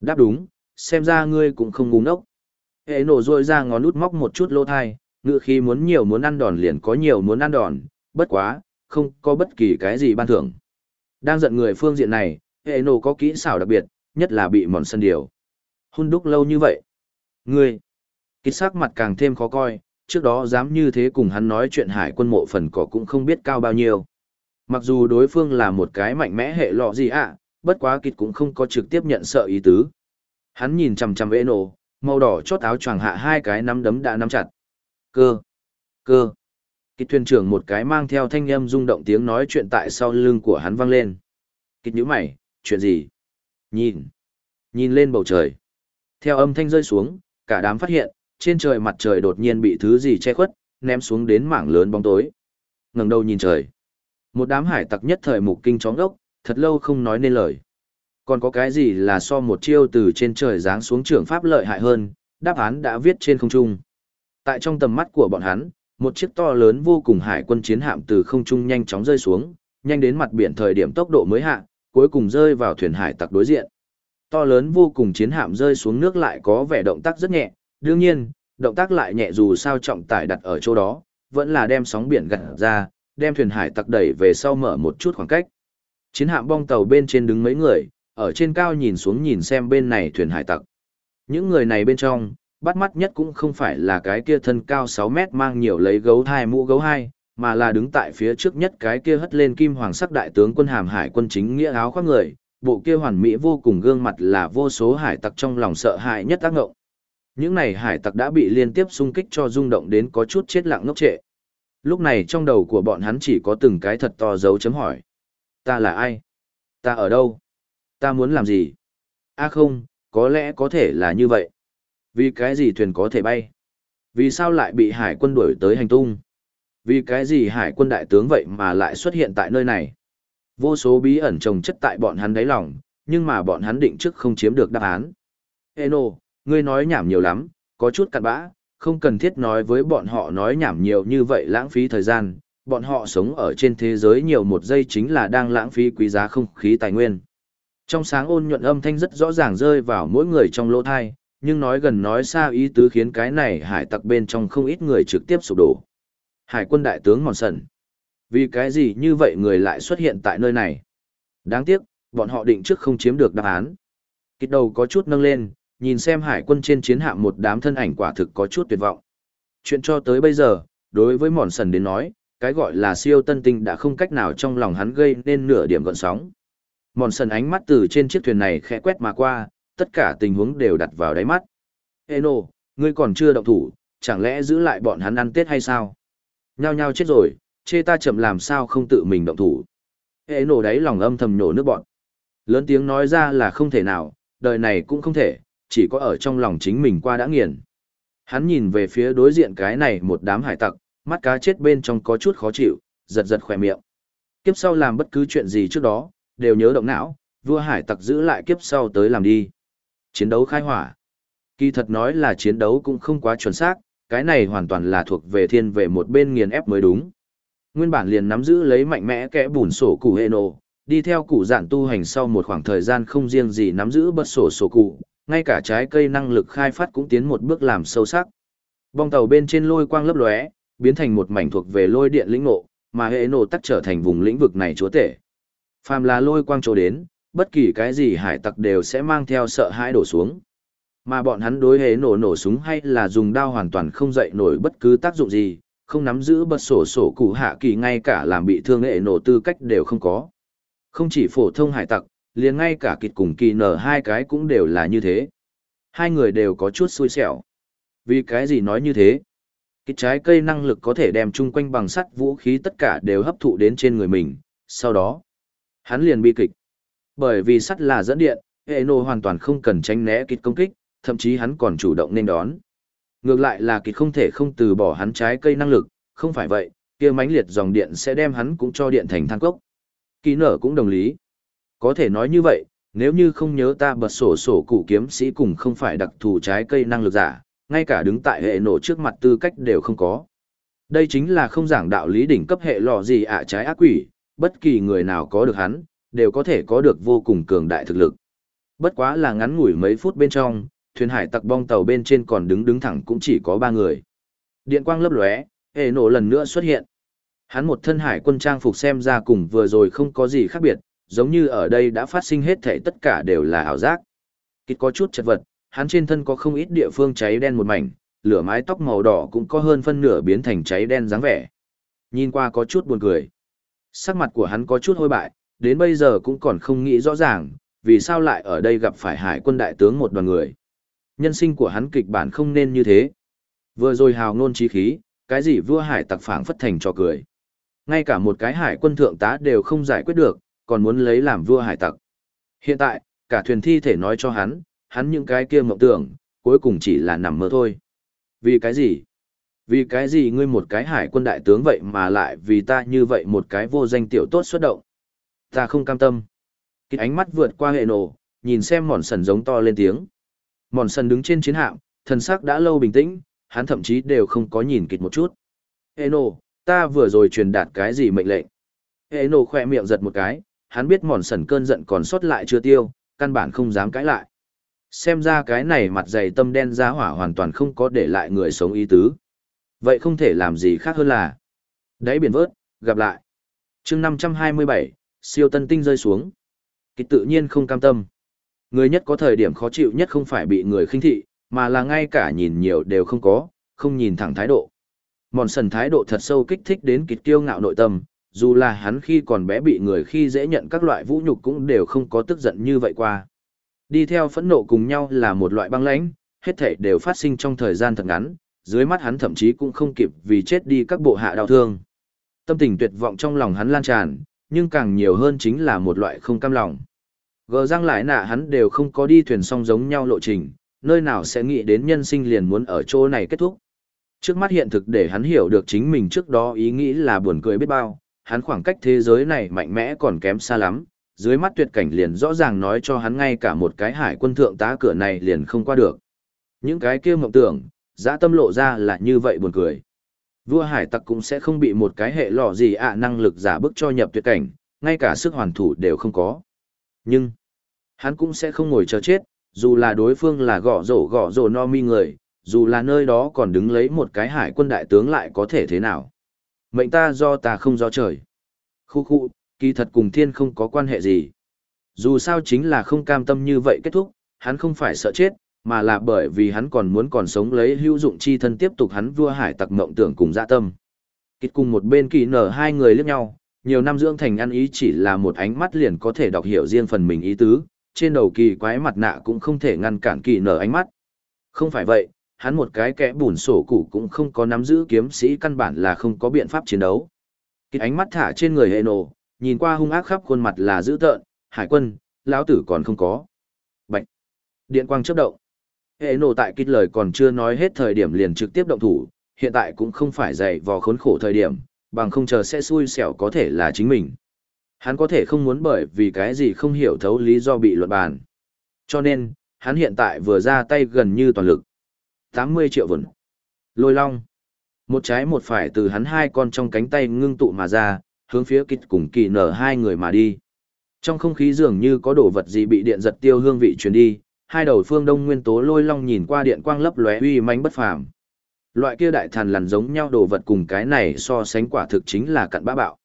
Đáp đúng, xem ra ngươi cũng không ngu ngốc. Hệ nổ rôi ra ngón út móc một chút lỗ thai, ngự khi muốn nhiều muốn ăn đòn liền có nhiều muốn ăn đòn, bất quá, không có bất kỳ cái gì ban thưởng. Đang giận người phương diện này, hệ nổ có kỹ xảo đặc biệt, nhất là bị mòn sân điều. Hun đúc lâu như vậy. Ngươi, kích sắc mặt càng thêm khó coi, trước đó dám như thế cùng hắn nói chuyện hải quân mộ phần cỏ cũng không biết cao bao nhiêu. Mặc dù đối phương là một cái mạnh mẽ hệ lọ gì ạ, bất quá kịt cũng không có trực tiếp nhận sợ ý tứ. Hắn nhìn chằm chằm Eno nổ, màu đỏ chót áo choàng hạ hai cái nắm đấm đã nắm chặt. Cơ, cơ. Kịt thuyền trưởng một cái mang theo thanh âm rung động tiếng nói chuyện tại sau lưng của hắn vang lên. Kịt nhíu mày, chuyện gì? Nhìn, nhìn lên bầu trời. Theo âm thanh rơi xuống, cả đám phát hiện, trên trời mặt trời đột nhiên bị thứ gì che khuất, ném xuống đến mảng lớn bóng tối. ngẩng đầu nhìn trời. Một đám hải tặc nhất thời mục kinh chóng đốc, thật lâu không nói nên lời. Còn có cái gì là so một chiêu từ trên trời giáng xuống trường pháp lợi hại hơn, đáp án đã viết trên không trung. Tại trong tầm mắt của bọn hắn, một chiếc to lớn vô cùng hải quân chiến hạm từ không trung nhanh chóng rơi xuống, nhanh đến mặt biển thời điểm tốc độ mới hạ, cuối cùng rơi vào thuyền hải tặc đối diện. To lớn vô cùng chiến hạm rơi xuống nước lại có vẻ động tác rất nhẹ, đương nhiên, động tác lại nhẹ dù sao trọng tải đặt ở chỗ đó, vẫn là đem sóng biển gặt ra, đem thuyền hải tặc đẩy về sau mở một chút khoảng cách. Chiến hạm bong tàu bên trên đứng mấy người, ở trên cao nhìn xuống nhìn xem bên này thuyền hải tặc. Những người này bên trong, bắt mắt nhất cũng không phải là cái kia thân cao 6 mét mang nhiều lấy gấu thai mũ gấu hai, mà là đứng tại phía trước nhất cái kia hất lên kim hoàng sắc đại tướng quân hàm hải quân chính nghĩa áo khoác người, bộ kia hoàn mỹ vô cùng gương mặt là vô số hải tặc trong lòng sợ hãi nhất tác ngộng. Những này hải tặc đã bị liên tiếp xung kích cho rung động đến có chút chết lặng ngốc trệ. Lúc này trong đầu của bọn hắn chỉ có từng cái thật to dấu chấm hỏi. Ta là ai? Ta ở đâu? Ta muốn làm gì? a không, có lẽ có thể là như vậy. Vì cái gì thuyền có thể bay? Vì sao lại bị hải quân đuổi tới hành tung? Vì cái gì hải quân đại tướng vậy mà lại xuất hiện tại nơi này? Vô số bí ẩn trồng chất tại bọn hắn đáy lòng, nhưng mà bọn hắn định trước không chiếm được đáp án. Eno, ngươi nói nhảm nhiều lắm, có chút cặn bã, không cần thiết nói với bọn họ nói nhảm nhiều như vậy lãng phí thời gian, bọn họ sống ở trên thế giới nhiều một giây chính là đang lãng phí quý giá không khí tài nguyên. Trong sáng ôn nhuận âm thanh rất rõ ràng rơi vào mỗi người trong lỗ thai, nhưng nói gần nói xa ý tứ khiến cái này hải tặc bên trong không ít người trực tiếp sụp đổ. Hải quân đại tướng mòn sần. Vì cái gì như vậy người lại xuất hiện tại nơi này? Đáng tiếc, bọn họ định trước không chiếm được đáp án. Kích đầu có chút nâng lên, nhìn xem hải quân trên chiến hạm một đám thân ảnh quả thực có chút tuyệt vọng. Chuyện cho tới bây giờ, đối với mòn sần đến nói, cái gọi là siêu tân tinh đã không cách nào trong lòng hắn gây nên nửa điểm gợn sóng. Mòn sần ánh mắt từ trên chiếc thuyền này khẽ quét mà qua, tất cả tình huống đều đặt vào đáy mắt. Eno, ngươi còn chưa động thủ, chẳng lẽ giữ lại bọn hắn ăn tết hay sao? Nhao nhao chết rồi, chê ta chậm làm sao không tự mình động thủ. Eno đáy lòng âm thầm nhổ nước bọn. Lớn tiếng nói ra là không thể nào, đời này cũng không thể, chỉ có ở trong lòng chính mình qua đã nghiền. Hắn nhìn về phía đối diện cái này một đám hải tặc, mắt cá chết bên trong có chút khó chịu, giật giật khỏe miệng. Kiếp sau làm bất cứ chuyện gì trước đó, đều nhớ động não, vua hải tặc giữ lại kiếp sau tới làm đi. Chiến đấu khai hỏa. Kỳ thật nói là chiến đấu cũng không quá chuẩn xác, cái này hoàn toàn là thuộc về thiên về một bên nghiền ép mới đúng. Nguyên bản liền nắm giữ lấy mạnh mẽ kẽ bùn sổ cụ hệ nổ, đi theo cụ giản tu hành sau một khoảng thời gian không riêng gì nắm giữ bất sổ sổ cụ, ngay cả trái cây năng lực khai phát cũng tiến một bước làm sâu sắc. Bong tàu bên trên lôi quang lấp lóe, biến thành một mảnh thuộc về lôi điện lĩnh ngộ, mà hệ nổ tắc trở thành vùng lĩnh vực này chúa tể. Phàm là lôi quang chỗ đến, bất kỳ cái gì hải tặc đều sẽ mang theo sợ hãi đổ xuống. Mà bọn hắn đối hệ nổ nổ súng hay là dùng đao hoàn toàn không dậy nổi bất cứ tác dụng gì, không nắm giữ bất sổ sổ cụ hạ kỳ ngay cả làm bị thương hệ nổ tư cách đều không có. Không chỉ phổ thông hải tặc, liền ngay cả kịch cùng kỳ nở hai cái cũng đều là như thế. Hai người đều có chút xui xẻo. Vì cái gì nói như thế? Kích trái cây năng lực có thể đem chung quanh bằng sắt vũ khí tất cả đều hấp thụ đến trên người mình, sau đó, hắn liền bi kịch. Bởi vì sắt là dẫn điện, hệ nổ hoàn toàn không cần tránh né kịch công kích, thậm chí hắn còn chủ động nên đón. Ngược lại là kịch không thể không từ bỏ hắn trái cây năng lực, không phải vậy, kia mãnh liệt dòng điện sẽ đem hắn cũng cho điện thành than cốc. Kỳ nở cũng đồng lý. Có thể nói như vậy, nếu như không nhớ ta bật sổ sổ cụ kiếm sĩ cùng không phải đặc thù trái cây năng lực giả, ngay cả đứng tại hệ nổ trước mặt tư cách đều không có. Đây chính là không giảng đạo lý đỉnh cấp hệ lò gì ạ à trái ác quỷ, bất kỳ người nào có được hắn, đều có thể có được vô cùng cường đại thực lực. Bất quá là ngắn ngủi mấy phút bên trong, thuyền hải tặc bong tàu bên trên còn đứng đứng thẳng cũng chỉ có ba người. Điện quang lấp lóe, hệ nổ lần nữa xuất hiện. Hắn một thân hải quân trang phục xem ra cùng vừa rồi không có gì khác biệt, giống như ở đây đã phát sinh hết thảy tất cả đều là ảo giác. Kịch có chút chật vật, hắn trên thân có không ít địa phương cháy đen một mảnh, lửa mái tóc màu đỏ cũng có hơn phân nửa biến thành cháy đen dáng vẻ. Nhìn qua có chút buồn cười. Sắc mặt của hắn có chút hôi bại, đến bây giờ cũng còn không nghĩ rõ ràng, vì sao lại ở đây gặp phải hải quân đại tướng một đoàn người. Nhân sinh của hắn kịch bản không nên như thế. Vừa rồi hào ngôn trí khí, cái gì vua hải tặc phảng phất thành cho cười. Ngay cả một cái hải quân thượng tá đều không giải quyết được, còn muốn lấy làm vua hải tặc. Hiện tại, cả thuyền thi thể nói cho hắn, hắn những cái kia mộng tưởng, cuối cùng chỉ là nằm mơ thôi. Vì cái gì? Vì cái gì ngươi một cái hải quân đại tướng vậy mà lại vì ta như vậy một cái vô danh tiểu tốt xuất động? Ta không cam tâm. Cái ánh mắt vượt qua hệ nổ, nhìn xem mòn sần giống to lên tiếng. Mòn sần đứng trên chiến hạm, thần sắc đã lâu bình tĩnh, hắn thậm chí đều không có nhìn kịch một chút. Hệ nổ, ta vừa rồi truyền đạt cái gì mệnh lệnh? Hệ nổ khỏe miệng giật một cái, hắn biết mòn sần cơn giận còn sót lại chưa tiêu, căn bản không dám cãi lại. Xem ra cái này mặt dày tâm đen giá hỏa hoàn toàn không có để lại người sống ý tứ. Vậy không thể làm gì khác hơn là đáy biển vớt, gặp lại. chương 527, siêu tân tinh rơi xuống. Kịch tự nhiên không cam tâm. Người nhất có thời điểm khó chịu nhất không phải bị người khinh thị, mà là ngay cả nhìn nhiều đều không có, không nhìn thẳng thái độ. Mòn sần thái độ thật sâu kích thích đến kịch tiêu ngạo nội tâm, dù là hắn khi còn bé bị người khi dễ nhận các loại vũ nhục cũng đều không có tức giận như vậy qua. Đi theo phẫn nộ cùng nhau là một loại băng lãnh, hết thảy đều phát sinh trong thời gian thật ngắn, dưới mắt hắn thậm chí cũng không kịp vì chết đi các bộ hạ đau thương. Tâm tình tuyệt vọng trong lòng hắn lan tràn, nhưng càng nhiều hơn chính là một loại không cam lòng. Gờ răng lại nạ hắn đều không có đi thuyền song giống nhau lộ trình, nơi nào sẽ nghĩ đến nhân sinh liền muốn ở chỗ này kết thúc. Trước mắt hiện thực để hắn hiểu được chính mình trước đó ý nghĩ là buồn cười biết bao, hắn khoảng cách thế giới này mạnh mẽ còn kém xa lắm, dưới mắt tuyệt cảnh liền rõ ràng nói cho hắn ngay cả một cái hải quân thượng tá cửa này liền không qua được. Những cái kia mộng tưởng, dã tâm lộ ra là như vậy buồn cười. Vua hải tặc cũng sẽ không bị một cái hệ lọ gì ạ à năng lực giả bức cho nhập tuyệt cảnh, ngay cả sức hoàn thủ đều không có. Nhưng, hắn cũng sẽ không ngồi chờ chết, dù là đối phương là gõ rổ gõ rổ no mi người, dù là nơi đó còn đứng lấy một cái hải quân đại tướng lại có thể thế nào. Mệnh ta do ta không do trời. Khu khu, kỳ thật cùng thiên không có quan hệ gì. Dù sao chính là không cam tâm như vậy kết thúc, hắn không phải sợ chết, mà là bởi vì hắn còn muốn còn sống lấy hữu dụng chi thân tiếp tục hắn vua hải tặc mộng tưởng cùng dạ tâm. Kịch cùng một bên kỳ nở hai người liếc nhau, nhiều năm dưỡng thành ăn ý chỉ là một ánh mắt liền có thể đọc hiểu riêng phần mình ý tứ, trên đầu kỳ quái mặt nạ cũng không thể ngăn cản kỳ nở ánh mắt. Không phải vậy, hắn một cái kẽ bùn sổ cũ cũng không có nắm giữ kiếm sĩ căn bản là không có biện pháp chiến đấu. Kịch ánh mắt thả trên người hệ nổ, nhìn qua hung ác khắp khuôn mặt là dữ tợn, hải quân, lão tử còn không có. Bạch! Điện quang chớp động. Hệ nổ tại kích lời còn chưa nói hết thời điểm liền trực tiếp động thủ, hiện tại cũng không phải dày vò khốn khổ thời điểm, bằng không chờ sẽ xui xẻo có thể là chính mình. Hắn có thể không muốn bởi vì cái gì không hiểu thấu lý do bị luận bàn. Cho nên, hắn hiện tại vừa ra tay gần như toàn lực. 80 triệu vốn. Lôi long. Một trái một phải từ hắn hai con trong cánh tay ngưng tụ mà ra, hướng phía kịch cùng kỳ nở hai người mà đi. Trong không khí dường như có đồ vật gì bị điện giật tiêu hương vị truyền đi, hai đầu phương đông nguyên tố lôi long nhìn qua điện quang lấp lóe uy mãnh bất phàm. Loại kia đại thần lằn giống nhau đồ vật cùng cái này so sánh quả thực chính là cặn bã bạo.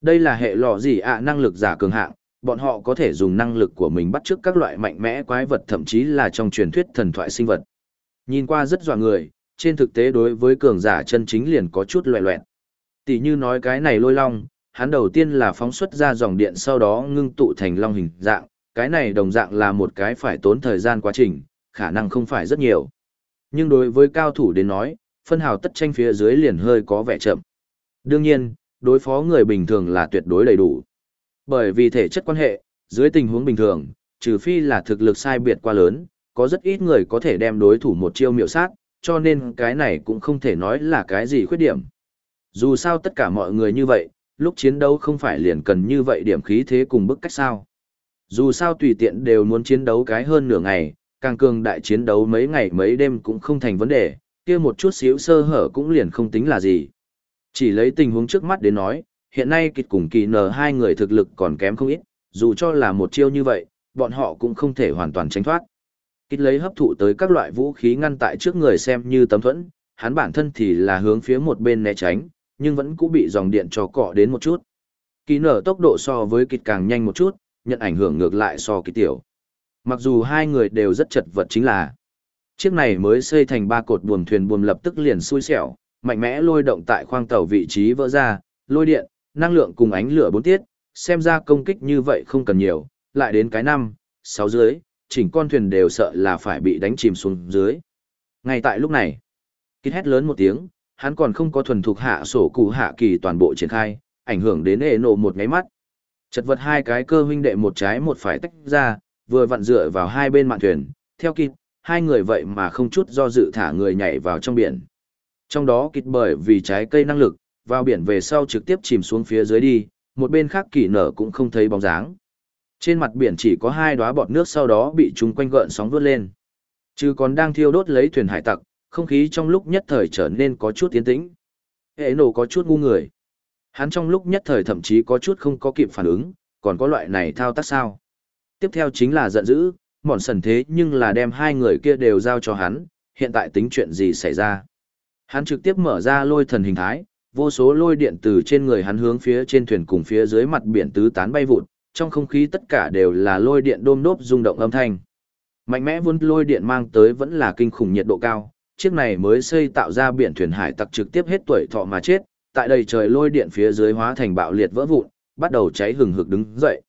Đây là hệ lọ gì ạ năng lực giả cường hạng, bọn họ có thể dùng năng lực của mình bắt chước các loại mạnh mẽ quái vật thậm chí là trong truyền thuyết thần thoại sinh vật. Nhìn qua rất dọa người, trên thực tế đối với cường giả chân chính liền có chút loẹ loẹt. Tỷ như nói cái này lôi long, hắn đầu tiên là phóng xuất ra dòng điện sau đó ngưng tụ thành long hình dạng, cái này đồng dạng là một cái phải tốn thời gian quá trình, khả năng không phải rất nhiều. Nhưng đối với cao thủ đến nói, phân hào tất tranh phía dưới liền hơi có vẻ chậm. Đương nhiên, đối phó người bình thường là tuyệt đối đầy đủ. Bởi vì thể chất quan hệ, dưới tình huống bình thường, trừ phi là thực lực sai biệt quá lớn, có rất ít người có thể đem đối thủ một chiêu miệu sát, cho nên cái này cũng không thể nói là cái gì khuyết điểm. Dù sao tất cả mọi người như vậy, lúc chiến đấu không phải liền cần như vậy điểm khí thế cùng bức cách sao. Dù sao tùy tiện đều muốn chiến đấu cái hơn nửa ngày, càng cường đại chiến đấu mấy ngày mấy đêm cũng không thành vấn đề, kia một chút xíu sơ hở cũng liền không tính là gì. Chỉ lấy tình huống trước mắt đến nói, hiện nay kịch cùng kỳ nở hai người thực lực còn kém không ít, dù cho là một chiêu như vậy, bọn họ cũng không thể hoàn toàn tránh thoát. Kịch lấy hấp thụ tới các loại vũ khí ngăn tại trước người xem như tấm thuẫn, hắn bản thân thì là hướng phía một bên né tránh, nhưng vẫn cũng bị dòng điện cho cọ đến một chút. Kỳ nở tốc độ so với kịch càng nhanh một chút, nhận ảnh hưởng ngược lại so kỳ tiểu. Mặc dù hai người đều rất chật vật chính là chiếc này mới xây thành ba cột buồm thuyền buồm lập tức liền xui xẻo, mạnh mẽ lôi động tại khoang tàu vị trí vỡ ra, lôi điện, năng lượng cùng ánh lửa bốn tiết, xem ra công kích như vậy không cần nhiều, lại đến cái năm, sáu dưới, chỉnh con thuyền đều sợ là phải bị đánh chìm xuống dưới. Ngay tại lúc này, kít hét lớn một tiếng, hắn còn không có thuần thục hạ sổ cụ hạ kỳ toàn bộ triển khai, ảnh hưởng đến hệ nộ một ngáy mắt. Chật vật hai cái cơ huynh đệ một trái một phải tách ra, vừa vặn dựa vào hai bên mạn thuyền, theo kịp, hai người vậy mà không chút do dự thả người nhảy vào trong biển. Trong đó kịch bởi vì trái cây năng lực, vào biển về sau trực tiếp chìm xuống phía dưới đi, một bên khác kỳ nở cũng không thấy bóng dáng. Trên mặt biển chỉ có hai đóa bọt nước sau đó bị chúng quanh gợn sóng vớt lên. Chứ còn đang thiêu đốt lấy thuyền hải tặc, không khí trong lúc nhất thời trở nên có chút tiến tĩnh. Hệ nổ có chút ngu người. Hắn trong lúc nhất thời thậm chí có chút không có kịp phản ứng, còn có loại này thao tác sao. Tiếp theo chính là giận dữ, mòn sần thế nhưng là đem hai người kia đều giao cho hắn, hiện tại tính chuyện gì xảy ra. Hắn trực tiếp mở ra lôi thần hình thái, vô số lôi điện từ trên người hắn hướng phía trên thuyền cùng phía dưới mặt biển tứ tán bay vụt, trong không khí tất cả đều là lôi điện đôm đốp rung động âm thanh. Mạnh mẽ vun lôi điện mang tới vẫn là kinh khủng nhiệt độ cao, chiếc này mới xây tạo ra biển thuyền hải tặc trực tiếp hết tuổi thọ mà chết, tại đây trời lôi điện phía dưới hóa thành bạo liệt vỡ vụn, bắt đầu cháy hừng hực đứng dậy.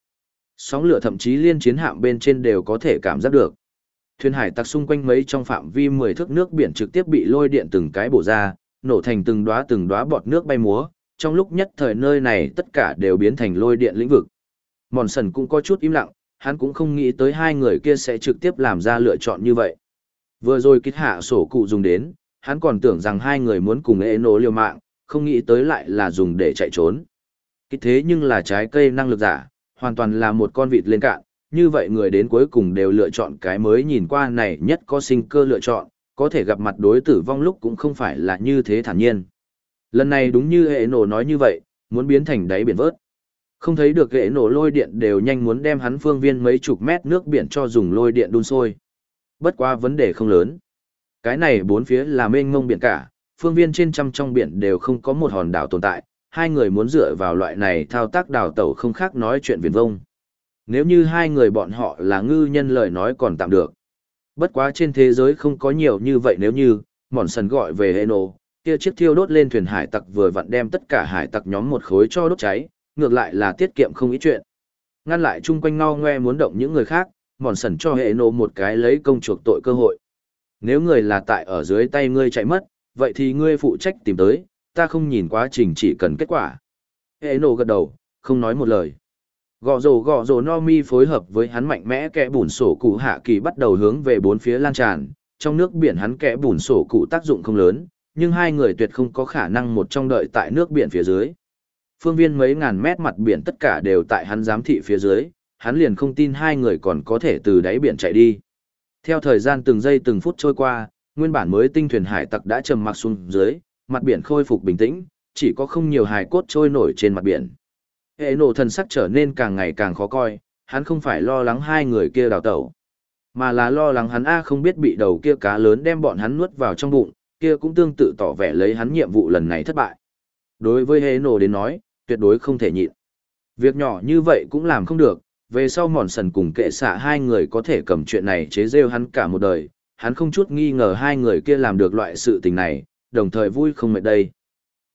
Sóng lửa thậm chí liên chiến hạm bên trên đều có thể cảm giác được. Thuyền hải tặc xung quanh mấy trong phạm vi 10 thước nước biển trực tiếp bị lôi điện từng cái bổ ra, nổ thành từng đóa từng đóa bọt nước bay múa, trong lúc nhất thời nơi này tất cả đều biến thành lôi điện lĩnh vực. Mòn sần cũng có chút im lặng, hắn cũng không nghĩ tới hai người kia sẽ trực tiếp làm ra lựa chọn như vậy. Vừa rồi kích hạ sổ cụ dùng đến, hắn còn tưởng rằng hai người muốn cùng ế nổ liều mạng, không nghĩ tới lại là dùng để chạy trốn. Kích thế nhưng là trái cây năng lực giả, hoàn toàn là một con vịt lên cạn, như vậy người đến cuối cùng đều lựa chọn cái mới nhìn qua này nhất có sinh cơ lựa chọn, có thể gặp mặt đối tử vong lúc cũng không phải là như thế thản nhiên. Lần này đúng như hệ nổ nói như vậy, muốn biến thành đáy biển vớt. Không thấy được hệ nổ lôi điện đều nhanh muốn đem hắn phương viên mấy chục mét nước biển cho dùng lôi điện đun sôi. Bất qua vấn đề không lớn. Cái này bốn phía là mênh mông biển cả, phương viên trên trăm trong biển đều không có một hòn đảo tồn tại, hai người muốn dựa vào loại này thao tác đào tẩu không khác nói chuyện viền vông. Nếu như hai người bọn họ là ngư nhân lời nói còn tạm được. Bất quá trên thế giới không có nhiều như vậy nếu như, mòn sần gọi về hệ nổ, kia chiếc thiêu đốt lên thuyền hải tặc vừa vặn đem tất cả hải tặc nhóm một khối cho đốt cháy, ngược lại là tiết kiệm không ít chuyện. Ngăn lại chung quanh no ngoe muốn động những người khác, mòn sần cho hệ nộ một cái lấy công chuộc tội cơ hội. Nếu người là tại ở dưới tay ngươi chạy mất, vậy thì ngươi phụ trách tìm tới, ta không nhìn quá trình chỉ cần kết quả. Hệ nộ gật đầu, không nói một lời. Gò rồ gò rồ no mi phối hợp với hắn mạnh mẽ kẽ bùn sổ cụ hạ kỳ bắt đầu hướng về bốn phía lan tràn, trong nước biển hắn kẽ bùn sổ cụ tác dụng không lớn, nhưng hai người tuyệt không có khả năng một trong đợi tại nước biển phía dưới. Phương viên mấy ngàn mét mặt biển tất cả đều tại hắn giám thị phía dưới, hắn liền không tin hai người còn có thể từ đáy biển chạy đi. Theo thời gian từng giây từng phút trôi qua, nguyên bản mới tinh thuyền hải tặc đã trầm mặc xuống dưới, mặt biển khôi phục bình tĩnh, chỉ có không nhiều hài cốt trôi nổi trên mặt biển. Hệ nổ thần sắc trở nên càng ngày càng khó coi, hắn không phải lo lắng hai người kia đào tẩu, mà là lo lắng hắn A không biết bị đầu kia cá lớn đem bọn hắn nuốt vào trong bụng, kia cũng tương tự tỏ vẻ lấy hắn nhiệm vụ lần này thất bại. Đối với hệ nổ đến nói, tuyệt đối không thể nhịn. Việc nhỏ như vậy cũng làm không được, về sau mòn sần cùng kệ xạ hai người có thể cầm chuyện này chế rêu hắn cả một đời, hắn không chút nghi ngờ hai người kia làm được loại sự tình này, đồng thời vui không mệt đây.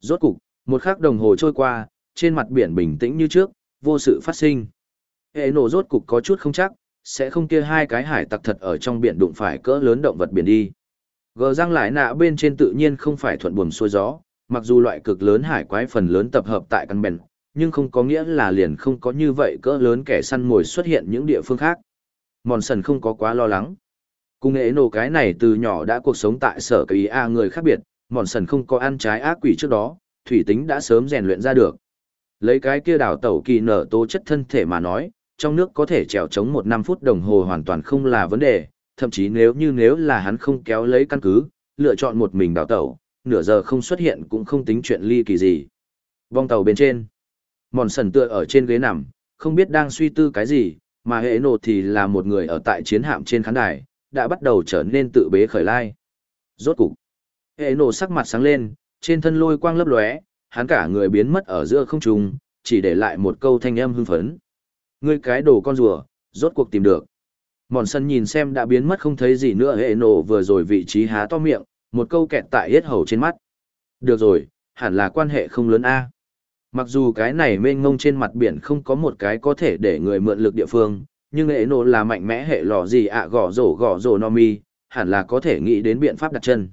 Rốt cục, một khắc đồng hồ trôi qua, trên mặt biển bình tĩnh như trước, vô sự phát sinh. Hệ nổ rốt cục có chút không chắc, sẽ không kia hai cái hải tặc thật ở trong biển đụng phải cỡ lớn động vật biển đi. Gờ răng lại nạ bên trên tự nhiên không phải thuận buồm xuôi gió, mặc dù loại cực lớn hải quái phần lớn tập hợp tại căn bèn, nhưng không có nghĩa là liền không có như vậy cỡ lớn kẻ săn mồi xuất hiện những địa phương khác. Mòn sần không có quá lo lắng. Cùng nghệ nổ cái này từ nhỏ đã cuộc sống tại sở kỳ A người khác biệt, mòn sần không có ăn trái ác quỷ trước đó, thủy tính đã sớm rèn luyện ra được. Lấy cái kia đảo tẩu kỳ nở tố chất thân thể mà nói, trong nước có thể trèo chống một năm phút đồng hồ hoàn toàn không là vấn đề, thậm chí nếu như nếu là hắn không kéo lấy căn cứ, lựa chọn một mình đảo tẩu, nửa giờ không xuất hiện cũng không tính chuyện ly kỳ gì. Vong tàu bên trên, mòn sần tựa ở trên ghế nằm, không biết đang suy tư cái gì, mà hệ nộ thì là một người ở tại chiến hạm trên khán đài, đã bắt đầu trở nên tự bế khởi lai. Rốt cục, hệ nộ sắc mặt sáng lên, trên thân lôi quang lấp lóe, hắn cả người biến mất ở giữa không trung, chỉ để lại một câu thanh âm hưng phấn. Ngươi cái đồ con rùa, rốt cuộc tìm được. Mòn sân nhìn xem đã biến mất không thấy gì nữa hệ nổ vừa rồi vị trí há to miệng, một câu kẹt tại hết hầu trên mắt. Được rồi, hẳn là quan hệ không lớn a. Mặc dù cái này mênh mông trên mặt biển không có một cái có thể để người mượn lực địa phương, nhưng hệ nổ là mạnh mẽ hệ lò gì ạ gõ rổ gõ rổ no mi, hẳn là có thể nghĩ đến biện pháp đặt chân.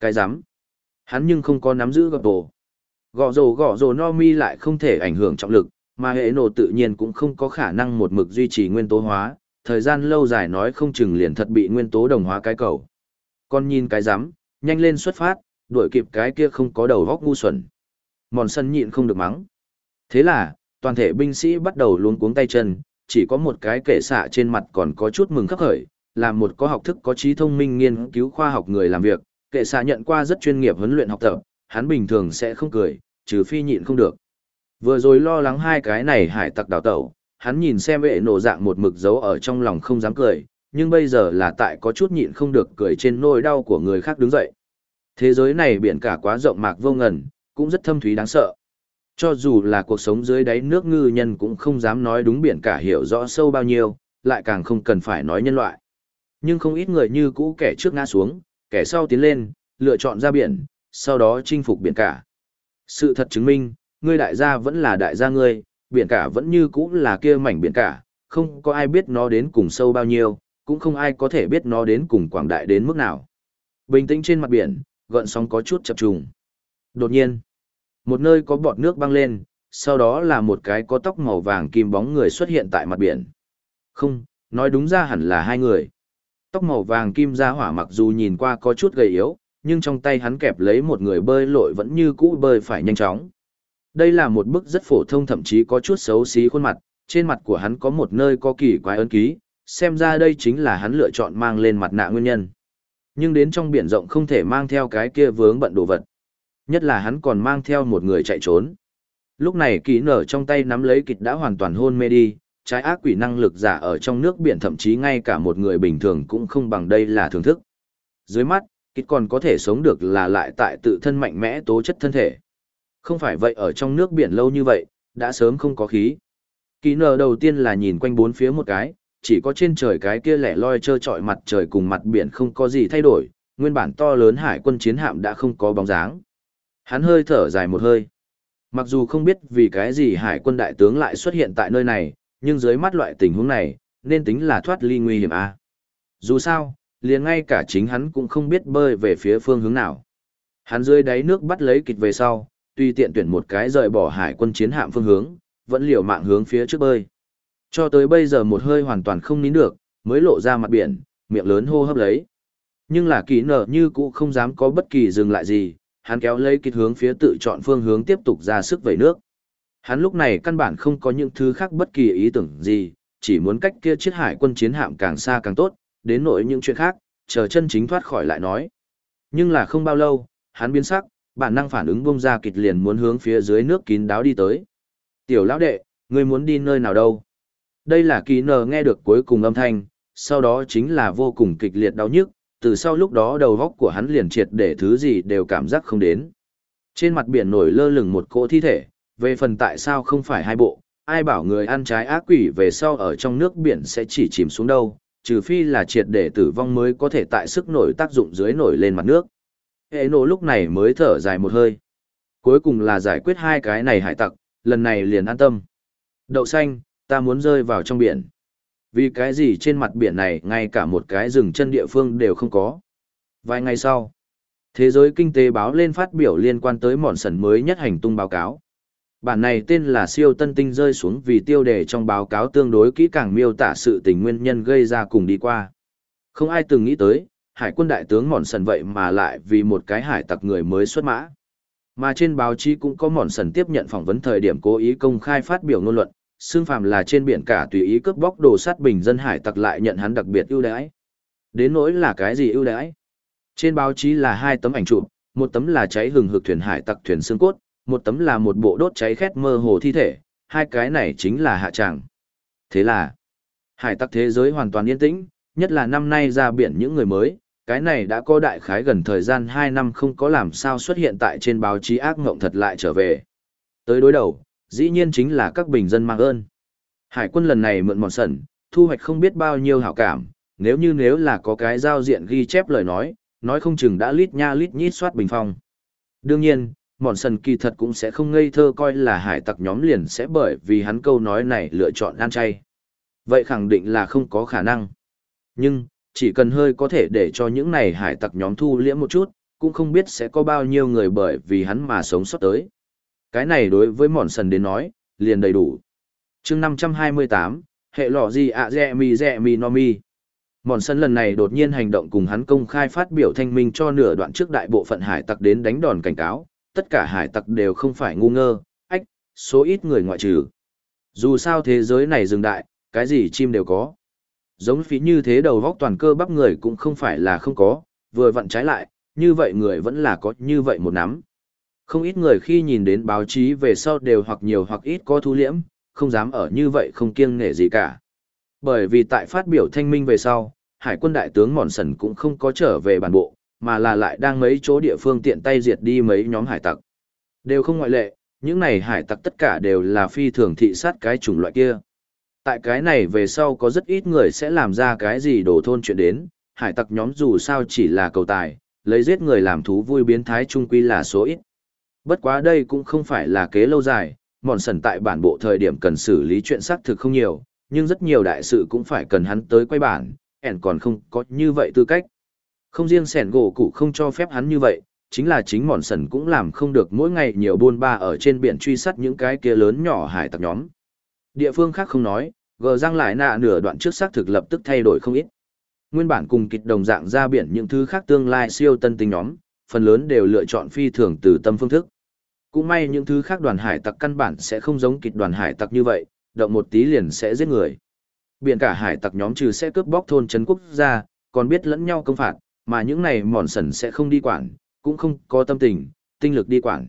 Cái rắm Hắn nhưng không có nắm giữ gập tổ. Gõ rổ gõ rổ no mi lại không thể ảnh hưởng trọng lực, mà hệ nổ tự nhiên cũng không có khả năng một mực duy trì nguyên tố hóa, thời gian lâu dài nói không chừng liền thật bị nguyên tố đồng hóa cái cầu. Con nhìn cái rắm nhanh lên xuất phát, đuổi kịp cái kia không có đầu góc ngu xuẩn. Mòn sân nhịn không được mắng. Thế là, toàn thể binh sĩ bắt đầu luống cuống tay chân, chỉ có một cái kệ xạ trên mặt còn có chút mừng khắc khởi, là một có học thức có trí thông minh nghiên cứu khoa học người làm việc, kệ xạ nhận qua rất chuyên nghiệp huấn luyện học tập, hắn bình thường sẽ không cười, trừ phi nhịn không được. Vừa rồi lo lắng hai cái này hải tặc đào tẩu, hắn nhìn xem vệ nổ dạng một mực dấu ở trong lòng không dám cười, nhưng bây giờ là tại có chút nhịn không được cười trên nỗi đau của người khác đứng dậy. Thế giới này biển cả quá rộng mạc vô ngần, cũng rất thâm thúy đáng sợ. Cho dù là cuộc sống dưới đáy nước ngư nhân cũng không dám nói đúng biển cả hiểu rõ sâu bao nhiêu, lại càng không cần phải nói nhân loại. Nhưng không ít người như cũ kẻ trước ngã xuống, kẻ sau tiến lên, lựa chọn ra biển, sau đó chinh phục biển cả. Sự thật chứng minh, ngươi đại gia vẫn là đại gia ngươi, biển cả vẫn như cũ là kia mảnh biển cả, không có ai biết nó đến cùng sâu bao nhiêu, cũng không ai có thể biết nó đến cùng quảng đại đến mức nào. Bình tĩnh trên mặt biển, gợn sóng có chút chập trùng. Đột nhiên, một nơi có bọt nước băng lên, sau đó là một cái có tóc màu vàng kim bóng người xuất hiện tại mặt biển. Không, nói đúng ra hẳn là hai người. Tóc màu vàng kim ra hỏa mặc dù nhìn qua có chút gầy yếu, nhưng trong tay hắn kẹp lấy một người bơi lội vẫn như cũ bơi phải nhanh chóng. Đây là một bức rất phổ thông thậm chí có chút xấu xí khuôn mặt, trên mặt của hắn có một nơi có kỳ quái ấn ký, xem ra đây chính là hắn lựa chọn mang lên mặt nạ nguyên nhân. Nhưng đến trong biển rộng không thể mang theo cái kia vướng bận đồ vật. Nhất là hắn còn mang theo một người chạy trốn. Lúc này kỳ nở trong tay nắm lấy kịch đã hoàn toàn hôn mê đi, trái ác quỷ năng lực giả ở trong nước biển thậm chí ngay cả một người bình thường cũng không bằng đây là thưởng thức. Dưới mắt, kịch còn có thể sống được là lại tại tự thân mạnh mẽ tố chất thân thể. Không phải vậy ở trong nước biển lâu như vậy, đã sớm không có khí. Kỳ nở đầu tiên là nhìn quanh bốn phía một cái, chỉ có trên trời cái kia lẻ loi trơ trọi mặt trời cùng mặt biển không có gì thay đổi, nguyên bản to lớn hải quân chiến hạm đã không có bóng dáng. Hắn hơi thở dài một hơi. Mặc dù không biết vì cái gì hải quân đại tướng lại xuất hiện tại nơi này, nhưng dưới mắt loại tình huống này, nên tính là thoát ly nguy hiểm à. Dù sao, liền ngay cả chính hắn cũng không biết bơi về phía phương hướng nào. Hắn dưới đáy nước bắt lấy kịch về sau, tuy tiện tuyển một cái rời bỏ hải quân chiến hạm phương hướng, vẫn liều mạng hướng phía trước bơi. Cho tới bây giờ một hơi hoàn toàn không nín được, mới lộ ra mặt biển, miệng lớn hô hấp lấy. Nhưng là kỳ nở như cũ không dám có bất kỳ dừng lại gì, hắn kéo lấy kịch hướng phía tự chọn phương hướng tiếp tục ra sức vẩy nước. Hắn lúc này căn bản không có những thứ khác bất kỳ ý tưởng gì, chỉ muốn cách kia chiếc hải quân chiến hạm càng xa càng tốt, đến nỗi những chuyện khác, chờ chân chính thoát khỏi lại nói. Nhưng là không bao lâu, hắn biến sắc, bản năng phản ứng bung ra kịch liền muốn hướng phía dưới nước kín đáo đi tới. Tiểu lão đệ, ngươi muốn đi nơi nào đâu? Đây là kỳ nờ nghe được cuối cùng âm thanh, sau đó chính là vô cùng kịch liệt đau nhức, từ sau lúc đó đầu góc của hắn liền triệt để thứ gì đều cảm giác không đến. Trên mặt biển nổi lơ lửng một cỗ thi thể, về phần tại sao không phải hai bộ, ai bảo người ăn trái ác quỷ về sau ở trong nước biển sẽ chỉ chìm xuống đâu, trừ phi là triệt để tử vong mới có thể tại sức nổi tác dụng dưới nổi lên mặt nước. Hệ nổ lúc này mới thở dài một hơi. Cuối cùng là giải quyết hai cái này hải tặc, lần này liền an tâm. Đậu xanh, ta muốn rơi vào trong biển. Vì cái gì trên mặt biển này ngay cả một cái rừng chân địa phương đều không có. Vài ngày sau, Thế giới kinh tế báo lên phát biểu liên quan tới mòn sần mới nhất hành tung báo cáo. Bản này tên là siêu tân tinh rơi xuống vì tiêu đề trong báo cáo tương đối kỹ càng miêu tả sự tình nguyên nhân gây ra cùng đi qua. Không ai từng nghĩ tới, hải quân đại tướng mòn sần vậy mà lại vì một cái hải tặc người mới xuất mã. Mà trên báo chí cũng có mòn sần tiếp nhận phỏng vấn thời điểm cố ý công khai phát biểu ngôn luận, xương phàm là trên biển cả tùy ý cướp bóc đồ sát bình dân hải tặc lại nhận hắn đặc biệt ưu đãi. Đến nỗi là cái gì ưu đãi? Trên báo chí là hai tấm ảnh chụp, một tấm là cháy hừng hực thuyền hải tặc thuyền xương cốt, một tấm là một bộ đốt cháy khét mơ hồ thi thể, hai cái này chính là hạ tràng. Thế là, Hải tặc thế giới hoàn toàn yên tĩnh, nhất là năm nay ra biển những người mới, cái này đã có đại khái gần thời gian 2 năm không có làm sao xuất hiện tại trên báo chí ác ngộng thật lại trở về. Tới đối đầu, dĩ nhiên chính là các bình dân mang ơn. Hải quân lần này mượn mòn sẩn, thu hoạch không biết bao nhiêu hảo cảm, nếu như nếu là có cái giao diện ghi chép lời nói, nói không chừng đã lít nha lít nhít soát bình phong. Đương nhiên, mòn sần kỳ thật cũng sẽ không ngây thơ coi là hải tặc nhóm liền sẽ bởi vì hắn câu nói này lựa chọn ăn chay. Vậy khẳng định là không có khả năng. Nhưng, chỉ cần hơi có thể để cho những này hải tặc nhóm thu liễm một chút, cũng không biết sẽ có bao nhiêu người bởi vì hắn mà sống sót tới. Cái này đối với mòn sần đến nói, liền đầy đủ. chương 528, hệ lọ gì ạ dẹ mi dẹ mi no mi. Mòn sân lần này đột nhiên hành động cùng hắn công khai phát biểu thanh minh cho nửa đoạn trước đại bộ phận hải tặc đến đánh đòn cảnh cáo, tất cả hải tặc đều không phải ngu ngơ, ách, số ít người ngoại trừ. Dù sao thế giới này dừng đại, cái gì chim đều có. Giống phí như thế đầu vóc toàn cơ bắp người cũng không phải là không có, vừa vặn trái lại, như vậy người vẫn là có như vậy một nắm. Không ít người khi nhìn đến báo chí về sau đều hoặc nhiều hoặc ít có thu liễm, không dám ở như vậy không kiêng nể gì cả. Bởi vì tại phát biểu thanh minh về sau, hải quân đại tướng Mòn Sần cũng không có trở về bản bộ, mà là lại đang mấy chỗ địa phương tiện tay diệt đi mấy nhóm hải tặc. Đều không ngoại lệ, những này hải tặc tất cả đều là phi thường thị sát cái chủng loại kia. Tại cái này về sau có rất ít người sẽ làm ra cái gì đổ thôn chuyện đến, hải tặc nhóm dù sao chỉ là cầu tài, lấy giết người làm thú vui biến thái trung quy là số ít. Bất quá đây cũng không phải là kế lâu dài, mòn sần tại bản bộ thời điểm cần xử lý chuyện xác thực không nhiều, nhưng rất nhiều đại sự cũng phải cần hắn tới quay bản, ẻn còn không có như vậy tư cách. Không riêng sẻn gỗ cụ không cho phép hắn như vậy, chính là chính mòn sần cũng làm không được mỗi ngày nhiều buôn ba ở trên biển truy sát những cái kia lớn nhỏ hải tặc nhóm. Địa phương khác không nói, gờ răng lại nạ nửa đoạn trước xác thực lập tức thay đổi không ít. Nguyên bản cùng kịch đồng dạng ra biển những thứ khác tương lai siêu tân tinh nhóm, phần lớn đều lựa chọn phi thường từ tâm phương thức. Cũng may những thứ khác đoàn hải tặc căn bản sẽ không giống kịch đoàn hải tặc như vậy, động một tí liền sẽ giết người. Biển cả hải tặc nhóm trừ sẽ cướp bóc thôn trấn quốc gia, còn biết lẫn nhau công phạt, mà những này mòn sần sẽ không đi quản, cũng không có tâm tình, tinh lực đi quản.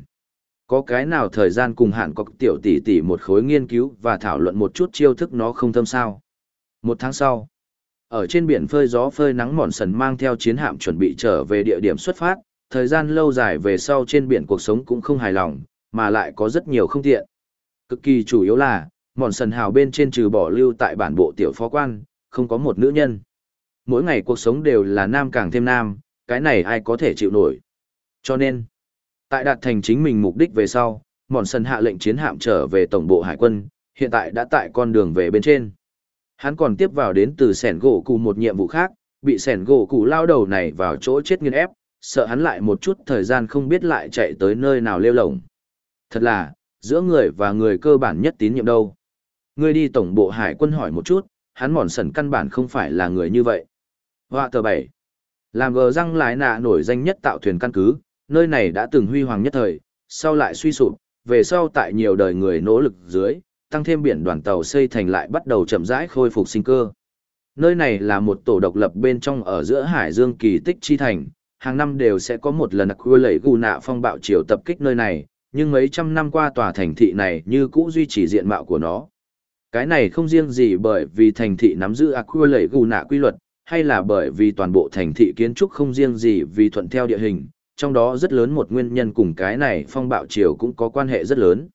Có cái nào thời gian cùng hạn có tiểu tỷ tỷ một khối nghiên cứu và thảo luận một chút chiêu thức nó không thâm sao. Một tháng sau, ở trên biển phơi gió phơi nắng mòn sần mang theo chiến hạm chuẩn bị trở về địa điểm xuất phát, thời gian lâu dài về sau trên biển cuộc sống cũng không hài lòng, mà lại có rất nhiều không tiện. Cực kỳ chủ yếu là, mòn sần hào bên trên trừ bỏ lưu tại bản bộ tiểu phó quan, không có một nữ nhân. Mỗi ngày cuộc sống đều là nam càng thêm nam, cái này ai có thể chịu nổi. Cho nên, tại đạt thành chính mình mục đích về sau, mòn sần hạ lệnh chiến hạm trở về tổng bộ hải quân, hiện tại đã tại con đường về bên trên. Hắn còn tiếp vào đến từ sẻn gỗ cụ một nhiệm vụ khác, bị sẻn gỗ cụ lao đầu này vào chỗ chết nghiên ép, sợ hắn lại một chút thời gian không biết lại chạy tới nơi nào lêu lồng. Thật là, giữa người và người cơ bản nhất tín nhiệm đâu. Ngươi đi tổng bộ hải quân hỏi một chút, hắn mòn sần căn bản không phải là người như vậy. Họa tờ bảy Làm gờ răng lái nạ nổi danh nhất tạo thuyền căn cứ, nơi này đã từng huy hoàng nhất thời, sau lại suy sụp, về sau tại nhiều đời người nỗ lực dưới, tăng thêm biển đoàn tàu xây thành lại bắt đầu chậm rãi khôi phục sinh cơ. Nơi này là một tổ độc lập bên trong ở giữa hải dương kỳ tích chi thành, hàng năm đều sẽ có một lần quê lẩy gù nạ phong bạo chiều tập kích nơi này, nhưng mấy trăm năm qua tòa thành thị này như cũ duy trì diện mạo của nó. Cái này không riêng gì bởi vì thành thị nắm giữ aqua lẩy gù nạ quy luật, hay là bởi vì toàn bộ thành thị kiến trúc không riêng gì vì thuận theo địa hình, trong đó rất lớn một nguyên nhân cùng cái này phong bạo chiều cũng có quan hệ rất lớn.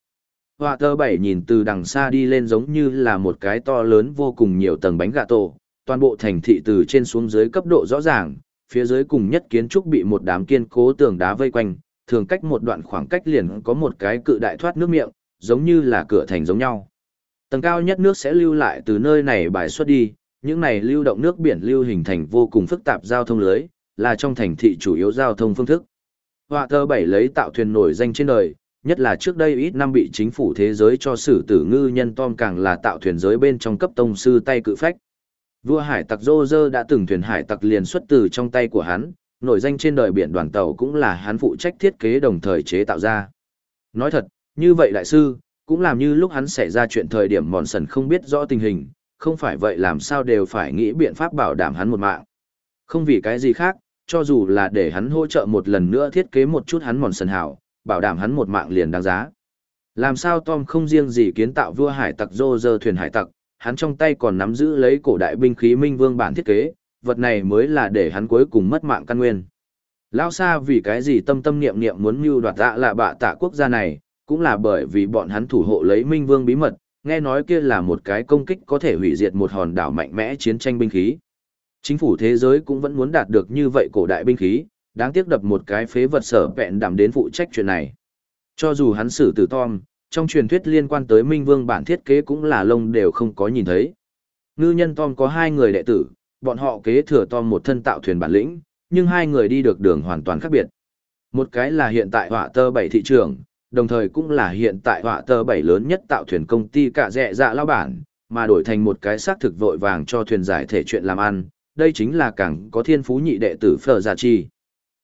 Họa tơ bảy nhìn từ đằng xa đi lên giống như là một cái to lớn vô cùng nhiều tầng bánh gà tổ, toàn bộ thành thị từ trên xuống dưới cấp độ rõ ràng, phía dưới cùng nhất kiến trúc bị một đám kiên cố tường đá vây quanh, thường cách một đoạn khoảng cách liền có một cái cự đại thoát nước miệng, giống như là cửa thành giống nhau. Tầng cao nhất nước sẽ lưu lại từ nơi này bài xuất đi, những này lưu động nước biển lưu hình thành vô cùng phức tạp giao thông lưới, là trong thành thị chủ yếu giao thông phương thức. Họa thơ bảy lấy tạo thuyền nổi danh trên đời, nhất là trước đây ít năm bị chính phủ thế giới cho sử tử ngư nhân Tom càng là tạo thuyền giới bên trong cấp tông sư tay cự phách. Vua hải tặc Dô Dơ đã từng thuyền hải tặc liền xuất từ trong tay của hắn, nổi danh trên đời biển đoàn tàu cũng là hắn phụ trách thiết kế đồng thời chế tạo ra. Nói thật, như vậy đại sư, cũng làm như lúc hắn xảy ra chuyện thời điểm mòn sần không biết rõ tình hình, không phải vậy làm sao đều phải nghĩ biện pháp bảo đảm hắn một mạng. Không vì cái gì khác, cho dù là để hắn hỗ trợ một lần nữa thiết kế một chút hắn mòn sần hảo, bảo đảm hắn một mạng liền đáng giá. Làm sao Tom không riêng gì kiến tạo vua hải tặc dô dơ thuyền hải tặc, hắn trong tay còn nắm giữ lấy cổ đại binh khí minh vương bản thiết kế, vật này mới là để hắn cuối cùng mất mạng căn nguyên. Lao xa vì cái gì tâm tâm niệm niệm muốn mưu đoạt dạ là bạ tạ quốc gia này, cũng là bởi vì bọn hắn thủ hộ lấy minh vương bí mật, nghe nói kia là một cái công kích có thể hủy diệt một hòn đảo mạnh mẽ chiến tranh binh khí. Chính phủ thế giới cũng vẫn muốn đạt được như vậy cổ đại binh khí, đáng tiếc đập một cái phế vật sở vẹn đảm đến phụ trách chuyện này. Cho dù hắn xử tử Tom, trong truyền thuyết liên quan tới Minh Vương bản thiết kế cũng là lông đều không có nhìn thấy. Ngư nhân Tom có hai người đệ tử, bọn họ kế thừa Tom một thân tạo thuyền bản lĩnh, nhưng hai người đi được đường hoàn toàn khác biệt. Một cái là hiện tại họa tơ bảy thị trường, đồng thời cũng là hiện tại họa tơ bảy lớn nhất tạo thuyền công ty cả rẻ dạ lao bản, mà đổi thành một cái xác thực vội vàng cho thuyền giải thể chuyện làm ăn, đây chính là càng có thiên phú nhị đệ tử Phở Gia Chi.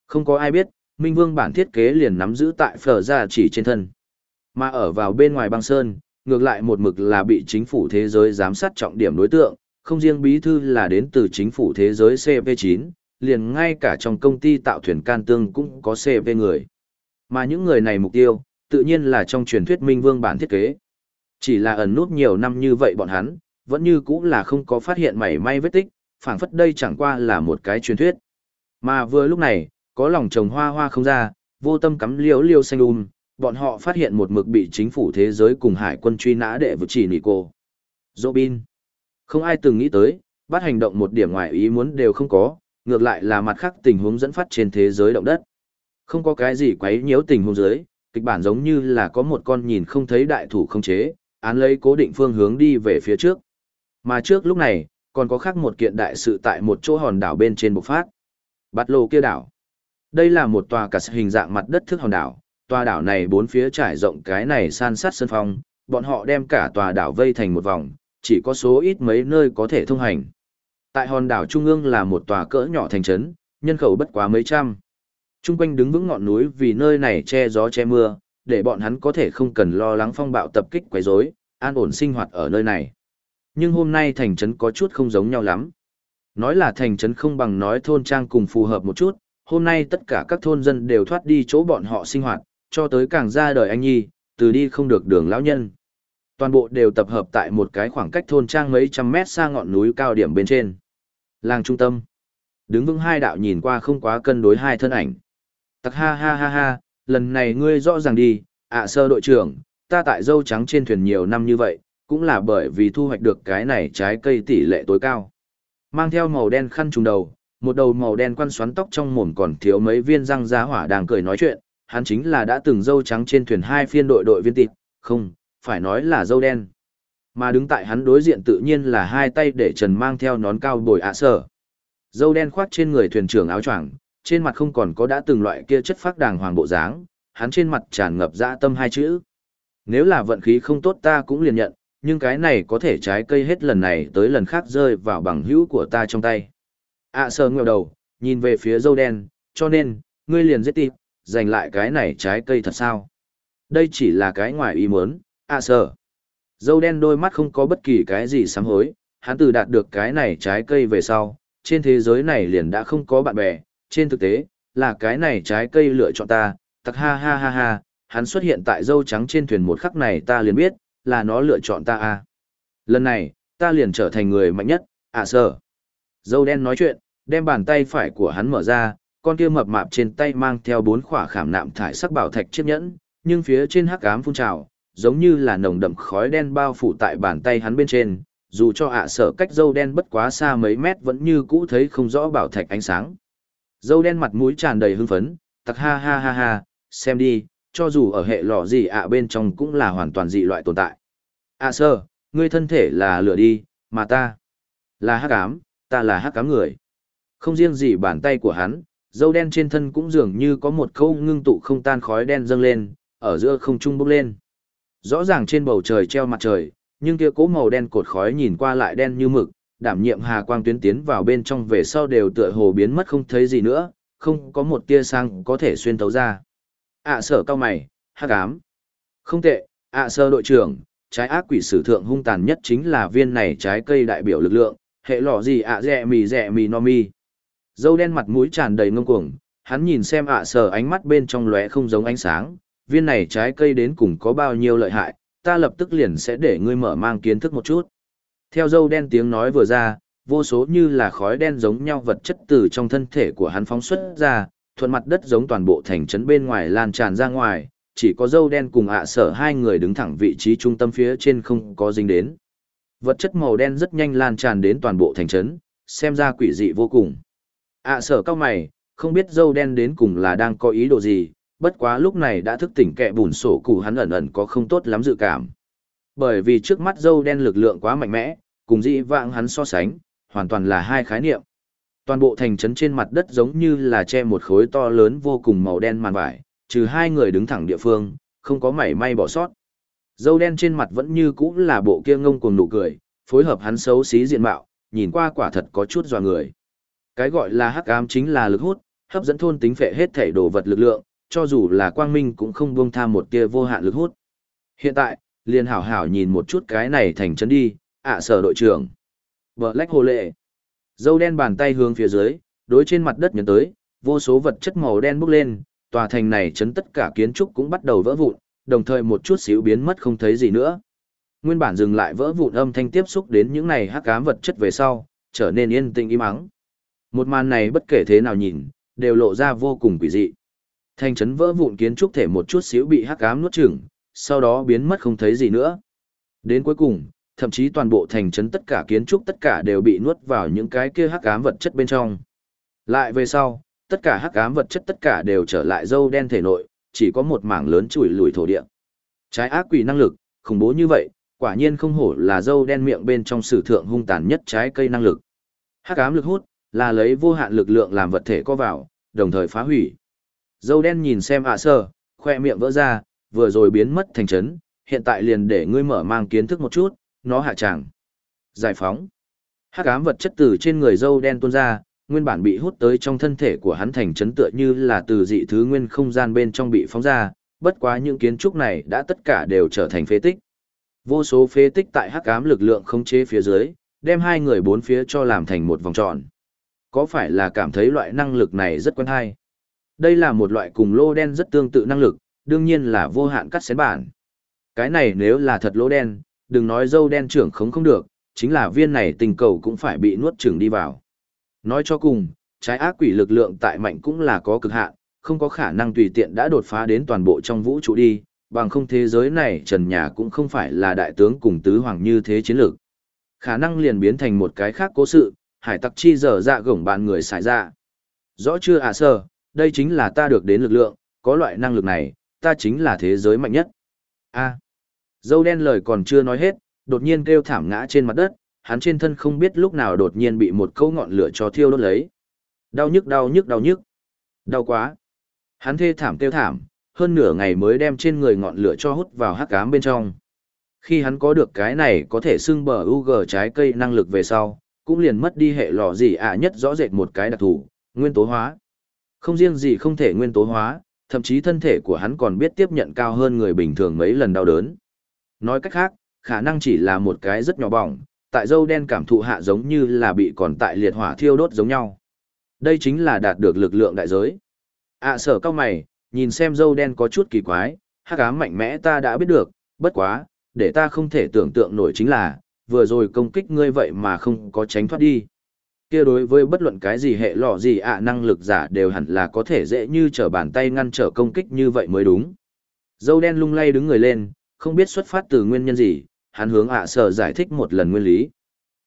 Không có ai biết, Minh Vương bản thiết kế liền nắm giữ tại Phở Gia Chỉ trên thân. Mà ở vào bên ngoài băng sơn, ngược lại một mực là bị chính phủ thế giới giám sát trọng điểm đối tượng, không riêng bí thư là đến từ chính phủ thế giới CP9, liền ngay cả trong công ty tạo thuyền can tương cũng có CV người. Mà những người này mục tiêu, tự nhiên là trong truyền thuyết Minh Vương bản thiết kế. Chỉ là ẩn nút nhiều năm như vậy bọn hắn, vẫn như cũng là không có phát hiện mảy may vết tích, phảng phất đây chẳng qua là một cái truyền thuyết. Mà vừa lúc này, có lòng trồng hoa hoa không ra, vô tâm cắm liễu liêu xanh um, bọn họ phát hiện một mực bị chính phủ thế giới cùng hải quân truy nã đệ vực chỉ nỉ cô. Robin. Không ai từng nghĩ tới, bắt hành động một điểm ngoài ý muốn đều không có, ngược lại là mặt khác tình huống dẫn phát trên thế giới động đất. Không có cái gì quấy nhiễu tình huống dưới, kịch bản giống như là có một con nhìn không thấy đại thủ không chế, án lấy cố định phương hướng đi về phía trước. Mà trước lúc này, còn có khác một kiện đại sự tại một chỗ hòn đảo bên trên bộc phát. Bát lô kia đảo. Đây là một tòa cả hình dạng mặt đất thức hòn đảo, tòa đảo này bốn phía trải rộng cái này san sát sân phong, bọn họ đem cả tòa đảo vây thành một vòng, chỉ có số ít mấy nơi có thể thông hành. Tại hòn đảo trung ương là một tòa cỡ nhỏ thành trấn, nhân khẩu bất quá mấy trăm. Trung quanh đứng vững ngọn núi vì nơi này che gió che mưa, để bọn hắn có thể không cần lo lắng phong bạo tập kích quấy rối, an ổn sinh hoạt ở nơi này. Nhưng hôm nay thành trấn có chút không giống nhau lắm. Nói là thành trấn không bằng nói thôn trang cùng phù hợp một chút, hôm nay tất cả các thôn dân đều thoát đi chỗ bọn họ sinh hoạt, cho tới càng ra đời anh nhi, từ đi không được đường lão nhân. Toàn bộ đều tập hợp tại một cái khoảng cách thôn trang mấy trăm mét xa ngọn núi cao điểm bên trên. Làng trung tâm. Đứng vững hai đạo nhìn qua không quá cân đối hai thân ảnh. Tặc ha ha ha ha, lần này ngươi rõ ràng đi, ạ sơ đội trưởng, ta tại dâu trắng trên thuyền nhiều năm như vậy, cũng là bởi vì thu hoạch được cái này trái cây tỷ lệ tối cao. Mang theo màu đen khăn trùng đầu, một đầu màu đen quăn xoắn tóc trong mồm còn thiếu mấy viên răng giá hỏa đang cười nói chuyện, hắn chính là đã từng dâu trắng trên thuyền hai phiên đội đội viên tịt, không, phải nói là dâu đen. Mà đứng tại hắn đối diện tự nhiên là hai tay để trần mang theo nón cao bồi ạ sở. Dâu đen khoác trên người thuyền trưởng áo choàng, trên mặt không còn có đã từng loại kia chất phác đàng hoàng bộ dáng, hắn trên mặt tràn ngập dã tâm hai chữ. Nếu là vận khí không tốt ta cũng liền nhận, nhưng cái này có thể trái cây hết lần này tới lần khác rơi vào bằng hữu của ta trong tay. ạ sở ngẹo đầu, nhìn về phía dâu đen, cho nên, ngươi liền giết tịp, giành lại cái này trái cây thật sao? Đây chỉ là cái ngoài ý muốn, à sợ. Dâu đen đôi mắt không có bất kỳ cái gì sám hối, hắn từ đạt được cái này trái cây về sau, trên thế giới này liền đã không có bạn bè, trên thực tế, là cái này trái cây lựa chọn ta, tặc ha ha ha ha, hắn xuất hiện tại dâu trắng trên thuyền một khắc này ta liền biết, là nó lựa chọn ta a. Lần này, ta liền trở thành người mạnh nhất, à sợ. Dâu đen nói chuyện, đem bàn tay phải của hắn mở ra, con kia mập mạp trên tay mang theo bốn khỏa khảm nạm thải sắc bảo thạch chiếc nhẫn, nhưng phía trên hắc ám phun trào, giống như là nồng đậm khói đen bao phủ tại bàn tay hắn bên trên, dù cho ạ sở cách dâu đen bất quá xa mấy mét vẫn như cũ thấy không rõ bảo thạch ánh sáng. Dâu đen mặt mũi tràn đầy hưng phấn, tặc ha ha ha ha, xem đi, cho dù ở hệ lò gì ạ bên trong cũng là hoàn toàn dị loại tồn tại. ạ sơ, ngươi thân thể là lửa đi, mà ta là hắc ám, ta là hắc ám người. Không riêng gì bàn tay của hắn, dâu đen trên thân cũng dường như có một câu ngưng tụ không tan khói đen dâng lên, ở giữa không trung bốc lên. Rõ ràng trên bầu trời treo mặt trời, nhưng kia cố màu đen cột khói nhìn qua lại đen như mực, đảm nhiệm hà quang tuyến tiến vào bên trong về sau đều tựa hồ biến mất không thấy gì nữa, không có một tia sang có thể xuyên thấu ra. ạ sở cao mày, hắc ám. Không tệ, ạ sơ đội trưởng, trái ác quỷ sử thượng hung tàn nhất chính là viên này trái cây đại biểu lực lượng, hệ lọ gì ạ dẹ mì dẹ mì no mi. Dâu đen mặt mũi tràn đầy ngông cuồng, hắn nhìn xem ạ sở ánh mắt bên trong lóe không giống ánh sáng, viên này trái cây đến cùng có bao nhiêu lợi hại, ta lập tức liền sẽ để ngươi mở mang kiến thức một chút. Theo dâu đen tiếng nói vừa ra, vô số như là khói đen giống nhau vật chất từ trong thân thể của hắn phóng xuất ra, thuận mặt đất giống toàn bộ thành trấn bên ngoài lan tràn ra ngoài, chỉ có dâu đen cùng ạ sở hai người đứng thẳng vị trí trung tâm phía trên không có dính đến. Vật chất màu đen rất nhanh lan tràn đến toàn bộ thành trấn, xem ra quỷ dị vô cùng ạ sở cao mày, không biết dâu đen đến cùng là đang có ý đồ gì, bất quá lúc này đã thức tỉnh kẻ bùn sổ cụ hắn ẩn ẩn có không tốt lắm dự cảm. Bởi vì trước mắt dâu đen lực lượng quá mạnh mẽ, cùng dị vãng hắn so sánh, hoàn toàn là hai khái niệm. Toàn bộ thành trấn trên mặt đất giống như là che một khối to lớn vô cùng màu đen màn vải, trừ hai người đứng thẳng địa phương, không có mảy may bỏ sót. Dâu đen trên mặt vẫn như cũ là bộ kia ngông cuồng nụ cười, phối hợp hắn xấu xí diện mạo, nhìn qua quả thật có chút dọa người. Cái gọi là hắc ám chính là lực hút, hấp dẫn thôn tính phệ hết thể đồ vật lực lượng, cho dù là quang minh cũng không buông tha một tia vô hạn lực hút. Hiện tại, liền hảo hảo nhìn một chút cái này thành trấn đi, ạ sở đội trưởng. Bờ lách hồ lệ. Dâu đen bàn tay hướng phía dưới, đối trên mặt đất nhấn tới, vô số vật chất màu đen bốc lên, tòa thành này chấn tất cả kiến trúc cũng bắt đầu vỡ vụn, đồng thời một chút xíu biến mất không thấy gì nữa. Nguyên bản dừng lại vỡ vụn âm thanh tiếp xúc đến những này hắc ám vật chất về sau, trở nên yên tĩnh im ắng. Một màn này bất kể thế nào nhìn, đều lộ ra vô cùng quỷ dị. Thành trấn vỡ vụn kiến trúc thể một chút xíu bị hắc ám nuốt chửng, sau đó biến mất không thấy gì nữa. Đến cuối cùng, thậm chí toàn bộ thành trấn tất cả kiến trúc tất cả đều bị nuốt vào những cái kia hắc ám vật chất bên trong. Lại về sau, tất cả hắc ám vật chất tất cả đều trở lại dâu đen thể nội, chỉ có một mảng lớn chùi lùi thổ địa. Trái ác quỷ năng lực, khủng bố như vậy, quả nhiên không hổ là dâu đen miệng bên trong sử thượng hung tàn nhất trái cây năng lực. Hắc ám lực hút, là lấy vô hạn lực lượng làm vật thể có vào, đồng thời phá hủy. Dâu đen nhìn xem ạ sơ, khoe miệng vỡ ra, vừa rồi biến mất thành chấn, hiện tại liền để ngươi mở mang kiến thức một chút, nó hạ tràng. Giải phóng. Hắc ám vật chất từ trên người dâu đen tuôn ra, nguyên bản bị hút tới trong thân thể của hắn thành chấn tựa như là từ dị thứ nguyên không gian bên trong bị phóng ra, bất quá những kiến trúc này đã tất cả đều trở thành phế tích. Vô số phế tích tại hắc ám lực lượng khống chế phía dưới, đem hai người bốn phía cho làm thành một vòng tròn. Có phải là cảm thấy loại năng lực này rất quen hay? Đây là một loại cùng lô đen rất tương tự năng lực, đương nhiên là vô hạn cắt xén bản. Cái này nếu là thật lỗ đen, đừng nói dâu đen trưởng không không được, chính là viên này tình cầu cũng phải bị nuốt chửng đi vào. Nói cho cùng, trái ác quỷ lực lượng tại mạnh cũng là có cực hạn, không có khả năng tùy tiện đã đột phá đến toàn bộ trong vũ trụ đi, bằng không thế giới này trần nhà cũng không phải là đại tướng cùng tứ hoàng như thế chiến lược. Khả năng liền biến thành một cái khác cố sự, hải tặc chi dở dạ gổng bạn người xài ra. Rõ chưa à sơ, đây chính là ta được đến lực lượng, có loại năng lực này, ta chính là thế giới mạnh nhất. A. Dâu đen lời còn chưa nói hết, đột nhiên kêu thảm ngã trên mặt đất, hắn trên thân không biết lúc nào đột nhiên bị một câu ngọn lửa cho thiêu đốt lấy. Đau nhức đau nhức đau nhức. Đau quá. Hắn thê thảm kêu thảm, hơn nửa ngày mới đem trên người ngọn lửa cho hút vào hắc ám bên trong. Khi hắn có được cái này có thể xưng bờ UG trái cây năng lực về sau, cũng liền mất đi hệ lò gì ạ nhất rõ rệt một cái đặc thù, nguyên tố hóa. Không riêng gì không thể nguyên tố hóa, thậm chí thân thể của hắn còn biết tiếp nhận cao hơn người bình thường mấy lần đau đớn. Nói cách khác, khả năng chỉ là một cái rất nhỏ bỏng, tại dâu đen cảm thụ hạ giống như là bị còn tại liệt hỏa thiêu đốt giống nhau. Đây chính là đạt được lực lượng đại giới. À sở cao mày, nhìn xem dâu đen có chút kỳ quái, hắc ám mạnh mẽ ta đã biết được, bất quá, để ta không thể tưởng tượng nổi chính là, vừa rồi công kích ngươi vậy mà không có tránh thoát đi. Kia đối với bất luận cái gì hệ lọ gì ạ năng lực giả đều hẳn là có thể dễ như trở bàn tay ngăn trở công kích như vậy mới đúng. Dâu đen lung lay đứng người lên, không biết xuất phát từ nguyên nhân gì, hắn hướng ạ sở giải thích một lần nguyên lý.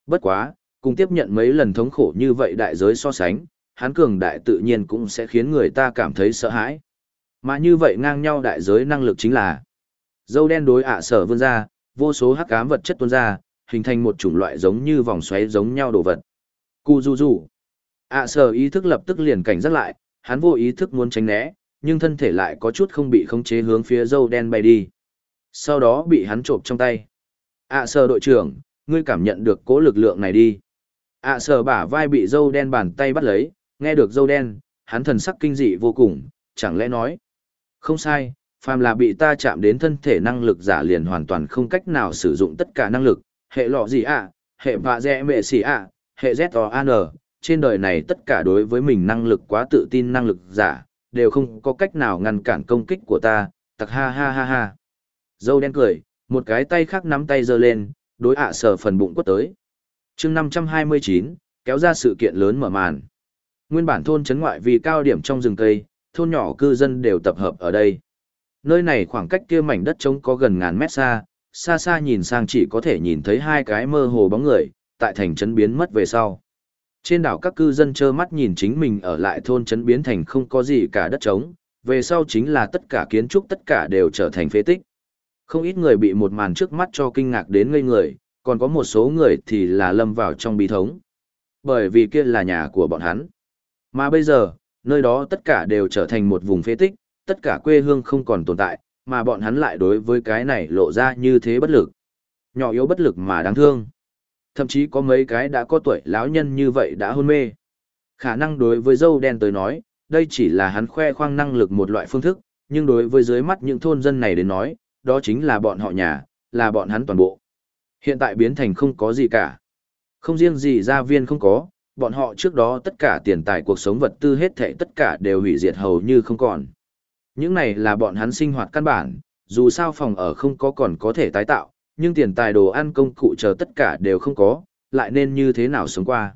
Bất quá, cùng tiếp nhận mấy lần thống khổ như vậy đại giới so sánh, hắn cường đại tự nhiên cũng sẽ khiến người ta cảm thấy sợ hãi. Mà như vậy ngang nhau đại giới năng lực chính là dâu đen đối ạ sở vươn ra, vô số hắc ám vật chất tuôn ra, hình thành một chủng loại giống như vòng xoáy giống nhau đồ vật. Cù du du. ạ sở ý thức lập tức liền cảnh giác lại, hắn vô ý thức muốn tránh né, nhưng thân thể lại có chút không bị khống chế hướng phía dâu đen bay đi. Sau đó bị hắn trộm trong tay. ạ sở đội trưởng, ngươi cảm nhận được cố lực lượng này đi. ạ sở bả vai bị dâu đen bàn tay bắt lấy, nghe được dâu đen, hắn thần sắc kinh dị vô cùng, chẳng lẽ nói. Không sai, phàm là bị ta chạm đến thân thể năng lực giả liền hoàn toàn không cách nào sử dụng tất cả năng lực, hệ lọ gì ạ, hệ vạ dẹ mệ xỉ ạ, hệ Z-O-An, trên đời này tất cả đối với mình năng lực quá tự tin năng lực giả, đều không có cách nào ngăn cản công kích của ta, tặc ha ha ha ha. Dâu đen cười, một cái tay khác nắm tay giơ lên, đối ạ sờ phần bụng quất tới. chương 529, kéo ra sự kiện lớn mở màn. Nguyên bản thôn trấn ngoại vì cao điểm trong rừng cây, thôn nhỏ cư dân đều tập hợp ở đây. Nơi này khoảng cách kia mảnh đất trống có gần ngàn mét xa, xa xa nhìn sang chỉ có thể nhìn thấy hai cái mơ hồ bóng người, tại thành trấn biến mất về sau. Trên đảo các cư dân trơ mắt nhìn chính mình ở lại thôn trấn biến thành không có gì cả đất trống, về sau chính là tất cả kiến trúc tất cả đều trở thành phế tích. Không ít người bị một màn trước mắt cho kinh ngạc đến ngây người, còn có một số người thì là lâm vào trong bí thống. Bởi vì kia là nhà của bọn hắn. Mà bây giờ, nơi đó tất cả đều trở thành một vùng phế tích, tất cả quê hương không còn tồn tại, mà bọn hắn lại đối với cái này lộ ra như thế bất lực. Nhỏ yếu bất lực mà đáng thương. Thậm chí có mấy cái đã có tuổi lão nhân như vậy đã hôn mê. Khả năng đối với dâu đen tới nói, đây chỉ là hắn khoe khoang năng lực một loại phương thức, nhưng đối với dưới mắt những thôn dân này đến nói, đó chính là bọn họ nhà, là bọn hắn toàn bộ. Hiện tại biến thành không có gì cả. Không riêng gì gia viên không có, bọn họ trước đó tất cả tiền tài cuộc sống vật tư hết thảy tất cả đều hủy diệt hầu như không còn. Những này là bọn hắn sinh hoạt căn bản, dù sao phòng ở không có còn có thể tái tạo, nhưng tiền tài đồ ăn công cụ chờ tất cả đều không có, lại nên như thế nào sống qua.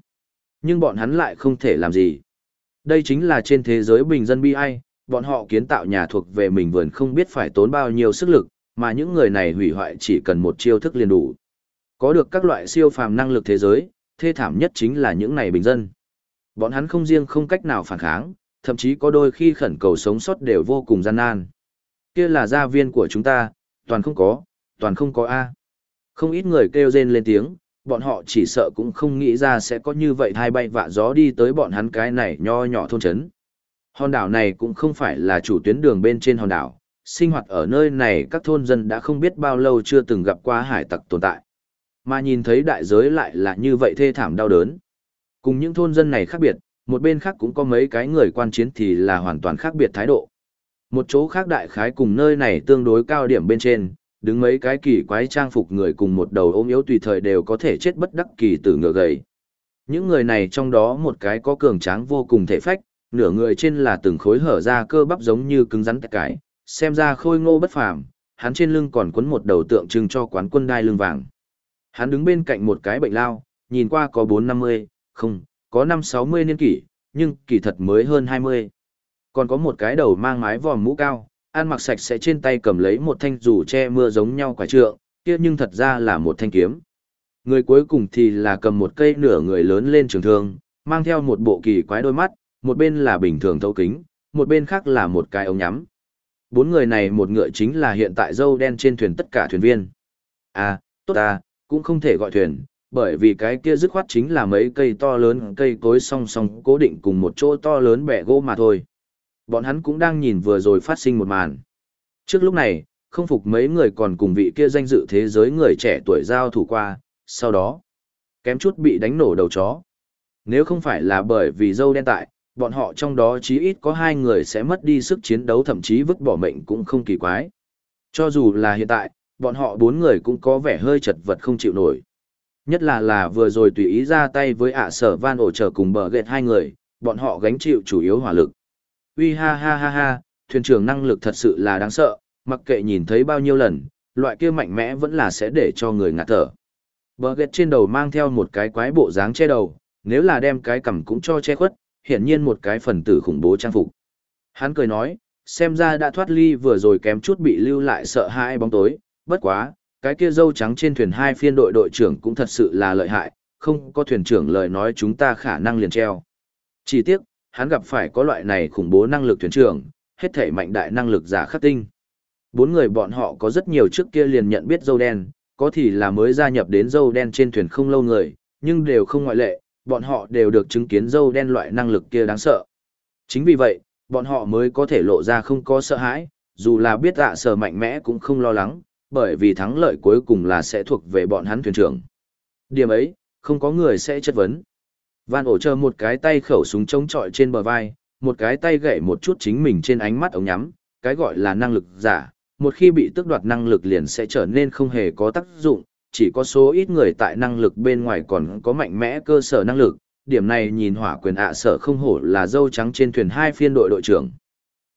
Nhưng bọn hắn lại không thể làm gì. Đây chính là trên thế giới bình dân bi ai, bọn họ kiến tạo nhà thuộc về mình vườn không biết phải tốn bao nhiêu sức lực, mà những người này hủy hoại chỉ cần một chiêu thức liền đủ. Có được các loại siêu phàm năng lực thế giới, thê thảm nhất chính là những này bình dân. Bọn hắn không riêng không cách nào phản kháng, thậm chí có đôi khi khẩn cầu sống sót đều vô cùng gian nan. Kia là gia viên của chúng ta, toàn không có, toàn không có A. Không ít người kêu rên lên tiếng, bọn họ chỉ sợ cũng không nghĩ ra sẽ có như vậy hai bay vạ gió đi tới bọn hắn cái này nho nhỏ thôn trấn. Hòn đảo này cũng không phải là chủ tuyến đường bên trên hòn đảo, sinh hoạt ở nơi này các thôn dân đã không biết bao lâu chưa từng gặp qua hải tặc tồn tại. Mà nhìn thấy đại giới lại là như vậy thê thảm đau đớn. Cùng những thôn dân này khác biệt, một bên khác cũng có mấy cái người quan chiến thì là hoàn toàn khác biệt thái độ. Một chỗ khác đại khái cùng nơi này tương đối cao điểm bên trên, đứng mấy cái kỳ quái trang phục người cùng một đầu ôm yếu tùy thời đều có thể chết bất đắc kỳ tử ngựa gầy. Những người này trong đó một cái có cường tráng vô cùng thể phách, nửa người trên là từng khối hở ra cơ bắp giống như cứng rắn cái, xem ra khôi ngô bất phàm, hắn trên lưng còn quấn một đầu tượng trưng cho quán quân đai lưng vàng. Hắn đứng bên cạnh một cái bệnh lao, nhìn qua có 4-50, không, có 5-60 niên kỷ, nhưng kỳ thật mới hơn 20. Còn có một cái đầu mang mái vòm mũ cao, ăn mặc sạch sẽ trên tay cầm lấy một thanh dù che mưa giống nhau quả trượng, kia nhưng thật ra là một thanh kiếm. Người cuối cùng thì là cầm một cây nửa người lớn lên trường thương, mang theo một bộ kỳ quái đôi mắt, một bên là bình thường thấu kính, một bên khác là một cái ống nhắm. Bốn người này một ngựa chính là hiện tại dâu đen trên thuyền tất cả thuyền viên. À, tốt à, cũng không thể gọi thuyền, bởi vì cái kia dứt khoát chính là mấy cây to lớn cây cối song song cố định cùng một chỗ to lớn bẻ gỗ mà thôi. Bọn hắn cũng đang nhìn vừa rồi phát sinh một màn. Trước lúc này, không phục mấy người còn cùng vị kia danh dự thế giới người trẻ tuổi giao thủ qua, sau đó, kém chút bị đánh nổ đầu chó. Nếu không phải là bởi vì dâu đen tại, bọn họ trong đó chí ít có hai người sẽ mất đi sức chiến đấu thậm chí vứt bỏ mệnh cũng không kỳ quái. Cho dù là hiện tại, bọn họ bốn người cũng có vẻ hơi chật vật không chịu nổi. Nhất là là vừa rồi tùy ý ra tay với ạ sở van ổ trở cùng bờ ghẹt hai người, bọn họ gánh chịu chủ yếu hỏa lực. Uy ha ha ha ha, thuyền trưởng năng lực thật sự là đáng sợ, mặc kệ nhìn thấy bao nhiêu lần, loại kia mạnh mẽ vẫn là sẽ để cho người ngạt thở. Bờ ghẹt trên đầu mang theo một cái quái bộ dáng che đầu, nếu là đem cái cằm cũng cho che khuất, hiển nhiên một cái phần tử khủng bố trang phục. Hắn cười nói, xem ra đã thoát ly vừa rồi kém chút bị lưu lại sợ hãi bóng tối, bất quá, cái kia dâu trắng trên thuyền hai phiên đội đội trưởng cũng thật sự là lợi hại, không có thuyền trưởng lời nói chúng ta khả năng liền treo. Chỉ tiếc, hắn gặp phải có loại này khủng bố năng lực thuyền trưởng, hết thể mạnh đại năng lực giả khắc tinh. Bốn người bọn họ có rất nhiều trước kia liền nhận biết dâu đen, có thì là mới gia nhập đến dâu đen trên thuyền không lâu người, nhưng đều không ngoại lệ, bọn họ đều được chứng kiến dâu đen loại năng lực kia đáng sợ. Chính vì vậy, bọn họ mới có thể lộ ra không có sợ hãi, dù là biết dạ sở mạnh mẽ cũng không lo lắng, bởi vì thắng lợi cuối cùng là sẽ thuộc về bọn hắn thuyền trưởng. Điểm ấy, không có người sẽ chất vấn. Van ổ chờ một cái tay khẩu súng chống trọi trên bờ vai, một cái tay gậy một chút chính mình trên ánh mắt ống nhắm, cái gọi là năng lực giả, một khi bị tước đoạt năng lực liền sẽ trở nên không hề có tác dụng, chỉ có số ít người tại năng lực bên ngoài còn có mạnh mẽ cơ sở năng lực, điểm này nhìn hỏa quyền ạ sở không hổ là dâu trắng trên thuyền hai phiên đội đội trưởng.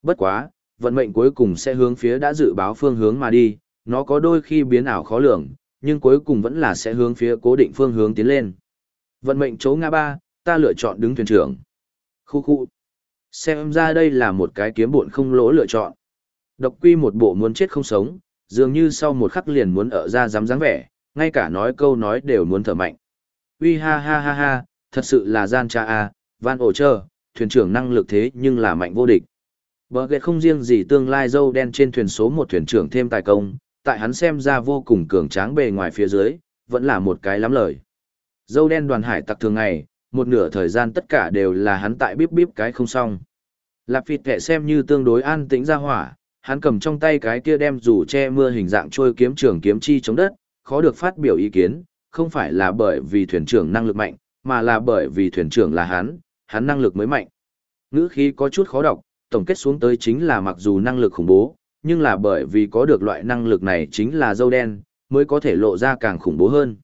Bất quá, vận mệnh cuối cùng sẽ hướng phía đã dự báo phương hướng mà đi, nó có đôi khi biến ảo khó lường, nhưng cuối cùng vẫn là sẽ hướng phía cố định phương hướng tiến lên. Vận mệnh chỗ ngã ba, ta lựa chọn đứng thuyền trưởng. Khu khu. Xem ra đây là một cái kiếm buồn không lỗ lựa chọn. Độc quy một bộ muốn chết không sống, dường như sau một khắc liền muốn ở ra dám dáng vẻ, ngay cả nói câu nói đều muốn thở mạnh. Ui ha ha ha ha, thật sự là gian cha a, van ổ trơ, thuyền trưởng năng lực thế nhưng là mạnh vô địch. Bờ ghẹt không riêng gì tương lai dâu đen trên thuyền số một thuyền trưởng thêm tài công, tại hắn xem ra vô cùng cường tráng bề ngoài phía dưới, vẫn là một cái lắm lời. Dâu đen đoàn hải tặc thường ngày, một nửa thời gian tất cả đều là hắn tại bíp bíp cái không xong. Lạp phịt kệ xem như tương đối an tĩnh ra hỏa, hắn cầm trong tay cái kia đem dù che mưa hình dạng trôi kiếm trường kiếm chi chống đất, khó được phát biểu ý kiến, không phải là bởi vì thuyền trưởng năng lực mạnh, mà là bởi vì thuyền trưởng là hắn, hắn năng lực mới mạnh. Ngữ khí có chút khó đọc, tổng kết xuống tới chính là mặc dù năng lực khủng bố, nhưng là bởi vì có được loại năng lực này chính là dâu đen, mới có thể lộ ra càng khủng bố hơn.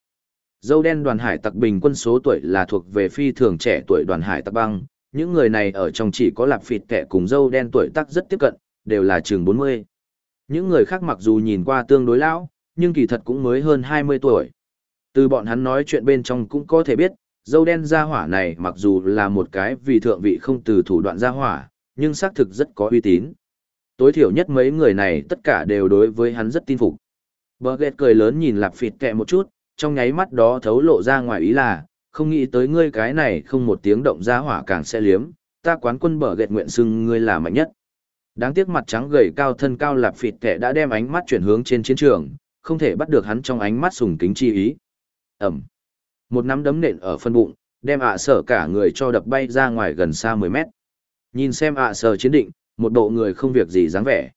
Dâu đen đoàn hải tặc bình quân số tuổi là thuộc về phi thường trẻ tuổi đoàn hải tặc băng, những người này ở trong chỉ có lạp phịt kẻ cùng dâu đen tuổi tác rất tiếp cận, đều là trường 40. Những người khác mặc dù nhìn qua tương đối lão, nhưng kỳ thật cũng mới hơn 20 tuổi. Từ bọn hắn nói chuyện bên trong cũng có thể biết, dâu đen gia hỏa này mặc dù là một cái vì thượng vị không từ thủ đoạn gia hỏa, nhưng xác thực rất có uy tín. Tối thiểu nhất mấy người này tất cả đều đối với hắn rất tin phục. Bờ ghét cười lớn nhìn lạp phịt kẹ một chút, trong nháy mắt đó thấu lộ ra ngoài ý là, không nghĩ tới ngươi cái này không một tiếng động ra hỏa càng sẽ liếm, ta quán quân bờ ghét nguyện xưng ngươi là mạnh nhất. Đáng tiếc mặt trắng gầy cao thân cao lạp phịt kẹ đã đem ánh mắt chuyển hướng trên chiến trường, không thể bắt được hắn trong ánh mắt sùng kính chi ý. Ẩm. Một nắm đấm nện ở phân bụng, đem ạ sở cả người cho đập bay ra ngoài gần xa 10 mét. Nhìn xem ạ sở chiến định, một bộ người không việc gì dáng vẻ.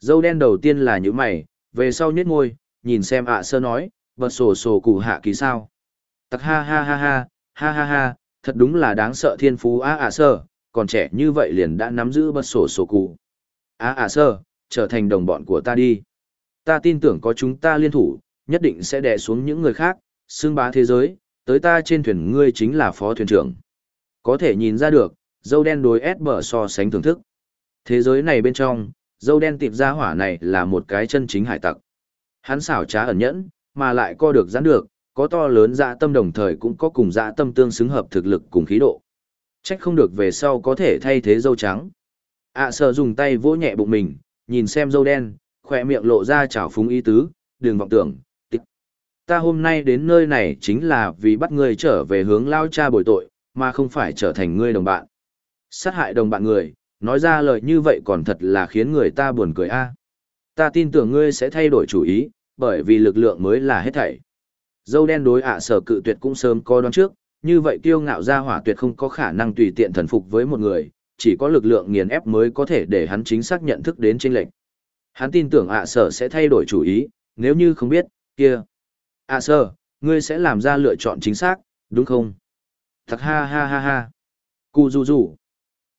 Dâu đen đầu tiên là những mày, về sau nhếch môi, nhìn xem ạ sơ nói, bật sổ sổ cụ hạ kỳ sao. Tặc ha ha ha ha, ha ha ha, thật đúng là đáng sợ thiên phú á ạ sơ còn trẻ như vậy liền đã nắm giữ bật sổ sổ cụ. Á ạ sơ trở thành đồng bọn của ta đi. Ta tin tưởng có chúng ta liên thủ, nhất định sẽ đè xuống những người khác, xương bá thế giới, tới ta trên thuyền ngươi chính là phó thuyền trưởng. Có thể nhìn ra được, dâu đen đối ép bở so sánh thưởng thức. Thế giới này bên trong, dâu đen tịp ra hỏa này là một cái chân chính hải tặc. Hắn xảo trá ẩn nhẫn, mà lại co được giãn được, có to lớn dạ tâm đồng thời cũng có cùng dạ tâm tương xứng hợp thực lực cùng khí độ. Trách không được về sau có thể thay thế dâu trắng. ạ à, sợ dùng tay vỗ nhẹ bụng mình, nhìn xem dâu đen, khỏe miệng lộ ra chảo phúng ý tứ, đừng vọng tưởng, tích. Ta hôm nay đến nơi này chính là vì bắt ngươi trở về hướng lao cha bồi tội, mà không phải trở thành ngươi đồng bạn. Sát hại đồng bạn người, nói ra lời như vậy còn thật là khiến người ta buồn cười a. Ta tin tưởng ngươi sẽ thay đổi chủ ý, bởi vì lực lượng mới là hết thảy. Dâu đen đối ạ sở cự tuyệt cũng sớm có đoán trước, như vậy kiêu ngạo ra hỏa tuyệt không có khả năng tùy tiện thần phục với một người, chỉ có lực lượng nghiền ép mới có thể để hắn chính xác nhận thức đến chênh lệch. Hắn tin tưởng ạ sở sẽ thay đổi chủ ý, nếu như không biết, kia. ạ sở, ngươi sẽ làm ra lựa chọn chính xác, đúng không? Thật ha ha ha ha. Cù du du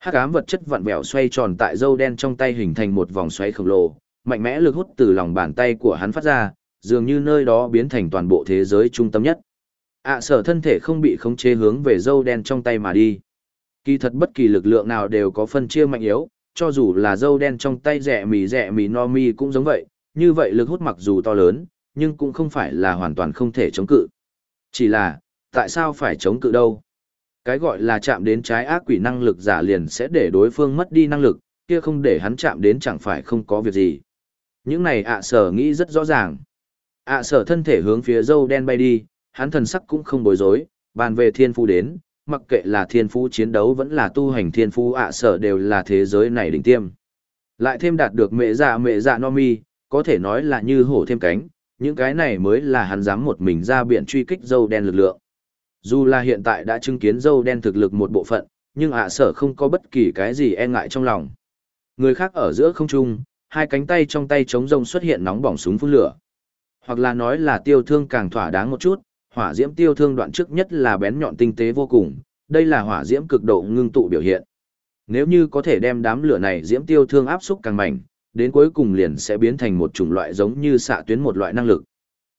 Hắc ám vật chất vặn vẹo xoay tròn tại dâu đen trong tay hình thành một vòng xoáy khổng lồ, mạnh mẽ lực hút từ lòng bàn tay của hắn phát ra, dường như nơi đó biến thành toàn bộ thế giới trung tâm nhất. ạ sở thân thể không bị khống chế hướng về dâu đen trong tay mà đi. Kỳ thật bất kỳ lực lượng nào đều có phân chia mạnh yếu, cho dù là dâu đen trong tay rẻ mì rẻ mì no mi cũng giống vậy, như vậy lực hút mặc dù to lớn, nhưng cũng không phải là hoàn toàn không thể chống cự. Chỉ là, tại sao phải chống cự đâu? Cái gọi là chạm đến trái ác quỷ năng lực giả liền sẽ để đối phương mất đi năng lực, kia không để hắn chạm đến chẳng phải không có việc gì. Những này ạ sở nghĩ rất rõ ràng. ạ sở thân thể hướng phía dâu đen bay đi, hắn thần sắc cũng không bối rối, bàn về thiên phu đến, mặc kệ là thiên phú chiến đấu vẫn là tu hành thiên phú ạ sở đều là thế giới này đỉnh tiêm. Lại thêm đạt được mẹ dạ mẹ dạ no mi, có thể nói là như hổ thêm cánh, những cái này mới là hắn dám một mình ra biển truy kích dâu đen lực lượng. Dù là hiện tại đã chứng kiến dâu đen thực lực một bộ phận, nhưng ạ sở không có bất kỳ cái gì e ngại trong lòng. Người khác ở giữa không trung, hai cánh tay trong tay chống rông xuất hiện nóng bỏng súng phun lửa. Hoặc là nói là tiêu thương càng thỏa đáng một chút, hỏa diễm tiêu thương đoạn trước nhất là bén nhọn tinh tế vô cùng, đây là hỏa diễm cực độ ngưng tụ biểu hiện. Nếu như có thể đem đám lửa này diễm tiêu thương áp xúc càng mạnh, đến cuối cùng liền sẽ biến thành một chủng loại giống như xạ tuyến một loại năng lực.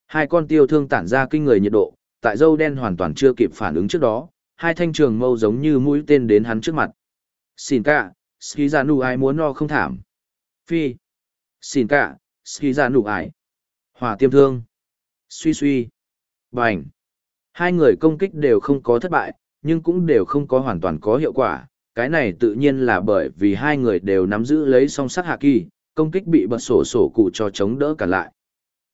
Hai con tiêu thương tản ra kinh người nhiệt độ, tại dâu đen hoàn toàn chưa kịp phản ứng trước đó, hai thanh trường mâu giống như mũi tên đến hắn trước mặt. Xin cả, ski ra nụ ai muốn no không thảm. Phi. Xin cả, ski ra nụ ai. Hỏa tiêm thương. Suy suy. Bành. Hai người công kích đều không có thất bại, nhưng cũng đều không có hoàn toàn có hiệu quả. Cái này tự nhiên là bởi vì hai người đều nắm giữ lấy song sắc hạ kỳ, công kích bị bật sổ sổ cụ cho chống đỡ cả lại.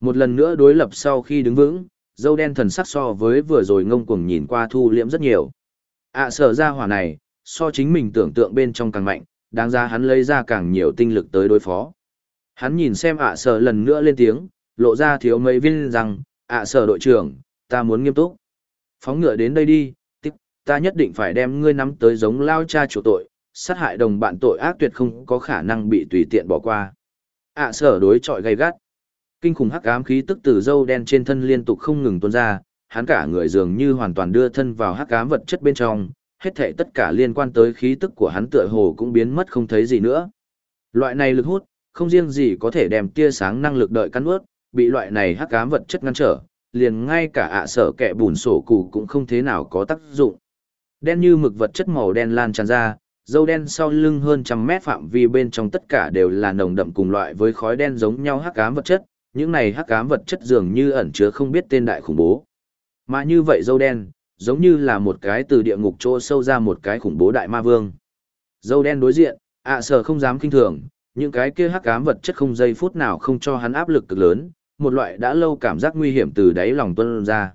Một lần nữa đối lập sau khi đứng vững, dâu đen thần sắc so với vừa rồi ngông cuồng nhìn qua thu liễm rất nhiều. ạ à, sở ra hỏa này, so chính mình tưởng tượng bên trong càng mạnh, đáng ra hắn lấy ra càng nhiều tinh lực tới đối phó. Hắn nhìn xem ạ à sở lần nữa lên tiếng, lộ ra thiếu mấy viên rằng, ạ à sở đội trưởng, ta muốn nghiêm túc. Phóng ngựa đến đây đi, tích, ta nhất định phải đem ngươi nắm tới giống lao cha chủ tội, sát hại đồng bạn tội ác tuyệt không có khả năng bị tùy tiện bỏ qua. ạ sở đối chọi gay gắt. Kinh khủng hắc ám khí tức từ dâu đen trên thân liên tục không ngừng tuôn ra, hắn cả người dường như hoàn toàn đưa thân vào hắc ám vật chất bên trong, hết thảy tất cả liên quan tới khí tức của hắn tựa hồ cũng biến mất không thấy gì nữa. Loại này lực hút, không riêng gì có thể đem tia sáng năng lực đợi cắn ướt, bị loại này hắc ám vật chất ngăn trở, liền ngay cả ạ sở kẻ bùn sổ cụ cũng không thế nào có tác dụng. Đen như mực vật chất màu đen lan tràn ra, dâu đen sau lưng hơn trăm mét phạm vi bên trong tất cả đều là nồng đậm cùng loại với khói đen giống nhau hắc ám vật chất, những này hắc ám vật chất dường như ẩn chứa không biết tên đại khủng bố. Mà như vậy dâu đen, giống như là một cái từ địa ngục chỗ sâu ra một cái khủng bố đại ma vương. Dâu đen đối diện, ạ sở không dám kinh thường, những cái kia hắc ám vật chất không giây phút nào không cho hắn áp lực cực lớn, một loại đã lâu cảm giác nguy hiểm từ đáy lòng tuân ra.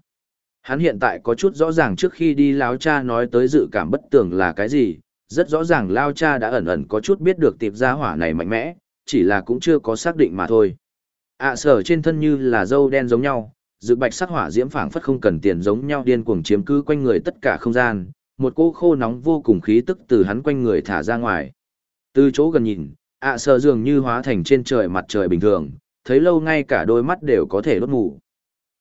Hắn hiện tại có chút rõ ràng trước khi đi lão cha nói tới dự cảm bất tường là cái gì, rất rõ ràng lao cha đã ẩn ẩn có chút biết được tiệp gia hỏa này mạnh mẽ, chỉ là cũng chưa có xác định mà thôi ạ sở trên thân như là dâu đen giống nhau, dự bạch sắc hỏa diễm phảng phất không cần tiền giống nhau điên cuồng chiếm cứ quanh người tất cả không gian, một cô khô nóng vô cùng khí tức từ hắn quanh người thả ra ngoài. Từ chỗ gần nhìn, ạ sở dường như hóa thành trên trời mặt trời bình thường, thấy lâu ngay cả đôi mắt đều có thể đốt mù.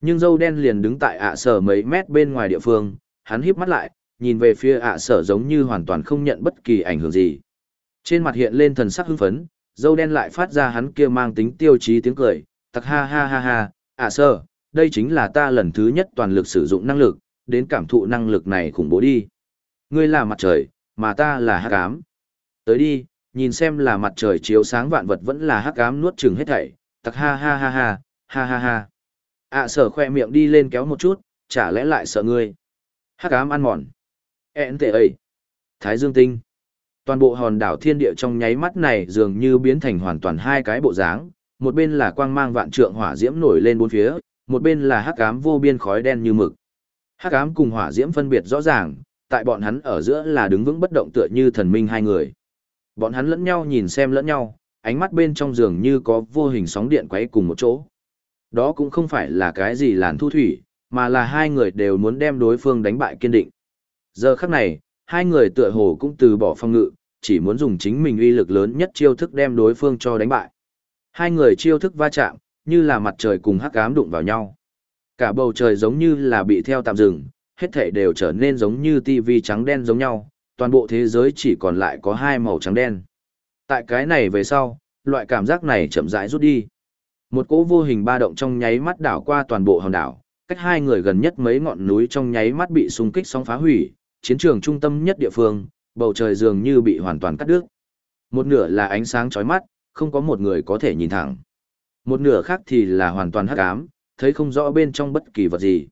Nhưng dâu đen liền đứng tại ạ sở mấy mét bên ngoài địa phương, hắn híp mắt lại, nhìn về phía ạ sở giống như hoàn toàn không nhận bất kỳ ảnh hưởng gì. Trên mặt hiện lên thần sắc hưng phấn, dâu đen lại phát ra hắn kia mang tính tiêu chí tiếng cười, tặc ha ha ha ha, ạ sơ, đây chính là ta lần thứ nhất toàn lực sử dụng năng lực, đến cảm thụ năng lực này khủng bố đi. Ngươi là mặt trời, mà ta là hắc ám. Tới đi, nhìn xem là mặt trời chiếu sáng vạn vật vẫn là hắc ám nuốt chừng hết thảy, tặc ha ha ha ha, ha ha ha. ạ sở khoe miệng đi lên kéo một chút, chả lẽ lại sợ ngươi. Hắc ám ăn mòn. Ẹn tệ ấy. Thái Dương Tinh. Toàn bộ hòn đảo thiên địa trong nháy mắt này dường như biến thành hoàn toàn hai cái bộ dáng, một bên là quang mang vạn trượng hỏa diễm nổi lên bốn phía, một bên là hắc ám vô biên khói đen như mực. Hắc ám cùng hỏa diễm phân biệt rõ ràng, tại bọn hắn ở giữa là đứng vững bất động tựa như thần minh hai người. Bọn hắn lẫn nhau nhìn xem lẫn nhau, ánh mắt bên trong giường như có vô hình sóng điện quấy cùng một chỗ. Đó cũng không phải là cái gì làn thu thủy, mà là hai người đều muốn đem đối phương đánh bại kiên định. Giờ khắc này, hai người tựa hồ cũng từ bỏ phong ngự, chỉ muốn dùng chính mình uy lực lớn nhất chiêu thức đem đối phương cho đánh bại. Hai người chiêu thức va chạm, như là mặt trời cùng hắc ám đụng vào nhau. Cả bầu trời giống như là bị theo tạm dừng, hết thảy đều trở nên giống như tivi trắng đen giống nhau, toàn bộ thế giới chỉ còn lại có hai màu trắng đen. Tại cái này về sau, loại cảm giác này chậm rãi rút đi. Một cỗ vô hình ba động trong nháy mắt đảo qua toàn bộ hòn đảo, cách hai người gần nhất mấy ngọn núi trong nháy mắt bị xung kích sóng phá hủy, chiến trường trung tâm nhất địa phương, bầu trời dường như bị hoàn toàn cắt đứt. Một nửa là ánh sáng chói mắt, không có một người có thể nhìn thẳng. Một nửa khác thì là hoàn toàn hắc ám, thấy không rõ bên trong bất kỳ vật gì.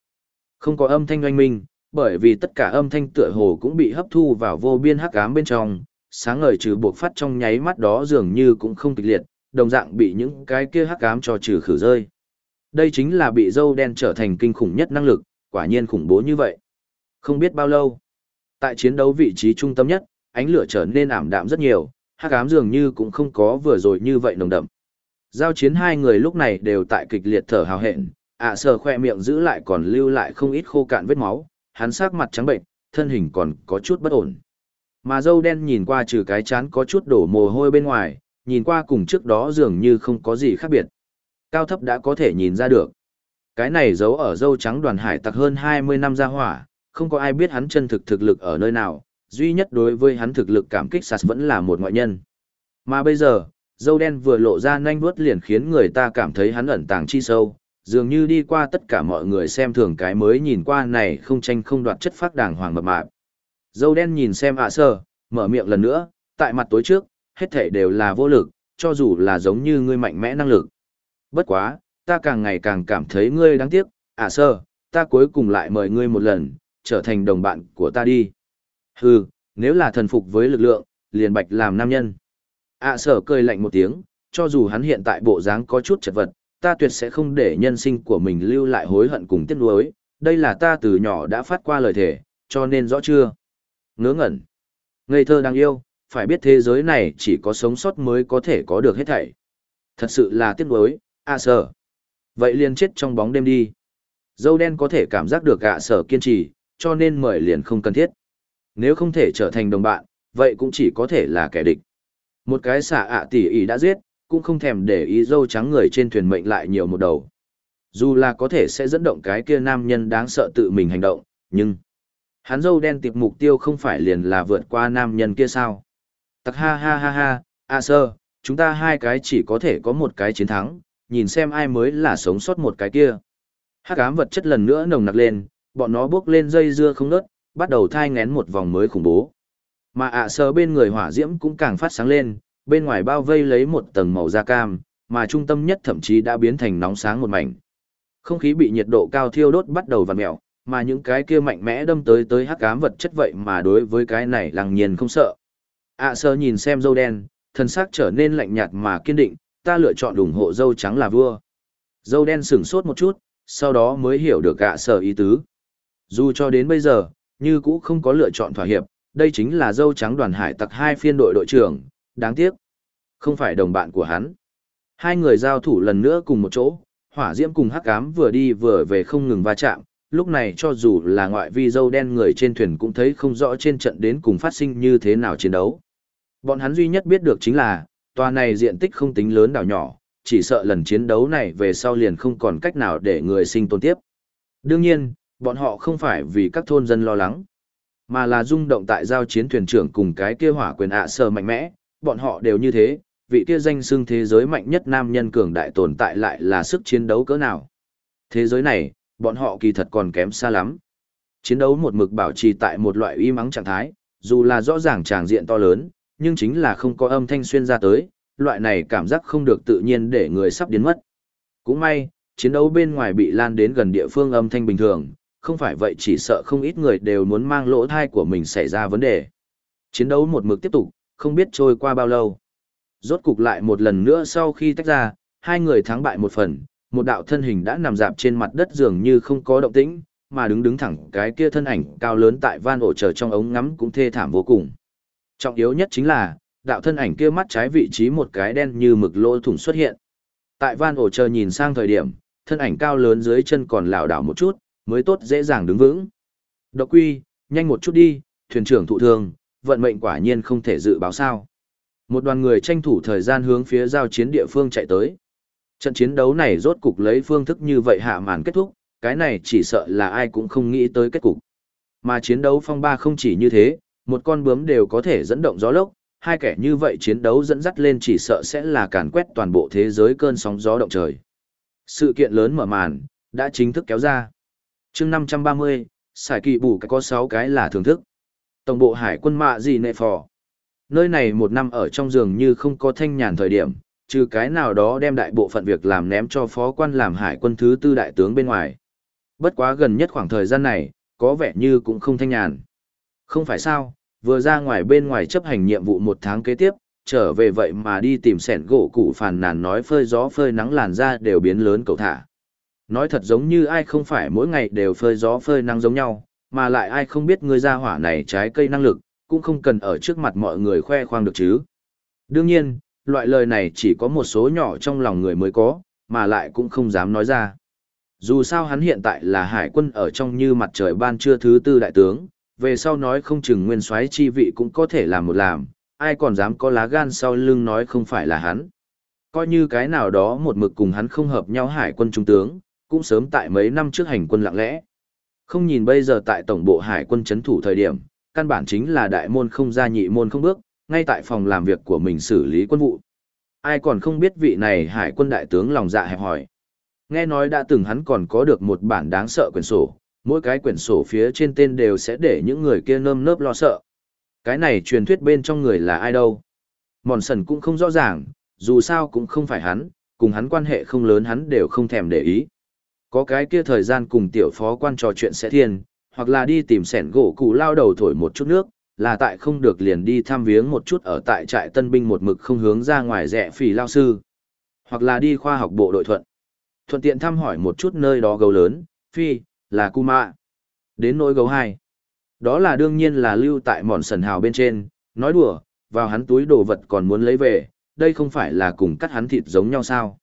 Không có âm thanh oanh minh, bởi vì tất cả âm thanh tựa hồ cũng bị hấp thu vào vô biên hắc ám bên trong, sáng ngời trừ buộc phát trong nháy mắt đó dường như cũng không kịch liệt, đồng dạng bị những cái kia hắc ám cho trừ khử rơi. Đây chính là bị dâu đen trở thành kinh khủng nhất năng lực, quả nhiên khủng bố như vậy. Không biết bao lâu, tại chiến đấu vị trí trung tâm nhất, ánh lửa trở nên ảm đạm rất nhiều, hắc ám dường như cũng không có vừa rồi như vậy nồng đậm. Giao chiến hai người lúc này đều tại kịch liệt thở hào hẹn, ạ à sờ khoe miệng giữ lại còn lưu lại không ít khô cạn vết máu, hắn sắc mặt trắng bệnh, thân hình còn có chút bất ổn. Mà dâu đen nhìn qua trừ cái chán có chút đổ mồ hôi bên ngoài, nhìn qua cùng trước đó dường như không có gì khác biệt. Cao thấp đã có thể nhìn ra được. Cái này giấu ở dâu trắng đoàn hải tặc hơn 20 năm ra hỏa, không có ai biết hắn chân thực thực lực ở nơi nào, duy nhất đối với hắn thực lực cảm kích sạt vẫn là một ngoại nhân. Mà bây giờ, dâu đen vừa lộ ra nhanh bước liền khiến người ta cảm thấy hắn ẩn tàng chi sâu, dường như đi qua tất cả mọi người xem thường cái mới nhìn qua này không tranh không đoạt chất phát đàng hoàng mập mạp. Dâu đen nhìn xem ạ sơ, mở miệng lần nữa, tại mặt tối trước, hết thể đều là vô lực, cho dù là giống như ngươi mạnh mẽ năng lực. Bất quá, ta càng ngày càng cảm thấy ngươi đáng tiếc, À sơ, ta cuối cùng lại mời ngươi một lần, trở thành đồng bạn của ta đi. Hừ, nếu là thần phục với lực lượng, liền bạch làm nam nhân. À sở cười lạnh một tiếng, cho dù hắn hiện tại bộ dáng có chút chật vật, ta tuyệt sẽ không để nhân sinh của mình lưu lại hối hận cùng tiếc nuối, đây là ta từ nhỏ đã phát qua lời thề, cho nên rõ chưa? Ngớ ngẩn. Ngây thơ đáng yêu, phải biết thế giới này chỉ có sống sót mới có thể có được hết thảy. Thật sự là tiếc nuối, à sở. Vậy liền chết trong bóng đêm đi. Dâu đen có thể cảm giác được ạ sở kiên trì, cho nên mời liền không cần thiết. Nếu không thể trở thành đồng bạn, vậy cũng chỉ có thể là kẻ địch. Một cái xả ạ tỷ ý đã giết, cũng không thèm để ý dâu trắng người trên thuyền mệnh lại nhiều một đầu. Dù là có thể sẽ dẫn động cái kia nam nhân đáng sợ tự mình hành động, nhưng hắn dâu đen tiệp mục tiêu không phải liền là vượt qua nam nhân kia sao. Tặc ha ha ha ha, a sơ, chúng ta hai cái chỉ có thể có một cái chiến thắng, nhìn xem ai mới là sống sót một cái kia. Hắc ám vật chất lần nữa nồng nặc lên, bọn nó bước lên dây dưa không nớt, bắt đầu thai ngén một vòng mới khủng bố. Mà ạ sờ bên người hỏa diễm cũng càng phát sáng lên, bên ngoài bao vây lấy một tầng màu da cam, mà trung tâm nhất thậm chí đã biến thành nóng sáng một mảnh. Không khí bị nhiệt độ cao thiêu đốt bắt đầu vặn mèo, mà những cái kia mạnh mẽ đâm tới tới hắc ám vật chất vậy mà đối với cái này lăng nhiên không sợ. ạ sờ nhìn xem dâu đen, thân xác trở nên lạnh nhạt mà kiên định, ta lựa chọn ủng hộ dâu trắng là vua. Dâu đen sửng sốt một chút, sau đó mới hiểu được ạ sờ ý tứ. Dù cho đến bây giờ, như cũ không có lựa chọn thỏa hiệp, đây chính là dâu trắng đoàn hải tặc hai phiên đội đội trưởng, đáng tiếc. Không phải đồng bạn của hắn. Hai người giao thủ lần nữa cùng một chỗ, hỏa diễm cùng hắc ám vừa đi vừa về không ngừng va chạm, lúc này cho dù là ngoại vi dâu đen người trên thuyền cũng thấy không rõ trên trận đến cùng phát sinh như thế nào chiến đấu. Bọn hắn duy nhất biết được chính là, tòa này diện tích không tính lớn đảo nhỏ, chỉ sợ lần chiến đấu này về sau liền không còn cách nào để người sinh tồn tiếp. Đương nhiên, bọn họ không phải vì các thôn dân lo lắng, mà là rung động tại giao chiến thuyền trưởng cùng cái kia hỏa quyền ạ à sờ mạnh mẽ, bọn họ đều như thế, vị kia danh xưng thế giới mạnh nhất nam nhân cường đại tồn tại lại là sức chiến đấu cỡ nào. Thế giới này, bọn họ kỳ thật còn kém xa lắm. Chiến đấu một mực bảo trì tại một loại uy mắng trạng thái, dù là rõ ràng tràng diện to lớn, nhưng chính là không có âm thanh xuyên ra tới, loại này cảm giác không được tự nhiên để người sắp biến mất. Cũng may, chiến đấu bên ngoài bị lan đến gần địa phương âm thanh bình thường, không phải vậy chỉ sợ không ít người đều muốn mang lỗ thai của mình xảy ra vấn đề. Chiến đấu một mực tiếp tục, không biết trôi qua bao lâu. Rốt cục lại một lần nữa sau khi tách ra, hai người thắng bại một phần, một đạo thân hình đã nằm dạp trên mặt đất dường như không có động tĩnh, mà đứng đứng thẳng cái kia thân ảnh cao lớn tại van ổ chờ trong ống ngắm cũng thê thảm vô cùng. Trọng yếu nhất chính là, đạo thân ảnh kia mắt trái vị trí một cái đen như mực lỗ thủng xuất hiện. Tại van ổ chờ nhìn sang thời điểm, thân ảnh cao lớn dưới chân còn lảo đảo một chút, mới tốt dễ dàng đứng vững. Độc quy, nhanh một chút đi, thuyền trưởng thụ thương, vận mệnh quả nhiên không thể dự báo sao. Một đoàn người tranh thủ thời gian hướng phía giao chiến địa phương chạy tới. Trận chiến đấu này rốt cục lấy phương thức như vậy hạ màn kết thúc, cái này chỉ sợ là ai cũng không nghĩ tới kết cục. Mà chiến đấu phong ba không chỉ như thế, một con bướm đều có thể dẫn động gió lốc, hai kẻ như vậy chiến đấu dẫn dắt lên chỉ sợ sẽ là càn quét toàn bộ thế giới cơn sóng gió động trời. Sự kiện lớn mở màn, đã chính thức kéo ra chương 530, xài kỳ bù có 6 cái là thưởng thức. Tổng bộ hải quân mạ gì nệ phò. Nơi này một năm ở trong giường như không có thanh nhàn thời điểm, trừ cái nào đó đem đại bộ phận việc làm ném cho phó quan làm hải quân thứ tư đại tướng bên ngoài. Bất quá gần nhất khoảng thời gian này, có vẻ như cũng không thanh nhàn. Không phải sao, vừa ra ngoài bên ngoài chấp hành nhiệm vụ một tháng kế tiếp, trở về vậy mà đi tìm sẻn gỗ cụ phàn nàn nói phơi gió phơi nắng làn da đều biến lớn cầu thả. Nói thật giống như ai không phải mỗi ngày đều phơi gió phơi nắng giống nhau, mà lại ai không biết người ra hỏa này trái cây năng lực, cũng không cần ở trước mặt mọi người khoe khoang được chứ. Đương nhiên, loại lời này chỉ có một số nhỏ trong lòng người mới có, mà lại cũng không dám nói ra. Dù sao hắn hiện tại là hải quân ở trong như mặt trời ban trưa thứ tư đại tướng, về sau nói không chừng nguyên soái chi vị cũng có thể làm một làm, ai còn dám có lá gan sau lưng nói không phải là hắn. Coi như cái nào đó một mực cùng hắn không hợp nhau hải quân trung tướng, cũng sớm tại mấy năm trước hành quân lặng lẽ. Không nhìn bây giờ tại tổng bộ hải quân chấn thủ thời điểm, căn bản chính là đại môn không ra nhị môn không bước, ngay tại phòng làm việc của mình xử lý quân vụ. Ai còn không biết vị này hải quân đại tướng lòng dạ hẹp hỏi. Nghe nói đã từng hắn còn có được một bản đáng sợ quyển sổ, mỗi cái quyển sổ phía trên tên đều sẽ để những người kia nơm nớp lo sợ. Cái này truyền thuyết bên trong người là ai đâu. Mòn sần cũng không rõ ràng, dù sao cũng không phải hắn, cùng hắn quan hệ không lớn hắn đều không thèm để ý. Có cái kia thời gian cùng tiểu phó quan trò chuyện sẽ thiên, hoặc là đi tìm sẻn gỗ cụ lao đầu thổi một chút nước, là tại không được liền đi thăm viếng một chút ở tại trại tân binh một mực không hướng ra ngoài rẻ phì lao sư, hoặc là đi khoa học bộ đội thuận. Thuận tiện thăm hỏi một chút nơi đó gấu lớn, phi, là Kuma. Đến nỗi gấu hai. Đó là đương nhiên là lưu tại mòn sần hào bên trên, nói đùa, vào hắn túi đồ vật còn muốn lấy về, đây không phải là cùng cắt hắn thịt giống nhau sao.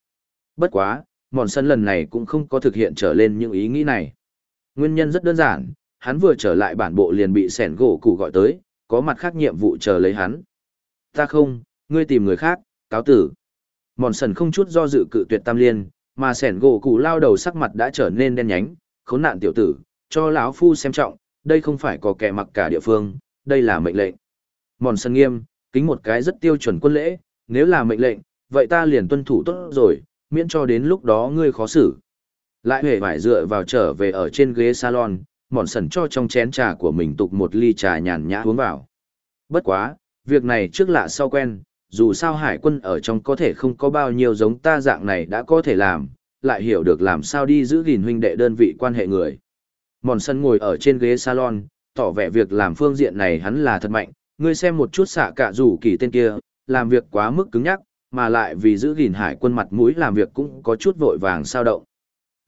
Bất quá, mòn sân lần này cũng không có thực hiện trở lên những ý nghĩ này. Nguyên nhân rất đơn giản, hắn vừa trở lại bản bộ liền bị sẻn gỗ cụ gọi tới, có mặt khác nhiệm vụ chờ lấy hắn. Ta không, ngươi tìm người khác, cáo tử. Mòn sần không chút do dự cự tuyệt tam liên, mà sẻn gỗ cụ lao đầu sắc mặt đã trở nên đen nhánh, khốn nạn tiểu tử, cho lão phu xem trọng, đây không phải có kẻ mặc cả địa phương, đây là mệnh lệnh. Mòn sần nghiêm, kính một cái rất tiêu chuẩn quân lễ, nếu là mệnh lệnh, vậy ta liền tuân thủ tốt rồi, miễn cho đến lúc đó ngươi khó xử. Lại hề phải dựa vào trở về ở trên ghế salon, mòn sần cho trong chén trà của mình tục một ly trà nhàn nhã uống vào. Bất quá, việc này trước lạ sau quen, dù sao hải quân ở trong có thể không có bao nhiêu giống ta dạng này đã có thể làm, lại hiểu được làm sao đi giữ gìn huynh đệ đơn vị quan hệ người. Mòn sân ngồi ở trên ghế salon, tỏ vẻ việc làm phương diện này hắn là thật mạnh, ngươi xem một chút xạ cả rủ kỳ tên kia, làm việc quá mức cứng nhắc, mà lại vì giữ gìn hải quân mặt mũi làm việc cũng có chút vội vàng sao động.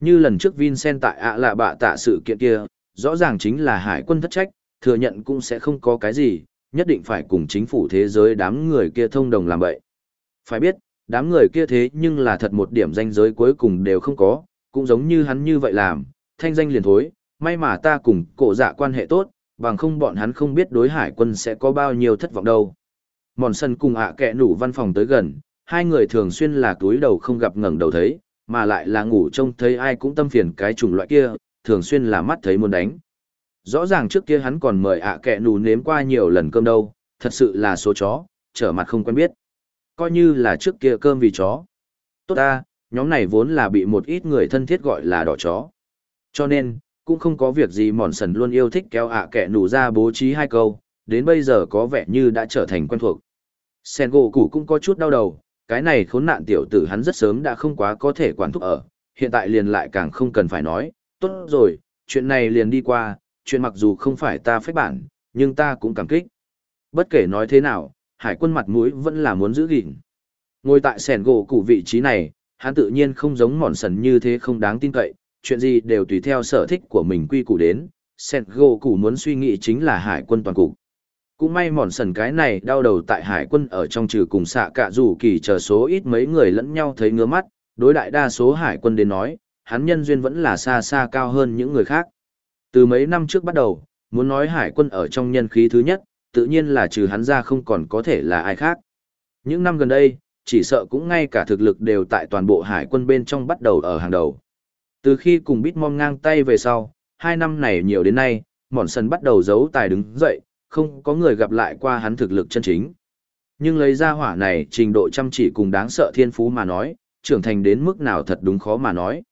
Như lần trước Vincent tại ạ lạ bạ tạ sự kiện kia, rõ ràng chính là hải quân thất trách, thừa nhận cũng sẽ không có cái gì, nhất định phải cùng chính phủ thế giới đám người kia thông đồng làm vậy. Phải biết, đám người kia thế nhưng là thật một điểm danh giới cuối cùng đều không có, cũng giống như hắn như vậy làm, thanh danh liền thối, may mà ta cùng cổ dạ quan hệ tốt, bằng không bọn hắn không biết đối hải quân sẽ có bao nhiêu thất vọng đâu. Mòn sân cùng ạ à kẹ nủ văn phòng tới gần, hai người thường xuyên là túi đầu không gặp ngẩng đầu thấy, mà lại là ngủ trông thấy ai cũng tâm phiền cái chủng loại kia, thường xuyên là mắt thấy muốn đánh. Rõ ràng trước kia hắn còn mời ạ à kẹ nủ nếm qua nhiều lần cơm đâu, thật sự là số chó, trở mặt không quen biết. Coi như là trước kia cơm vì chó. Tốt ta, nhóm này vốn là bị một ít người thân thiết gọi là đỏ chó. Cho nên, cũng không có việc gì mòn sần luôn yêu thích kéo ạ à kẹ nủ ra bố trí hai câu, đến bây giờ có vẻ như đã trở thành quen thuộc. Sen gỗ củ cũng có chút đau đầu, cái này khốn nạn tiểu tử hắn rất sớm đã không quá có thể quản thúc ở, hiện tại liền lại càng không cần phải nói, tốt rồi, chuyện này liền đi qua, chuyện mặc dù không phải ta phách bản, nhưng ta cũng cảm kích. Bất kể nói thế nào, hải quân mặt mũi vẫn là muốn giữ gìn. Ngồi tại sẻn gỗ củ vị trí này, hắn tự nhiên không giống mòn sần như thế không đáng tin cậy, chuyện gì đều tùy theo sở thích của mình quy củ đến, sẻn gỗ củ muốn suy nghĩ chính là hải quân toàn cục. Cũng may mòn sần cái này đau đầu tại hải quân ở trong trừ cùng xạ cả dù kỳ chờ số ít mấy người lẫn nhau thấy ngứa mắt, đối đại đa số hải quân đến nói, hắn nhân duyên vẫn là xa xa cao hơn những người khác. Từ mấy năm trước bắt đầu, muốn nói hải quân ở trong nhân khí thứ nhất, tự nhiên là trừ hắn ra không còn có thể là ai khác. Những năm gần đây, chỉ sợ cũng ngay cả thực lực đều tại toàn bộ hải quân bên trong bắt đầu ở hàng đầu. Từ khi cùng Bitmom ngang tay về sau, hai năm này nhiều đến nay, mòn sần bắt đầu giấu tài đứng dậy, không có người gặp lại qua hắn thực lực chân chính. Nhưng lấy ra hỏa này trình độ chăm chỉ cùng đáng sợ thiên phú mà nói, trưởng thành đến mức nào thật đúng khó mà nói.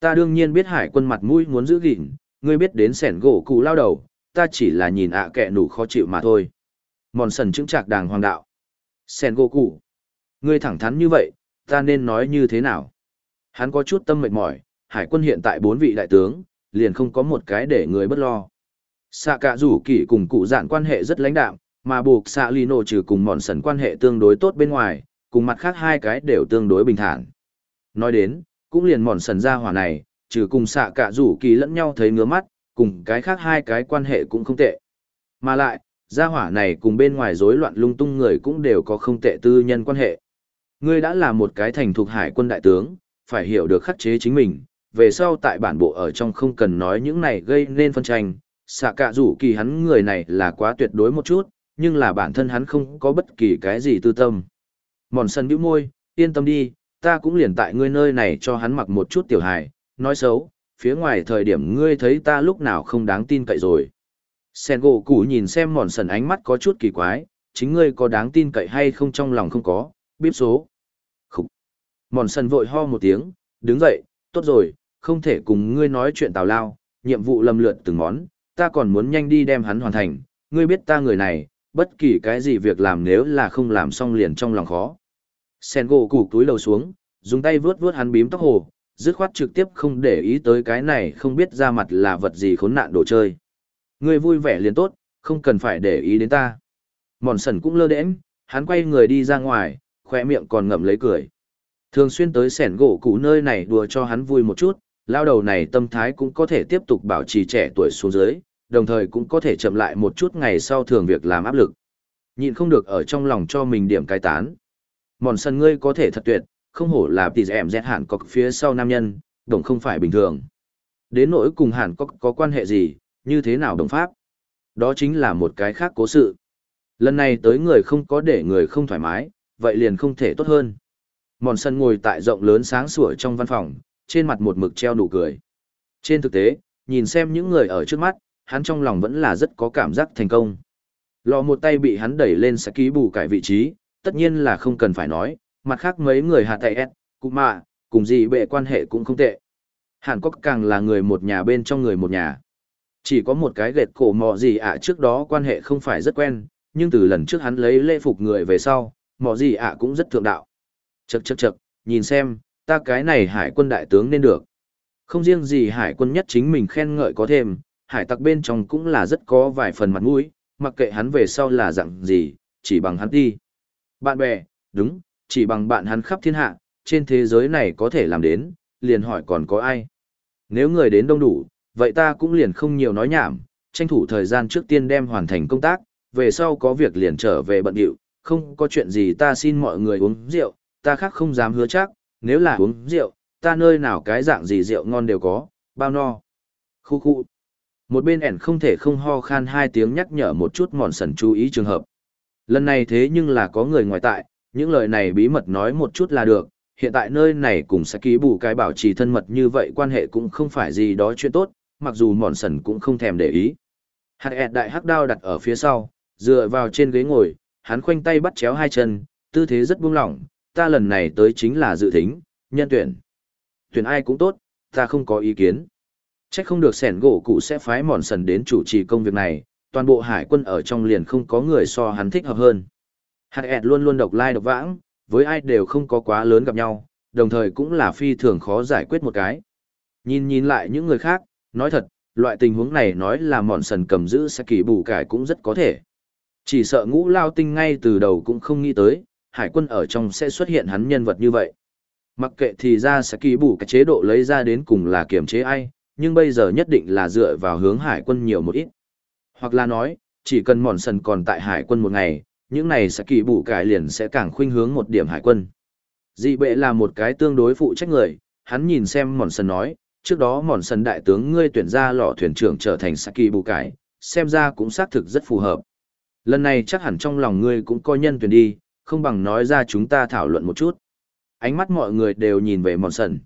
Ta đương nhiên biết hải quân mặt mũi muốn giữ gìn, ngươi biết đến sẻn gỗ cụ lao đầu, ta chỉ là nhìn ạ kẹ nủ khó chịu mà thôi. Mòn sần chứng trạc đàng hoàng đạo. Sẻn gỗ cụ. Ngươi thẳng thắn như vậy, ta nên nói như thế nào? Hắn có chút tâm mệt mỏi, hải quân hiện tại bốn vị đại tướng, liền không có một cái để người bất lo. Xạ cả rủ kỳ cùng cụ dạn quan hệ rất lãnh đạm, mà buộc xạ Lino trừ cùng mòn sần quan hệ tương đối tốt bên ngoài, cùng mặt khác hai cái đều tương đối bình thản. Nói đến, cũng liền mòn sần ra hỏa này, trừ cùng xạ cả rủ kỳ lẫn nhau thấy ngứa mắt, cùng cái khác hai cái quan hệ cũng không tệ. Mà lại, gia hỏa này cùng bên ngoài rối loạn lung tung người cũng đều có không tệ tư nhân quan hệ. Ngươi đã là một cái thành thuộc hải quân đại tướng, phải hiểu được khắc chế chính mình, về sau tại bản bộ ở trong không cần nói những này gây nên phân tranh, xạ cạ rủ kỳ hắn người này là quá tuyệt đối một chút, nhưng là bản thân hắn không có bất kỳ cái gì tư tâm. Mòn sân bĩu môi, yên tâm đi, ta cũng liền tại ngươi nơi này cho hắn mặc một chút tiểu hài, nói xấu, phía ngoài thời điểm ngươi thấy ta lúc nào không đáng tin cậy rồi. Sen gỗ củ nhìn xem mòn sần ánh mắt có chút kỳ quái, chính ngươi có đáng tin cậy hay không trong lòng không có, biết số. Khúc. Mòn sần vội ho một tiếng, đứng dậy, tốt rồi, không thể cùng ngươi nói chuyện tào lao, nhiệm vụ lầm lượt từng món, ta còn muốn nhanh đi đem hắn hoàn thành, ngươi biết ta người này, bất kỳ cái gì việc làm nếu là không làm xong liền trong lòng khó. Sen gỗ củ túi lầu xuống, dùng tay vướt vướt hắn bím tóc hồ, dứt khoát trực tiếp không để ý tới cái này không biết ra mặt là vật gì khốn nạn đồ chơi. Ngươi vui vẻ liền tốt, không cần phải để ý đến ta. Mòn sần cũng lơ đễnh, hắn quay người đi ra ngoài, khỏe miệng còn ngậm lấy cười. Thường xuyên tới sẻn gỗ cũ nơi này đùa cho hắn vui một chút, lao đầu này tâm thái cũng có thể tiếp tục bảo trì trẻ tuổi xuống dưới, đồng thời cũng có thể chậm lại một chút ngày sau thường việc làm áp lực. Nhịn không được ở trong lòng cho mình điểm cai tán. Mòn sân ngươi có thể thật tuyệt, không hổ là tỷ em dẹt hẳn có phía sau nam nhân, đồng không phải bình thường. Đến nỗi cùng hẳn có, có quan hệ gì, như thế nào đồng pháp? Đó chính là một cái khác cố sự. Lần này tới người không có để người không thoải mái, vậy liền không thể tốt hơn. Mòn sân ngồi tại rộng lớn sáng sủa trong văn phòng, trên mặt một mực treo nụ cười. Trên thực tế, nhìn xem những người ở trước mắt, hắn trong lòng vẫn là rất có cảm giác thành công. Lò một tay bị hắn đẩy lên sẽ ký bù cải vị trí, tất nhiên là không cần phải nói, mặt khác mấy người hạ tay S, cũng mà, cùng gì bệ quan hệ cũng không tệ. Hàn Quốc càng là người một nhà bên trong người một nhà. Chỉ có một cái gệt cổ mọ gì ạ trước đó quan hệ không phải rất quen, nhưng từ lần trước hắn lấy lễ phục người về sau, mọ gì ạ cũng rất thượng đạo. Chậc chậc chậc, nhìn xem, ta cái này hải quân đại tướng nên được. Không riêng gì hải quân nhất chính mình khen ngợi có thêm, hải tặc bên trong cũng là rất có vài phần mặt mũi, mặc kệ hắn về sau là dạng gì, chỉ bằng hắn đi. Bạn bè, đúng, chỉ bằng bạn hắn khắp thiên hạ, trên thế giới này có thể làm đến, liền hỏi còn có ai. Nếu người đến đông đủ, vậy ta cũng liền không nhiều nói nhảm, tranh thủ thời gian trước tiên đem hoàn thành công tác, về sau có việc liền trở về bận điệu, không có chuyện gì ta xin mọi người uống rượu, ta khác không dám hứa chắc, nếu là uống rượu, ta nơi nào cái dạng gì rượu ngon đều có, bao no. Khu khu. Một bên ẻn không thể không ho khan hai tiếng nhắc nhở một chút mòn sần chú ý trường hợp. Lần này thế nhưng là có người ngoài tại, những lời này bí mật nói một chút là được, hiện tại nơi này cùng sẽ ký bù cái bảo trì thân mật như vậy quan hệ cũng không phải gì đó chuyện tốt, mặc dù mòn sần cũng không thèm để ý. Hạt ẹt đại hắc đao đặt ở phía sau, dựa vào trên ghế ngồi, hắn khoanh tay bắt chéo hai chân, tư thế rất buông lỏng, ta lần này tới chính là dự thính, nhân tuyển. Tuyển ai cũng tốt, ta không có ý kiến. Chắc không được sẻn gỗ cụ sẽ phái mòn sần đến chủ trì công việc này, toàn bộ hải quân ở trong liền không có người so hắn thích hợp hơn. Hạt ẹt luôn luôn độc lai độc vãng, với ai đều không có quá lớn gặp nhau, đồng thời cũng là phi thường khó giải quyết một cái. Nhìn nhìn lại những người khác, nói thật, loại tình huống này nói là mòn sần cầm giữ sẽ kỳ bù cải cũng rất có thể. Chỉ sợ ngũ lao tinh ngay từ đầu cũng không nghĩ tới, hải quân ở trong sẽ xuất hiện hắn nhân vật như vậy. Mặc kệ thì ra sẽ kỳ bù cái chế độ lấy ra đến cùng là kiểm chế ai, nhưng bây giờ nhất định là dựa vào hướng hải quân nhiều một ít. Hoặc là nói, chỉ cần mòn sần còn tại hải quân một ngày, những này sẽ kỳ bù cải liền sẽ càng khuynh hướng một điểm hải quân. Dị bệ là một cái tương đối phụ trách người, hắn nhìn xem mòn sần nói, trước đó mòn sần đại tướng ngươi tuyển ra lò thuyền trưởng trở thành sẽ kỳ bù cải, xem ra cũng xác thực rất phù hợp. Lần này chắc hẳn trong lòng ngươi cũng coi nhân tuyển đi, không bằng nói ra chúng ta thảo luận một chút. Ánh mắt mọi người đều nhìn về mòn sần.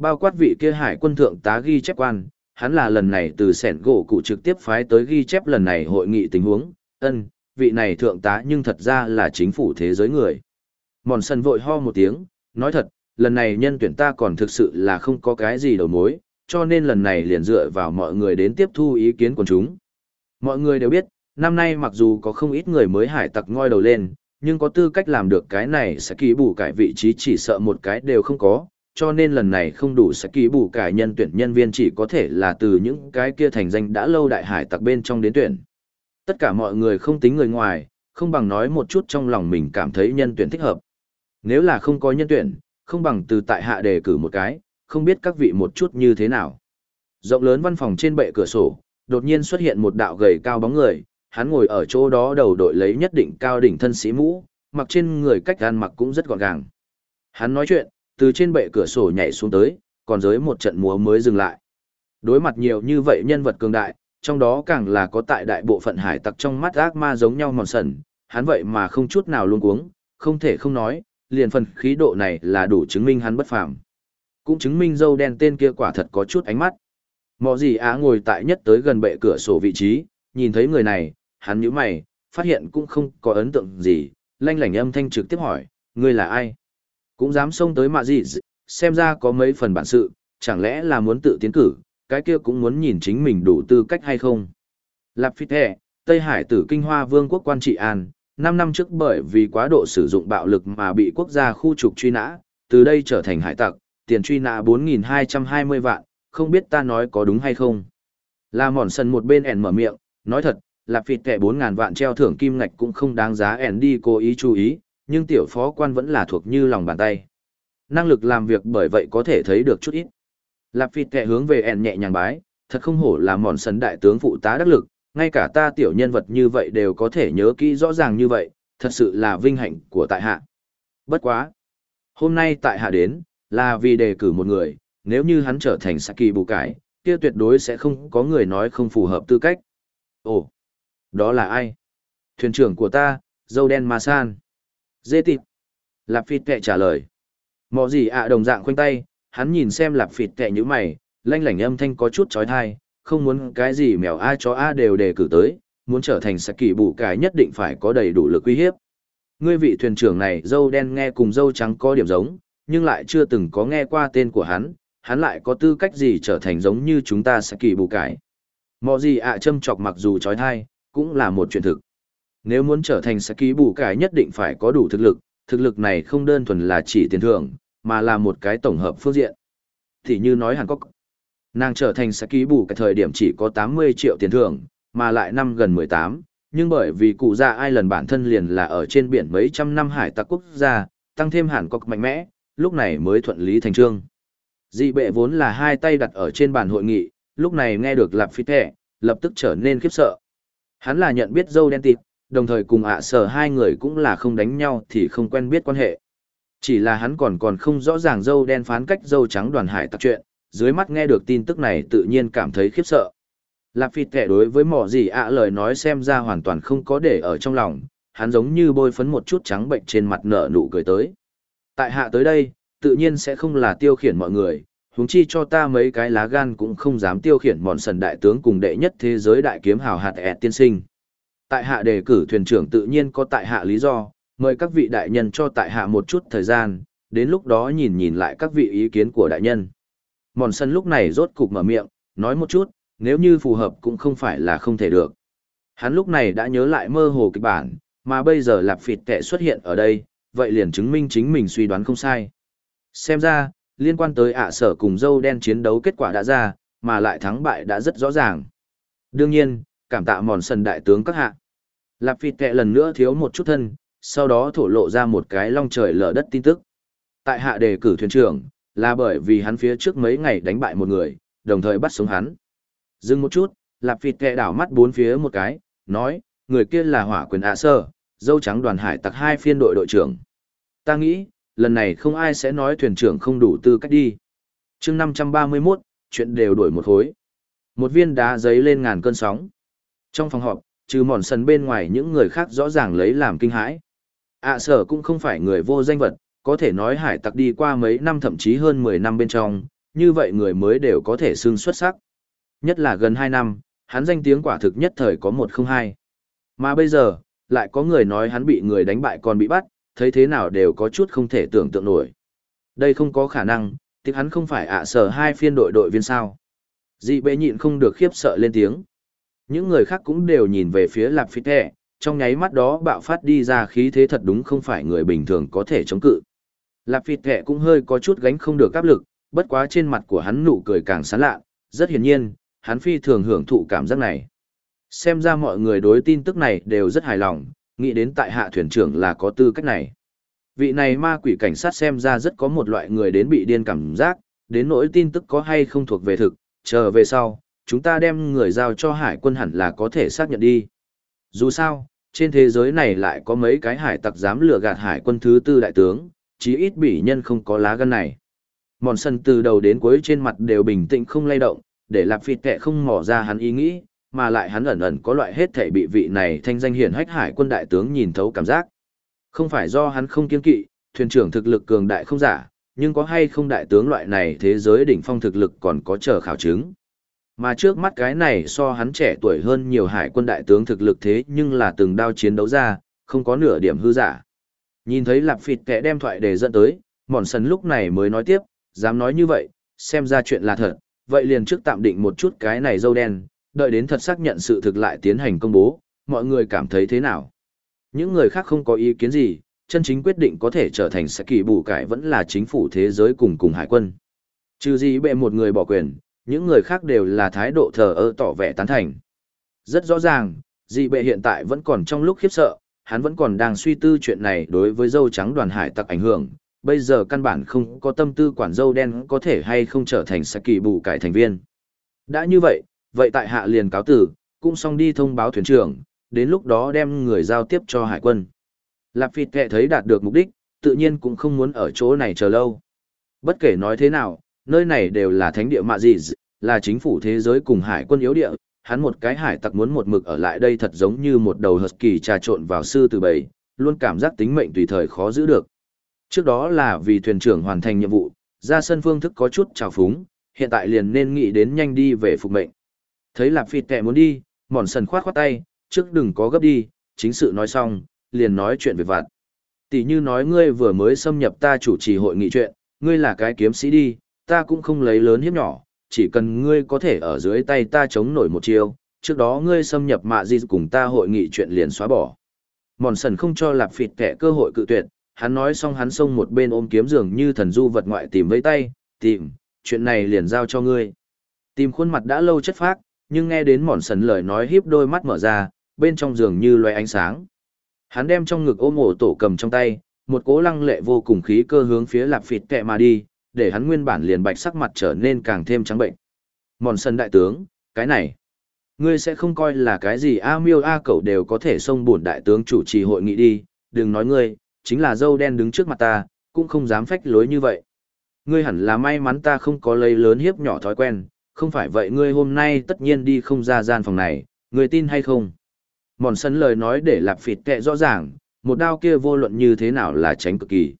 Bao quát vị kia hải quân thượng tá ghi chép quan, hắn là lần này từ sẻn gỗ cụ trực tiếp phái tới ghi chép lần này hội nghị tình huống, ân, vị này thượng tá nhưng thật ra là chính phủ thế giới người. Mòn sân vội ho một tiếng, nói thật, lần này nhân tuyển ta còn thực sự là không có cái gì đầu mối, cho nên lần này liền dựa vào mọi người đến tiếp thu ý kiến của chúng. Mọi người đều biết, năm nay mặc dù có không ít người mới hải tặc ngoi đầu lên, nhưng có tư cách làm được cái này sẽ ký bù cải vị trí chỉ sợ một cái đều không có, cho nên lần này không đủ sẽ ký bù cải nhân tuyển nhân viên chỉ có thể là từ những cái kia thành danh đã lâu đại hải tặc bên trong đến tuyển. Tất cả mọi người không tính người ngoài, không bằng nói một chút trong lòng mình cảm thấy nhân tuyển thích hợp. Nếu là không có nhân tuyển, không bằng từ tại hạ đề cử một cái, không biết các vị một chút như thế nào. Rộng lớn văn phòng trên bệ cửa sổ, đột nhiên xuất hiện một đạo gầy cao bóng người, hắn ngồi ở chỗ đó đầu đội lấy nhất định cao đỉnh thân sĩ mũ, mặc trên người cách ăn mặc cũng rất gọn gàng. Hắn nói chuyện, từ trên bệ cửa sổ nhảy xuống tới, còn dưới một trận múa mới dừng lại. Đối mặt nhiều như vậy nhân vật cường đại, trong đó càng là có tại đại bộ phận hải tặc trong mắt ác ma giống nhau mòn sần, hắn vậy mà không chút nào luôn cuống, không thể không nói, liền phần khí độ này là đủ chứng minh hắn bất phàm. Cũng chứng minh dâu đen tên kia quả thật có chút ánh mắt. Mọ gì á ngồi tại nhất tới gần bệ cửa sổ vị trí, nhìn thấy người này, hắn nhíu mày, phát hiện cũng không có ấn tượng gì, lanh lảnh âm thanh trực tiếp hỏi, ngươi là ai? Cũng dám xông tới mạ gì, xem ra có mấy phần bản sự, chẳng lẽ là muốn tự tiến cử, cái kia cũng muốn nhìn chính mình đủ tư cách hay không? Lạp Phi Thẻ, Tây Hải tử Kinh Hoa Vương quốc quan trị an, 5 năm trước bởi vì quá độ sử dụng bạo lực mà bị quốc gia khu trục truy nã, từ đây trở thành hải tặc, tiền truy nã 4.220 vạn, không biết ta nói có đúng hay không. Là mòn sần một bên ẻn mở miệng, nói thật, là phịt kẻ 4.000 vạn treo thưởng kim ngạch cũng không đáng giá ẻn đi cố ý chú ý, nhưng tiểu phó quan vẫn là thuộc như lòng bàn tay. Năng lực làm việc bởi vậy có thể thấy được chút ít. Lạp phịt kệ hướng về ẻn nhẹ nhàng bái, thật không hổ là mòn sấn đại tướng phụ tá đắc lực, ngay cả ta tiểu nhân vật như vậy đều có thể nhớ kỹ rõ ràng như vậy, thật sự là vinh hạnh của tại hạ. Bất quá. Hôm nay tại hạ đến, là vì đề cử một người, nếu như hắn trở thành Saki bù cải, kia tuyệt đối sẽ không có người nói không phù hợp tư cách. Ồ, đó là ai? Thuyền trưởng của ta, dâu đen ma san. Dê tịp. Lạp phịt kệ trả lời. Mọ gì ạ đồng dạng khoanh tay, hắn nhìn xem lạp phịt kệ như mày, lanh lảnh âm thanh có chút trói thai, không muốn cái gì mèo ai chó a đều đề cử tới, muốn trở thành Saki bù cải nhất định phải có đầy đủ lực uy hiếp. Ngươi vị thuyền trưởng này dâu đen nghe cùng dâu trắng có điểm giống, nhưng lại chưa từng có nghe qua tên của hắn, hắn lại có tư cách gì trở thành giống như chúng ta sẽ kỳ bù cải. Mọ gì ạ châm chọc mặc dù trói thai, cũng là một chuyện thực. Nếu muốn trở thành sẽ ký bù cải nhất định phải có đủ thực lực, thực lực này không đơn thuần là chỉ tiền thưởng, mà là một cái tổng hợp phương diện. Thì như nói Hàn Quốc, nàng trở thành sẽ ký bù cái thời điểm chỉ có 80 triệu tiền thưởng, mà lại năm gần 18, nhưng bởi vì cụ già ai lần bản thân liền là ở trên biển mấy trăm năm hải tặc quốc gia, tăng thêm Hàn Quốc mạnh mẽ, lúc này mới thuận lý thành trương. Dị bệ vốn là hai tay đặt ở trên bàn hội nghị, lúc này nghe được lạp phi thẻ, lập tức trở nên khiếp sợ. Hắn là nhận biết dâu đen tịt, đồng thời cùng ạ sở hai người cũng là không đánh nhau thì không quen biết quan hệ. Chỉ là hắn còn còn không rõ ràng dâu đen phán cách dâu trắng đoàn hải tặc chuyện, dưới mắt nghe được tin tức này tự nhiên cảm thấy khiếp sợ. Lạp phịt kẻ đối với mỏ gì ạ lời nói xem ra hoàn toàn không có để ở trong lòng, hắn giống như bôi phấn một chút trắng bệnh trên mặt nở nụ cười tới. Tại hạ tới đây, tự nhiên sẽ không là tiêu khiển mọi người, huống chi cho ta mấy cái lá gan cũng không dám tiêu khiển bọn sần đại tướng cùng đệ nhất thế giới đại kiếm hào hạt ẹt tiên sinh. Tại hạ đề cử thuyền trưởng tự nhiên có tại hạ lý do, mời các vị đại nhân cho tại hạ một chút thời gian, đến lúc đó nhìn nhìn lại các vị ý kiến của đại nhân. Mòn sân lúc này rốt cục mở miệng, nói một chút, nếu như phù hợp cũng không phải là không thể được. Hắn lúc này đã nhớ lại mơ hồ kịch bản, mà bây giờ lạp phịt tệ xuất hiện ở đây, vậy liền chứng minh chính mình suy đoán không sai. Xem ra, liên quan tới ạ sở cùng dâu đen chiến đấu kết quả đã ra, mà lại thắng bại đã rất rõ ràng. Đương nhiên, cảm tạ mòn sần đại tướng các hạ. Lạp Phi tệ lần nữa thiếu một chút thân, sau đó thổ lộ ra một cái long trời lở đất tin tức. Tại hạ đề cử thuyền trưởng, là bởi vì hắn phía trước mấy ngày đánh bại một người, đồng thời bắt sống hắn. Dừng một chút, lạp Phi tệ đảo mắt bốn phía một cái, nói, người kia là hỏa quyền ạ sơ, dâu trắng đoàn hải tặc hai phiên đội đội trưởng. Ta nghĩ, lần này không ai sẽ nói thuyền trưởng không đủ tư cách đi. chương 531, chuyện đều đổi một hối. Một viên đá giấy lên ngàn cơn sóng. Trong phòng họp, trừ mòn sân bên ngoài những người khác rõ ràng lấy làm kinh hãi. ạ sở cũng không phải người vô danh vật, có thể nói hải tặc đi qua mấy năm thậm chí hơn 10 năm bên trong, như vậy người mới đều có thể xưng xuất sắc. Nhất là gần 2 năm, hắn danh tiếng quả thực nhất thời có 102. Mà bây giờ, lại có người nói hắn bị người đánh bại còn bị bắt, thấy thế nào đều có chút không thể tưởng tượng nổi. Đây không có khả năng, tiếc hắn không phải ạ sở hai phiên đội đội viên sao. Dị bệ nhịn không được khiếp sợ lên tiếng. Những người khác cũng đều nhìn về phía lạp Phi Tệ, trong nháy mắt đó bạo phát đi ra khí thế thật đúng không phải người bình thường có thể chống cự. Lạp Phi Tệ cũng hơi có chút gánh không được áp lực, bất quá trên mặt của hắn nụ cười càng sán lạ, rất hiển nhiên, hắn phi thường hưởng thụ cảm giác này. Xem ra mọi người đối tin tức này đều rất hài lòng, nghĩ đến tại hạ thuyền trưởng là có tư cách này. Vị này ma quỷ cảnh sát xem ra rất có một loại người đến bị điên cảm giác, đến nỗi tin tức có hay không thuộc về thực, chờ về sau, chúng ta đem người giao cho hải quân hẳn là có thể xác nhận đi. Dù sao, trên thế giới này lại có mấy cái hải tặc dám lừa gạt hải quân thứ tư đại tướng, chí ít bỉ nhân không có lá gan này. Mòn sân từ đầu đến cuối trên mặt đều bình tĩnh không lay động, để lạp phịt kẹ không mò ra hắn ý nghĩ, mà lại hắn ẩn ẩn có loại hết thể bị vị này thanh danh hiển hách hải quân đại tướng nhìn thấu cảm giác. Không phải do hắn không kiên kỵ, thuyền trưởng thực lực cường đại không giả, nhưng có hay không đại tướng loại này thế giới đỉnh phong thực lực còn có chờ khảo chứng. Mà trước mắt cái này so hắn trẻ tuổi hơn nhiều hải quân đại tướng thực lực thế nhưng là từng đao chiến đấu ra, không có nửa điểm hư giả. Nhìn thấy lạp phịt kẻ đem thoại để dẫn tới, mòn sần lúc này mới nói tiếp, dám nói như vậy, xem ra chuyện là thật, vậy liền trước tạm định một chút cái này dâu đen, đợi đến thật xác nhận sự thực lại tiến hành công bố, mọi người cảm thấy thế nào. Những người khác không có ý kiến gì, chân chính quyết định có thể trở thành sẽ kỳ bù cải vẫn là chính phủ thế giới cùng cùng hải quân. Trừ gì bệ một người bỏ quyền, những người khác đều là thái độ thờ ơ tỏ vẻ tán thành. Rất rõ ràng, dị bệ hiện tại vẫn còn trong lúc khiếp sợ, hắn vẫn còn đang suy tư chuyện này đối với dâu trắng đoàn hải tặc ảnh hưởng, bây giờ căn bản không có tâm tư quản dâu đen có thể hay không trở thành sạc kỳ bù cải thành viên. Đã như vậy, vậy tại hạ liền cáo tử, cũng xong đi thông báo thuyền trưởng, đến lúc đó đem người giao tiếp cho hải quân. Lạp phịt kệ thấy đạt được mục đích, tự nhiên cũng không muốn ở chỗ này chờ lâu. Bất kể nói thế nào, nơi này đều là thánh địa mạ gì, là chính phủ thế giới cùng hải quân yếu địa, hắn một cái hải tặc muốn một mực ở lại đây thật giống như một đầu hợp kỳ trà trộn vào sư từ bầy, luôn cảm giác tính mệnh tùy thời khó giữ được. Trước đó là vì thuyền trưởng hoàn thành nhiệm vụ, ra sân phương thức có chút trào phúng, hiện tại liền nên nghĩ đến nhanh đi về phục mệnh. Thấy Lạp Phịt tệ muốn đi, mòn sần khoát khoát tay, trước đừng có gấp đi, chính sự nói xong, liền nói chuyện về vặt. Tỷ như nói ngươi vừa mới xâm nhập ta chủ trì hội nghị chuyện, ngươi là cái kiếm sĩ đi, ta cũng không lấy lớn hiếp nhỏ, chỉ cần ngươi có thể ở dưới tay ta chống nổi một chiêu, trước đó ngươi xâm nhập mạ di cùng ta hội nghị chuyện liền xóa bỏ. Mòn sần không cho lạp phịt kẻ cơ hội cự tuyệt, hắn nói xong hắn xông một bên ôm kiếm giường như thần du vật ngoại tìm với tay, tìm, chuyện này liền giao cho ngươi. Tìm khuôn mặt đã lâu chất phác, nhưng nghe đến mòn sần lời nói híp đôi mắt mở ra, bên trong giường như loe ánh sáng. Hắn đem trong ngực ôm ổ tổ cầm trong tay, một cố lăng lệ vô cùng khí cơ hướng phía lạp phịt kẹ mà đi, để hắn nguyên bản liền bạch sắc mặt trở nên càng thêm trắng bệnh. Mòn sân đại tướng, cái này, ngươi sẽ không coi là cái gì A miêu A cẩu đều có thể xông bổn đại tướng chủ trì hội nghị đi, đừng nói ngươi, chính là dâu đen đứng trước mặt ta, cũng không dám phách lối như vậy. Ngươi hẳn là may mắn ta không có lấy lớn hiếp nhỏ thói quen, không phải vậy ngươi hôm nay tất nhiên đi không ra gian phòng này, ngươi tin hay không? Mòn sân lời nói để lạp phịt kệ rõ ràng, một đao kia vô luận như thế nào là tránh cực kỳ.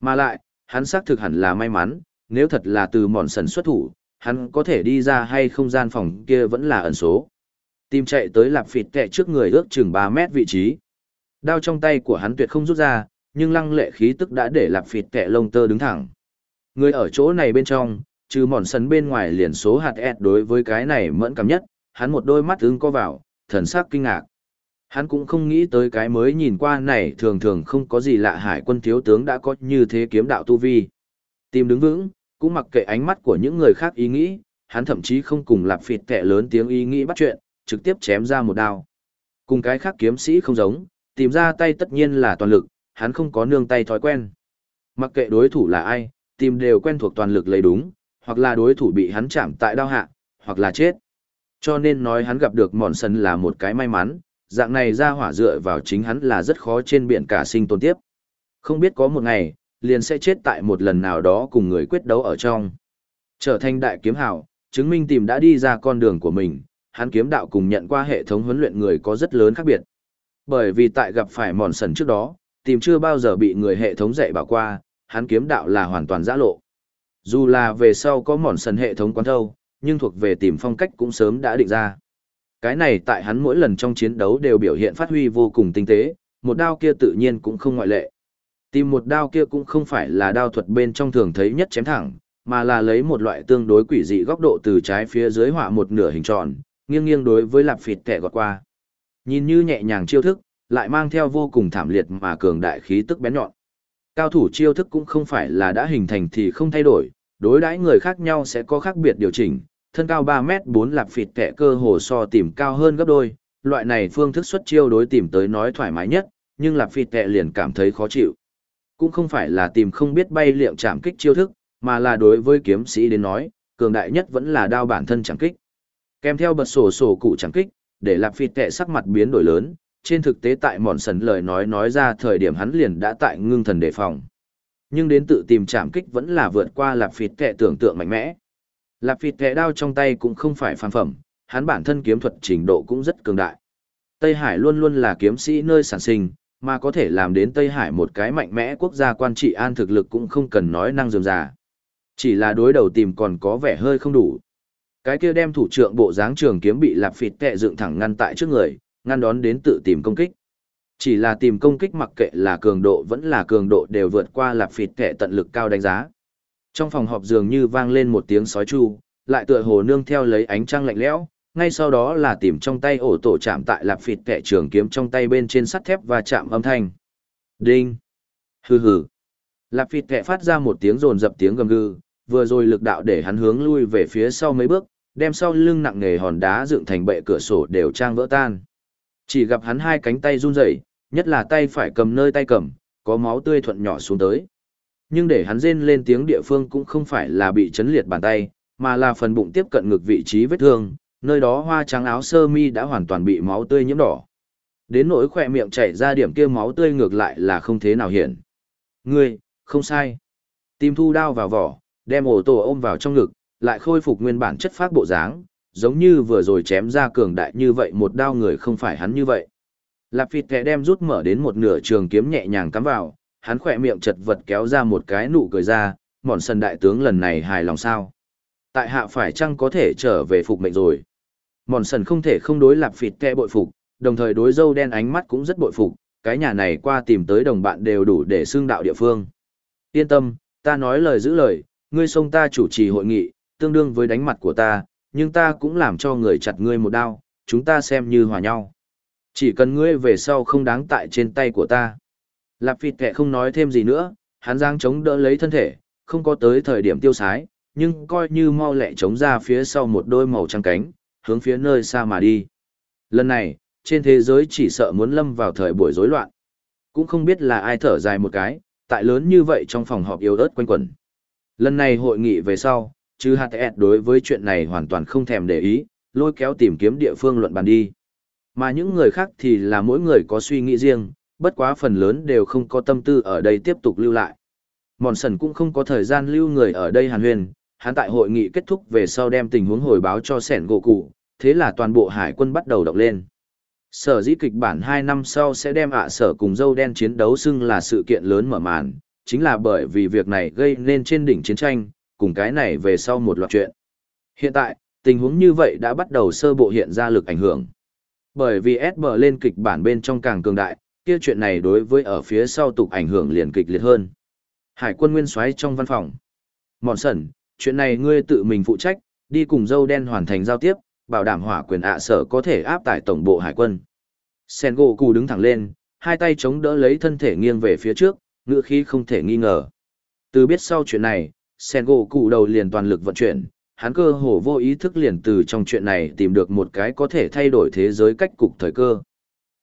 Mà lại, hắn xác thực hẳn là may mắn, nếu thật là từ mòn sần xuất thủ, hắn có thể đi ra hay không gian phòng kia vẫn là ẩn số. Tìm chạy tới lạp phịt kẹ trước người ước chừng 3 mét vị trí. Đao trong tay của hắn tuyệt không rút ra, nhưng lăng lệ khí tức đã để lạp phịt kẹ lông tơ đứng thẳng. Người ở chỗ này bên trong, trừ mòn sần bên ngoài liền số hạt ẹt đối với cái này mẫn cảm nhất, hắn một đôi mắt ứng co vào, thần sắc kinh ngạc. Hắn cũng không nghĩ tới cái mới nhìn qua này thường thường không có gì lạ hải quân thiếu tướng đã có như thế kiếm đạo tu vi. Tìm đứng vững, cũng mặc kệ ánh mắt của những người khác ý nghĩ, hắn thậm chí không cùng lạp phịt kẻ lớn tiếng ý nghĩ bắt chuyện, trực tiếp chém ra một đao. Cùng cái khác kiếm sĩ không giống, tìm ra tay tất nhiên là toàn lực, hắn không có nương tay thói quen. Mặc kệ đối thủ là ai, tìm đều quen thuộc toàn lực lấy đúng, hoặc là đối thủ bị hắn chạm tại đao hạ, hoặc là chết. Cho nên nói hắn gặp được mòn sân là một cái may mắn, dạng này ra hỏa dựa vào chính hắn là rất khó trên biển cả sinh tồn tiếp. Không biết có một ngày, liền sẽ chết tại một lần nào đó cùng người quyết đấu ở trong. Trở thành đại kiếm hào chứng minh tìm đã đi ra con đường của mình, hắn kiếm đạo cùng nhận qua hệ thống huấn luyện người có rất lớn khác biệt. Bởi vì tại gặp phải mòn sần trước đó, tìm chưa bao giờ bị người hệ thống dạy bảo qua, hắn kiếm đạo là hoàn toàn giã lộ. Dù là về sau có mòn sần hệ thống quán thâu, nhưng thuộc về tìm phong cách cũng sớm đã định ra. Cái này tại hắn mỗi lần trong chiến đấu đều biểu hiện phát huy vô cùng tinh tế, một đao kia tự nhiên cũng không ngoại lệ. Tìm một đao kia cũng không phải là đao thuật bên trong thường thấy nhất chém thẳng, mà là lấy một loại tương đối quỷ dị góc độ từ trái phía dưới họa một nửa hình tròn, nghiêng nghiêng đối với lạp phịt kẻ gọt qua. Nhìn như nhẹ nhàng chiêu thức, lại mang theo vô cùng thảm liệt mà cường đại khí tức bén nhọn. Cao thủ chiêu thức cũng không phải là đã hình thành thì không thay đổi, đối đãi người khác nhau sẽ có khác biệt điều chỉnh, thân cao 3 mét 4 lạp phịt kẻ cơ hồ so tìm cao hơn gấp đôi, loại này phương thức xuất chiêu đối tìm tới nói thoải mái nhất, nhưng lạp phịt kẻ liền cảm thấy khó chịu. Cũng không phải là tìm không biết bay liệm chạm kích chiêu thức, mà là đối với kiếm sĩ đến nói, cường đại nhất vẫn là đao bản thân chạm kích. Kèm theo bật sổ sổ cụ chạm kích, để lạp phịt kẻ sắc mặt biến đổi lớn, trên thực tế tại mòn sần lời nói nói ra thời điểm hắn liền đã tại ngưng thần đề phòng. Nhưng đến tự tìm chạm kích vẫn là vượt qua lạp phịt kẻ tưởng tượng mạnh mẽ. Lạp phịt kẻ đao trong tay cũng không phải phàm phẩm, hắn bản thân kiếm thuật trình độ cũng rất cường đại. Tây Hải luôn luôn là kiếm sĩ nơi sản sinh, mà có thể làm đến Tây Hải một cái mạnh mẽ quốc gia quan trị an thực lực cũng không cần nói năng dườm già. Chỉ là đối đầu tìm còn có vẻ hơi không đủ. Cái kia đem thủ trưởng bộ dáng trường kiếm bị lạp phịt kẹ dựng thẳng ngăn tại trước người, ngăn đón đến tự tìm công kích. Chỉ là tìm công kích mặc kệ là cường độ vẫn là cường độ đều vượt qua lạp phịt kẹ tận lực cao đánh giá. Trong phòng họp dường như vang lên một tiếng sói chu, lại tựa hồ nương theo lấy ánh trăng lạnh lẽo, ngay sau đó là tìm trong tay ổ tổ chạm tại lạp phịt kẻ trường kiếm trong tay bên trên sắt thép và chạm âm thanh. Đinh! Hừ hừ! Lạp phịt kẻ phát ra một tiếng rồn dập tiếng gầm gừ, vừa rồi lực đạo để hắn hướng lui về phía sau mấy bước, đem sau lưng nặng nề hòn đá dựng thành bệ cửa sổ đều trang vỡ tan. Chỉ gặp hắn hai cánh tay run rẩy, nhất là tay phải cầm nơi tay cầm, có máu tươi thuận nhỏ xuống tới. Nhưng để hắn rên lên tiếng địa phương cũng không phải là bị chấn liệt bàn tay, mà là phần bụng tiếp cận ngực vị trí vết thương, nơi đó hoa trắng áo sơ mi đã hoàn toàn bị máu tươi nhiễm đỏ. Đến nỗi khỏe miệng chảy ra điểm kia máu tươi ngược lại là không thế nào hiển. Ngươi, không sai. Tim thu đao vào vỏ, đem ổ tổ ôm vào trong ngực, lại khôi phục nguyên bản chất phát bộ dáng, giống như vừa rồi chém ra cường đại như vậy một đao người không phải hắn như vậy. Lạp phịt kẻ đem rút mở đến một nửa trường kiếm nhẹ nhàng cắm vào, hắn khỏe miệng chật vật kéo ra một cái nụ cười ra, mòn sần đại tướng lần này hài lòng sao. Tại hạ phải chăng có thể trở về phục mệnh rồi. Mòn sần không thể không đối lạp phịt kẹ bội phục, đồng thời đối dâu đen ánh mắt cũng rất bội phục, cái nhà này qua tìm tới đồng bạn đều đủ để xương đạo địa phương. Yên tâm, ta nói lời giữ lời, ngươi xông ta chủ trì hội nghị, tương đương với đánh mặt của ta, nhưng ta cũng làm cho người chặt ngươi một đao, chúng ta xem như hòa nhau. Chỉ cần ngươi về sau không đáng tại trên tay của ta. Lạp phịt kệ không nói thêm gì nữa, hắn giang chống đỡ lấy thân thể, không có tới thời điểm tiêu sái, nhưng coi như mau lẹ chống ra phía sau một đôi màu trắng cánh, hướng phía nơi xa mà đi. Lần này, trên thế giới chỉ sợ muốn lâm vào thời buổi rối loạn. Cũng không biết là ai thở dài một cái, tại lớn như vậy trong phòng họp yếu ớt quanh quẩn. Lần này hội nghị về sau, chứ HTS đối với chuyện này hoàn toàn không thèm để ý, lôi kéo tìm kiếm địa phương luận bàn đi. Mà những người khác thì là mỗi người có suy nghĩ riêng, bất quá phần lớn đều không có tâm tư ở đây tiếp tục lưu lại. Mòn sần cũng không có thời gian lưu người ở đây hàn huyền, hắn tại hội nghị kết thúc về sau đem tình huống hồi báo cho sẻn gỗ cụ, thế là toàn bộ hải quân bắt đầu động lên. Sở dĩ kịch bản 2 năm sau sẽ đem ạ sở cùng dâu đen chiến đấu xưng là sự kiện lớn mở màn, chính là bởi vì việc này gây nên trên đỉnh chiến tranh, cùng cái này về sau một loạt chuyện. Hiện tại, tình huống như vậy đã bắt đầu sơ bộ hiện ra lực ảnh hưởng. Bởi vì SB lên kịch bản bên trong càng cường đại, kia chuyện này đối với ở phía sau tục ảnh hưởng liền kịch liệt hơn. Hải quân nguyên soái trong văn phòng. Mòn sẩn, chuyện này ngươi tự mình phụ trách, đi cùng dâu đen hoàn thành giao tiếp, bảo đảm hỏa quyền ạ sở có thể áp tải tổng bộ hải quân. Sen gỗ cù đứng thẳng lên, hai tay chống đỡ lấy thân thể nghiêng về phía trước, ngựa khí không thể nghi ngờ. Từ biết sau chuyện này, Sen gỗ cụ đầu liền toàn lực vận chuyển, hắn cơ hồ vô ý thức liền từ trong chuyện này tìm được một cái có thể thay đổi thế giới cách cục thời cơ.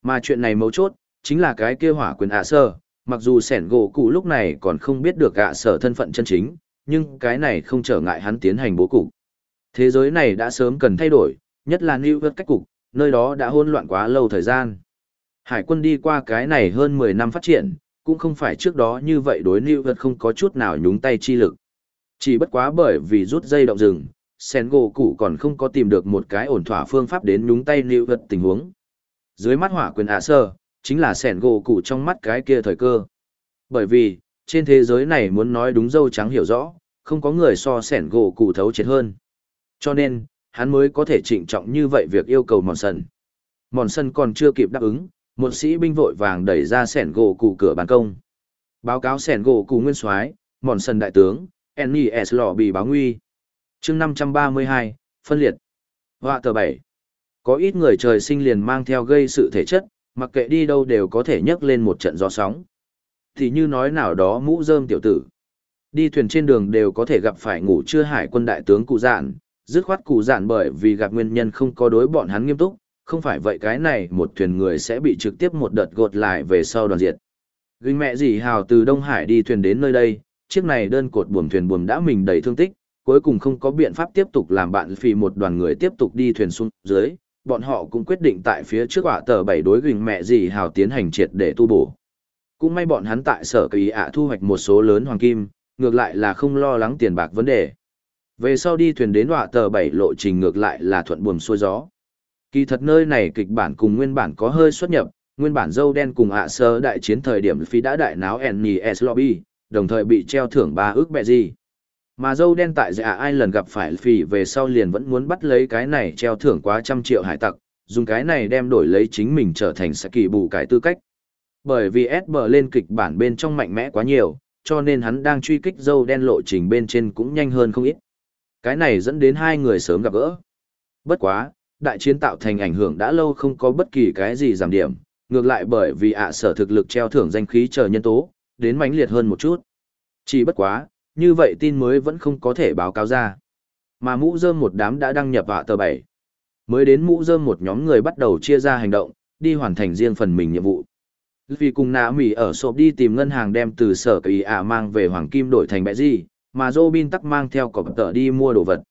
Mà chuyện này mấu chốt, chính là cái kia hỏa quyền ạ sơ, mặc dù sẻn gỗ cụ lúc này còn không biết được ạ sở thân phận chân chính, nhưng cái này không trở ngại hắn tiến hành bố cục. Thế giới này đã sớm cần thay đổi, nhất là New York cách cục, nơi đó đã hỗn loạn quá lâu thời gian. Hải quân đi qua cái này hơn 10 năm phát triển, cũng không phải trước đó như vậy đối New York không có chút nào nhúng tay chi lực. Chỉ bất quá bởi vì rút dây động rừng, sen gỗ cụ còn không có tìm được một cái ổn thỏa phương pháp đến nhúng tay New York tình huống. Dưới mắt hỏa quyền ạ sơ, chính là sẻn gỗ cụ trong mắt cái kia thời cơ. Bởi vì, trên thế giới này muốn nói đúng dâu trắng hiểu rõ, không có người so sẻn gỗ cụ thấu chết hơn. Cho nên, hắn mới có thể trịnh trọng như vậy việc yêu cầu mòn sân. Mòn sân còn chưa kịp đáp ứng, một sĩ binh vội vàng đẩy ra sẻn gỗ cụ cửa ban công. Báo cáo sẻn gỗ cụ nguyên soái, mòn sân đại tướng, NES lò bị báo nguy. chương 532, phân liệt. Họa tờ 7. Có ít người trời sinh liền mang theo gây sự thể chất, mặc kệ đi đâu đều có thể nhấc lên một trận gió sóng. Thì như nói nào đó mũ rơm tiểu tử. Đi thuyền trên đường đều có thể gặp phải ngủ chưa hải quân đại tướng cụ dạn, dứt khoát cụ dạn bởi vì gặp nguyên nhân không có đối bọn hắn nghiêm túc, không phải vậy cái này một thuyền người sẽ bị trực tiếp một đợt gột lại về sau đoàn diệt. Ginh mẹ gì hào từ Đông Hải đi thuyền đến nơi đây, chiếc này đơn cột buồm thuyền buồm đã mình đầy thương tích, cuối cùng không có biện pháp tiếp tục làm bạn phì một đoàn người tiếp tục đi thuyền xuống dưới, bọn họ cũng quyết định tại phía trước quả tờ bảy đối gừng mẹ gì hào tiến hành triệt để tu bổ. Cũng may bọn hắn tại sở kỳ ạ thu hoạch một số lớn hoàng kim, ngược lại là không lo lắng tiền bạc vấn đề. Về sau đi thuyền đến quả tờ bảy lộ trình ngược lại là thuận buồm xuôi gió. Kỳ thật nơi này kịch bản cùng nguyên bản có hơi xuất nhập, nguyên bản dâu đen cùng ạ sơ đại chiến thời điểm phi đã đại náo NES Lobby, đồng thời bị treo thưởng ba ước bẹ gì. Mà dâu đen tại dạ ai lần gặp phải phỉ về sau liền vẫn muốn bắt lấy cái này treo thưởng quá trăm triệu hải tặc, dùng cái này đem đổi lấy chính mình trở thành sẽ kỳ bù cải tư cách. Bởi vì SB lên kịch bản bên trong mạnh mẽ quá nhiều, cho nên hắn đang truy kích dâu đen lộ trình bên trên cũng nhanh hơn không ít. Cái này dẫn đến hai người sớm gặp gỡ. Bất quá, đại chiến tạo thành ảnh hưởng đã lâu không có bất kỳ cái gì giảm điểm, ngược lại bởi vì ạ sở thực lực treo thưởng danh khí chờ nhân tố, đến mãnh liệt hơn một chút. Chỉ bất quá, như vậy tin mới vẫn không có thể báo cáo ra. Mà mũ rơm một đám đã đăng nhập vào tờ 7. Mới đến mũ rơm một nhóm người bắt đầu chia ra hành động, đi hoàn thành riêng phần mình nhiệm vụ. Vì cùng nạ mỉ ở sộp đi tìm ngân hàng đem từ sở kỳ ả mang về hoàng kim đổi thành bẹ gì, mà Robin tắc mang theo cọp tờ đi mua đồ vật.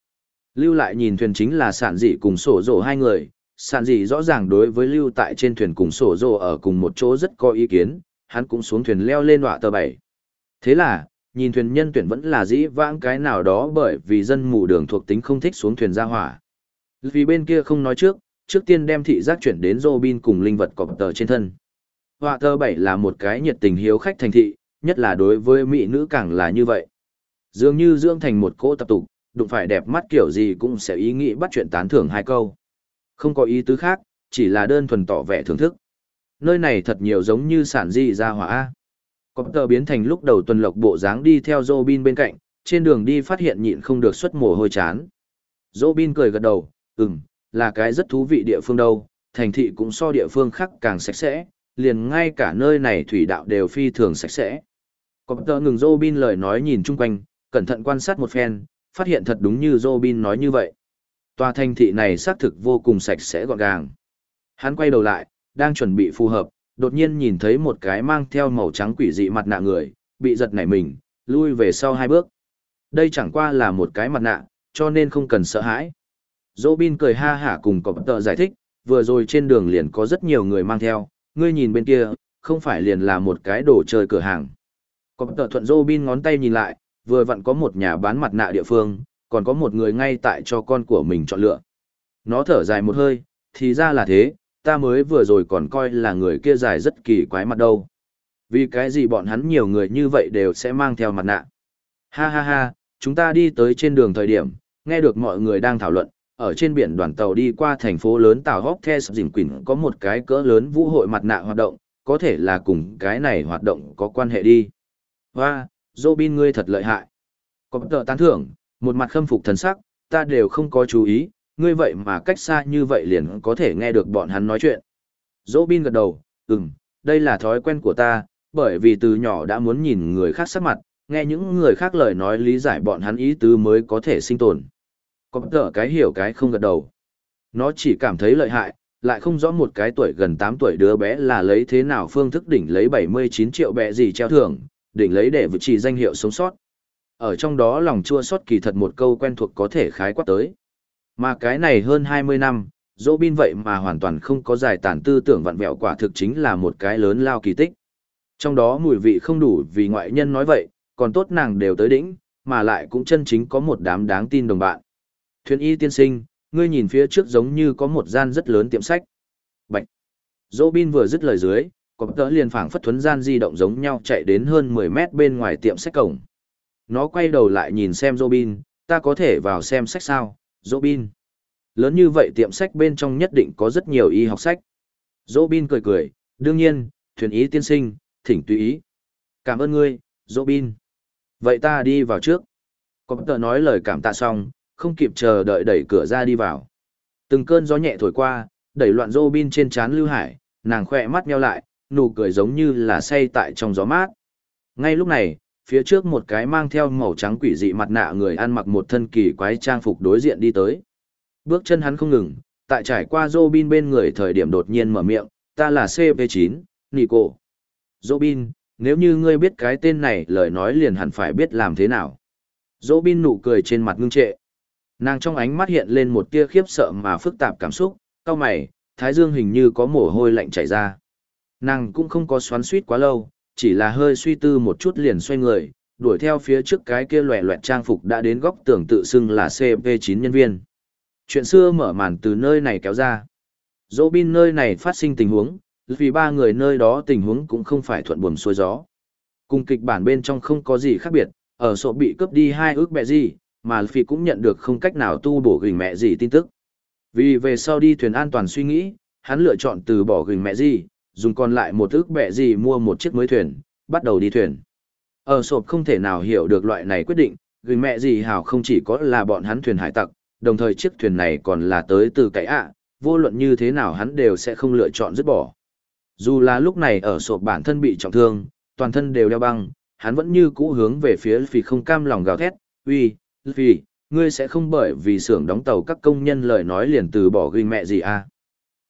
Lưu lại nhìn thuyền chính là sản dị cùng sổ rổ hai người, sản dị rõ ràng đối với lưu tại trên thuyền cùng sổ rổ ở cùng một chỗ rất có ý kiến, hắn cũng xuống thuyền leo lên họa tờ 7. Thế là, nhìn thuyền nhân tuyển vẫn là dĩ vãng cái nào đó bởi vì dân mù đường thuộc tính không thích xuống thuyền ra hỏa. Vì bên kia không nói trước, trước tiên đem thị giác chuyển đến Robin cùng linh vật cọp tờ trên thân. Họa tơ 7 là một cái nhiệt tình hiếu khách thành thị, nhất là đối với mỹ nữ càng là như vậy. Dường như dưỡng thành một cỗ tập tục, đụng phải đẹp mắt kiểu gì cũng sẽ ý nghĩ bắt chuyện tán thưởng hai câu. Không có ý tứ khác, chỉ là đơn thuần tỏ vẻ thưởng thức. Nơi này thật nhiều giống như sản di ra hỏa. Cọp tờ biến thành lúc đầu tuần lộc bộ dáng đi theo Robin bên cạnh, trên đường đi phát hiện nhịn không được xuất mồ hôi chán. Robin cười gật đầu, ừm, là cái rất thú vị địa phương đâu, thành thị cũng so địa phương khác càng sạch sẽ, liền ngay cả nơi này thủy đạo đều phi thường sạch sẽ. Cọp tờ ngừng bin lời nói nhìn chung quanh, cẩn thận quan sát một phen, phát hiện thật đúng như Robin nói như vậy. Tòa thành thị này xác thực vô cùng sạch sẽ gọn gàng. Hắn quay đầu lại, đang chuẩn bị phù hợp, đột nhiên nhìn thấy một cái mang theo màu trắng quỷ dị mặt nạ người, bị giật nảy mình, lui về sau hai bước. Đây chẳng qua là một cái mặt nạ, cho nên không cần sợ hãi. Robin cười ha hả cùng cọp tờ giải thích, vừa rồi trên đường liền có rất nhiều người mang theo, ngươi nhìn bên kia, không phải liền là một cái đồ chơi cửa hàng. Cọp tờ thuận Robin ngón tay nhìn lại, vừa vặn có một nhà bán mặt nạ địa phương, còn có một người ngay tại cho con của mình chọn lựa. Nó thở dài một hơi, thì ra là thế, ta mới vừa rồi còn coi là người kia dài rất kỳ quái mặt đâu. Vì cái gì bọn hắn nhiều người như vậy đều sẽ mang theo mặt nạ. Ha ha ha, chúng ta đi tới trên đường thời điểm, nghe được mọi người đang thảo luận, ở trên biển đoàn tàu đi qua thành phố lớn Tàu Hóc Thes Dình Quỳnh có một cái cỡ lớn vũ hội mặt nạ hoạt động, có thể là cùng cái này hoạt động có quan hệ đi. Hoa, Robin ngươi thật lợi hại. Có tờ tán thưởng, một mặt khâm phục thần sắc, ta đều không có chú ý, ngươi vậy mà cách xa như vậy liền có thể nghe được bọn hắn nói chuyện. Dỗ Bin gật đầu, ừm, đây là thói quen của ta, bởi vì từ nhỏ đã muốn nhìn người khác sắc mặt, nghe những người khác lời nói lý giải bọn hắn ý tứ mới có thể sinh tồn. Có tờ cái hiểu cái không gật đầu. Nó chỉ cảm thấy lợi hại, lại không rõ một cái tuổi gần 8 tuổi đứa bé là lấy thế nào phương thức đỉnh lấy 79 triệu bẹ gì treo thưởng, đỉnh lấy để vượt chỉ danh hiệu sống sót. Ở trong đó lòng chua sót kỳ thật một câu quen thuộc có thể khái quát tới. Mà cái này hơn 20 năm, dỗ bin vậy mà hoàn toàn không có giải tản tư tưởng vặn vẹo quả thực chính là một cái lớn lao kỳ tích. Trong đó mùi vị không đủ vì ngoại nhân nói vậy, còn tốt nàng đều tới đỉnh, mà lại cũng chân chính có một đám đáng tin đồng bạn. Thuyền y tiên sinh, ngươi nhìn phía trước giống như có một gian rất lớn tiệm sách. Bạch. Dỗ bin vừa dứt lời dưới, có tớ liền phảng phất thuấn gian di động giống nhau chạy đến hơn 10 mét bên ngoài tiệm sách cổng. Nó quay đầu lại nhìn xem Robin, ta có thể vào xem sách sao, Robin. Lớn như vậy tiệm sách bên trong nhất định có rất nhiều y học sách. Robin cười cười, đương nhiên, thuyền ý tiên sinh, thỉnh tùy ý. Cảm ơn ngươi, Robin. Vậy ta đi vào trước. Có tờ nói lời cảm tạ xong, không kịp chờ đợi đẩy cửa ra đi vào. Từng cơn gió nhẹ thổi qua, đẩy loạn Robin trên trán Lưu Hải, nàng khoe mắt meo lại, nụ cười giống như là say tại trong gió mát. Ngay lúc này, phía trước một cái mang theo màu trắng quỷ dị mặt nạ người ăn mặc một thân kỳ quái trang phục đối diện đi tới. Bước chân hắn không ngừng, tại trải qua Robin bên người thời điểm đột nhiên mở miệng, ta là CP9, Nico. Robin, nếu như ngươi biết cái tên này lời nói liền hẳn phải biết làm thế nào. Robin nụ cười trên mặt ngưng trệ. Nàng trong ánh mắt hiện lên một tia khiếp sợ mà phức tạp cảm xúc, cao mày, thái dương hình như có mồ hôi lạnh chảy ra. Nàng cũng không có xoắn suýt quá lâu, chỉ là hơi suy tư một chút liền xoay người, đuổi theo phía trước cái kia loẹ loẹt trang phục đã đến góc tường tự xưng là CP9 nhân viên. Chuyện xưa mở màn từ nơi này kéo ra. Dỗ bin nơi này phát sinh tình huống, vì ba người nơi đó tình huống cũng không phải thuận buồm xuôi gió. Cùng kịch bản bên trong không có gì khác biệt, ở sổ bị cướp đi hai ước mẹ gì, mà Phi cũng nhận được không cách nào tu bổ gửi mẹ gì tin tức. Vì về sau đi thuyền an toàn suy nghĩ, hắn lựa chọn từ bỏ gửi mẹ gì, dùng còn lại một ước bẹ gì mua một chiếc mới thuyền, bắt đầu đi thuyền. Ở sộp không thể nào hiểu được loại này quyết định, gửi mẹ gì hào không chỉ có là bọn hắn thuyền hải tặc, đồng thời chiếc thuyền này còn là tới từ cái ạ, vô luận như thế nào hắn đều sẽ không lựa chọn dứt bỏ. Dù là lúc này ở sộp bản thân bị trọng thương, toàn thân đều đeo băng, hắn vẫn như cũ hướng về phía Luffy không cam lòng gào thét, uy, Luffy, ngươi sẽ không bởi vì xưởng đóng tàu các công nhân lời nói liền từ bỏ ghi mẹ gì à.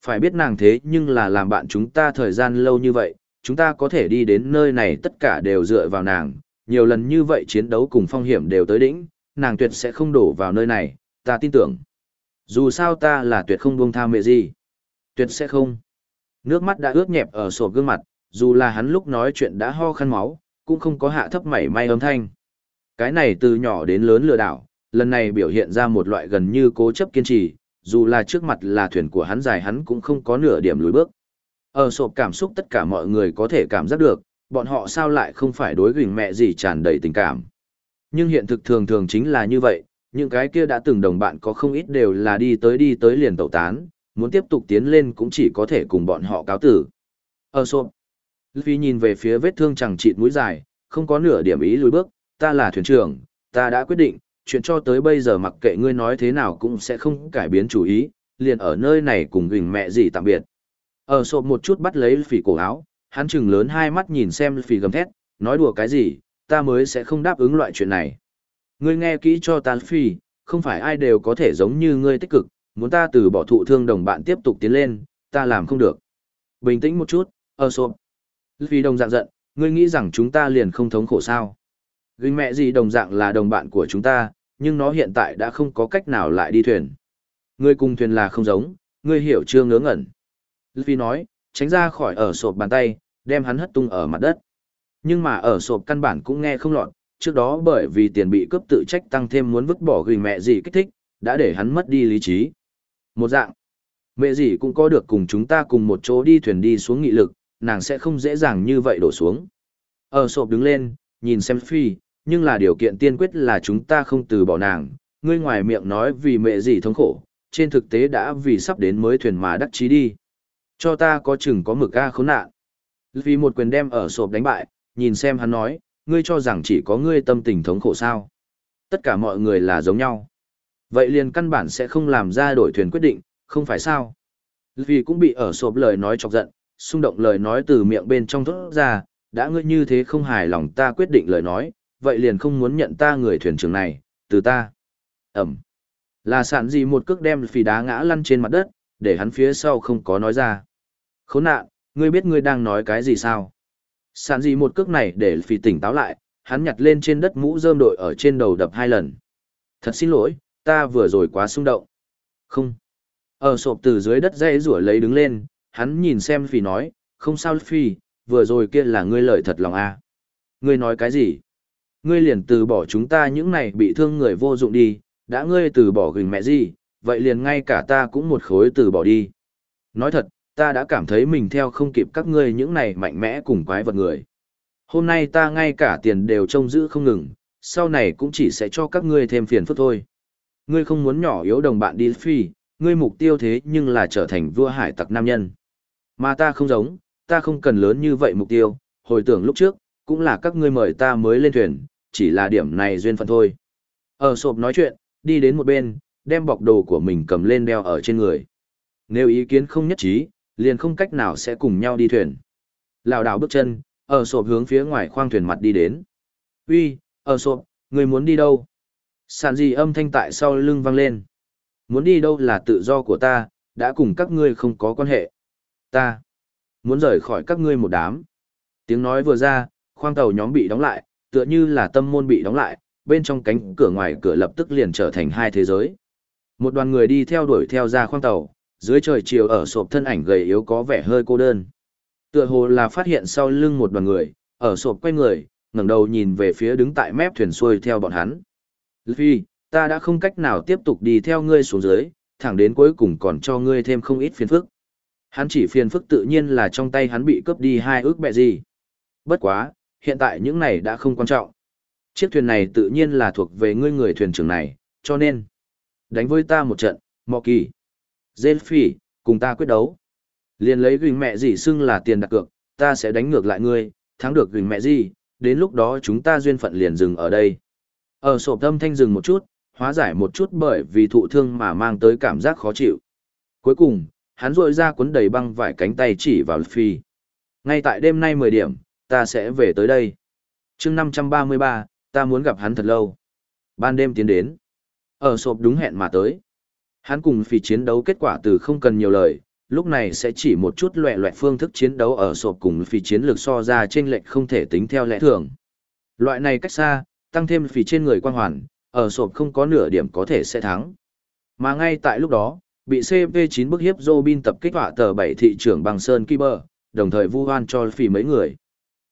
Phải biết nàng thế nhưng là làm bạn chúng ta thời gian lâu như vậy, chúng ta có thể đi đến nơi này tất cả đều dựa vào nàng, nhiều lần như vậy chiến đấu cùng phong hiểm đều tới đỉnh, nàng tuyệt sẽ không đổ vào nơi này, ta tin tưởng. Dù sao ta là tuyệt không buông tha mẹ gì. Tuyệt sẽ không. Nước mắt đã ướt nhẹp ở sổ gương mặt, dù là hắn lúc nói chuyện đã ho khăn máu, cũng không có hạ thấp mảy may âm thanh. Cái này từ nhỏ đến lớn lừa đảo, lần này biểu hiện ra một loại gần như cố chấp kiên trì, dù là trước mặt là thuyền của hắn dài hắn cũng không có nửa điểm lùi bước. Ở sộp cảm xúc tất cả mọi người có thể cảm giác được, bọn họ sao lại không phải đối gửi mẹ gì tràn đầy tình cảm. Nhưng hiện thực thường thường chính là như vậy, những cái kia đã từng đồng bạn có không ít đều là đi tới đi tới liền tẩu tán, muốn tiếp tục tiến lên cũng chỉ có thể cùng bọn họ cáo tử. Ở sộp, Luffy nhìn về phía vết thương chẳng chịt mũi dài, không có nửa điểm ý lùi bước, ta là thuyền trưởng, ta đã quyết định, chuyện cho tới bây giờ mặc kệ ngươi nói thế nào cũng sẽ không cải biến chủ ý, liền ở nơi này cùng gửi mẹ gì tạm biệt. Ở sộp một chút bắt lấy phỉ cổ áo, hắn chừng lớn hai mắt nhìn xem phỉ gầm thét, nói đùa cái gì, ta mới sẽ không đáp ứng loại chuyện này. Ngươi nghe kỹ cho ta phỉ, không phải ai đều có thể giống như ngươi tích cực, muốn ta từ bỏ thụ thương đồng bạn tiếp tục tiến lên, ta làm không được. Bình tĩnh một chút, ở sộp. Phi đồng dạng giận, ngươi nghĩ rằng chúng ta liền không thống khổ sao. Gánh mẹ gì đồng dạng là đồng bạn của chúng ta, nhưng nó hiện tại đã không có cách nào lại đi thuyền. Ngươi cùng thuyền là không giống, ngươi hiểu chưa ngớ ngẩn. Luffy nói, tránh ra khỏi ở sộp bàn tay, đem hắn hất tung ở mặt đất. Nhưng mà ở sộp căn bản cũng nghe không lọt, trước đó bởi vì tiền bị cướp tự trách tăng thêm muốn vứt bỏ gửi mẹ gì kích thích, đã để hắn mất đi lý trí. Một dạng, mẹ gì cũng có được cùng chúng ta cùng một chỗ đi thuyền đi xuống nghị lực, nàng sẽ không dễ dàng như vậy đổ xuống. Ở sộp đứng lên, nhìn xem phi, nhưng là điều kiện tiên quyết là chúng ta không từ bỏ nàng, ngươi ngoài miệng nói vì mẹ gì thống khổ, trên thực tế đã vì sắp đến mới thuyền mà đắc chí đi. Cho ta có chừng có mực ga khốn nạn. Vì một quyền đem ở sộp đánh bại, nhìn xem hắn nói, ngươi cho rằng chỉ có ngươi tâm tình thống khổ sao. Tất cả mọi người là giống nhau. Vậy liền căn bản sẽ không làm ra đổi thuyền quyết định, không phải sao. Vì cũng bị ở sộp lời nói chọc giận, xung động lời nói từ miệng bên trong thốt ra, đã ngươi như thế không hài lòng ta quyết định lời nói, vậy liền không muốn nhận ta người thuyền trưởng này, từ ta. Ẩm. Là sản gì một cước đem phì đá ngã lăn trên mặt đất, để hắn phía sau không có nói ra. Khốn nạn, ngươi biết ngươi đang nói cái gì sao? Sản gì một cước này để phì tỉnh táo lại, hắn nhặt lên trên đất mũ rơm đội ở trên đầu đập hai lần. Thật xin lỗi, ta vừa rồi quá xung động. Không. Ở sộp từ dưới đất dây rủa lấy đứng lên, hắn nhìn xem phì nói, không sao phi, vừa rồi kia là ngươi lời thật lòng à. Ngươi nói cái gì? Ngươi liền từ bỏ chúng ta những này bị thương người vô dụng đi, đã ngươi từ bỏ gừng mẹ gì, vậy liền ngay cả ta cũng một khối từ bỏ đi. Nói thật, ta đã cảm thấy mình theo không kịp các ngươi những này mạnh mẽ cùng quái vật người. Hôm nay ta ngay cả tiền đều trông giữ không ngừng, sau này cũng chỉ sẽ cho các ngươi thêm phiền phức thôi. Ngươi không muốn nhỏ yếu đồng bạn đi phi, ngươi mục tiêu thế nhưng là trở thành vua hải tặc nam nhân. Mà ta không giống, ta không cần lớn như vậy mục tiêu, hồi tưởng lúc trước, cũng là các ngươi mời ta mới lên thuyền, chỉ là điểm này duyên phận thôi. Ở sộp nói chuyện, đi đến một bên, đem bọc đồ của mình cầm lên đeo ở trên người. Nếu ý kiến không nhất trí, liền không cách nào sẽ cùng nhau đi thuyền. Lào đảo bước chân, ở sộp hướng phía ngoài khoang thuyền mặt đi đến. Uy, ở sộp, người muốn đi đâu? Sản gì âm thanh tại sau lưng vang lên. Muốn đi đâu là tự do của ta, đã cùng các ngươi không có quan hệ. Ta muốn rời khỏi các ngươi một đám. Tiếng nói vừa ra, khoang tàu nhóm bị đóng lại, tựa như là tâm môn bị đóng lại, bên trong cánh cửa ngoài cửa lập tức liền trở thành hai thế giới. Một đoàn người đi theo đuổi theo ra khoang tàu, dưới trời chiều ở sộp thân ảnh gầy yếu có vẻ hơi cô đơn. Tựa hồ là phát hiện sau lưng một đoàn người, ở sộp quay người, ngẩng đầu nhìn về phía đứng tại mép thuyền xuôi theo bọn hắn. Luffy, ta đã không cách nào tiếp tục đi theo ngươi xuống dưới, thẳng đến cuối cùng còn cho ngươi thêm không ít phiền phức. Hắn chỉ phiền phức tự nhiên là trong tay hắn bị cướp đi hai ước bẹ gì. Bất quá, hiện tại những này đã không quan trọng. Chiếc thuyền này tự nhiên là thuộc về ngươi người thuyền trưởng này, cho nên, đánh với ta một trận, mọ kỳ. Dên phỉ, cùng ta quyết đấu. Liền lấy gửi mẹ gì xưng là tiền đặt cược, ta sẽ đánh ngược lại ngươi, thắng được gửi mẹ gì, đến lúc đó chúng ta duyên phận liền dừng ở đây. Ở sổ tâm thanh dừng một chút, hóa giải một chút bởi vì thụ thương mà mang tới cảm giác khó chịu. Cuối cùng, hắn rội ra cuốn đầy băng vải cánh tay chỉ vào Phi. Ngay tại đêm nay 10 điểm, ta sẽ về tới đây. chương 533, ta muốn gặp hắn thật lâu. Ban đêm tiến đến. Ở sộp đúng hẹn mà tới. Hắn cùng phì chiến đấu kết quả từ không cần nhiều lời, lúc này sẽ chỉ một chút loẹ loẹt phương thức chiến đấu ở sộp cùng phì chiến lược so ra trên lệch không thể tính theo lẽ thường. Loại này cách xa, tăng thêm phì trên người quan hoàn, ở sộp không có nửa điểm có thể sẽ thắng. Mà ngay tại lúc đó, bị CV9 bức hiếp Robin tập kích họa tờ 7 thị trưởng bằng Sơn Kiber, đồng thời vu hoan cho phì mấy người.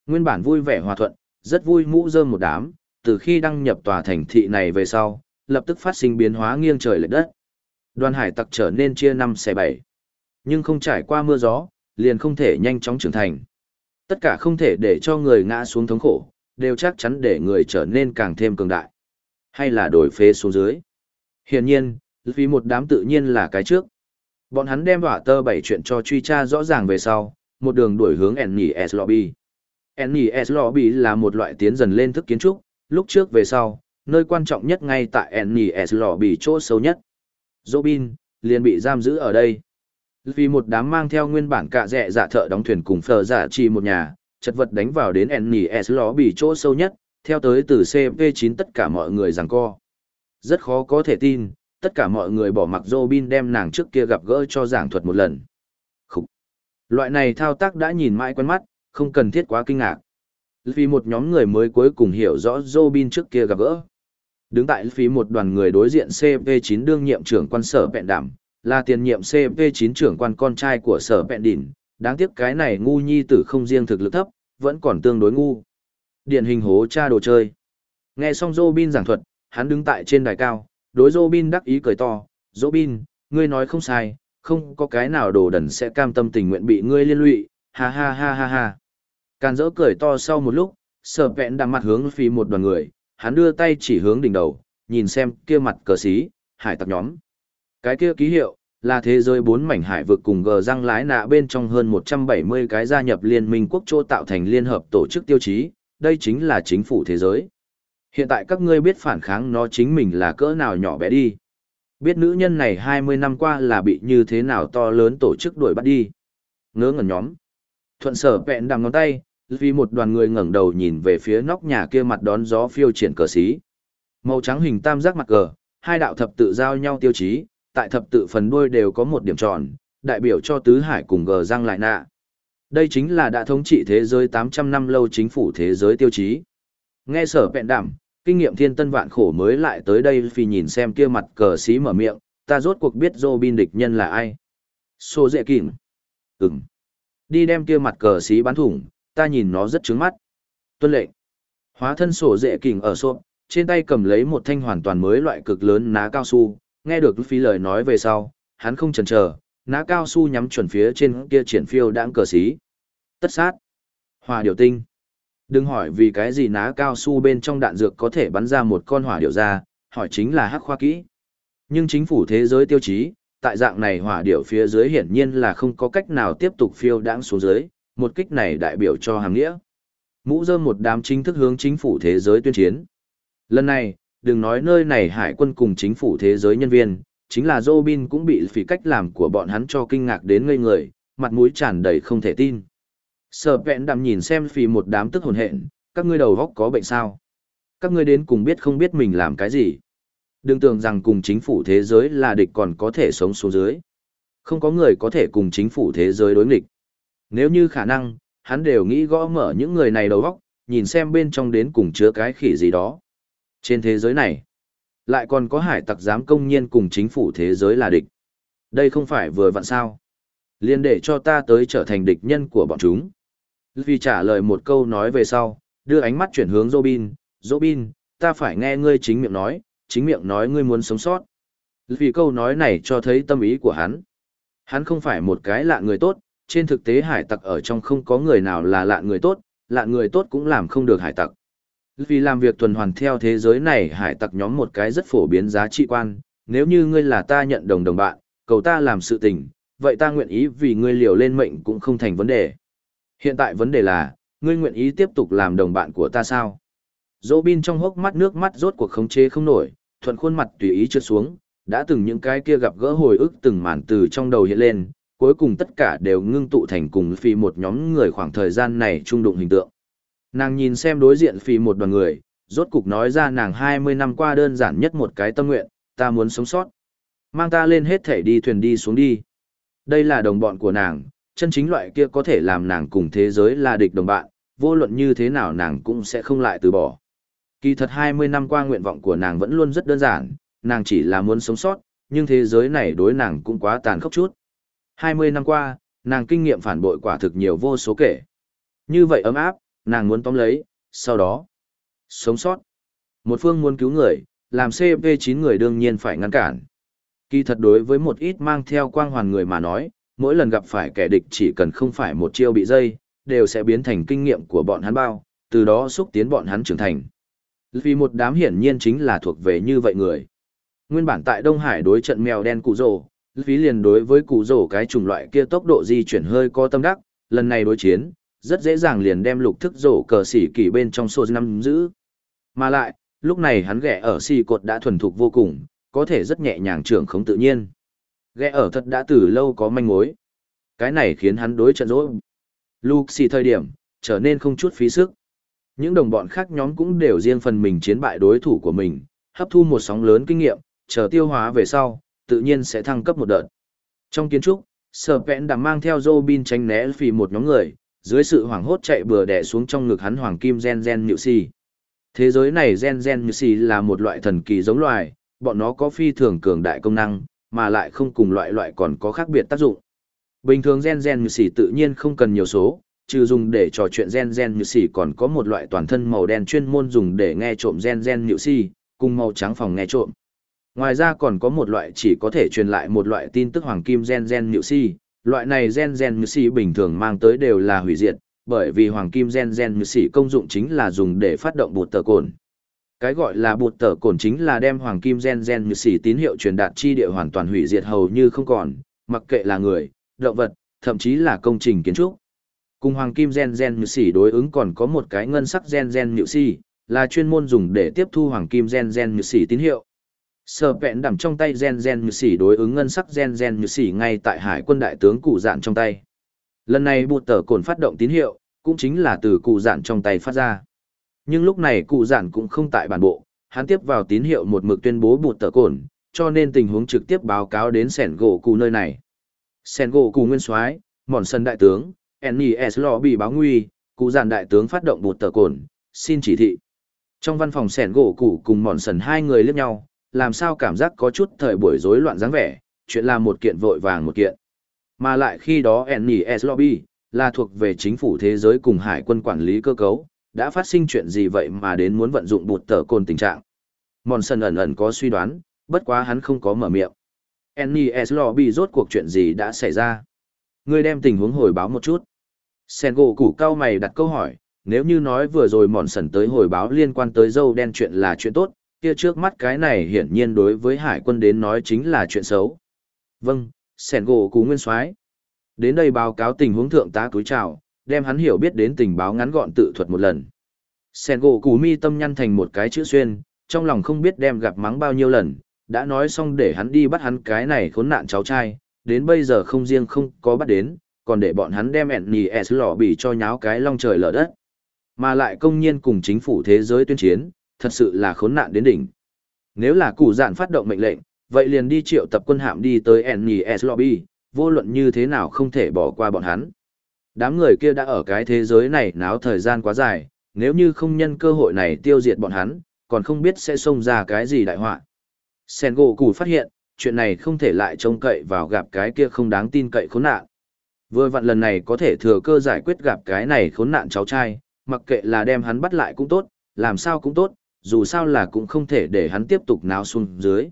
Nguyên bản vui vẻ hòa thuận, rất vui mũ rơm một đám, từ khi đăng nhập tòa thành thị này về sau, lập tức phát sinh biến hóa nghiêng trời lệch đất. Đoàn hải tặc trở nên chia năm xẻ bảy. Nhưng không trải qua mưa gió, liền không thể nhanh chóng trưởng thành. Tất cả không thể để cho người ngã xuống thống khổ, đều chắc chắn để người trở nên càng thêm cường đại. Hay là đổi phế xuống dưới. Hiển nhiên, vì một đám tự nhiên là cái trước. Bọn hắn đem hỏa tơ bảy chuyện cho truy tra rõ ràng về sau, một đường đuổi hướng NES Lobby. NES Lobby là một loại tiến dần lên thức kiến trúc, lúc trước về sau, nơi quan trọng nhất ngay tại NES Lobby chỗ sâu nhất. Robin, liền bị giam giữ ở đây. Vì một đám mang theo nguyên bản cạ rẻ dạ thợ đóng thuyền cùng phờ giả chỉ một nhà, chật vật đánh vào đến NES Lobby chỗ sâu nhất, theo tới từ CP9 tất cả mọi người giằng co. Rất khó có thể tin, tất cả mọi người bỏ mặc Robin đem nàng trước kia gặp gỡ cho giảng thuật một lần. Khủ. Loại này thao tác đã nhìn mãi quen mắt, không cần thiết quá kinh ngạc. Vì một nhóm người mới cuối cùng hiểu rõ Robin trước kia gặp gỡ. Đứng tại phía một đoàn người đối diện CP9 đương nhiệm trưởng quan sở bẹn đảm, là tiền nhiệm CP9 trưởng quan con trai của sở bẹn đỉnh, đáng tiếc cái này ngu nhi tử không riêng thực lực thấp, vẫn còn tương đối ngu. Điển hình hố cha đồ chơi. Nghe xong Robin giảng thuật, hắn đứng tại trên đài cao, đối Robin đắc ý cười to, Robin, ngươi nói không sai, không có cái nào đồ đần sẽ cam tâm tình nguyện bị ngươi liên lụy, ha ha ha ha ha. Càn dỡ cười to sau một lúc, sở vẹn đằng mặt hướng phi một đoàn người, hắn đưa tay chỉ hướng đỉnh đầu, nhìn xem kia mặt cờ xí, hải tặc nhóm. Cái kia ký hiệu, là thế giới bốn mảnh hải vực cùng gờ răng lái nạ bên trong hơn 170 cái gia nhập liên minh quốc chỗ tạo thành liên hợp tổ chức tiêu chí, đây chính là chính phủ thế giới. Hiện tại các ngươi biết phản kháng nó chính mình là cỡ nào nhỏ bé đi. Biết nữ nhân này 20 năm qua là bị như thế nào to lớn tổ chức đuổi bắt đi. Ngớ ngẩn nhóm. Thuận sở vẹn đằng ngón tay, vì một đoàn người ngẩng đầu nhìn về phía nóc nhà kia mặt đón gió phiêu triển cờ xí. Màu trắng hình tam giác mặt cờ, hai đạo thập tự giao nhau tiêu chí, tại thập tự phần đuôi đều có một điểm tròn, đại biểu cho tứ hải cùng gờ răng lại nạ. Đây chính là đã thống trị thế giới 800 năm lâu chính phủ thế giới tiêu chí. Nghe sở vẹn đảm, kinh nghiệm thiên tân vạn khổ mới lại tới đây vì nhìn xem kia mặt cờ xí mở miệng, ta rốt cuộc biết Robin địch nhân là ai. Xô dễ kìm. Ừm. Đi đem kia mặt cờ xí bắn thủng, ta nhìn nó rất trướng mắt. Tuân lệnh. Hóa thân sổ dễ kình ở xộp, trên tay cầm lấy một thanh hoàn toàn mới loại cực lớn ná cao su, nghe được phi lời nói về sau, hắn không chần chờ, ná cao su nhắm chuẩn phía trên kia triển phiêu đãng cờ xí. Tất sát. Hòa điều tinh. Đừng hỏi vì cái gì ná cao su bên trong đạn dược có thể bắn ra một con hỏa điệu ra, hỏi chính là hắc khoa kỹ. Nhưng chính phủ thế giới tiêu chí, tại dạng này hỏa điệu phía dưới hiển nhiên là không có cách nào tiếp tục phiêu đãng xuống dưới, một kích này đại biểu cho hàng nghĩa. Mũ rơm một đám chính thức hướng chính phủ thế giới tuyên chiến. Lần này, đừng nói nơi này hải quân cùng chính phủ thế giới nhân viên, chính là Robin cũng bị phỉ cách làm của bọn hắn cho kinh ngạc đến ngây người, mặt mũi tràn đầy không thể tin. Sở vẹn đầm nhìn xem phỉ một đám tức hồn hện, các ngươi đầu góc có bệnh sao? Các ngươi đến cùng biết không biết mình làm cái gì? Đừng tưởng rằng cùng chính phủ thế giới là địch còn có thể sống xuống dưới. Không có người có thể cùng chính phủ thế giới đối nghịch. Nếu như khả năng, hắn đều nghĩ gõ mở những người này đầu góc, nhìn xem bên trong đến cùng chứa cái khỉ gì đó. Trên thế giới này, lại còn có hải tặc dám công nhiên cùng chính phủ thế giới là địch. Đây không phải vừa vặn sao. Liên để cho ta tới trở thành địch nhân của bọn chúng. Vì trả lời một câu nói về sau, đưa ánh mắt chuyển hướng Robin. Robin, ta phải nghe ngươi chính miệng nói, chính miệng nói ngươi muốn sống sót. Vì câu nói này cho thấy tâm ý của hắn. Hắn không phải một cái lạ người tốt, trên thực tế hải tặc ở trong không có người nào là lạ người tốt, lạ người tốt cũng làm không được hải tặc. Vì làm việc tuần hoàn theo thế giới này hải tặc nhóm một cái rất phổ biến giá trị quan, nếu như ngươi là ta nhận đồng đồng bạn, cầu ta làm sự tình, vậy ta nguyện ý vì ngươi liều lên mệnh cũng không thành vấn đề. Hiện tại vấn đề là, ngươi nguyện ý tiếp tục làm đồng bạn của ta sao? Dỗ bin trong hốc mắt nước mắt rốt cuộc khống chế không nổi, thuận khuôn mặt tùy ý trượt xuống, đã từng những cái kia gặp gỡ hồi ức từng màn từ trong đầu hiện lên, cuối cùng tất cả đều ngưng tụ thành cùng phi một nhóm người khoảng thời gian này trung đụng hình tượng. Nàng nhìn xem đối diện phi một đoàn người, rốt cục nói ra nàng 20 năm qua đơn giản nhất một cái tâm nguyện, ta muốn sống sót. Mang ta lên hết thể đi thuyền đi xuống đi. Đây là đồng bọn của nàng, chân chính loại kia có thể làm nàng cùng thế giới là địch đồng bạn, vô luận như thế nào nàng cũng sẽ không lại từ bỏ. Kỳ thật 20 năm qua nguyện vọng của nàng vẫn luôn rất đơn giản, nàng chỉ là muốn sống sót, nhưng thế giới này đối nàng cũng quá tàn khốc chút. 20 năm qua, nàng kinh nghiệm phản bội quả thực nhiều vô số kể. Như vậy ấm áp, nàng muốn tóm lấy, sau đó, sống sót. Một phương muốn cứu người, làm CP9 người đương nhiên phải ngăn cản. Kỳ thật đối với một ít mang theo quang hoàn người mà nói, mỗi lần gặp phải kẻ địch chỉ cần không phải một chiêu bị dây, đều sẽ biến thành kinh nghiệm của bọn hắn bao, từ đó xúc tiến bọn hắn trưởng thành. Vì một đám hiển nhiên chính là thuộc về như vậy người. Nguyên bản tại Đông Hải đối trận mèo đen cụ rồ, phí liền đối với cụ rổ cái chủng loại kia tốc độ di chuyển hơi có tâm đắc, lần này đối chiến, rất dễ dàng liền đem lục thức rổ cờ xỉ kỳ bên trong sô năm giữ. Mà lại, lúc này hắn ghẻ ở xì cột đã thuần thục vô cùng, có thể rất nhẹ nhàng trưởng không tự nhiên. Ghẻ ở thật đã từ lâu có manh mối. Cái này khiến hắn đối trận rỗi lục xì thời điểm, trở nên không chút phí sức. Những đồng bọn khác nhóm cũng đều riêng phần mình chiến bại đối thủ của mình, hấp thu một sóng lớn kinh nghiệm, chờ tiêu hóa về sau, tự nhiên sẽ thăng cấp một đợt. Trong kiến trúc, Sở Vẹn đã mang theo Robin tránh né phì một nhóm người, dưới sự hoảng hốt chạy bừa đè xuống trong ngực hắn hoàng kim gen gen nhự xì. Thế giới này gen gen nhự xì là một loại thần kỳ giống loài, bọn nó có phi thường cường đại công năng, mà lại không cùng loại loại còn có khác biệt tác dụng. Bình thường gen gen nhự xì tự nhiên không cần nhiều số, trừ dùng để trò chuyện gen gen nhự xì còn có một loại toàn thân màu đen chuyên môn dùng để nghe trộm gen gen nhự xì, cùng màu trắng phòng nghe trộm. Ngoài ra còn có một loại chỉ có thể truyền lại một loại tin tức hoàng kim gen gen nhự si, loại này gen gen như si bình thường mang tới đều là hủy diệt, bởi vì hoàng kim gen gen như si công dụng chính là dùng để phát động bột tờ cồn. Cái gọi là bột tờ cồn chính là đem hoàng kim gen gen như si tín hiệu truyền đạt chi địa hoàn toàn hủy diệt hầu như không còn, mặc kệ là người, động vật, thậm chí là công trình kiến trúc. Cùng hoàng kim gen gen như si đối ứng còn có một cái ngân sắc gen gen như si, là chuyên môn dùng để tiếp thu hoàng kim gen gen như si tín hiệu. Sở vẹn đằm trong tay gen gen như xỉ đối ứng ngân sắc gen gen như xỉ ngay tại hải quân đại tướng cụ dạn trong tay. Lần này bụt tờ cồn phát động tín hiệu, cũng chính là từ cụ dạn trong tay phát ra. Nhưng lúc này cụ dạn cũng không tại bản bộ, hắn tiếp vào tín hiệu một mực tuyên bố bụt tờ cồn, cho nên tình huống trực tiếp báo cáo đến sẻn gỗ cụ nơi này. Sẻn gỗ cụ nguyên soái mòn sân đại tướng, NES lò bị báo nguy, cụ dạn đại tướng phát động bụt tờ cồn, xin chỉ thị. Trong văn phòng sẻn gỗ cụ cùng mòn sần hai người liếc nhau, làm sao cảm giác có chút thời buổi rối loạn dáng vẻ, chuyện là một kiện vội vàng một kiện. Mà lại khi đó NES Lobby, là thuộc về chính phủ thế giới cùng hải quân quản lý cơ cấu, đã phát sinh chuyện gì vậy mà đến muốn vận dụng bụt tờ côn tình trạng. Mòn sân ẩn ẩn có suy đoán, bất quá hắn không có mở miệng. NES Lobby rốt cuộc chuyện gì đã xảy ra. Người đem tình huống hồi báo một chút. Sengo củ cao mày đặt câu hỏi, nếu như nói vừa rồi mòn sần tới hồi báo liên quan tới dâu đen chuyện là chuyện tốt, kia trước mắt cái này hiển nhiên đối với hải quân đến nói chính là chuyện xấu. Vâng, sẻn gỗ cú nguyên soái Đến đây báo cáo tình huống thượng tá túi chào, đem hắn hiểu biết đến tình báo ngắn gọn tự thuật một lần. Sẻn gỗ cú mi tâm nhăn thành một cái chữ xuyên, trong lòng không biết đem gặp mắng bao nhiêu lần, đã nói xong để hắn đi bắt hắn cái này khốn nạn cháu trai, đến bây giờ không riêng không có bắt đến, còn để bọn hắn đem ẹn nì s lỏ bị cho nháo cái long trời lở đất. Mà lại công nhiên cùng chính phủ thế giới tuyên chiến, thật sự là khốn nạn đến đỉnh. Nếu là cụ dạn phát động mệnh lệnh, vậy liền đi triệu tập quân hạm đi tới NES Lobby, vô luận như thế nào không thể bỏ qua bọn hắn. Đám người kia đã ở cái thế giới này náo thời gian quá dài, nếu như không nhân cơ hội này tiêu diệt bọn hắn, còn không biết sẽ xông ra cái gì đại họa. Sen gỗ cụ phát hiện, chuyện này không thể lại trông cậy vào gặp cái kia không đáng tin cậy khốn nạn. Vừa vặn lần này có thể thừa cơ giải quyết gặp cái này khốn nạn cháu trai, mặc kệ là đem hắn bắt lại cũng tốt, làm sao cũng tốt, dù sao là cũng không thể để hắn tiếp tục náo xuống dưới.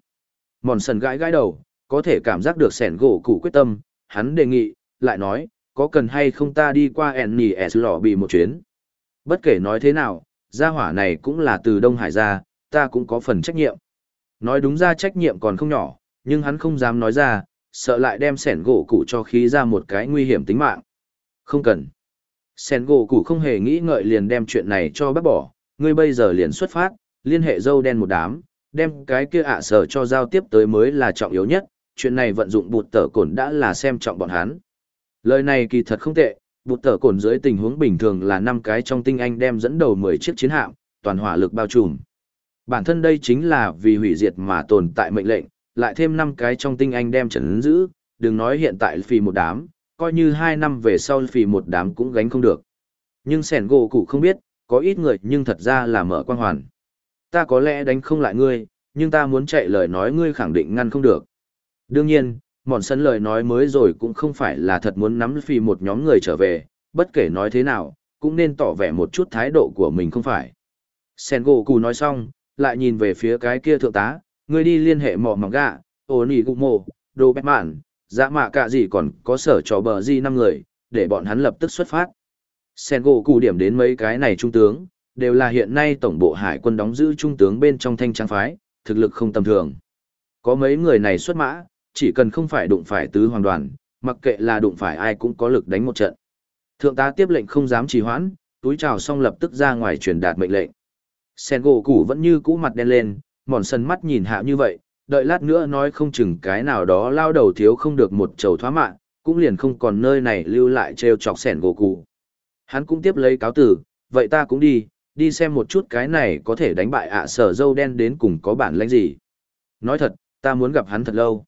Mòn sần gãi gãi đầu, có thể cảm giác được sẻn gỗ cụ quyết tâm, hắn đề nghị, lại nói, có cần hay không ta đi qua NES lò bị một chuyến. Bất kể nói thế nào, gia hỏa này cũng là từ Đông Hải ra, ta cũng có phần trách nhiệm. Nói đúng ra trách nhiệm còn không nhỏ, nhưng hắn không dám nói ra, sợ lại đem sẻn gỗ cụ cho khí ra một cái nguy hiểm tính mạng. Không cần. Sẻn gỗ cụ không hề nghĩ ngợi liền đem chuyện này cho bác bỏ, ngươi bây giờ liền xuất phát, liên hệ dâu đen một đám, đem cái kia ạ sở cho giao tiếp tới mới là trọng yếu nhất, chuyện này vận dụng bụt tở cồn đã là xem trọng bọn hắn. Lời này kỳ thật không tệ, bụt tở cồn dưới tình huống bình thường là năm cái trong tinh anh đem dẫn đầu 10 chiếc chiến hạm, toàn hỏa lực bao trùm. Bản thân đây chính là vì hủy diệt mà tồn tại mệnh lệnh, lại thêm năm cái trong tinh anh đem trấn giữ, đừng nói hiện tại phì một đám, coi như hai năm về sau phì một đám cũng gánh không được. Nhưng sẻn gỗ cụ không biết, có ít người nhưng thật ra là mở quang hoàn. Ta có lẽ đánh không lại ngươi, nhưng ta muốn chạy lời nói ngươi khẳng định ngăn không được. Đương nhiên, mòn sân lời nói mới rồi cũng không phải là thật muốn nắm phì một nhóm người trở về, bất kể nói thế nào, cũng nên tỏ vẻ một chút thái độ của mình không phải. Sen gỗ cù nói xong, lại nhìn về phía cái kia thượng tá, ngươi đi liên hệ mỏ mỏng gạ, ổ ý gục mộ, đồ bét mạn, dã mạ cả gì còn có sở trò bờ di năm người, để bọn hắn lập tức xuất phát. Sen gỗ cù điểm đến mấy cái này trung tướng, đều là hiện nay tổng bộ hải quân đóng giữ trung tướng bên trong thanh trang phái, thực lực không tầm thường. Có mấy người này xuất mã, chỉ cần không phải đụng phải tứ hoàng đoàn, mặc kệ là đụng phải ai cũng có lực đánh một trận. Thượng tá tiếp lệnh không dám trì hoãn, túi chào xong lập tức ra ngoài truyền đạt mệnh lệnh. Sen gỗ củ vẫn như cũ mặt đen lên, mòn sân mắt nhìn hạ như vậy, đợi lát nữa nói không chừng cái nào đó lao đầu thiếu không được một chầu thoá mạng, cũng liền không còn nơi này lưu lại treo chọc sẻn gỗ cụ. Hắn cũng tiếp lấy cáo tử, vậy ta cũng đi, đi xem một chút cái này có thể đánh bại ạ sở dâu đen đến cùng có bản lãnh gì. Nói thật, ta muốn gặp hắn thật lâu.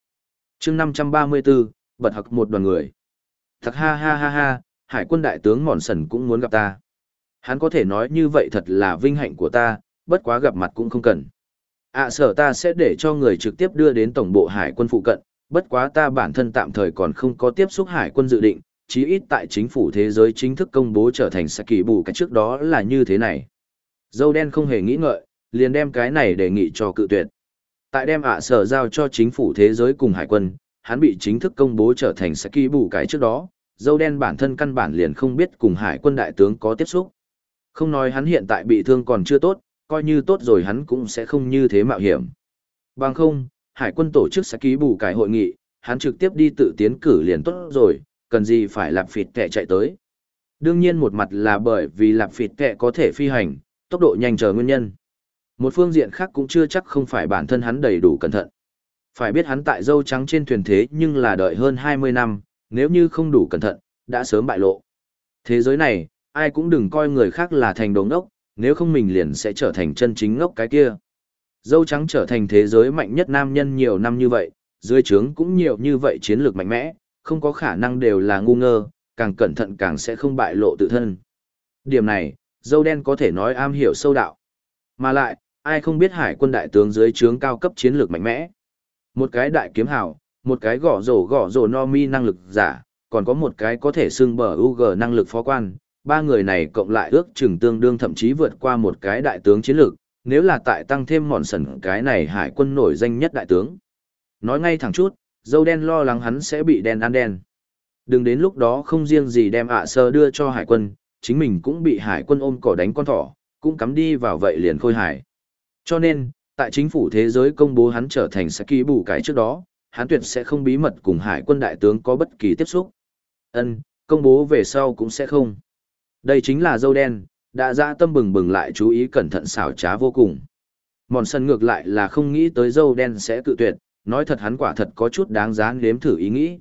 chương 534, bật học một đoàn người. Thật ha ha ha ha, hải quân đại tướng mòn sần cũng muốn gặp ta. Hắn có thể nói như vậy thật là vinh hạnh của ta, bất quá gặp mặt cũng không cần. ạ sở ta sẽ để cho người trực tiếp đưa đến tổng bộ hải quân phụ cận, bất quá ta bản thân tạm thời còn không có tiếp xúc hải quân dự định, chí ít tại chính phủ thế giới chính thức công bố trở thành Saki bù cái trước đó là như thế này. Dâu đen không hề nghĩ ngợi, liền đem cái này đề nghị cho cự tuyệt. Tại đem ạ sở giao cho chính phủ thế giới cùng hải quân, hắn bị chính thức công bố trở thành Saki bù cái trước đó, dâu đen bản thân căn bản liền không biết cùng hải quân đại tướng có tiếp xúc. Không nói hắn hiện tại bị thương còn chưa tốt, coi như tốt rồi hắn cũng sẽ không như thế mạo hiểm. Bằng không, hải quân tổ chức sẽ ký bù cải hội nghị, hắn trực tiếp đi tự tiến cử liền tốt rồi, cần gì phải lạp phịt kẹ chạy tới. Đương nhiên một mặt là bởi vì lạp phịt kẹ có thể phi hành, tốc độ nhanh chờ nguyên nhân. Một phương diện khác cũng chưa chắc không phải bản thân hắn đầy đủ cẩn thận. Phải biết hắn tại dâu trắng trên thuyền thế nhưng là đợi hơn 20 năm, nếu như không đủ cẩn thận, đã sớm bại lộ. Thế giới này, ai cũng đừng coi người khác là thành đồ ngốc, nếu không mình liền sẽ trở thành chân chính ngốc cái kia. Dâu trắng trở thành thế giới mạnh nhất nam nhân nhiều năm như vậy, dưới trướng cũng nhiều như vậy chiến lược mạnh mẽ, không có khả năng đều là ngu ngơ, càng cẩn thận càng sẽ không bại lộ tự thân. Điểm này, dâu đen có thể nói am hiểu sâu đạo. Mà lại, ai không biết hải quân đại tướng dưới trướng cao cấp chiến lược mạnh mẽ. Một cái đại kiếm hào, một cái gõ rổ gõ rổ no mi năng lực giả, còn có một cái có thể xưng bờ UG năng lực phó quan, ba người này cộng lại ước chừng tương đương thậm chí vượt qua một cái đại tướng chiến lược, nếu là tại tăng thêm mòn sần cái này hải quân nổi danh nhất đại tướng. Nói ngay thẳng chút, dâu đen lo lắng hắn sẽ bị đen ăn đen. Đừng đến lúc đó không riêng gì đem ạ sơ đưa cho hải quân, chính mình cũng bị hải quân ôm cỏ đánh con thỏ, cũng cắm đi vào vậy liền khôi hải. Cho nên, tại chính phủ thế giới công bố hắn trở thành Saki bù cái trước đó, hắn tuyệt sẽ không bí mật cùng hải quân đại tướng có bất kỳ tiếp xúc. Ân, công bố về sau cũng sẽ không. Đây chính là dâu đen, đã ra tâm bừng bừng lại chú ý cẩn thận xảo trá vô cùng. Mòn sân ngược lại là không nghĩ tới dâu đen sẽ cự tuyệt, nói thật hắn quả thật có chút đáng giá nếm thử ý nghĩ.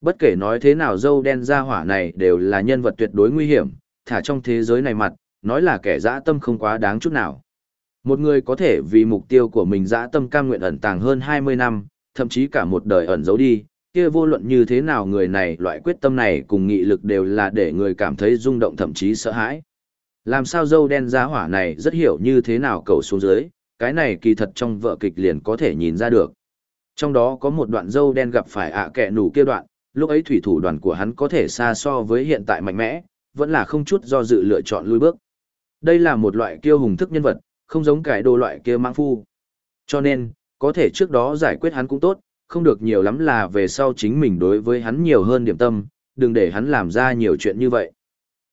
Bất kể nói thế nào dâu đen ra hỏa này đều là nhân vật tuyệt đối nguy hiểm, thả trong thế giới này mặt, nói là kẻ dã tâm không quá đáng chút nào. Một người có thể vì mục tiêu của mình dã tâm cam nguyện ẩn tàng hơn 20 năm, thậm chí cả một đời ẩn giấu đi, kia vô luận như thế nào người này loại quyết tâm này cùng nghị lực đều là để người cảm thấy rung động thậm chí sợ hãi. Làm sao dâu đen giá hỏa này rất hiểu như thế nào cầu xuống dưới, cái này kỳ thật trong vợ kịch liền có thể nhìn ra được. Trong đó có một đoạn dâu đen gặp phải ạ à nủ kia đoạn, lúc ấy thủy thủ đoàn của hắn có thể xa so với hiện tại mạnh mẽ, vẫn là không chút do dự lựa chọn lui bước. Đây là một loại kiêu hùng thức nhân vật, không giống cái đồ loại kia mang phu. Cho nên, có thể trước đó giải quyết hắn cũng tốt, không được nhiều lắm là về sau chính mình đối với hắn nhiều hơn điểm tâm, đừng để hắn làm ra nhiều chuyện như vậy.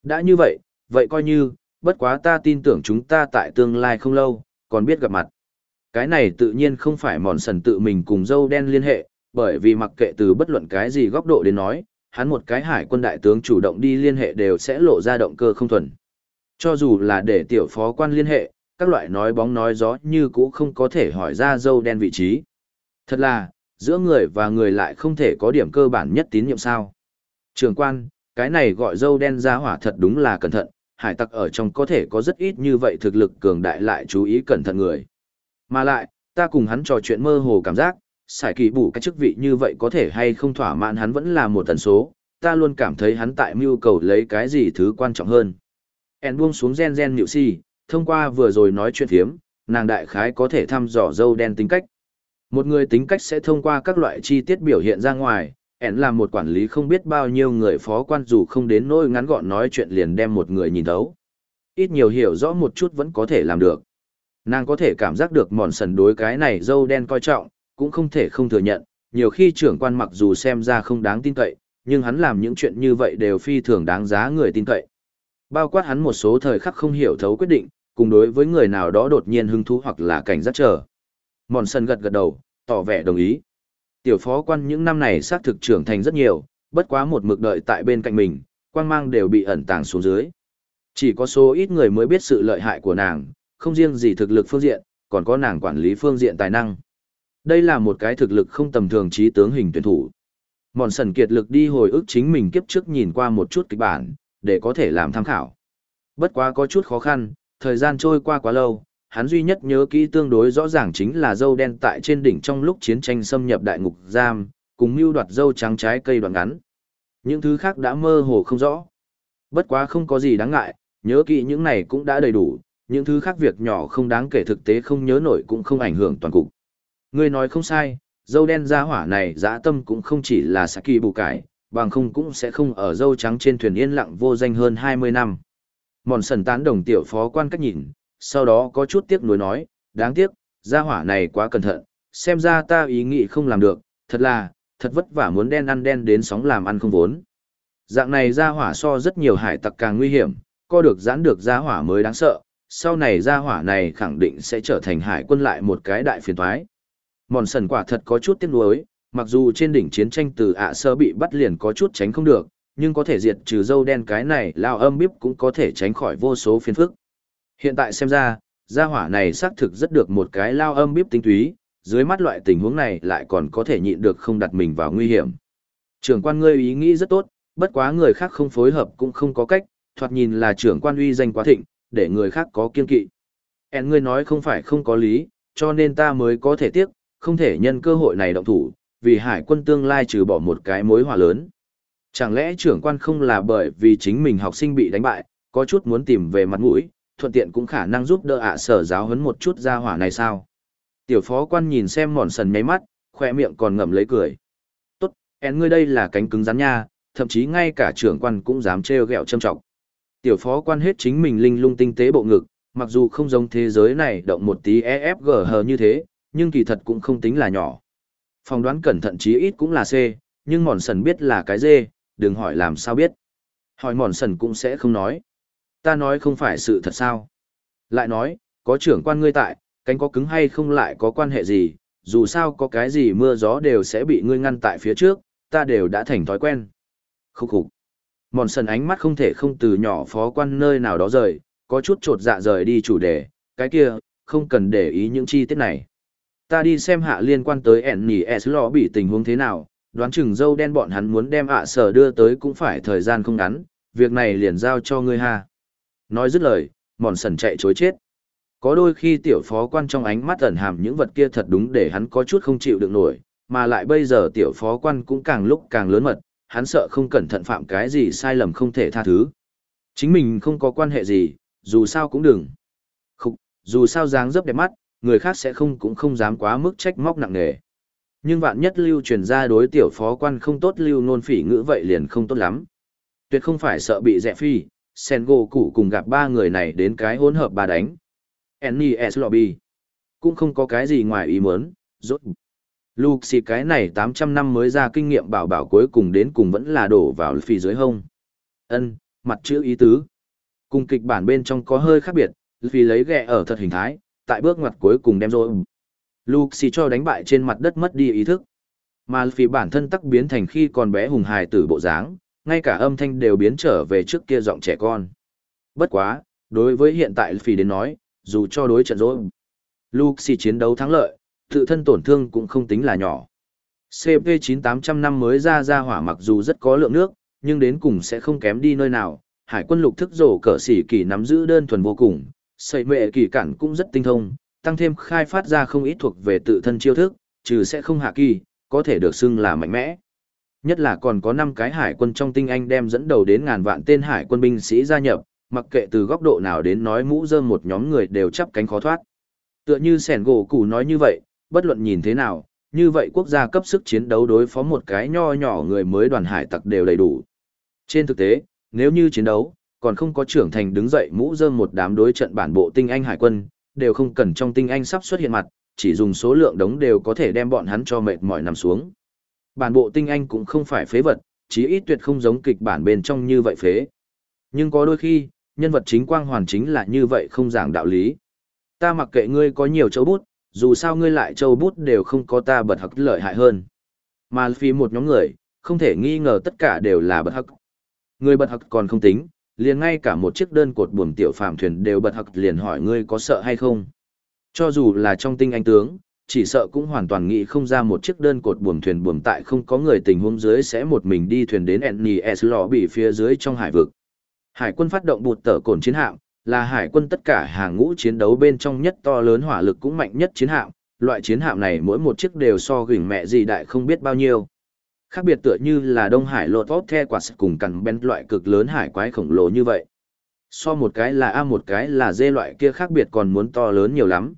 Đã như vậy, vậy coi như, bất quá ta tin tưởng chúng ta tại tương lai không lâu, còn biết gặp mặt. Cái này tự nhiên không phải mòn sần tự mình cùng dâu đen liên hệ, bởi vì mặc kệ từ bất luận cái gì góc độ đến nói, hắn một cái hải quân đại tướng chủ động đi liên hệ đều sẽ lộ ra động cơ không thuần. Cho dù là để tiểu phó quan liên hệ, các loại nói bóng nói gió như cũ không có thể hỏi ra dâu đen vị trí. Thật là, giữa người và người lại không thể có điểm cơ bản nhất tín nhiệm sao. Trường quan, cái này gọi dâu đen ra hỏa thật đúng là cẩn thận, hải tặc ở trong có thể có rất ít như vậy thực lực cường đại lại chú ý cẩn thận người. Mà lại, ta cùng hắn trò chuyện mơ hồ cảm giác, sải kỳ bù cái chức vị như vậy có thể hay không thỏa mãn hắn vẫn là một tần số, ta luôn cảm thấy hắn tại mưu cầu lấy cái gì thứ quan trọng hơn. En buông xuống gen gen nhịu si, thông qua vừa rồi nói chuyện thiếm, nàng đại khái có thể thăm dò dâu đen tính cách. Một người tính cách sẽ thông qua các loại chi tiết biểu hiện ra ngoài, En là một quản lý không biết bao nhiêu người phó quan dù không đến nỗi ngắn gọn nói chuyện liền đem một người nhìn thấu. Ít nhiều hiểu rõ một chút vẫn có thể làm được. Nàng có thể cảm giác được mòn sần đối cái này dâu đen coi trọng, cũng không thể không thừa nhận, nhiều khi trưởng quan mặc dù xem ra không đáng tin cậy, nhưng hắn làm những chuyện như vậy đều phi thường đáng giá người tin cậy. Bao quát hắn một số thời khắc không hiểu thấu quyết định, cùng đối với người nào đó đột nhiên hứng thú hoặc là cảnh giác chờ. Mòn sân gật gật đầu, tỏ vẻ đồng ý. Tiểu phó quan những năm này xác thực trưởng thành rất nhiều, bất quá một mực đợi tại bên cạnh mình, quan mang đều bị ẩn tàng xuống dưới. Chỉ có số ít người mới biết sự lợi hại của nàng, không riêng gì thực lực phương diện, còn có nàng quản lý phương diện tài năng. Đây là một cái thực lực không tầm thường trí tướng hình tuyển thủ. Mòn sần kiệt lực đi hồi ức chính mình kiếp trước nhìn qua một chút kịch bản, để có thể làm tham khảo. Bất quá có chút khó khăn, thời gian trôi qua quá lâu, hắn duy nhất nhớ kỹ tương đối rõ ràng chính là dâu đen tại trên đỉnh trong lúc chiến tranh xâm nhập đại ngục giam, cùng mưu đoạt dâu trắng trái cây đoạn ngắn. Những thứ khác đã mơ hồ không rõ. Bất quá không có gì đáng ngại, nhớ kỹ những này cũng đã đầy đủ, những thứ khác việc nhỏ không đáng kể thực tế không nhớ nổi cũng không ảnh hưởng toàn cục. Ngươi nói không sai, dâu đen ra hỏa này dã tâm cũng không chỉ là Saki bù cải, bằng không cũng sẽ không ở dâu trắng trên thuyền yên lặng vô danh hơn 20 năm. Mòn sần tán đồng tiểu phó quan cách nhìn, sau đó có chút tiếc nuối nói, đáng tiếc, gia hỏa này quá cẩn thận, xem ra ta ý nghĩ không làm được, thật là, thật vất vả muốn đen ăn đen đến sóng làm ăn không vốn. Dạng này gia hỏa so rất nhiều hải tặc càng nguy hiểm, co được giãn được gia hỏa mới đáng sợ, sau này gia hỏa này khẳng định sẽ trở thành hải quân lại một cái đại phiền toái. Mòn sần quả thật có chút tiếc nuối, mặc dù trên đỉnh chiến tranh từ ạ sơ bị bắt liền có chút tránh không được, nhưng có thể diệt trừ dâu đen cái này lao âm bíp cũng có thể tránh khỏi vô số phiền phức. Hiện tại xem ra, gia hỏa này xác thực rất được một cái lao âm bíp tinh túy, dưới mắt loại tình huống này lại còn có thể nhịn được không đặt mình vào nguy hiểm. Trưởng quan ngươi ý nghĩ rất tốt, bất quá người khác không phối hợp cũng không có cách, thoạt nhìn là trưởng quan uy danh quá thịnh, để người khác có kiên kỵ. En ngươi nói không phải không có lý, cho nên ta mới có thể tiếc, không thể nhân cơ hội này động thủ, vì hải quân tương lai trừ bỏ một cái mối hỏa lớn. Chẳng lẽ trưởng quan không là bởi vì chính mình học sinh bị đánh bại, có chút muốn tìm về mặt mũi, thuận tiện cũng khả năng giúp đỡ ạ à sở giáo huấn một chút ra hỏa này sao? Tiểu phó quan nhìn xem mòn sần nháy mắt, khoe miệng còn ngậm lấy cười. Tốt, én ngươi đây là cánh cứng rắn nha, thậm chí ngay cả trưởng quan cũng dám trêu ghẹo châm trọng. Tiểu phó quan hết chính mình linh lung tinh tế bộ ngực, mặc dù không giống thế giới này động một tí EFG hờ như thế, nhưng kỳ thật cũng không tính là nhỏ. Phòng đoán cẩn thận chí ít cũng là C, nhưng mòn sần biết là cái D, đừng hỏi làm sao biết. Hỏi mòn sần cũng sẽ không nói. Ta nói không phải sự thật sao. Lại nói, có trưởng quan ngươi tại, cánh có cứng hay không lại có quan hệ gì, dù sao có cái gì mưa gió đều sẽ bị ngươi ngăn tại phía trước, ta đều đã thành thói quen. Khúc khục. Mòn sần ánh mắt không thể không từ nhỏ phó quan nơi nào đó rời, có chút trột dạ rời đi chủ đề, cái kia, không cần để ý những chi tiết này. Ta đi xem hạ liên quan tới ẻn nỉ S lò bị tình huống thế nào, đoán chừng dâu đen bọn hắn muốn đem ạ sở đưa tới cũng phải thời gian không ngắn, việc này liền giao cho ngươi ha. Nói dứt lời, mòn sần chạy chối chết. Có đôi khi tiểu phó quan trong ánh mắt ẩn hàm những vật kia thật đúng để hắn có chút không chịu được nổi, mà lại bây giờ tiểu phó quan cũng càng lúc càng lớn mật, hắn sợ không cẩn thận phạm cái gì sai lầm không thể tha thứ. Chính mình không có quan hệ gì, dù sao cũng đừng. Không, dù sao dáng dấp đẹp mắt, người khác sẽ không cũng không dám quá mức trách móc nặng nề. Nhưng vạn nhất lưu truyền ra đối tiểu phó quan không tốt lưu nôn phỉ ngữ vậy liền không tốt lắm. Tuyệt không phải sợ bị dẹ phi, sen gỗ cụ cùng gặp ba người này đến cái hỗn hợp bà đánh. NES Lobby. Cũng không có cái gì ngoài ý muốn, rốt. Luke xì cái này 800 năm mới ra kinh nghiệm bảo bảo cuối cùng đến cùng vẫn là đổ vào phi dưới hông. Ân, mặt chữ ý tứ. Cùng kịch bản bên trong có hơi khác biệt, vì lấy ghẹ ở thật hình thái, tại bước ngoặt cuối cùng đem rồi. Luke cho đánh bại trên mặt đất mất đi ý thức. Mà vì bản thân tắc biến thành khi còn bé hùng hài tử bộ dáng, ngay cả âm thanh đều biến trở về trước kia giọng trẻ con. Bất quá, đối với hiện tại Phi đến nói, dù cho đối trận rồi, Luxi chiến đấu thắng lợi, tự thân tổn thương cũng không tính là nhỏ. CP9800 năm mới ra ra hỏa mặc dù rất có lượng nước, nhưng đến cùng sẽ không kém đi nơi nào. Hải quân lục thức rổ cỡ sĩ kỳ nắm giữ đơn thuần vô cùng, sợi mệ kỳ cản cũng rất tinh thông, tăng thêm khai phát ra không ít thuộc về tự thân chiêu thức, trừ sẽ không hạ kỳ, có thể được xưng là mạnh mẽ. Nhất là còn có 5 cái hải quân trong tinh anh đem dẫn đầu đến ngàn vạn tên hải quân binh sĩ gia nhập, mặc kệ từ góc độ nào đến nói mũ rơm một nhóm người đều chắp cánh khó thoát. Tựa như sẻn gỗ củ nói như vậy, bất luận nhìn thế nào, như vậy quốc gia cấp sức chiến đấu đối phó một cái nho nhỏ người mới đoàn hải tặc đều đầy đủ. Trên thực tế, nếu như chiến đấu, còn không có trưởng thành đứng dậy mũ dơm một đám đối trận bản bộ tinh anh hải quân, đều không cần trong tinh anh sắp xuất hiện mặt, chỉ dùng số lượng đống đều có thể đem bọn hắn cho mệt mỏi nằm xuống. Bản bộ tinh anh cũng không phải phế vật, chí ít tuyệt không giống kịch bản bên trong như vậy phế. Nhưng có đôi khi, nhân vật chính quang hoàn chính là như vậy không giảng đạo lý. Ta mặc kệ ngươi có nhiều châu bút, dù sao ngươi lại châu bút đều không có ta bật hắc lợi hại hơn. Mà vì một nhóm người, không thể nghi ngờ tất cả đều là bật hắc. Người bật hắc còn không tính, liền ngay cả một chiếc đơn cột buồm tiểu phàm thuyền đều bật hặc liền hỏi ngươi có sợ hay không. Cho dù là trong tinh anh tướng, chỉ sợ cũng hoàn toàn nghĩ không ra một chiếc đơn cột buồm thuyền buồm tại không có người tình huống dưới sẽ một mình đi thuyền đến NES lò bị phía dưới trong hải vực. Hải quân phát động bụt tở cồn chiến hạm, là hải quân tất cả hàng ngũ chiến đấu bên trong nhất to lớn hỏa lực cũng mạnh nhất chiến hạm, loại chiến hạm này mỗi một chiếc đều so gỉnh mẹ gì đại không biết bao nhiêu. Khác biệt tựa như là Đông Hải lột vót the quả cùng cằn bên loại cực lớn hải quái khổng lồ như vậy. So một cái là A một cái là D loại kia khác biệt còn muốn to lớn nhiều lắm.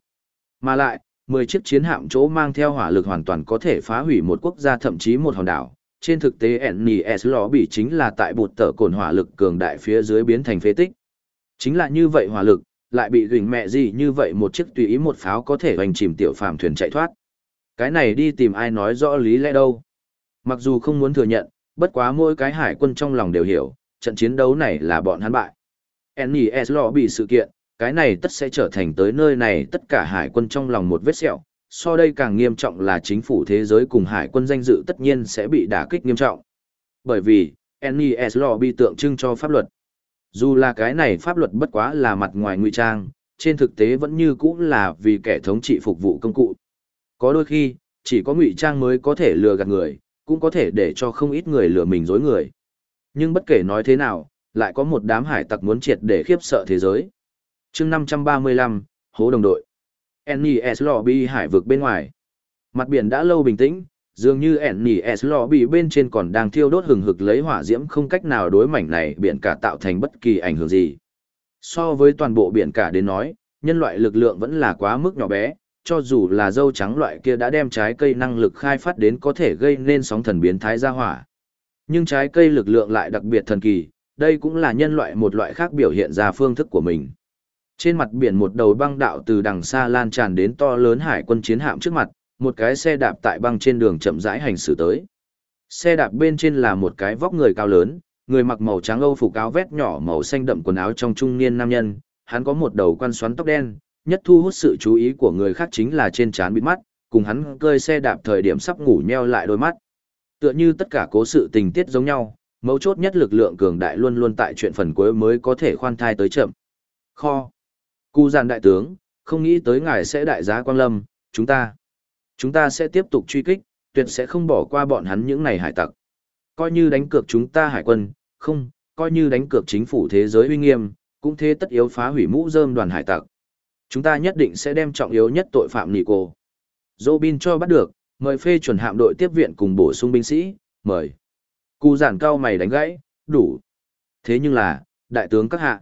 Mà lại, 10 chiếc chiến hạm chỗ mang theo hỏa lực hoàn toàn có thể phá hủy một quốc gia thậm chí một hòn đảo. Trên thực tế NES lò bị chính là tại bụt tở cồn hỏa lực cường đại phía dưới biến thành phế tích. Chính là như vậy hỏa lực, lại bị gửi mẹ gì như vậy một chiếc tùy ý một pháo có thể hoành chìm tiểu phàm thuyền chạy thoát. Cái này đi tìm ai nói rõ lý lẽ đâu. Mặc dù không muốn thừa nhận, bất quá mỗi cái hải quân trong lòng đều hiểu, trận chiến đấu này là bọn hắn bại. NES lọ bị sự kiện, cái này tất sẽ trở thành tới nơi này tất cả hải quân trong lòng một vết sẹo. So đây càng nghiêm trọng là chính phủ thế giới cùng hải quân danh dự tất nhiên sẽ bị đả kích nghiêm trọng. Bởi vì, NES lọ bị tượng trưng cho pháp luật. Dù là cái này pháp luật bất quá là mặt ngoài ngụy trang, trên thực tế vẫn như cũ là vì kẻ thống trị phục vụ công cụ. Có đôi khi, chỉ có ngụy trang mới có thể lừa gạt người, cũng có thể để cho không ít người lừa mình dối người. Nhưng bất kể nói thế nào, lại có một đám hải tặc muốn triệt để khiếp sợ thế giới. chương 535, Hố Đồng đội. NES Lobby hải vực bên ngoài. Mặt biển đã lâu bình tĩnh, dường như NES Lobby bên trên còn đang thiêu đốt hừng hực lấy hỏa diễm không cách nào đối mảnh này biển cả tạo thành bất kỳ ảnh hưởng gì. So với toàn bộ biển cả đến nói, nhân loại lực lượng vẫn là quá mức nhỏ bé, cho dù là dâu trắng loại kia đã đem trái cây năng lực khai phát đến có thể gây nên sóng thần biến thái ra hỏa. Nhưng trái cây lực lượng lại đặc biệt thần kỳ, đây cũng là nhân loại một loại khác biểu hiện ra phương thức của mình. Trên mặt biển một đầu băng đạo từ đằng xa lan tràn đến to lớn hải quân chiến hạm trước mặt, một cái xe đạp tại băng trên đường chậm rãi hành xử tới. Xe đạp bên trên là một cái vóc người cao lớn, người mặc màu trắng âu phục áo vét nhỏ màu xanh đậm quần áo trong trung niên nam nhân, hắn có một đầu quan xoắn tóc đen, nhất thu hút sự chú ý của người khác chính là trên trán bịt mắt, cùng hắn cơi xe đạp thời điểm sắp ngủ nheo lại đôi mắt. Tựa như tất cả cố sự tình tiết giống nhau, mấu chốt nhất lực lượng cường đại luôn luôn tại chuyện phần cuối mới có thể khoan thai tới chậm. Kho. Cụ giàn đại tướng, không nghĩ tới ngài sẽ đại giá quang lâm, chúng ta. Chúng ta sẽ tiếp tục truy kích, tuyệt sẽ không bỏ qua bọn hắn những này hải tặc. Coi như đánh cược chúng ta hải quân, không, coi như đánh cược chính phủ thế giới uy nghiêm, cũng thế tất yếu phá hủy mũ rơm đoàn hải tặc chúng ta nhất định sẽ đem trọng yếu nhất tội phạm nị cô. Robin cho bắt được, mời phê chuẩn hạm đội tiếp viện cùng bổ sung binh sĩ, mời. Cú giản cao mày đánh gãy, đủ. Thế nhưng là, đại tướng các hạ,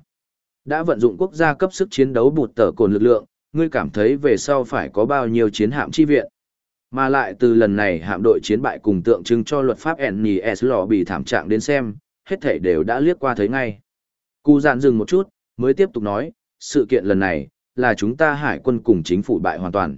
đã vận dụng quốc gia cấp sức chiến đấu bụt tở cồn lực lượng, ngươi cảm thấy về sau phải có bao nhiêu chiến hạm chi viện. Mà lại từ lần này hạm đội chiến bại cùng tượng trưng cho luật pháp NES lò bị thảm trạng đến xem, hết thảy đều đã liếc qua thấy ngay. Cú giản dừng một chút, mới tiếp tục nói, sự kiện lần này, là chúng ta hải quân cùng chính phủ bại hoàn toàn.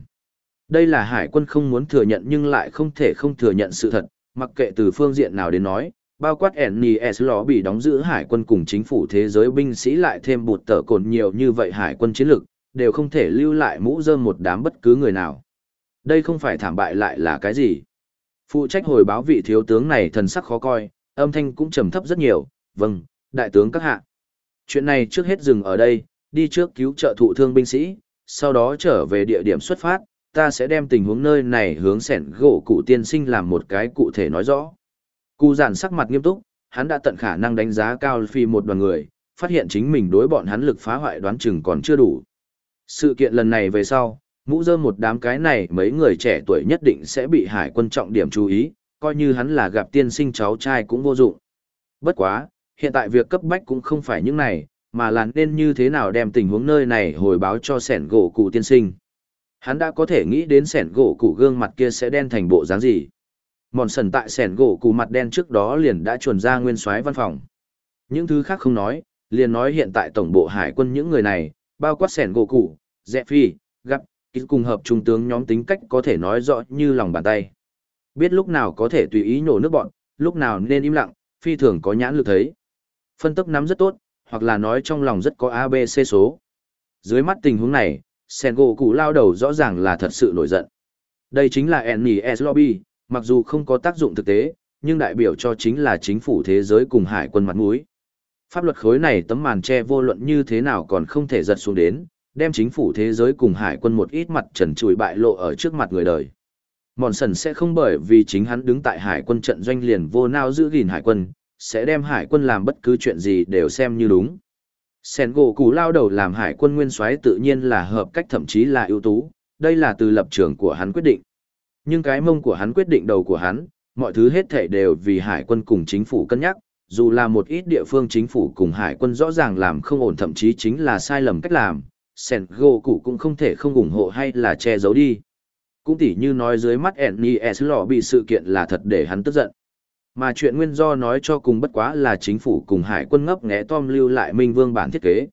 Đây là hải quân không muốn thừa nhận nhưng lại không thể không thừa nhận sự thật, mặc kệ từ phương diện nào đến nói, bao quát NES ló bị đóng giữ hải quân cùng chính phủ thế giới binh sĩ lại thêm bụt tở cồn nhiều như vậy hải quân chiến lực, đều không thể lưu lại mũ rơm một đám bất cứ người nào. Đây không phải thảm bại lại là cái gì. Phụ trách hồi báo vị thiếu tướng này thần sắc khó coi, âm thanh cũng trầm thấp rất nhiều, vâng, đại tướng các hạ. Chuyện này trước hết dừng ở đây, đi trước cứu trợ thụ thương binh sĩ, sau đó trở về địa điểm xuất phát, ta sẽ đem tình huống nơi này hướng sẻn gỗ cụ tiên sinh làm một cái cụ thể nói rõ. Cụ giản sắc mặt nghiêm túc, hắn đã tận khả năng đánh giá cao phi một đoàn người, phát hiện chính mình đối bọn hắn lực phá hoại đoán chừng còn chưa đủ. Sự kiện lần này về sau, mũ dơ một đám cái này mấy người trẻ tuổi nhất định sẽ bị hải quân trọng điểm chú ý, coi như hắn là gặp tiên sinh cháu trai cũng vô dụng. Bất quá, hiện tại việc cấp bách cũng không phải những này, mà là nên như thế nào đem tình huống nơi này hồi báo cho sẻn gỗ cụ tiên sinh. Hắn đã có thể nghĩ đến sẻn gỗ cụ gương mặt kia sẽ đen thành bộ dáng gì. Mòn sần tại sẻn gỗ cụ mặt đen trước đó liền đã chuẩn ra nguyên soái văn phòng. Những thứ khác không nói, liền nói hiện tại tổng bộ hải quân những người này, bao quát sẻn gỗ cụ, dẹ phi, gặp, cùng hợp trung tướng nhóm tính cách có thể nói rõ như lòng bàn tay. Biết lúc nào có thể tùy ý nổ nước bọn, lúc nào nên im lặng, phi thường có nhãn lực thấy. Phân tích nắm rất tốt, hoặc là nói trong lòng rất có ABC số. Dưới mắt tình huống này, sen gỗ cụ lao đầu rõ ràng là thật sự nổi giận. Đây chính là NES Lobby, mặc dù không có tác dụng thực tế, nhưng đại biểu cho chính là chính phủ thế giới cùng hải quân mặt mũi. Pháp luật khối này tấm màn che vô luận như thế nào còn không thể giật xuống đến, đem chính phủ thế giới cùng hải quân một ít mặt trần trụi bại lộ ở trước mặt người đời. Mòn sần sẽ không bởi vì chính hắn đứng tại hải quân trận doanh liền vô nao giữ gìn hải quân, sẽ đem hải quân làm bất cứ chuyện gì đều xem như đúng. Sen gỗ củ lao đầu làm hải quân nguyên soái tự nhiên là hợp cách thậm chí là ưu tú, đây là từ lập trường của hắn quyết định. Nhưng cái mông của hắn quyết định đầu của hắn, mọi thứ hết thể đều vì hải quân cùng chính phủ cân nhắc, dù là một ít địa phương chính phủ cùng hải quân rõ ràng làm không ổn thậm chí chính là sai lầm cách làm, Sen gỗ củ cũng không thể không ủng hộ hay là che giấu đi. Cũng tỉ như nói dưới mắt NES lọ bị sự kiện là thật để hắn tức giận. Mà chuyện nguyên do nói cho cùng bất quá là chính phủ cùng hải quân ngấp nghé Tom lưu lại Minh Vương bản thiết kế.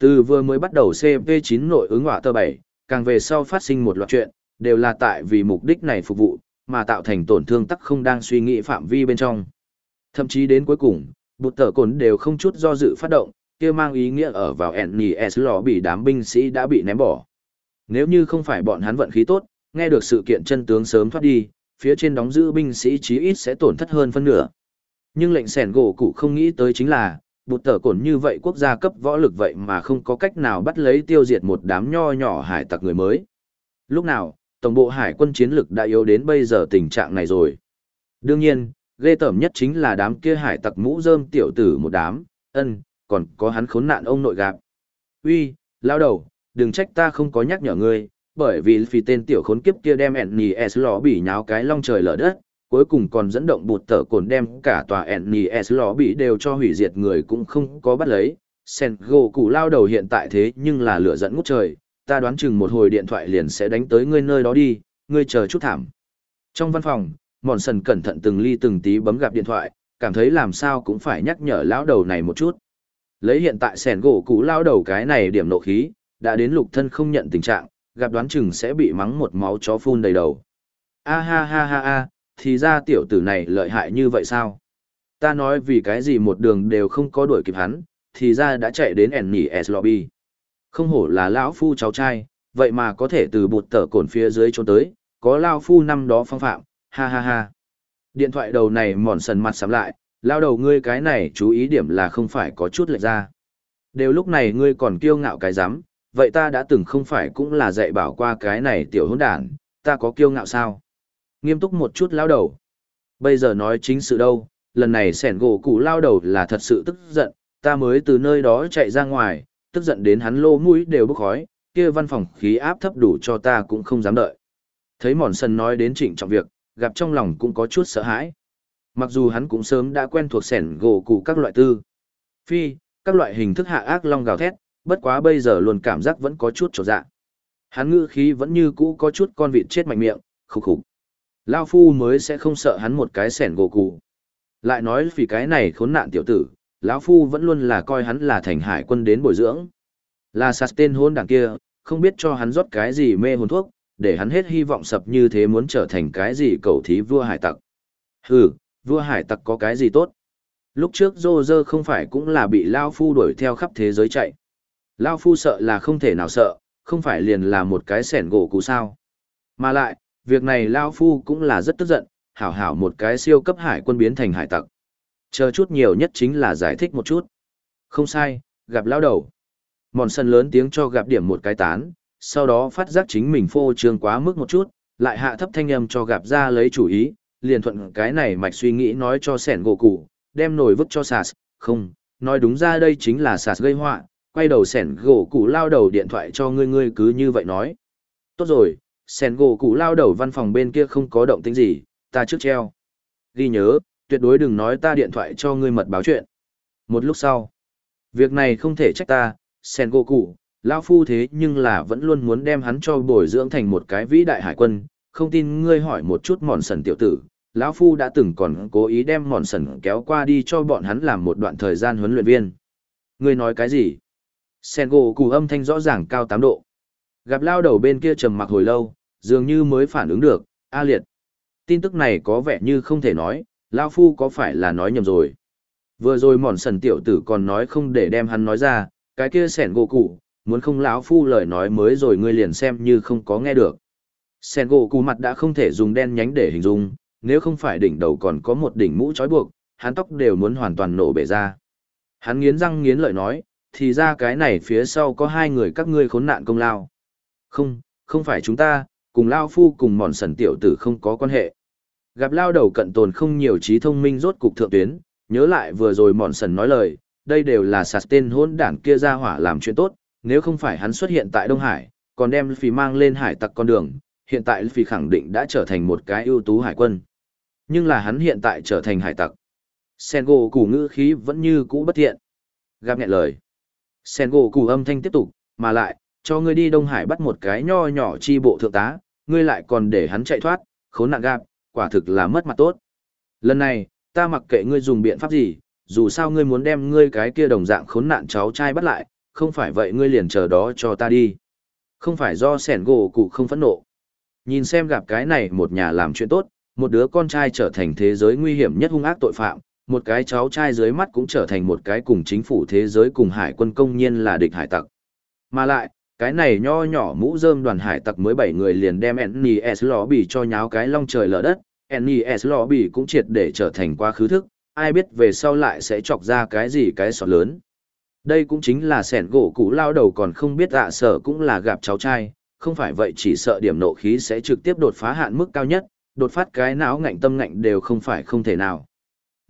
Từ vừa mới bắt đầu CV9 nội ứng hỏa tơ 7, càng về sau phát sinh một loạt chuyện, đều là tại vì mục đích này phục vụ, mà tạo thành tổn thương tắc không đang suy nghĩ phạm vi bên trong. Thậm chí đến cuối cùng, bụt tờ cồn đều không chút do dự phát động, kia mang ý nghĩa ở vào NES lò bị đám binh sĩ đã bị ném bỏ. Nếu như không phải bọn hắn vận khí tốt, nghe được sự kiện chân tướng sớm thoát đi, phía trên đóng giữ binh sĩ chí ít sẽ tổn thất hơn phân nửa. Nhưng lệnh sẻn gỗ cụ không nghĩ tới chính là, bụt tở cổn như vậy quốc gia cấp võ lực vậy mà không có cách nào bắt lấy tiêu diệt một đám nho nhỏ hải tặc người mới. Lúc nào, tổng bộ hải quân chiến lực đã yếu đến bây giờ tình trạng này rồi. Đương nhiên, ghê tởm nhất chính là đám kia hải tặc mũ rơm tiểu tử một đám, ân, còn có hắn khốn nạn ông nội gạp. Uy, lao đầu, đừng trách ta không có nhắc nhở ngươi, bởi vì vì tên tiểu khốn kiếp kia đem NES lò bị nháo cái long trời lở đất, cuối cùng còn dẫn động bụt tở cồn đem cả tòa NES lò bị đều cho hủy diệt người cũng không có bắt lấy. Sen gỗ cụ lao đầu hiện tại thế nhưng là lửa dẫn ngút trời, ta đoán chừng một hồi điện thoại liền sẽ đánh tới ngươi nơi đó đi, ngươi chờ chút thảm. Trong văn phòng, mòn sần cẩn thận từng ly từng tí bấm gặp điện thoại, cảm thấy làm sao cũng phải nhắc nhở lão đầu này một chút. Lấy hiện tại sẻn gỗ cũ lao đầu cái này điểm nộ khí, đã đến lục thân không nhận tình trạng, gặp đoán chừng sẽ bị mắng một máu chó phun đầy đầu. A ha ha ha ha, thì ra tiểu tử này lợi hại như vậy sao? Ta nói vì cái gì một đường đều không có đuổi kịp hắn, thì ra đã chạy đến NES lobby. Không hổ là lão phu cháu trai, vậy mà có thể từ bụt tở cồn phía dưới trốn tới, có lao phu năm đó phong phạm, ha ha ha. Điện thoại đầu này mòn sần mặt sắm lại, lao đầu ngươi cái này chú ý điểm là không phải có chút lệch ra. Đều lúc này ngươi còn kiêu ngạo cái rắm vậy ta đã từng không phải cũng là dạy bảo qua cái này tiểu hỗn đản, ta có kiêu ngạo sao? Nghiêm túc một chút lao đầu. Bây giờ nói chính sự đâu, lần này sẻn gỗ cụ lao đầu là thật sự tức giận, ta mới từ nơi đó chạy ra ngoài, tức giận đến hắn lô mũi đều bốc khói, kia văn phòng khí áp thấp đủ cho ta cũng không dám đợi. Thấy mòn sân nói đến trịnh trọng việc, gặp trong lòng cũng có chút sợ hãi. Mặc dù hắn cũng sớm đã quen thuộc sẻn gỗ cụ các loại tư. Phi, các loại hình thức hạ ác long gào thét, bất quá bây giờ luôn cảm giác vẫn có chút trột dạ. Hắn ngữ khí vẫn như cũ có chút con vịt chết mạnh miệng, khục khục. Lao phu mới sẽ không sợ hắn một cái sẻn gỗ cụ. Lại nói vì cái này khốn nạn tiểu tử, lão phu vẫn luôn là coi hắn là thành hải quân đến bồi dưỡng. Là sạt tên hôn đảng kia, không biết cho hắn rót cái gì mê hồn thuốc, để hắn hết hy vọng sập như thế muốn trở thành cái gì cầu thí vua hải tặc. Hừ, vua hải tặc có cái gì tốt? Lúc trước Dô Dơ không phải cũng là bị Lao Phu đuổi theo khắp thế giới chạy. Lao Phu sợ là không thể nào sợ, không phải liền là một cái sẻn gỗ cụ sao. Mà lại, việc này Lao Phu cũng là rất tức giận, hảo hảo một cái siêu cấp hải quân biến thành hải tặc. Chờ chút nhiều nhất chính là giải thích một chút. Không sai, gặp lao đầu. Mòn sân lớn tiếng cho gặp điểm một cái tán, sau đó phát giác chính mình phô trương quá mức một chút, lại hạ thấp thanh âm cho gặp ra lấy chủ ý, liền thuận cái này mạch suy nghĩ nói cho sẻn gỗ cụ, đem nồi vứt cho sạt, không, nói đúng ra đây chính là sạt gây họa, quay đầu sẻn gỗ cụ lao đầu điện thoại cho ngươi ngươi cứ như vậy nói. Tốt rồi, sẻn gỗ cụ lao đầu văn phòng bên kia không có động tĩnh gì, ta trước treo. Ghi nhớ, tuyệt đối đừng nói ta điện thoại cho ngươi mật báo chuyện. Một lúc sau, việc này không thể trách ta, sẻn gỗ cụ, lao phu thế nhưng là vẫn luôn muốn đem hắn cho bồi dưỡng thành một cái vĩ đại hải quân, không tin ngươi hỏi một chút mòn sần tiểu tử, lão phu đã từng còn cố ý đem mòn sần kéo qua đi cho bọn hắn làm một đoạn thời gian huấn luyện viên. Ngươi nói cái gì? Sen gỗ cù âm thanh rõ ràng cao tám độ. Gặp lao đầu bên kia trầm mặc hồi lâu, dường như mới phản ứng được, a liệt. Tin tức này có vẻ như không thể nói, lao phu có phải là nói nhầm rồi. Vừa rồi mòn sần tiểu tử còn nói không để đem hắn nói ra, cái kia sẻn gỗ cụ, muốn không lão phu lời nói mới rồi ngươi liền xem như không có nghe được. Sẻn gỗ cụ mặt đã không thể dùng đen nhánh để hình dung, nếu không phải đỉnh đầu còn có một đỉnh mũ trói buộc, hắn tóc đều muốn hoàn toàn nổ bể ra. Hắn nghiến răng nghiến lợi nói, thì ra cái này phía sau có hai người các ngươi khốn nạn công lao. Không, không phải chúng ta, cùng Lao Phu cùng mòn sần tiểu tử không có quan hệ. Gặp Lao đầu cận tồn không nhiều trí thông minh rốt cục thượng tuyến, nhớ lại vừa rồi mòn sần nói lời, đây đều là sạt tên hỗn đảng kia ra hỏa làm chuyện tốt, nếu không phải hắn xuất hiện tại Đông Hải, còn đem phì mang lên hải tặc con đường, hiện tại phì khẳng định đã trở thành một cái ưu tú hải quân. Nhưng là hắn hiện tại trở thành hải tặc. Sengo củ ngữ khí vẫn như cũ bất thiện. Gặp nhẹ lời. Sen gỗ củ âm thanh tiếp tục, mà lại, cho ngươi đi Đông Hải bắt một cái nho nhỏ chi bộ thượng tá, ngươi lại còn để hắn chạy thoát, khốn nạn gặp, quả thực là mất mặt tốt. Lần này, ta mặc kệ ngươi dùng biện pháp gì, dù sao ngươi muốn đem ngươi cái kia đồng dạng khốn nạn cháu trai bắt lại, không phải vậy ngươi liền chờ đó cho ta đi. Không phải do sẻn gỗ cụ không phẫn nộ. Nhìn xem gặp cái này một nhà làm chuyện tốt, một đứa con trai trở thành thế giới nguy hiểm nhất hung ác tội phạm, một cái cháu trai dưới mắt cũng trở thành một cái cùng chính phủ thế giới cùng hải quân công nhiên là địch hải tặc. Mà lại, cái này nho nhỏ mũ rơm đoàn hải tặc mới bảy người liền đem NES Lobby cho nháo cái long trời lở đất, NES Lobby cũng triệt để trở thành quá khứ thức, ai biết về sau lại sẽ chọc ra cái gì cái sọt lớn. Đây cũng chính là sẻn gỗ cũ lao đầu còn không biết dạ sở cũng là gặp cháu trai, không phải vậy chỉ sợ điểm nộ khí sẽ trực tiếp đột phá hạn mức cao nhất, đột phát cái não ngạnh tâm ngạnh đều không phải không thể nào.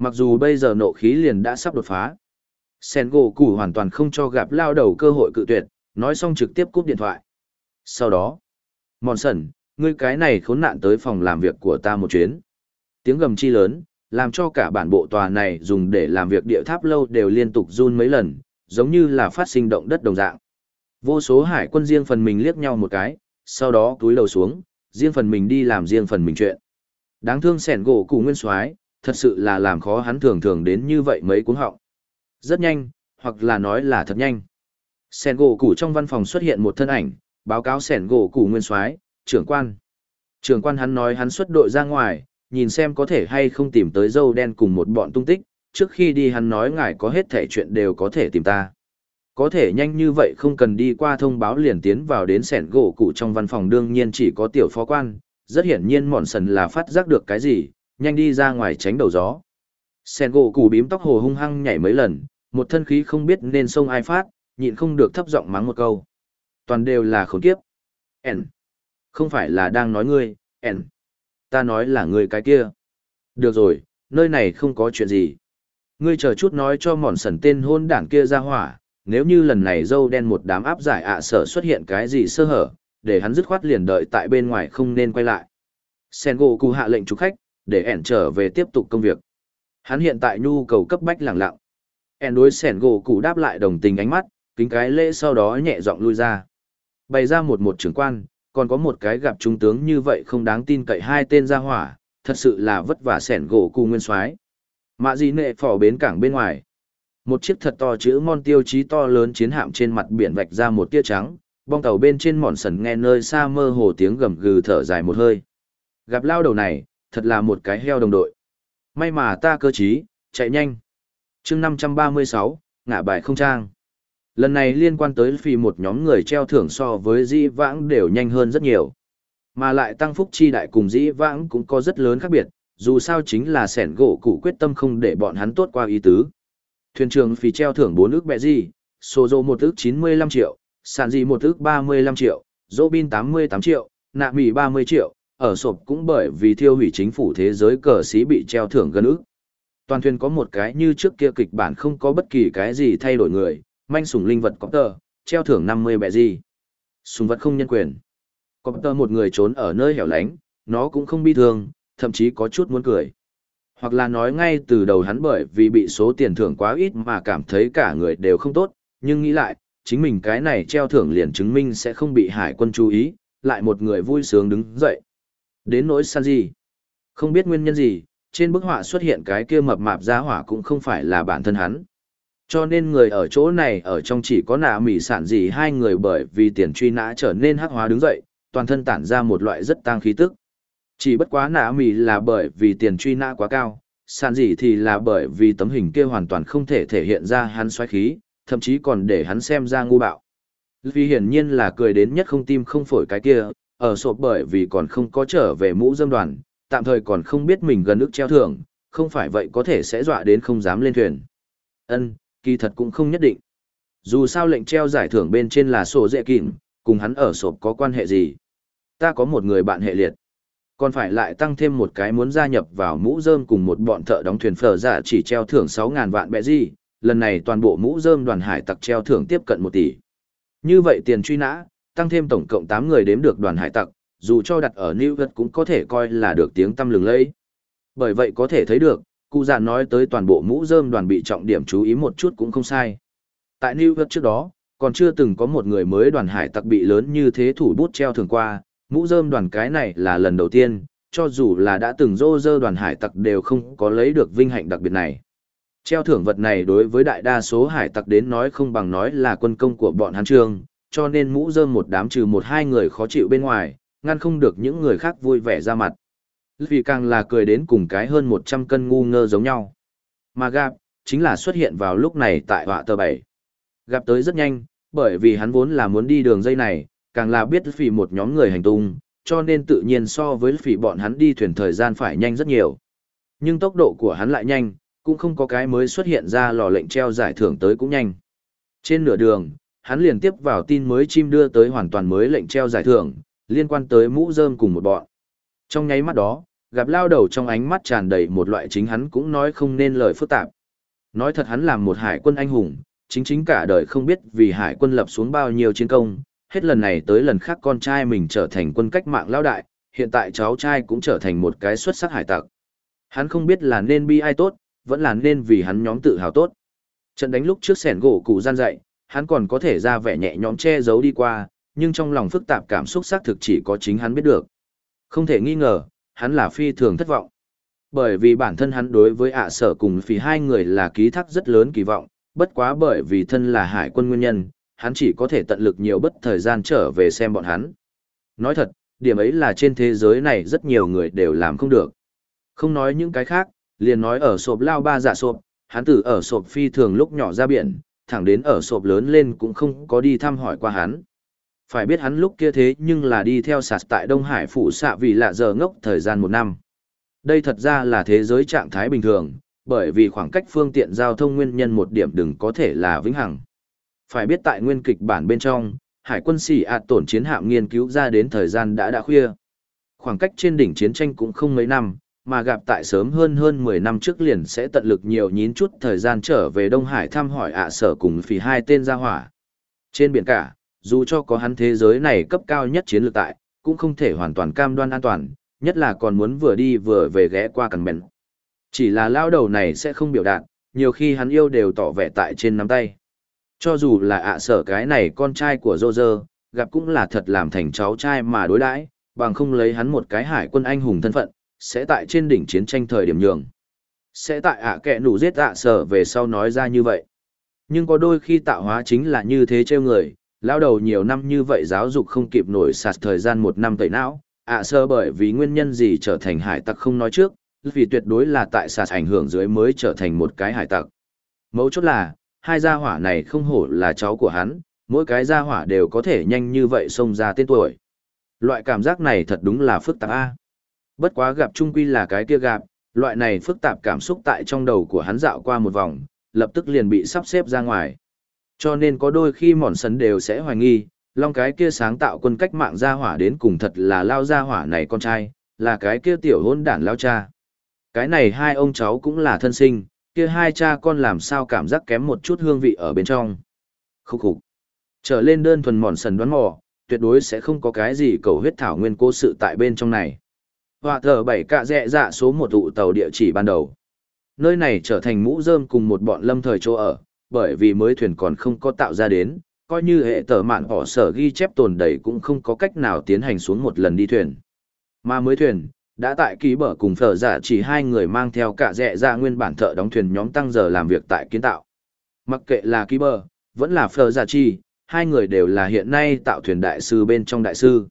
Mặc dù bây giờ nộ khí liền đã sắp đột phá. Sen gỗ củ hoàn toàn không cho gặp lao đầu cơ hội cự tuyệt, nói xong trực tiếp cúp điện thoại. Sau đó, mòn sẩn, ngươi cái này khốn nạn tới phòng làm việc của ta một chuyến. Tiếng gầm chi lớn, làm cho cả bản bộ tòa này dùng để làm việc địa tháp lâu đều liên tục run mấy lần, giống như là phát sinh động đất đồng dạng. Vô số hải quân riêng phần mình liếc nhau một cái, sau đó túi đầu xuống, riêng phần mình đi làm riêng phần mình chuyện. Đáng thương sẻn gỗ cụ nguyên soái thật sự là làm khó hắn thường thường đến như vậy mấy cuốn họng. Rất nhanh, hoặc là nói là thật nhanh. Sẻn gỗ củ trong văn phòng xuất hiện một thân ảnh, báo cáo sẻn gỗ củ nguyên soái trưởng quan. Trưởng quan hắn nói hắn xuất đội ra ngoài, nhìn xem có thể hay không tìm tới dâu đen cùng một bọn tung tích, trước khi đi hắn nói ngài có hết thể chuyện đều có thể tìm ta. Có thể nhanh như vậy không cần đi qua thông báo liền tiến vào đến sẻn gỗ cụ trong văn phòng đương nhiên chỉ có tiểu phó quan, rất hiển nhiên mòn sần là phát giác được cái gì, nhanh đi ra ngoài tránh đầu gió. Sen gỗ củ bím tóc hồ hung hăng nhảy mấy lần, một thân khí không biết nên sông ai phát, nhịn không được thấp giọng mắng một câu. Toàn đều là khốn kiếp. Ẩn. Không phải là đang nói ngươi, ẩn. Ta nói là ngươi cái kia. Được rồi, nơi này không có chuyện gì. Ngươi chờ chút nói cho mòn sần tên hôn đảng kia ra hỏa, nếu như lần này dâu đen một đám áp giải ạ sở xuất hiện cái gì sơ hở, để hắn dứt khoát liền đợi tại bên ngoài không nên quay lại. Sen gỗ cụ hạ lệnh chủ khách, để ẻn trở về tiếp tục công việc. Hắn hiện tại nhu cầu cấp bách lẳng lặng. ẻn đối sẻn gỗ cụ đáp lại đồng tình ánh mắt, kính cái lễ sau đó nhẹ giọng lui ra. Bày ra một một trưởng quan, còn có một cái gặp trung tướng như vậy không đáng tin cậy hai tên ra hỏa, thật sự là vất vả sẻn gỗ cụ nguyên soái Mạ gì nệ phỏ bến cảng bên ngoài. Một chiếc thật to chữ mon tiêu chí to lớn chiến hạm trên mặt biển vạch ra một tia trắng, bong tàu bên trên mòn sần nghe nơi xa mơ hồ tiếng gầm gừ thở dài một hơi. Gặp lao đầu này, thật là một cái heo đồng đội. May mà ta cơ trí, chạy nhanh. chương 536, ngã bài không trang. Lần này liên quan tới phì một nhóm người treo thưởng so với dĩ vãng đều nhanh hơn rất nhiều. Mà lại tăng phúc chi đại cùng dĩ vãng cũng có rất lớn khác biệt, dù sao chính là sẻn gỗ cụ quyết tâm không để bọn hắn tốt qua ý tứ. Thuyền trưởng phì treo thưởng 4 ước bẹ gì, sô dô 1 ước 95 triệu, sản gì 1 ước 35 triệu, dô bin 88 triệu, nạ mì 30 triệu, ở sộp cũng bởi vì thiêu hủy chính phủ thế giới cờ xí bị treo thưởng gần ước. Toàn thuyền có một cái như trước kia kịch bản không có bất kỳ cái gì thay đổi người, manh sủng linh vật có tờ, treo thưởng 50 bẻ gì. Sùng vật không nhân quyền. Có tờ một người trốn ở nơi hẻo lánh, nó cũng không bi thương, thậm chí có chút muốn cười. Hoặc là nói ngay từ đầu hắn bởi vì bị số tiền thưởng quá ít mà cảm thấy cả người đều không tốt, nhưng nghĩ lại, chính mình cái này treo thưởng liền chứng minh sẽ không bị hải quân chú ý, lại một người vui sướng đứng dậy. Đến nỗi san gì? Không biết nguyên nhân gì, trên bức họa xuất hiện cái kia mập mạp ra hỏa cũng không phải là bản thân hắn. Cho nên người ở chỗ này ở trong chỉ có nạ mỉ sản gì hai người bởi vì tiền truy nã trở nên hắc hóa đứng dậy, toàn thân tản ra một loại rất tang khí tức. Chỉ bất quá nạ mỉ là bởi vì tiền truy nã quá cao, sản gì thì là bởi vì tấm hình kia hoàn toàn không thể thể hiện ra hắn xoáy khí, thậm chí còn để hắn xem ra ngu bạo. Vì hiển nhiên là cười đến nhất không tim không phổi cái kia, ở sộp bởi vì còn không có trở về mũ dâm đoàn, tạm thời còn không biết mình gần ức treo thưởng, không phải vậy có thể sẽ dọa đến không dám lên thuyền. Ân, kỳ thật cũng không nhất định. Dù sao lệnh treo giải thưởng bên trên là sổ dễ kìm, cùng hắn ở sộp có quan hệ gì. Ta có một người bạn hệ liệt. Còn phải lại tăng thêm một cái muốn gia nhập vào mũ rơm cùng một bọn thợ đóng thuyền phở giả chỉ treo thưởng 6.000 vạn bẹ gì, lần này toàn bộ mũ rơm đoàn hải tặc treo thưởng tiếp cận 1 tỷ. Như vậy tiền truy nã, tăng thêm tổng cộng 8 người đếm được đoàn hải tặc, dù cho đặt ở New York cũng có thể coi là được tiếng tăm lừng lẫy. Bởi vậy có thể thấy được, cụ già nói tới toàn bộ mũ rơm đoàn bị trọng điểm chú ý một chút cũng không sai. Tại New York trước đó, còn chưa từng có một người mới đoàn hải tặc bị lớn như thế thủ bút treo thường qua, mũ rơm đoàn cái này là lần đầu tiên, cho dù là đã từng rô rơ đoàn hải tặc đều không có lấy được vinh hạnh đặc biệt này. Treo thưởng vật này đối với đại đa số hải tặc đến nói không bằng nói là quân công của bọn hắn trương, cho nên mũ rơm một đám trừ một hai người khó chịu bên ngoài, ngăn không được những người khác vui vẻ ra mặt. Vì càng là cười đến cùng cái hơn 100 cân ngu ngơ giống nhau. Mà gặp, chính là xuất hiện vào lúc này tại họa tờ 7. Gặp tới rất nhanh, bởi vì hắn vốn là muốn đi đường dây này, càng là biết vì một nhóm người hành tung, cho nên tự nhiên so với phỉ bọn hắn đi thuyền thời gian phải nhanh rất nhiều. Nhưng tốc độ của hắn lại nhanh, cũng không có cái mới xuất hiện ra lò lệnh treo giải thưởng tới cũng nhanh. Trên nửa đường, hắn liền tiếp vào tin mới chim đưa tới hoàn toàn mới lệnh treo giải thưởng, liên quan tới mũ rơm cùng một bọn. Trong nháy mắt đó, gặp lao đầu trong ánh mắt tràn đầy một loại chính hắn cũng nói không nên lời phức tạp. Nói thật hắn làm một hải quân anh hùng, chính chính cả đời không biết vì hải quân lập xuống bao nhiêu chiến công, hết lần này tới lần khác con trai mình trở thành quân cách mạng lao đại, hiện tại cháu trai cũng trở thành một cái xuất sắc hải tặc. Hắn không biết là nên bi ai tốt, vẫn là nên vì hắn nhóm tự hào tốt. Trận đánh lúc trước sẻn gỗ cụ gian dạy, hắn còn có thể ra vẻ nhẹ nhõm che giấu đi qua, nhưng trong lòng phức tạp cảm xúc xác thực chỉ có chính hắn biết được. Không thể nghi ngờ, hắn là phi thường thất vọng. Bởi vì bản thân hắn đối với ạ sở cùng phi hai người là ký thác rất lớn kỳ vọng, bất quá bởi vì thân là hải quân nguyên nhân, hắn chỉ có thể tận lực nhiều bất thời gian trở về xem bọn hắn. Nói thật, điểm ấy là trên thế giới này rất nhiều người đều làm không được. Không nói những cái khác, liền nói ở sộp lao ba dạ sộp, hắn tử ở sộp phi thường lúc nhỏ ra biển, thẳng đến ở sộp lớn lên cũng không có đi thăm hỏi qua hắn. Phải biết hắn lúc kia thế nhưng là đi theo sạt tại Đông Hải phủ xạ vì lạ giờ ngốc thời gian một năm. Đây thật ra là thế giới trạng thái bình thường, bởi vì khoảng cách phương tiện giao thông nguyên nhân một điểm đừng có thể là vĩnh hằng. Phải biết tại nguyên kịch bản bên trong, hải quân sĩ ạt tổn chiến hạm nghiên cứu ra đến thời gian đã đã khuya. Khoảng cách trên đỉnh chiến tranh cũng không mấy năm, mà gặp tại sớm hơn hơn 10 năm trước liền sẽ tận lực nhiều nhín chút thời gian trở về Đông Hải thăm hỏi ạ sở cùng phì hai tên gia hỏa. Trên biển cả, dù cho có hắn thế giới này cấp cao nhất chiến lược tại, cũng không thể hoàn toàn cam đoan an toàn, nhất là còn muốn vừa đi vừa về ghé qua cần bèn. Chỉ là lao đầu này sẽ không biểu đạt, nhiều khi hắn yêu đều tỏ vẻ tại trên nắm tay. Cho dù là ạ sở cái này con trai của Dô Dơ, gặp cũng là thật làm thành cháu trai mà đối đãi bằng không lấy hắn một cái hải quân anh hùng thân phận, sẽ tại trên đỉnh chiến tranh thời điểm nhường. Sẽ tại ạ kẹ nụ giết ạ sở về sau nói ra như vậy. Nhưng có đôi khi tạo hóa chính là như thế trêu người, lao đầu nhiều năm như vậy giáo dục không kịp nổi sạt thời gian một năm tẩy não, ạ sơ bởi vì nguyên nhân gì trở thành hải tặc không nói trước, vì tuyệt đối là tại sạt ảnh hưởng dưới mới trở thành một cái hải tặc. Mấu chốt là, hai gia hỏa này không hổ là cháu của hắn, mỗi cái gia hỏa đều có thể nhanh như vậy xông ra tên tuổi. Loại cảm giác này thật đúng là phức tạp a. Bất quá gặp trung quy là cái kia gặp, loại này phức tạp cảm xúc tại trong đầu của hắn dạo qua một vòng, lập tức liền bị sắp xếp ra ngoài. Cho nên có đôi khi mòn sần đều sẽ hoài nghi, long cái kia sáng tạo quân cách mạng gia hỏa đến cùng thật là lao gia hỏa này con trai, là cái kia tiểu hôn đản lao cha. Cái này hai ông cháu cũng là thân sinh, kia hai cha con làm sao cảm giác kém một chút hương vị ở bên trong. Khúc khục. Trở lên đơn thuần mòn sần đoán mò, tuyệt đối sẽ không có cái gì cầu huyết thảo nguyên cố sự tại bên trong này. Hòa thờ bảy cạ rẽ dạ số một tụ tàu địa chỉ ban đầu. Nơi này trở thành mũ rơm cùng một bọn lâm thời chỗ ở, bởi vì mới thuyền còn không có tạo ra đến, coi như hệ tờ mạn họ sở ghi chép tồn đầy cũng không có cách nào tiến hành xuống một lần đi thuyền. Mà mới thuyền, đã tại ký bờ cùng phở giả chỉ hai người mang theo cả rẽ ra nguyên bản thợ đóng thuyền nhóm tăng giờ làm việc tại kiến tạo. Mặc kệ là ký bờ, vẫn là phở giả chi, hai người đều là hiện nay tạo thuyền đại sư bên trong đại sư.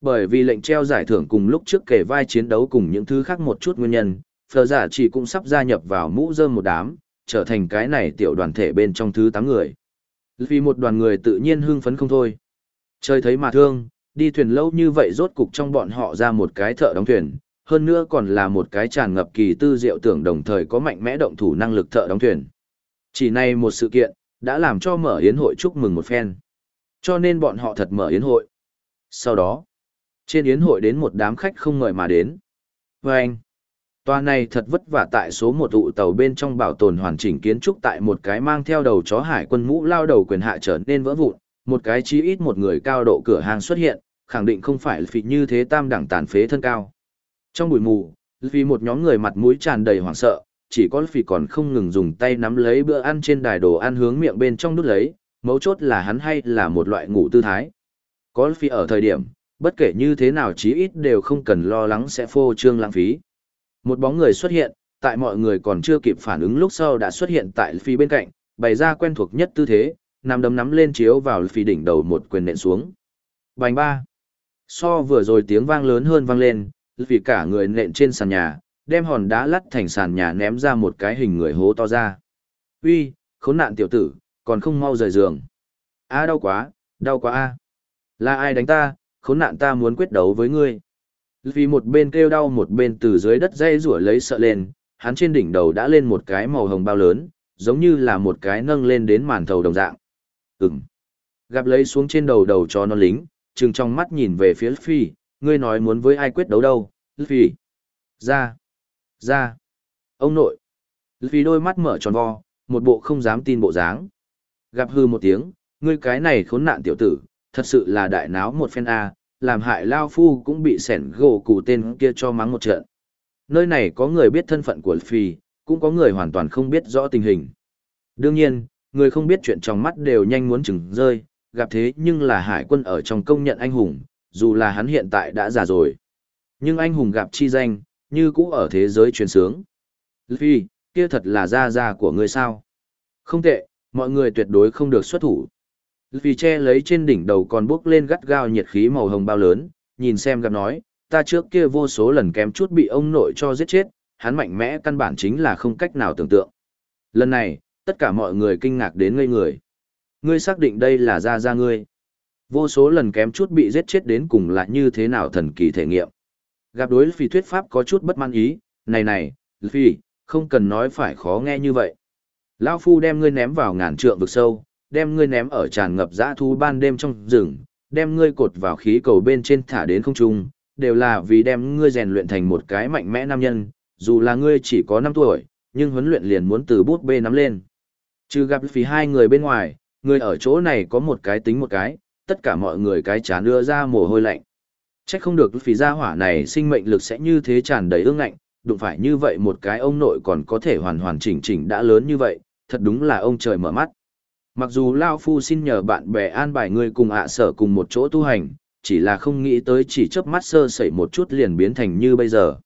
Bởi vì lệnh treo giải thưởng cùng lúc trước kể vai chiến đấu cùng những thứ khác một chút nguyên nhân, phở giả chỉ cũng sắp gia nhập vào mũ rơm một đám, trở thành cái này tiểu đoàn thể bên trong thứ 8 người. Vì một đoàn người tự nhiên hưng phấn không thôi. Trời thấy mà thương, đi thuyền lâu như vậy rốt cục trong bọn họ ra một cái thợ đóng thuyền, hơn nữa còn là một cái tràn ngập kỳ tư diệu tưởng đồng thời có mạnh mẽ động thủ năng lực thợ đóng thuyền. Chỉ này một sự kiện, đã làm cho mở yến hội chúc mừng một phen. Cho nên bọn họ thật mở yến hội. Sau đó, trên yến hội đến một đám khách không ngợi mà đến. Và anh, Toa này thật vất vả tại số một tụ tàu bên trong bảo tồn hoàn chỉnh kiến trúc tại một cái mang theo đầu chó hải quân mũ lao đầu quyền hạ trở nên vỡ vụn, một cái chí ít một người cao độ cửa hàng xuất hiện, khẳng định không phải vì như thế tam đẳng tàn phế thân cao. Trong buổi mù, vì một nhóm người mặt mũi tràn đầy hoảng sợ, chỉ có vì còn không ngừng dùng tay nắm lấy bữa ăn trên đài đồ ăn hướng miệng bên trong đút lấy, mấu chốt là hắn hay là một loại ngủ tư thái. Có vì ở thời điểm, bất kể như thế nào chí ít đều không cần lo lắng sẽ phô trương lãng phí. Một bóng người xuất hiện, tại mọi người còn chưa kịp phản ứng lúc sau đã xuất hiện tại phi bên cạnh, bày ra quen thuộc nhất tư thế, nằm đấm nắm lên chiếu vào phi đỉnh đầu một quyền nện xuống. Bành ba. So vừa rồi tiếng vang lớn hơn vang lên, vì cả người nện trên sàn nhà, đem hòn đá lắt thành sàn nhà ném ra một cái hình người hố to ra. Uy, khốn nạn tiểu tử, còn không mau rời giường. A đau quá, đau quá a. Là ai đánh ta, khốn nạn ta muốn quyết đấu với ngươi. Vì một bên kêu đau một bên từ dưới đất dây rủa lấy sợ lên, hắn trên đỉnh đầu đã lên một cái màu hồng bao lớn, giống như là một cái nâng lên đến màn thầu đồng dạng. Ừm. Gặp lấy xuống trên đầu đầu cho nó lính, trừng trong mắt nhìn về phía Phi, ngươi nói muốn với ai quyết đấu đâu, Phi. Ra. Ra. Ông nội. Phi đôi mắt mở tròn vo, một bộ không dám tin bộ dáng. Gặp hư một tiếng, ngươi cái này khốn nạn tiểu tử, thật sự là đại náo một phen A, làm hại Lao Phu cũng bị sẻn gỗ cụ tên kia cho mắng một trận. Nơi này có người biết thân phận của Phi, cũng có người hoàn toàn không biết rõ tình hình. Đương nhiên, người không biết chuyện trong mắt đều nhanh muốn chừng rơi, gặp thế nhưng là hải quân ở trong công nhận anh hùng, dù là hắn hiện tại đã già rồi. Nhưng anh hùng gặp chi danh, như cũ ở thế giới truyền sướng. Phi, kia thật là gia gia của ngươi sao? Không tệ, mọi người tuyệt đối không được xuất thủ. Vì che lấy trên đỉnh đầu còn bốc lên gắt gao nhiệt khí màu hồng bao lớn, nhìn xem gặp nói, ta trước kia vô số lần kém chút bị ông nội cho giết chết, hắn mạnh mẽ căn bản chính là không cách nào tưởng tượng. Lần này, tất cả mọi người kinh ngạc đến ngây người. Ngươi xác định đây là ra ra ngươi. Vô số lần kém chút bị giết chết đến cùng là như thế nào thần kỳ thể nghiệm. Gặp đối phi thuyết pháp có chút bất mãn ý, này này, phi, không cần nói phải khó nghe như vậy. Lão phu đem ngươi ném vào ngàn trượng vực sâu, đem ngươi ném ở tràn ngập dã thú ban đêm trong rừng, đem ngươi cột vào khí cầu bên trên thả đến không trung, đều là vì đem ngươi rèn luyện thành một cái mạnh mẽ nam nhân, dù là ngươi chỉ có 5 tuổi, nhưng huấn luyện liền muốn từ bút bê nắm lên. Trừ gặp phí hai người bên ngoài, người ở chỗ này có một cái tính một cái, tất cả mọi người cái chán đưa ra mồ hôi lạnh. Chắc không được phí gia hỏa này sinh mệnh lực sẽ như thế tràn đầy ương ngạnh, đụng phải như vậy một cái ông nội còn có thể hoàn hoàn chỉnh chỉnh đã lớn như vậy, thật đúng là ông trời mở mắt. Mặc dù Lao Phu xin nhờ bạn bè an bài ngươi cùng ạ sở cùng một chỗ tu hành, chỉ là không nghĩ tới chỉ chớp mắt sơ sẩy một chút liền biến thành như bây giờ.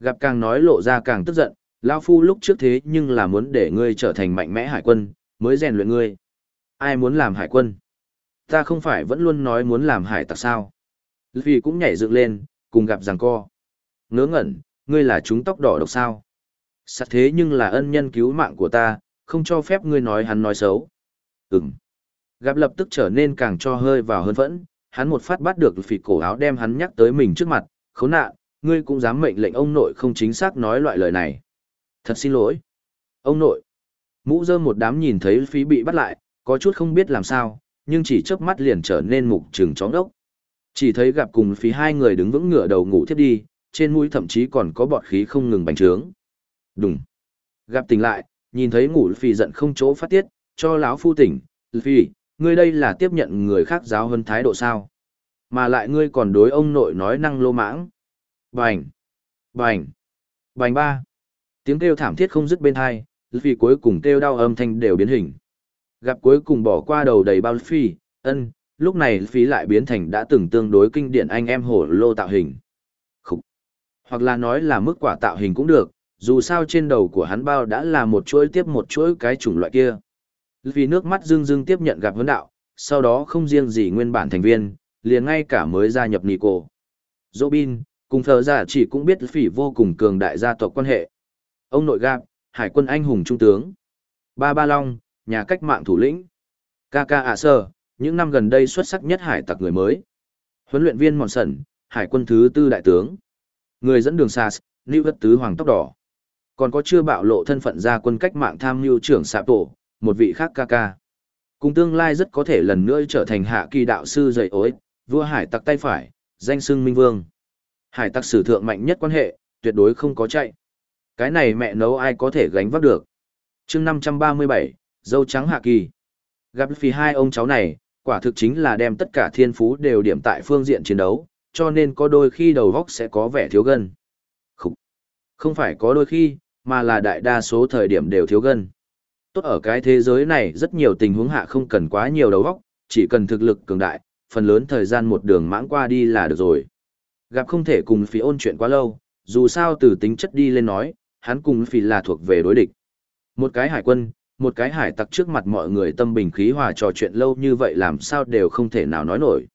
Gặp càng nói lộ ra càng tức giận, Lao Phu lúc trước thế nhưng là muốn để ngươi trở thành mạnh mẽ hải quân, mới rèn luyện ngươi. Ai muốn làm hải quân? Ta không phải vẫn luôn nói muốn làm hải tặc sao? Vì cũng nhảy dựng lên, cùng gặp rằng co. Ngớ ngẩn, ngươi là chúng tóc đỏ độc sao? Sát thế nhưng là ân nhân cứu mạng của ta, không cho phép ngươi nói hắn nói xấu. Ừm. Gặp lập tức trở nên càng cho hơi vào hơn vẫn hắn một phát bắt được phỉ cổ áo đem hắn nhắc tới mình trước mặt, khốn nạn, ngươi cũng dám mệnh lệnh ông nội không chính xác nói loại lời này. Thật xin lỗi. Ông nội. Mũ dơ một đám nhìn thấy phí bị bắt lại, có chút không biết làm sao, nhưng chỉ chớp mắt liền trở nên mục trừng chóng đốc. Chỉ thấy gặp cùng phí hai người đứng vững ngửa đầu ngủ thiếp đi, trên mũi thậm chí còn có bọt khí không ngừng bành trướng. Đùng. Gặp tỉnh lại, nhìn thấy ngủ phì giận không chỗ phát tiết, cho lão phu tỉnh, vì ngươi đây là tiếp nhận người khác giáo hơn thái độ sao? Mà lại ngươi còn đối ông nội nói năng lô mãng. Bành. Bành. Bành ba. Tiếng kêu thảm thiết không dứt bên hai, vì cuối cùng kêu đau âm thanh đều biến hình. Gặp cuối cùng bỏ qua đầu đầy bao phi, ân, lúc này phí lại biến thành đã từng tương đối kinh điển anh em hổ lô tạo hình. Khúc. Hoặc là nói là mức quả tạo hình cũng được, dù sao trên đầu của hắn bao đã là một chuỗi tiếp một chuỗi cái chủng loại kia. Vì nước mắt Dương Dương tiếp nhận gặp vấn đạo, sau đó không riêng gì nguyên bản thành viên, liền ngay cả mới gia nhập Nico. Robin, cùng thờ giả chỉ cũng biết phỉ vô cùng cường đại gia tộc quan hệ. Ông nội gặp, hải quân anh hùng trung tướng. Ba Ba Long, nhà cách mạng thủ lĩnh. Kaka ạ sơ, những năm gần đây xuất sắc nhất hải tặc người mới. Huấn luyện viên Mòn Sẩn, hải quân thứ tư đại tướng. Người dẫn đường Sas, Lưu Vật Tứ Hoàng Tóc Đỏ. Còn có chưa bạo lộ thân phận gia quân cách mạng tham mưu trưởng Sạp Tổ, một vị khác ca ca Cùng tương lai rất có thể lần nữa trở thành hạ kỳ đạo sư dạy ối, vua hải tặc tay phải, danh sưng Minh Vương. Hải tặc sử thượng mạnh nhất quan hệ, tuyệt đối không có chạy. Cái này mẹ nấu ai có thể gánh vác được. chương 537, dâu trắng hạ kỳ. Gặp phì hai ông cháu này, quả thực chính là đem tất cả thiên phú đều điểm tại phương diện chiến đấu, cho nên có đôi khi đầu góc sẽ có vẻ thiếu gân. Không, không phải có đôi khi, mà là đại đa số thời điểm đều thiếu gân. Tốt ở cái thế giới này rất nhiều tình huống hạ không cần quá nhiều đầu óc, chỉ cần thực lực cường đại, phần lớn thời gian một đường mãng qua đi là được rồi. Gặp không thể cùng phí ôn chuyện quá lâu, dù sao từ tính chất đi lên nói, hắn cùng phí là thuộc về đối địch. Một cái hải quân, một cái hải tặc trước mặt mọi người tâm bình khí hòa trò chuyện lâu như vậy làm sao đều không thể nào nói nổi.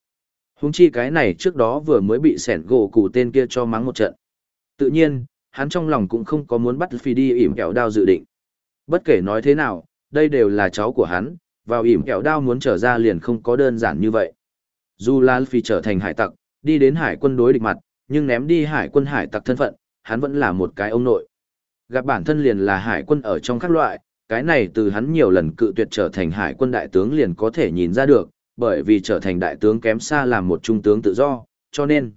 Húng chi cái này trước đó vừa mới bị sẻn gỗ cụ tên kia cho mắng một trận. Tự nhiên, hắn trong lòng cũng không có muốn bắt phi đi ỉm kẹo đao dự định. Bất kể nói thế nào, đây đều là cháu của hắn, vào ỉm kẹo đao muốn trở ra liền không có đơn giản như vậy. Dù là phi trở thành hải tặc, đi đến hải quân đối địch mặt, nhưng ném đi hải quân hải tặc thân phận, hắn vẫn là một cái ông nội. Gặp bản thân liền là hải quân ở trong các loại, cái này từ hắn nhiều lần cự tuyệt trở thành hải quân đại tướng liền có thể nhìn ra được, bởi vì trở thành đại tướng kém xa làm một trung tướng tự do, cho nên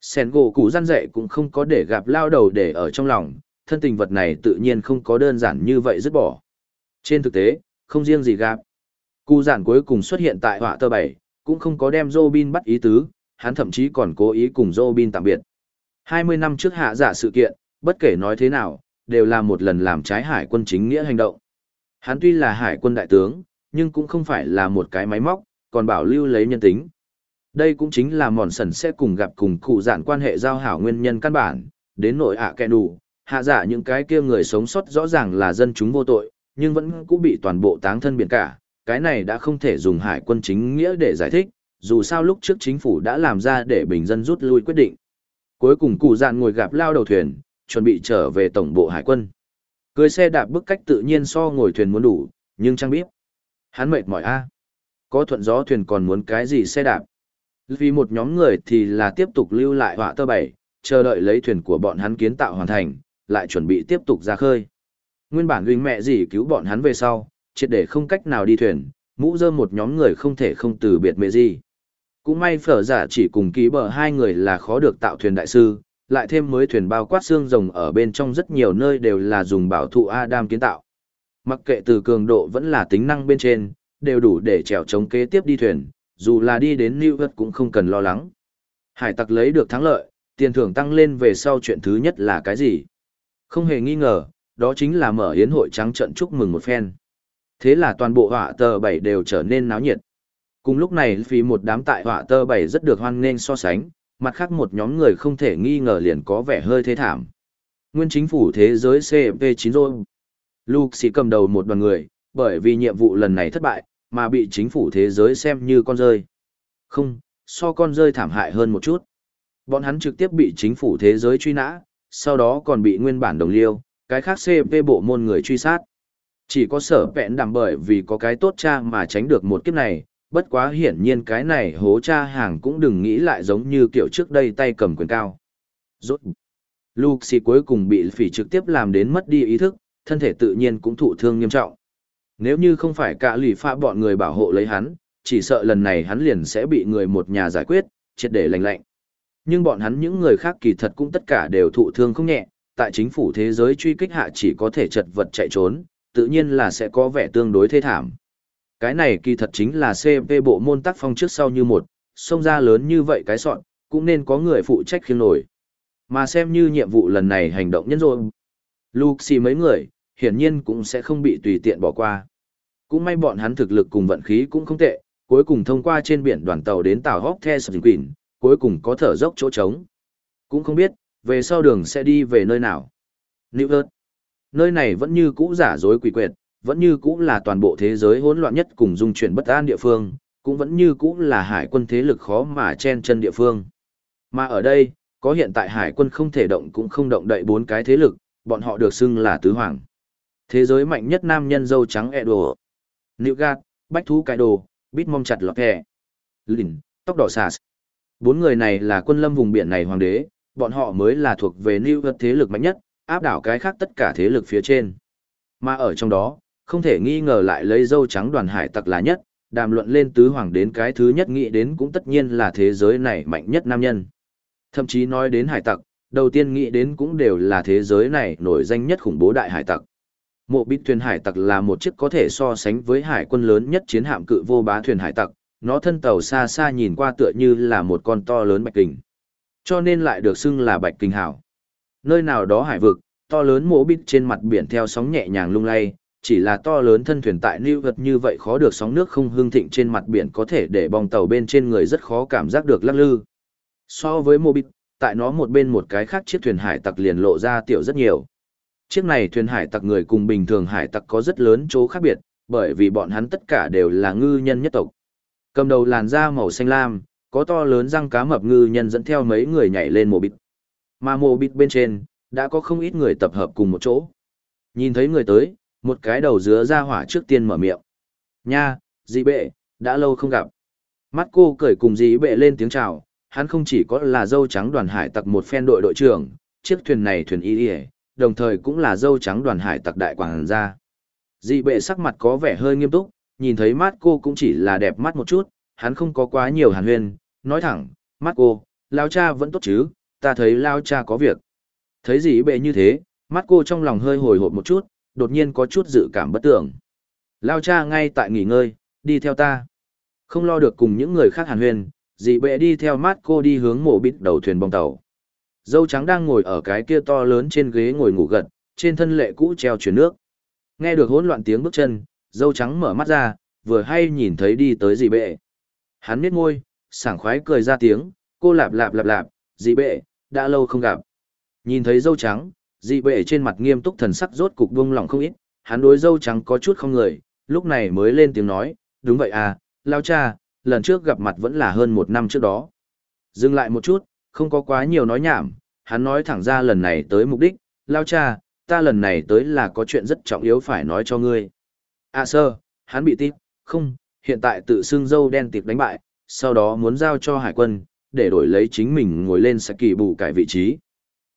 sen gỗ cũ gian dạy cũng không có để gặp lao đầu để ở trong lòng, thân tình vật này tự nhiên không có đơn giản như vậy dứt bỏ. Trên thực tế, không riêng gì gặp. Cụ giản cuối cùng xuất hiện tại họa tơ bảy, cũng không có đem Robin bắt ý tứ, hắn thậm chí còn cố ý cùng Robin tạm biệt. 20 năm trước hạ giả sự kiện, bất kể nói thế nào, đều là một lần làm trái hải quân chính nghĩa hành động. Hắn tuy là hải quân đại tướng, nhưng cũng không phải là một cái máy móc, còn bảo lưu lấy nhân tính. Đây cũng chính là mòn sần sẽ cùng gặp cùng cụ giản quan hệ giao hảo nguyên nhân căn bản, đến nội ạ à kẹ đủ, hạ giả những cái kia người sống sót rõ ràng là dân chúng vô tội, nhưng vẫn cũng bị toàn bộ táng thân biển cả, cái này đã không thể dùng hải quân chính nghĩa để giải thích, dù sao lúc trước chính phủ đã làm ra để bình dân rút lui quyết định. Cuối cùng cụ dạn ngồi gặp lao đầu thuyền, chuẩn bị trở về tổng bộ hải quân. Cưới xe đạp bức cách tự nhiên so ngồi thuyền muốn đủ, nhưng trang biết. Hắn mệt mỏi a. Có thuận gió thuyền còn muốn cái gì xe đạp. Vì một nhóm người thì là tiếp tục lưu lại họa tơ bảy, chờ đợi lấy thuyền của bọn hắn kiến tạo hoàn thành, lại chuẩn bị tiếp tục ra khơi. Nguyên bản huynh mẹ gì cứu bọn hắn về sau, triệt để không cách nào đi thuyền, mũ dơ một nhóm người không thể không từ biệt mẹ gì. Cũng may phở giả chỉ cùng ký bờ hai người là khó được tạo thuyền đại sư, lại thêm mới thuyền bao quát xương rồng ở bên trong rất nhiều nơi đều là dùng bảo thụ Adam kiến tạo. Mặc kệ từ cường độ vẫn là tính năng bên trên, đều đủ để trèo chống kế tiếp đi thuyền, dù là đi đến New York cũng không cần lo lắng. Hải tặc lấy được thắng lợi, tiền thưởng tăng lên về sau chuyện thứ nhất là cái gì? Không hề nghi ngờ, đó chính là mở yến hội trắng trận chúc mừng một phen. Thế là toàn bộ họa tờ 7 đều trở nên náo nhiệt. Cùng lúc này vì một đám tại họa tờ 7 rất được hoan nghênh so sánh, mặt khác một nhóm người không thể nghi ngờ liền có vẻ hơi thế thảm. Nguyên chính phủ thế giới CP9 rồi. Luke sĩ cầm đầu một đoàn người, bởi vì nhiệm vụ lần này thất bại, mà bị chính phủ thế giới xem như con rơi. Không, so con rơi thảm hại hơn một chút. Bọn hắn trực tiếp bị chính phủ thế giới truy nã, sau đó còn bị nguyên bản đồng liêu, cái khác CP bộ môn người truy sát. Chỉ có sở vẹn đảm bởi vì có cái tốt cha mà tránh được một kiếp này, bất quá hiển nhiên cái này hố cha hàng cũng đừng nghĩ lại giống như kiểu trước đây tay cầm quyền cao. Rốt. Luxi cuối cùng bị phỉ trực tiếp làm đến mất đi ý thức, thân thể tự nhiên cũng thụ thương nghiêm trọng. Nếu như không phải cả lì pha bọn người bảo hộ lấy hắn, chỉ sợ lần này hắn liền sẽ bị người một nhà giải quyết, triệt để lành lạnh. Nhưng bọn hắn những người khác kỳ thật cũng tất cả đều thụ thương không nhẹ, tại chính phủ thế giới truy kích hạ chỉ có thể chật vật chạy trốn, tự nhiên là sẽ có vẻ tương đối thê thảm. Cái này kỳ thật chính là CP bộ môn tác phong trước sau như một, xông ra lớn như vậy cái soạn, cũng nên có người phụ trách khiêng nổi. Mà xem như nhiệm vụ lần này hành động nhân rồi. Luxi mấy người, hiển nhiên cũng sẽ không bị tùy tiện bỏ qua. Cũng may bọn hắn thực lực cùng vận khí cũng không tệ, cuối cùng thông qua trên biển đoàn tàu đến tàu Hóc The Quỳnh, cuối cùng có thở dốc chỗ trống. Cũng không biết, về sau đường sẽ đi về nơi nào. Nữ ớt. Nơi này vẫn như cũ giả dối quỷ quyệt, vẫn như cũ là toàn bộ thế giới hỗn loạn nhất cùng dung chuyển bất an địa phương, cũng vẫn như cũ là hải quân thế lực khó mà chen chân địa phương. Mà ở đây, có hiện tại hải quân không thể động cũng không động đậy bốn cái thế lực, bọn họ được xưng là tứ hoàng. Thế giới mạnh nhất nam nhân dâu trắng Edo. Newgard, Bách Thú Cải Đồ, Bít Mong Chặt Lọt hẹ Lìn, Tóc Đỏ Sars. Bốn người này là quân lâm vùng biển này hoàng đế, bọn họ mới là thuộc về lưu vật thế lực mạnh nhất, áp đảo cái khác tất cả thế lực phía trên. Mà ở trong đó, không thể nghi ngờ lại lấy dâu trắng đoàn hải tặc là nhất, đàm luận lên tứ hoàng đến cái thứ nhất nghĩ đến cũng tất nhiên là thế giới này mạnh nhất nam nhân. Thậm chí nói đến hải tặc, đầu tiên nghĩ đến cũng đều là thế giới này nổi danh nhất khủng bố đại hải tặc. Mộ bít thuyền hải tặc là một chiếc có thể so sánh với hải quân lớn nhất chiến hạm cự vô bá thuyền hải tặc, nó thân tàu xa xa nhìn qua tựa như là một con to lớn bạch kình. Cho nên lại được xưng là bạch kình hảo. Nơi nào đó hải vực, to lớn mỗ bít trên mặt biển theo sóng nhẹ nhàng lung lay, chỉ là to lớn thân thuyền tại lưu vật như vậy khó được sóng nước không hương thịnh trên mặt biển có thể để bong tàu bên trên người rất khó cảm giác được lắc lư. So với mộ bít, tại nó một bên một cái khác chiếc thuyền hải tặc liền lộ ra tiểu rất nhiều. Chiếc này thuyền hải tặc người cùng bình thường hải tặc có rất lớn chỗ khác biệt, bởi vì bọn hắn tất cả đều là ngư nhân nhất tộc. Cầm đầu làn da màu xanh lam, có to lớn răng cá mập ngư nhân dẫn theo mấy người nhảy lên mồ bịt. Mà mồ bịt bên trên, đã có không ít người tập hợp cùng một chỗ. Nhìn thấy người tới, một cái đầu dứa ra hỏa trước tiên mở miệng. Nha, dị bệ, đã lâu không gặp. Mắt cô cởi cùng dị bệ lên tiếng chào, hắn không chỉ có là dâu trắng đoàn hải tặc một phen đội đội trưởng, chiếc thuyền này thuyền y y đồng thời cũng là dâu trắng đoàn hải tặc đại quảng gia. Dị bệ sắc mặt có vẻ hơi nghiêm túc, nhìn thấy mắt cô cũng chỉ là đẹp mắt một chút, hắn không có quá nhiều hàn huyên, nói thẳng, mắt cô, lao cha vẫn tốt chứ, ta thấy lao cha có việc. Thấy gì bệ như thế, mắt cô trong lòng hơi hồi hộp một chút, đột nhiên có chút dự cảm bất tưởng. Lao cha ngay tại nghỉ ngơi, đi theo ta. Không lo được cùng những người khác hàn huyên, Dì bệ đi theo mắt cô đi hướng mổ bít đầu thuyền bong tàu. Dâu trắng đang ngồi ở cái kia to lớn trên ghế ngồi ngủ gật, trên thân lệ cũ treo chuyển nước. Nghe được hỗn loạn tiếng bước chân, dâu trắng mở mắt ra, vừa hay nhìn thấy đi tới dì bệ. Hắn miết môi, sảng khoái cười ra tiếng, cô lạp lạp lạp lạp, dì bệ, đã lâu không gặp. Nhìn thấy dâu trắng, dì bệ trên mặt nghiêm túc thần sắc rốt cục buông lỏng không ít, hắn đối dâu trắng có chút không người, lúc này mới lên tiếng nói, đúng vậy à, lao cha, lần trước gặp mặt vẫn là hơn một năm trước đó. Dừng lại một chút, không có quá nhiều nói nhảm, hắn nói thẳng ra lần này tới mục đích, lao cha, ta lần này tới là có chuyện rất trọng yếu phải nói cho ngươi. À sơ, hắn bị tít, không, hiện tại tự xưng dâu đen tiệp đánh bại, sau đó muốn giao cho hải quân, để đổi lấy chính mình ngồi lên sẽ kỳ bù cải vị trí.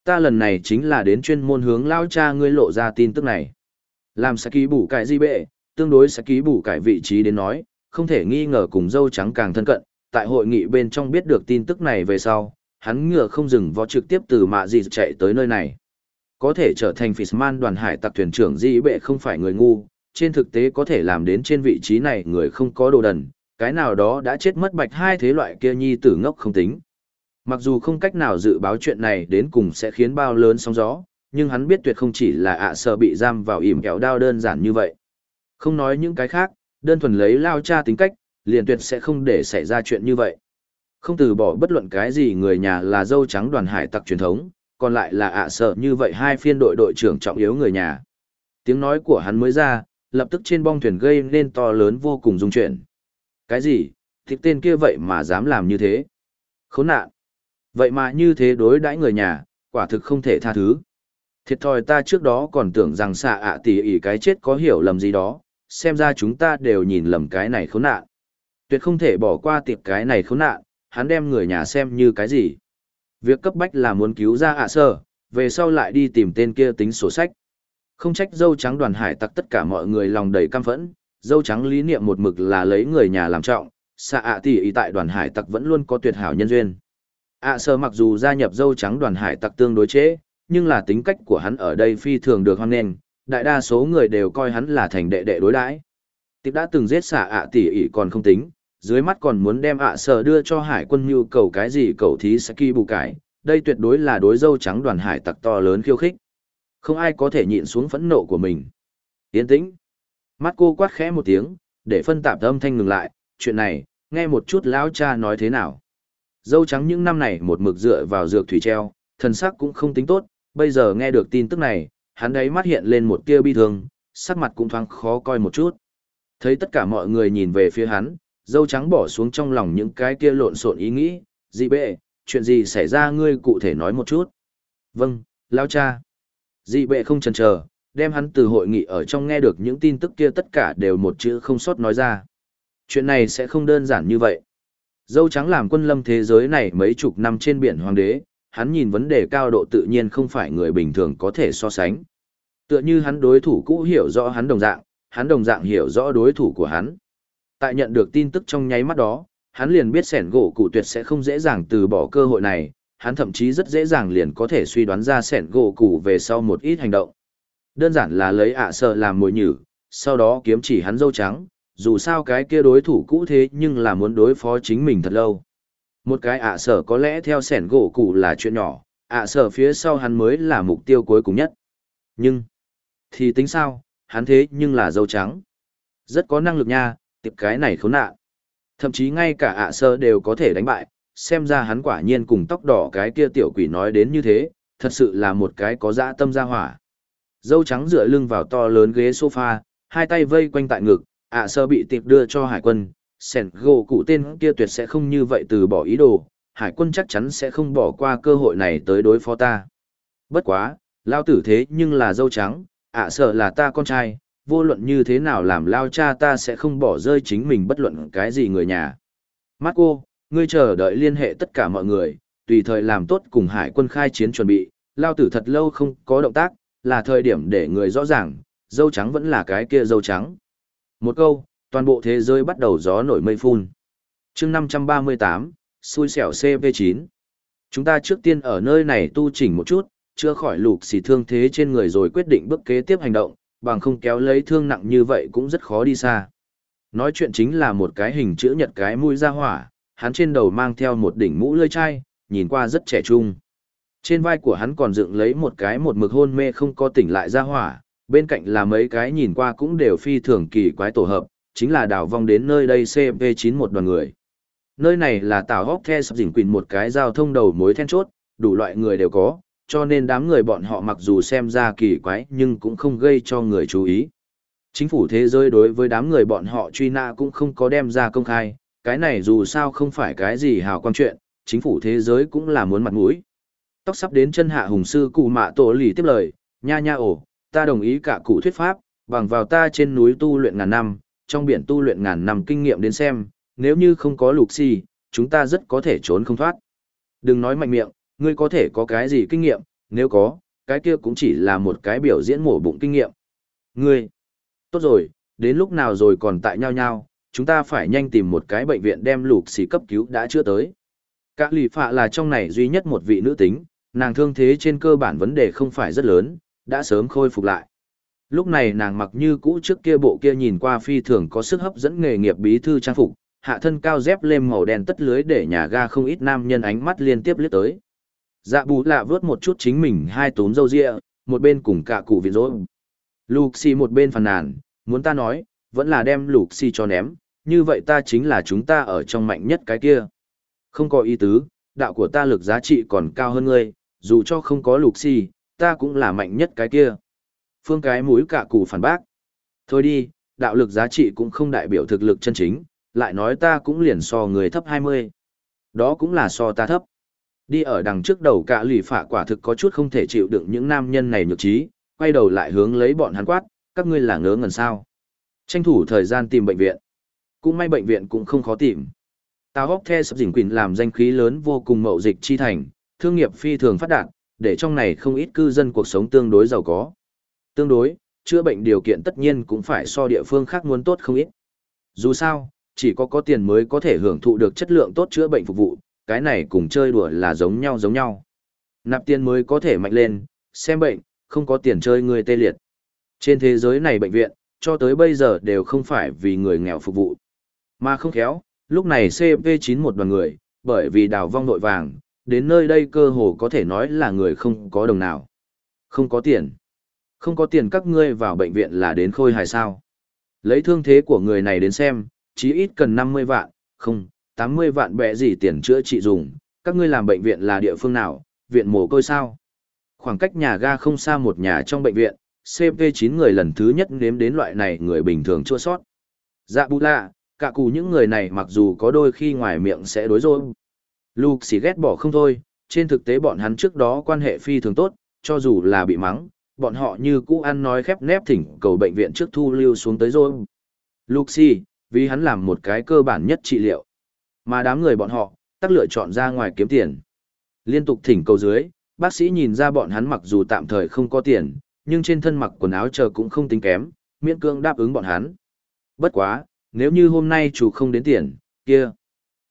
Ta lần này chính là đến chuyên môn hướng lao cha ngươi lộ ra tin tức này. Làm sẽ kỳ bù cải di bệ, tương đối sẽ ký bù cải vị trí đến nói, không thể nghi ngờ cùng dâu trắng càng thân cận, tại hội nghị bên trong biết được tin tức này về sau, hắn ngựa không dừng vó trực tiếp từ mạ gì chạy tới nơi này. Có thể trở thành Fishman đoàn hải tặc thuyền trưởng di bệ không phải người ngu, trên thực tế có thể làm đến trên vị trí này người không có đồ đần, cái nào đó đã chết mất bạch hai thế loại kia nhi tử ngốc không tính. Mặc dù không cách nào dự báo chuyện này đến cùng sẽ khiến bao lớn sóng gió, nhưng hắn biết tuyệt không chỉ là ạ à sợ bị giam vào ỉm kéo đao đơn giản như vậy. Không nói những cái khác, đơn thuần lấy lao cha tính cách, liền tuyệt sẽ không để xảy ra chuyện như vậy. Không từ bỏ bất luận cái gì người nhà là dâu trắng đoàn hải tặc truyền thống, còn lại là ạ sợ như vậy hai phiên đội đội trưởng trọng yếu người nhà. Tiếng nói của hắn mới ra, lập tức trên bong thuyền gây nên to lớn vô cùng rung chuyển. Cái gì, thịt tên kia vậy mà dám làm như thế? Khốn nạn! Vậy mà như thế đối đãi người nhà, quả thực không thể tha thứ. Thiệt thòi ta trước đó còn tưởng rằng xạ ạ tỷ ỉ cái chết có hiểu lầm gì đó, xem ra chúng ta đều nhìn lầm cái này khốn nạn. Tuyệt không thể bỏ qua tiệp cái này khốn nạn, hắn đem người nhà xem như cái gì. Việc cấp bách là muốn cứu ra ạ sơ, về sau lại đi tìm tên kia tính sổ sách. Không trách dâu trắng đoàn hải tặc tất cả mọi người lòng đầy căm phẫn, dâu trắng lý niệm một mực là lấy người nhà làm trọng, xạ ạ tỷ ý tại đoàn hải tặc vẫn luôn có tuyệt hảo nhân duyên. ạ sở mặc dù gia nhập dâu trắng đoàn hải tặc tương đối chế, nhưng là tính cách của hắn ở đây phi thường được hoan nghênh, đại đa số người đều coi hắn là thành đệ đệ đối đãi. Tiếp đã từng giết Xạ ạ tỷ ý còn không tính, dưới mắt còn muốn đem ạ sở đưa cho hải quân nhu cầu cái gì cầu thí Saki bù cải, đây tuyệt đối là đối dâu trắng đoàn hải tặc to lớn khiêu khích. Không ai có thể nhịn xuống phẫn nộ của mình. Yên tĩnh. Mắt cô quát khẽ một tiếng, để phân tạp âm thanh ngừng lại, chuyện này, nghe một chút lão cha nói thế nào. Dâu trắng những năm này một mực dựa vào dược thủy treo, thần sắc cũng không tính tốt, bây giờ nghe được tin tức này, hắn đấy mắt hiện lên một tia bi thương, sắc mặt cũng thoáng khó coi một chút. Thấy tất cả mọi người nhìn về phía hắn, dâu trắng bỏ xuống trong lòng những cái kia lộn xộn ý nghĩ, dị bệ, chuyện gì xảy ra ngươi cụ thể nói một chút. Vâng, lão cha. Dị bệ không chần chờ, đem hắn từ hội nghị ở trong nghe được những tin tức kia tất cả đều một chữ không sót nói ra. Chuyện này sẽ không đơn giản như vậy. Dâu trắng làm quân lâm thế giới này mấy chục năm trên biển hoàng đế, hắn nhìn vấn đề cao độ tự nhiên không phải người bình thường có thể so sánh. Tựa như hắn đối thủ cũ hiểu rõ hắn đồng dạng, hắn đồng dạng hiểu rõ đối thủ của hắn. Tại nhận được tin tức trong nháy mắt đó, hắn liền biết sẻn gỗ cụ tuyệt sẽ không dễ dàng từ bỏ cơ hội này, hắn thậm chí rất dễ dàng liền có thể suy đoán ra sẻn gỗ cụ về sau một ít hành động. Đơn giản là lấy ạ sợ làm mồi nhử, sau đó kiếm chỉ hắn dâu trắng, dù sao cái kia đối thủ cũ thế nhưng là muốn đối phó chính mình thật lâu. Một cái ạ sở có lẽ theo sẻn gỗ cụ là chuyện nhỏ, ạ sở phía sau hắn mới là mục tiêu cuối cùng nhất. Nhưng, thì tính sao, hắn thế nhưng là dâu trắng. Rất có năng lực nha, tiệp cái này khốn nạn. Thậm chí ngay cả ạ sơ đều có thể đánh bại, xem ra hắn quả nhiên cùng tóc đỏ cái kia tiểu quỷ nói đến như thế, thật sự là một cái có dã tâm ra hỏa. Dâu trắng dựa lưng vào to lớn ghế sofa, hai tay vây quanh tại ngực, ạ sơ bị tiệp đưa cho hải quân, sẻn gỗ cụ tên kia tuyệt sẽ không như vậy từ bỏ ý đồ, hải quân chắc chắn sẽ không bỏ qua cơ hội này tới đối phó ta. Bất quá, lao tử thế nhưng là dâu trắng, ạ sợ là ta con trai, vô luận như thế nào làm lao cha ta sẽ không bỏ rơi chính mình bất luận cái gì người nhà. Marco, ngươi chờ đợi liên hệ tất cả mọi người, tùy thời làm tốt cùng hải quân khai chiến chuẩn bị, lao tử thật lâu không có động tác, là thời điểm để người rõ ràng, dâu trắng vẫn là cái kia dâu trắng. Một câu, toàn bộ thế giới bắt đầu gió nổi mây phun. chương 538, xui xẻo CV9. Chúng ta trước tiên ở nơi này tu chỉnh một chút, chưa khỏi lục xì thương thế trên người rồi quyết định bước kế tiếp hành động, bằng không kéo lấy thương nặng như vậy cũng rất khó đi xa. Nói chuyện chính là một cái hình chữ nhật cái mũi ra hỏa, hắn trên đầu mang theo một đỉnh mũ lơi chai, nhìn qua rất trẻ trung. Trên vai của hắn còn dựng lấy một cái một mực hôn mê không có tỉnh lại ra hỏa, bên cạnh là mấy cái nhìn qua cũng đều phi thường kỳ quái tổ hợp, chính là đảo vong đến nơi đây CP9 một đoàn người. Nơi này là tàu hóc the sập dình quỳnh một cái giao thông đầu mối then chốt, đủ loại người đều có, cho nên đám người bọn họ mặc dù xem ra kỳ quái nhưng cũng không gây cho người chú ý. Chính phủ thế giới đối với đám người bọn họ truy nã cũng không có đem ra công khai, cái này dù sao không phải cái gì hào quang chuyện, chính phủ thế giới cũng là muốn mặt mũi. Tóc sắp đến chân hạ hùng sư cụ mạ tổ lì tiếp lời, nha nha ổ, ta đồng ý cả cụ thuyết pháp, bằng vào ta trên núi tu luyện ngàn năm, trong biển tu luyện ngàn năm kinh nghiệm đến xem, nếu như không có lục si, chúng ta rất có thể trốn không thoát. Đừng nói mạnh miệng, ngươi có thể có cái gì kinh nghiệm, nếu có, cái kia cũng chỉ là một cái biểu diễn mổ bụng kinh nghiệm. Ngươi, tốt rồi, đến lúc nào rồi còn tại nhau nhau, chúng ta phải nhanh tìm một cái bệnh viện đem lục xì cấp cứu đã chưa tới. Cả lì phạ là trong này duy nhất một vị nữ tính, nàng thương thế trên cơ bản vấn đề không phải rất lớn, đã sớm khôi phục lại. Lúc này nàng mặc như cũ trước kia bộ kia nhìn qua phi thường có sức hấp dẫn nghề nghiệp bí thư trang phục, hạ thân cao dép lêm màu đen tất lưới để nhà ga không ít nam nhân ánh mắt liên tiếp liếc tới. Dạ bù lạ vớt một chút chính mình hai tốn râu ria, một bên cùng cả cụ viện rối. Luxi một bên phàn nàn, muốn ta nói, vẫn là đem Luxi cho ném, như vậy ta chính là chúng ta ở trong mạnh nhất cái kia. Không có ý tứ, đạo của ta lực giá trị còn cao hơn ngươi, dù cho không có lục si ta cũng là mạnh nhất cái kia. Phương cái mũi cả cụ phản bác. Thôi đi, đạo lực giá trị cũng không đại biểu thực lực chân chính, lại nói ta cũng liền so người thấp 20. Đó cũng là so ta thấp. Đi ở đằng trước đầu cả lì phả quả thực có chút không thể chịu đựng những nam nhân này nhược trí, quay đầu lại hướng lấy bọn hắn quát, các ngươi là ngớ ngẩn sao. Tranh thủ thời gian tìm bệnh viện. Cũng may bệnh viện cũng không khó tìm. Tào hóc the sập dình quỳnh làm danh khí lớn vô cùng mậu dịch chi thành, thương nghiệp phi thường phát đạt, để trong này không ít cư dân cuộc sống tương đối giàu có. Tương đối, chữa bệnh điều kiện tất nhiên cũng phải so địa phương khác muốn tốt không ít. Dù sao, chỉ có có tiền mới có thể hưởng thụ được chất lượng tốt chữa bệnh phục vụ, cái này cùng chơi đùa là giống nhau giống nhau. Nạp tiền mới có thể mạnh lên, xem bệnh, không có tiền chơi người tê liệt. Trên thế giới này bệnh viện, cho tới bây giờ đều không phải vì người nghèo phục vụ. Mà không khéo, lúc này CP9 một đoàn người, bởi vì đào vong nội vàng, đến nơi đây cơ hồ có thể nói là người không có đồng nào. Không có tiền. Không có tiền các ngươi vào bệnh viện là đến khôi hài sao. Lấy thương thế của người này đến xem, chí ít cần 50 vạn, không, 80 vạn bẻ gì tiền chữa trị dùng, các ngươi làm bệnh viện là địa phương nào, viện mồ côi sao. Khoảng cách nhà ga không xa một nhà trong bệnh viện, CP9 người lần thứ nhất nếm đến loại này người bình thường chua sót. Dạ bù lạ, cả cù những người này mặc dù có đôi khi ngoài miệng sẽ đối rối. Luke xỉ ghét bỏ không thôi, trên thực tế bọn hắn trước đó quan hệ phi thường tốt, cho dù là bị mắng, bọn họ như cũ ăn nói khép nép thỉnh cầu bệnh viện trước thu lưu xuống tới rồi. Luxi, vì hắn làm một cái cơ bản nhất trị liệu. Mà đám người bọn họ, tắc lựa chọn ra ngoài kiếm tiền. Liên tục thỉnh cầu dưới, bác sĩ nhìn ra bọn hắn mặc dù tạm thời không có tiền, nhưng trên thân mặc quần áo chờ cũng không tính kém, miễn cương đáp ứng bọn hắn. Bất quá, nếu như hôm nay chủ không đến tiền, kia.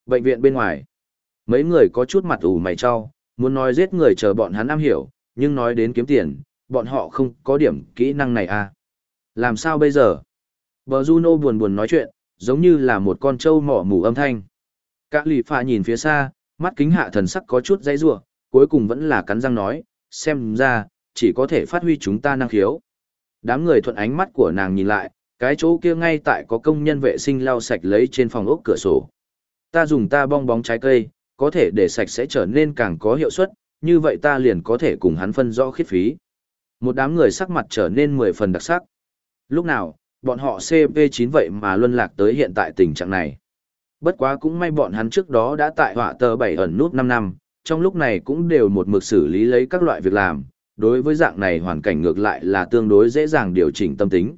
Bệnh viện bên ngoài, mấy người có chút mặt ủ mày cho, muốn nói giết người chờ bọn hắn am hiểu, nhưng nói đến kiếm tiền, bọn họ không có điểm kỹ năng này à. Làm sao bây giờ? Bờ Juno buồn buồn nói chuyện, giống như là một con trâu mỏ mù âm thanh. Cả lì phà nhìn phía xa, mắt kính hạ thần sắc có chút dãy rủa cuối cùng vẫn là cắn răng nói, xem ra, chỉ có thể phát huy chúng ta năng khiếu. Đám người thuận ánh mắt của nàng nhìn lại, cái chỗ kia ngay tại có công nhân vệ sinh lau sạch lấy trên phòng ốc cửa sổ. Ta dùng ta bong bóng trái cây, có thể để sạch sẽ trở nên càng có hiệu suất, như vậy ta liền có thể cùng hắn phân rõ khiết phí. Một đám người sắc mặt trở nên mười phần đặc sắc. Lúc nào, bọn họ CP9 vậy mà luân lạc tới hiện tại tình trạng này. Bất quá cũng may bọn hắn trước đó đã tại họa tờ 7 ẩn nút 5 năm, trong lúc này cũng đều một mực xử lý lấy các loại việc làm, đối với dạng này hoàn cảnh ngược lại là tương đối dễ dàng điều chỉnh tâm tính.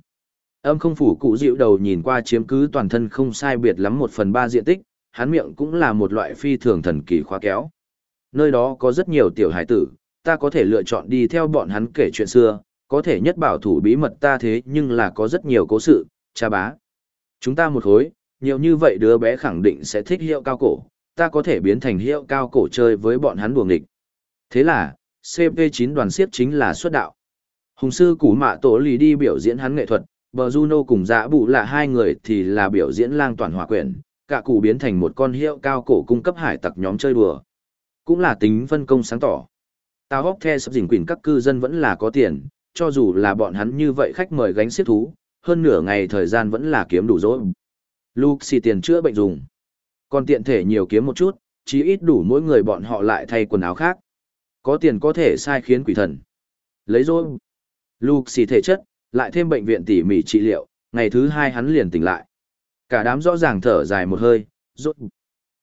Âm không phủ cụ dịu đầu nhìn qua chiếm cứ toàn thân không sai biệt lắm một phần ba diện tích, hắn miệng cũng là một loại phi thường thần kỳ khóa kéo. Nơi đó có rất nhiều tiểu hải tử, ta có thể lựa chọn đi theo bọn hắn kể chuyện xưa, có thể nhất bảo thủ bí mật ta thế nhưng là có rất nhiều cố sự, cha bá. Chúng ta một hối, nhiều như vậy đứa bé khẳng định sẽ thích hiệu cao cổ, ta có thể biến thành hiệu cao cổ chơi với bọn hắn buồng địch. Thế là, CP9 đoàn siếp chính là xuất đạo. Hùng sư củ mạ tổ lì đi biểu diễn hắn nghệ thuật, bờ Juno cùng dã bụ là hai người thì là biểu diễn lang toàn hòa quyển, cả cụ biến thành một con hiệu cao cổ cung cấp hải tặc nhóm chơi đùa. Cũng là tính phân công sáng tỏ. Tao hóc the sắp dình quyền các cư dân vẫn là có tiền, cho dù là bọn hắn như vậy khách mời gánh xếp thú, hơn nửa ngày thời gian vẫn là kiếm đủ rồi. Luke xì tiền chữa bệnh dùng. Còn tiện thể nhiều kiếm một chút, chí ít đủ mỗi người bọn họ lại thay quần áo khác. Có tiền có thể sai khiến quỷ thần. Lấy rồi. Luke xì thể chất, lại thêm bệnh viện tỉ mỉ trị liệu, ngày thứ hai hắn liền tỉnh lại. Cả đám rõ ràng thở dài một hơi, rốt.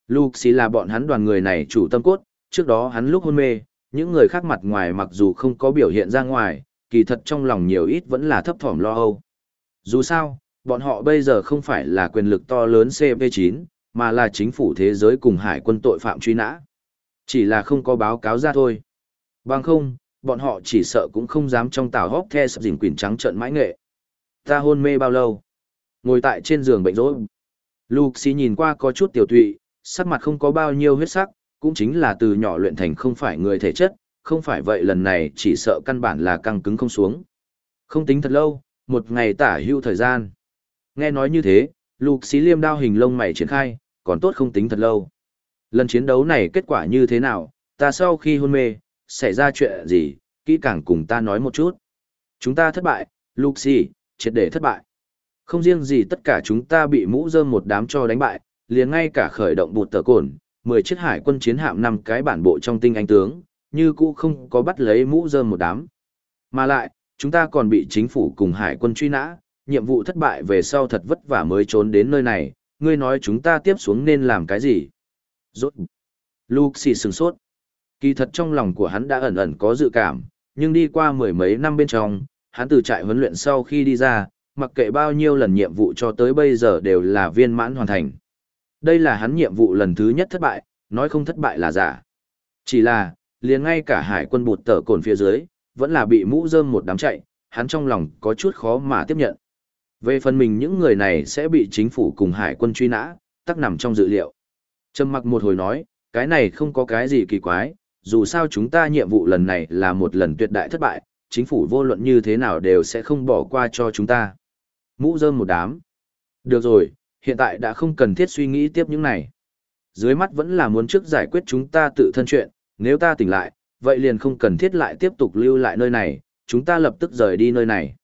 Luke xì là bọn hắn đoàn người này chủ tâm cốt, trước đó hắn lúc hôn mê, những người khác mặt ngoài mặc dù không có biểu hiện ra ngoài, kỳ thật trong lòng nhiều ít vẫn là thấp thỏm lo âu. Dù sao, bọn họ bây giờ không phải là quyền lực to lớn CP9, mà là chính phủ thế giới cùng hải quân tội phạm truy nã. Chỉ là không có báo cáo ra thôi. Bằng không, bọn họ chỉ sợ cũng không dám trong tàu hóc the sập dình quỳnh trắng trợn mãi nghệ. Ta hôn mê bao lâu? Ngồi tại trên giường bệnh rỗi. Lucy nhìn qua có chút tiểu tụy, sắc mặt không có bao nhiêu huyết sắc, cũng chính là từ nhỏ luyện thành không phải người thể chất, không phải vậy lần này chỉ sợ căn bản là căng cứng không xuống. Không tính thật lâu, một ngày tả hưu thời gian. Nghe nói như thế, lục xí liêm đao hình lông mày triển khai, còn tốt không tính thật lâu. Lần chiến đấu này kết quả như thế nào, ta sau khi hôn mê, xảy ra chuyện gì, kỹ càng cùng ta nói một chút. Chúng ta thất bại, luxi triệt để thất bại. Không riêng gì tất cả chúng ta bị mũ rơm một đám cho đánh bại, liền ngay cả khởi động bụt tờ cồn, 10 chiếc hải quân chiến hạm năm cái bản bộ trong tinh anh tướng, như cũ không có bắt lấy mũ rơm một đám. Mà lại, chúng ta còn bị chính phủ cùng hải quân truy nã, nhiệm vụ thất bại về sau thật vất vả mới trốn đến nơi này, ngươi nói chúng ta tiếp xuống nên làm cái gì? Rốt. luxi sừng sốt. Kỳ thật trong lòng của hắn đã ẩn ẩn có dự cảm, nhưng đi qua mười mấy năm bên trong, hắn từ trại huấn luyện sau khi đi ra, mặc kệ bao nhiêu lần nhiệm vụ cho tới bây giờ đều là viên mãn hoàn thành. Đây là hắn nhiệm vụ lần thứ nhất thất bại, nói không thất bại là giả. Chỉ là, liền ngay cả hải quân bụt tở cồn phía dưới, vẫn là bị mũ rơm một đám chạy, hắn trong lòng có chút khó mà tiếp nhận. Về phần mình những người này sẽ bị chính phủ cùng hải quân truy nã, tắc nằm trong dự liệu. Trầm mặc một hồi nói, cái này không có cái gì kỳ quái, dù sao chúng ta nhiệm vụ lần này là một lần tuyệt đại thất bại, chính phủ vô luận như thế nào đều sẽ không bỏ qua cho chúng ta. Mũ rơm một đám. Được rồi, hiện tại đã không cần thiết suy nghĩ tiếp những này. Dưới mắt vẫn là muốn trước giải quyết chúng ta tự thân chuyện, nếu ta tỉnh lại, vậy liền không cần thiết lại tiếp tục lưu lại nơi này, chúng ta lập tức rời đi nơi này.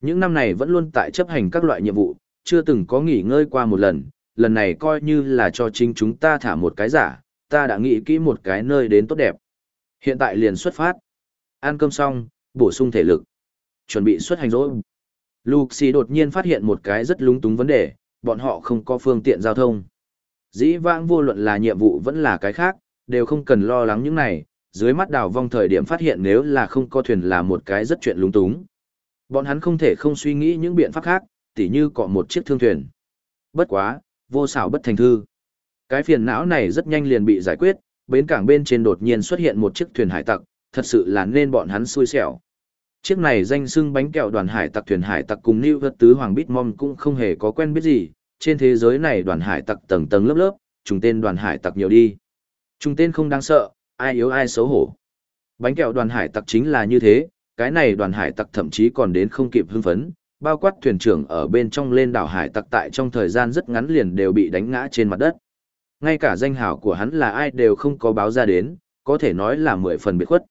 Những năm này vẫn luôn tại chấp hành các loại nhiệm vụ, chưa từng có nghỉ ngơi qua một lần, lần này coi như là cho chính chúng ta thả một cái giả, ta đã nghĩ kỹ một cái nơi đến tốt đẹp. Hiện tại liền xuất phát. Ăn cơm xong, bổ sung thể lực. Chuẩn bị xuất hành rồi. Luxi đột nhiên phát hiện một cái rất lúng túng vấn đề, bọn họ không có phương tiện giao thông. Dĩ vãng vô luận là nhiệm vụ vẫn là cái khác, đều không cần lo lắng những này, dưới mắt đào vong thời điểm phát hiện nếu là không có thuyền là một cái rất chuyện lúng túng. Bọn hắn không thể không suy nghĩ những biện pháp khác, tỉ như cọ một chiếc thương thuyền. Bất quá, vô xảo bất thành thư. Cái phiền não này rất nhanh liền bị giải quyết, bến cảng bên trên đột nhiên xuất hiện một chiếc thuyền hải tặc, thật sự là nên bọn hắn xui xẻo. Chiếc này danh xưng bánh kẹo đoàn hải tặc thuyền hải tặc cùng New Vật Tứ Hoàng Bitmom cũng không hề có quen biết gì, trên thế giới này đoàn hải tặc tầng tầng lớp lớp, trùng tên đoàn hải tặc nhiều đi. Trùng tên không đáng sợ, ai yếu ai xấu hổ. Bánh kẹo đoàn hải tặc chính là như thế, cái này đoàn hải tặc thậm chí còn đến không kịp hưng phấn, bao quát thuyền trưởng ở bên trong lên đảo hải tặc tại trong thời gian rất ngắn liền đều bị đánh ngã trên mặt đất. Ngay cả danh hảo của hắn là ai đều không có báo ra đến, có thể nói là mười phần biệt khuất.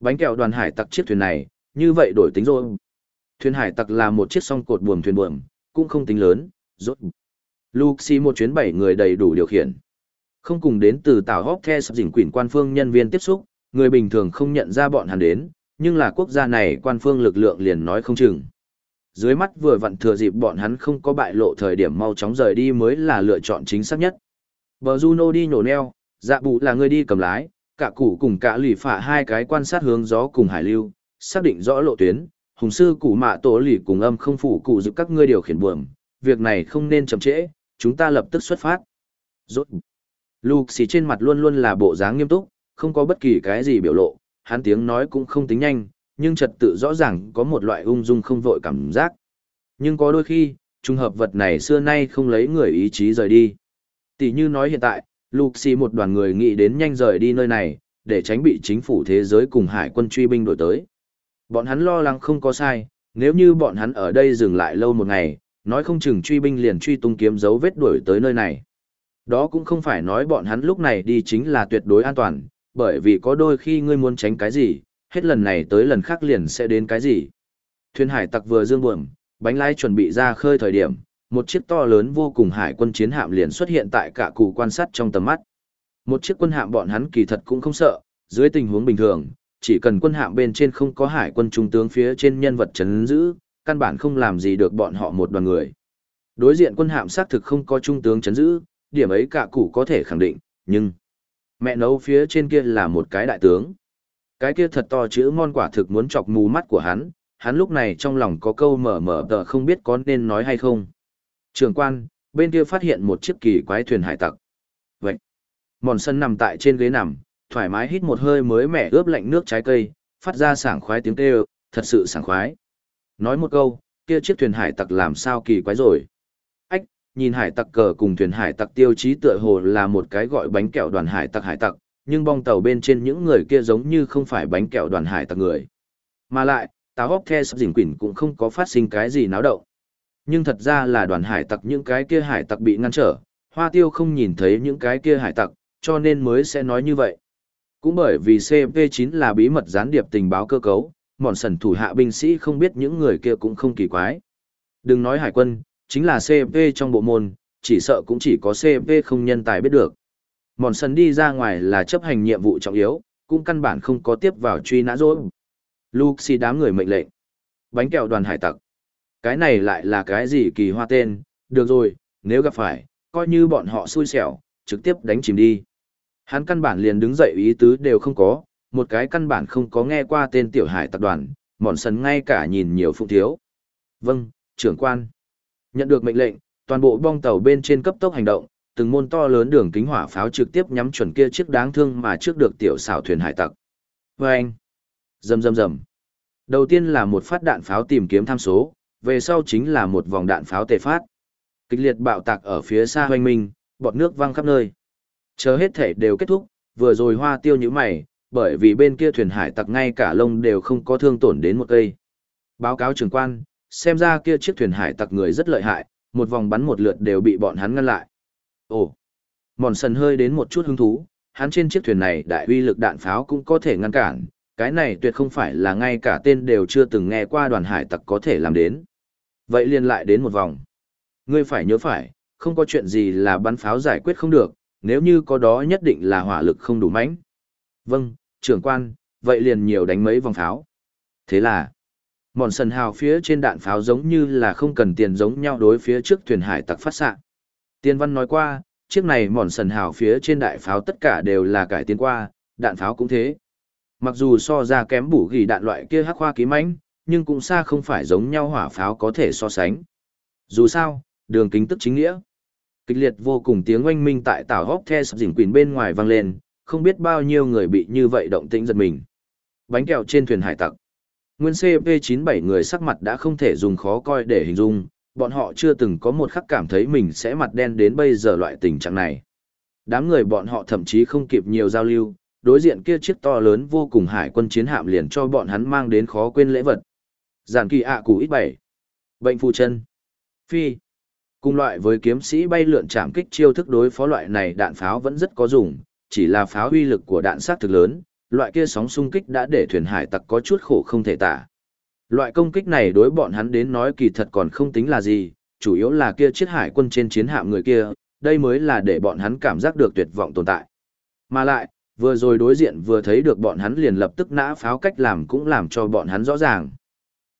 Bánh kẹo đoàn hải tặc chiếc thuyền này, như vậy đổi tính rồi. Thuyền hải tặc là một chiếc song cột buồm thuyền buồm, cũng không tính lớn, rốt. Luxi một chuyến bảy người đầy đủ điều khiển. Không cùng đến từ tàu hóc the sập dình quỷ quan phương nhân viên tiếp xúc, người bình thường không nhận ra bọn hắn đến, nhưng là quốc gia này quan phương lực lượng liền nói không chừng. Dưới mắt vừa vặn thừa dịp bọn hắn không có bại lộ thời điểm mau chóng rời đi mới là lựa chọn chính xác nhất. Bờ Juno đi nhổ neo, dạ bụ là người đi cầm lái, cả cụ cùng cả lì phả hai cái quan sát hướng gió cùng hải lưu, xác định rõ lộ tuyến, hùng sư cụ mạ tổ lì cùng âm không phủ cụ giúp các ngươi điều khiển buồm, việc này không nên chậm trễ, chúng ta lập tức xuất phát. Rốt. Lục xì trên mặt luôn luôn là bộ dáng nghiêm túc, không có bất kỳ cái gì biểu lộ, hắn tiếng nói cũng không tính nhanh, nhưng trật tự rõ ràng có một loại ung dung không vội cảm giác. Nhưng có đôi khi, trùng hợp vật này xưa nay không lấy người ý chí rời đi. Tỷ như nói hiện tại, Luxi một đoàn người nghĩ đến nhanh rời đi nơi này, để tránh bị chính phủ thế giới cùng hải quân truy binh đổi tới. Bọn hắn lo lắng không có sai, nếu như bọn hắn ở đây dừng lại lâu một ngày, nói không chừng truy binh liền truy tung kiếm dấu vết đuổi tới nơi này. Đó cũng không phải nói bọn hắn lúc này đi chính là tuyệt đối an toàn, bởi vì có đôi khi ngươi muốn tránh cái gì, hết lần này tới lần khác liền sẽ đến cái gì. Thuyền hải tặc vừa dương buồm, bánh lái chuẩn bị ra khơi thời điểm, một chiếc to lớn vô cùng hải quân chiến hạm liền xuất hiện tại cả cụ quan sát trong tầm mắt. Một chiếc quân hạm bọn hắn kỳ thật cũng không sợ, dưới tình huống bình thường, chỉ cần quân hạm bên trên không có hải quân trung tướng phía trên nhân vật chấn giữ, căn bản không làm gì được bọn họ một đoàn người. Đối diện quân hạm xác thực không có trung tướng chấn giữ, điểm ấy cả cụ có thể khẳng định, nhưng mẹ nấu phía trên kia là một cái đại tướng. Cái kia thật to chữ ngon quả thực muốn chọc mù mắt của hắn, hắn lúc này trong lòng có câu mở mở tờ không biết có nên nói hay không. Trường quan, bên kia phát hiện một chiếc kỳ quái thuyền hải tặc. Vậy, mòn sân nằm tại trên ghế nằm, thoải mái hít một hơi mới mẻ ướp lạnh nước trái cây, phát ra sảng khoái tiếng kêu, thật sự sảng khoái. Nói một câu, kia chiếc thuyền hải tặc làm sao kỳ quái rồi. Ách, nhìn hải tặc cờ cùng thuyền hải tặc tiêu chí tựa hồ là một cái gọi bánh kẹo đoàn hải tặc hải tặc, nhưng bong tàu bên trên những người kia giống như không phải bánh kẹo đoàn hải tặc người. Mà lại, táo hóc the sắp dình quỷ cũng không có phát sinh cái gì náo động. Nhưng thật ra là đoàn hải tặc những cái kia hải tặc bị ngăn trở, hoa tiêu không nhìn thấy những cái kia hải tặc, cho nên mới sẽ nói như vậy. Cũng bởi vì CP9 là bí mật gián điệp tình báo cơ cấu, mòn sần thủ hạ binh sĩ không biết những người kia cũng không kỳ quái. Đừng nói hải quân, chính là CP trong bộ môn, chỉ sợ cũng chỉ có CP không nhân tài biết được. Mòn sần đi ra ngoài là chấp hành nhiệm vụ trọng yếu, cũng căn bản không có tiếp vào truy nã rối. Luxi đám người mệnh lệnh. Bánh kẹo đoàn hải tặc. Cái này lại là cái gì kỳ hoa tên, được rồi, nếu gặp phải, coi như bọn họ xui xẻo, trực tiếp đánh chìm đi. Hắn căn bản liền đứng dậy ý tứ đều không có, một cái căn bản không có nghe qua tên tiểu hải tập đoàn, mòn sần ngay cả nhìn nhiều phụ thiếu. Vâng, trưởng quan. Nhận được mệnh lệnh, toàn bộ bong tàu bên trên cấp tốc hành động, từng môn to lớn đường kính hỏa pháo trực tiếp nhắm chuẩn kia chiếc đáng thương mà trước được tiểu xảo thuyền hải tặc. Vâng! Rầm rầm rầm. Đầu tiên là một phát đạn pháo tìm kiếm tham số, về sau chính là một vòng đạn pháo tề phát. Kịch liệt bạo tạc ở phía xa hoanh minh, bọt nước văng khắp nơi. Chờ hết thể đều kết thúc, vừa rồi hoa tiêu như mày, bởi vì bên kia thuyền hải tặc ngay cả lông đều không có thương tổn đến một cây. Báo cáo trưởng quan, xem ra kia chiếc thuyền hải tặc người rất lợi hại, một vòng bắn một lượt đều bị bọn hắn ngăn lại. Ồ, mòn sần hơi đến một chút hứng thú, hắn trên chiếc thuyền này đại uy lực đạn pháo cũng có thể ngăn cản, cái này tuyệt không phải là ngay cả tên đều chưa từng nghe qua đoàn hải tặc có thể làm đến. Vậy liền lại đến một vòng. Ngươi phải nhớ phải, không có chuyện gì là bắn pháo giải quyết không được, nếu như có đó nhất định là hỏa lực không đủ mãnh. Vâng, trưởng quan, vậy liền nhiều đánh mấy vòng pháo. Thế là, mòn sần hào phía trên đạn pháo giống như là không cần tiền giống nhau đối phía trước thuyền hải tặc phát xạ tiên văn nói qua chiếc này mòn sần hào phía trên đại pháo tất cả đều là cải tiến qua đạn pháo cũng thế mặc dù so ra kém bủ gỉ đạn loại kia hắc hoa ký mãnh nhưng cũng xa không phải giống nhau hỏa pháo có thể so sánh dù sao đường kính tức chính nghĩa kịch liệt vô cùng tiếng oanh minh tại tảo hóc the sập dỉnh quỳnh bên ngoài vang lên không biết bao nhiêu người bị như vậy động tĩnh giật mình bánh kẹo trên thuyền hải tặc Nguyên CP97 người sắc mặt đã không thể dùng khó coi để hình dung, bọn họ chưa từng có một khắc cảm thấy mình sẽ mặt đen đến bây giờ loại tình trạng này. Đám người bọn họ thậm chí không kịp nhiều giao lưu, đối diện kia chiếc to lớn vô cùng hải quân chiến hạm liền cho bọn hắn mang đến khó quên lễ vật. Giản kỳ ạ à củ ít bảy. Bệnh phù chân. Phi. Cùng loại với kiếm sĩ bay lượn chạm kích chiêu thức đối phó loại này đạn pháo vẫn rất có dùng, chỉ là pháo uy lực của đạn sát thực lớn, loại kia sóng xung kích đã để thuyền hải tặc có chút khổ không thể tả. Loại công kích này đối bọn hắn đến nói kỳ thật còn không tính là gì, chủ yếu là kia chiếc hải quân trên chiến hạm người kia, đây mới là để bọn hắn cảm giác được tuyệt vọng tồn tại. Mà lại, vừa rồi đối diện vừa thấy được bọn hắn liền lập tức nã pháo cách làm cũng làm cho bọn hắn rõ ràng.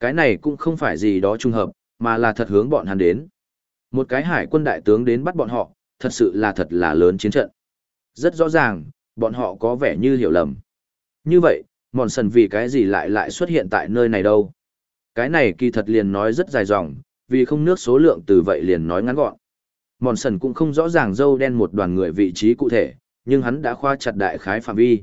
Cái này cũng không phải gì đó trùng hợp, mà là thật hướng bọn hắn đến. Một cái hải quân đại tướng đến bắt bọn họ, thật sự là thật là lớn chiến trận. Rất rõ ràng, bọn họ có vẻ như hiểu lầm. Như vậy, mòn sần vì cái gì lại lại xuất hiện tại nơi này đâu? Cái này kỳ thật liền nói rất dài dòng, vì không nước số lượng từ vậy liền nói ngắn gọn. Mòn sần cũng không rõ ràng dâu đen một đoàn người vị trí cụ thể, nhưng hắn đã khoa chặt đại khái phạm vi.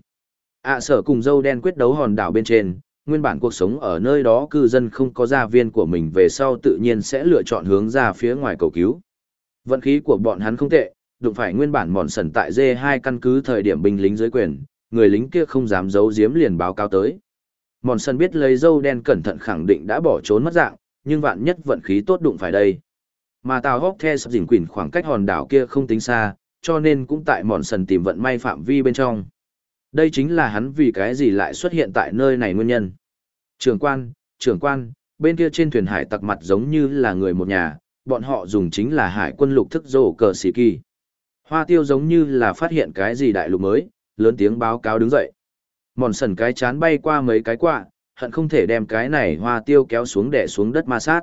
ạ sở cùng dâu đen quyết đấu hòn đảo bên trên, nguyên bản cuộc sống ở nơi đó cư dân không có gia viên của mình về sau tự nhiên sẽ lựa chọn hướng ra phía ngoài cầu cứu. Vận khí của bọn hắn không tệ, đụng phải nguyên bản mòn sần tại dê 2 căn cứ thời điểm binh lính dưới quyền, người lính kia không dám giấu giếm liền báo cáo tới. Mòn sân biết lấy dâu đen cẩn thận khẳng định đã bỏ trốn mất dạng, nhưng vạn nhất vận khí tốt đụng phải đây. Mà tàu hóc the sắp dình quỷ khoảng cách hòn đảo kia không tính xa, cho nên cũng tại mòn sần tìm vận may phạm vi bên trong. Đây chính là hắn vì cái gì lại xuất hiện tại nơi này nguyên nhân. Trưởng quan, trưởng quan, bên kia trên thuyền hải tặc mặt giống như là người một nhà, bọn họ dùng chính là hải quân lục thức rổ cờ xì kỳ. Hoa tiêu giống như là phát hiện cái gì đại lục mới, lớn tiếng báo cáo đứng dậy. Mòn sần cái chán bay qua mấy cái quạ, hận không thể đem cái này hoa tiêu kéo xuống đẻ xuống đất ma sát.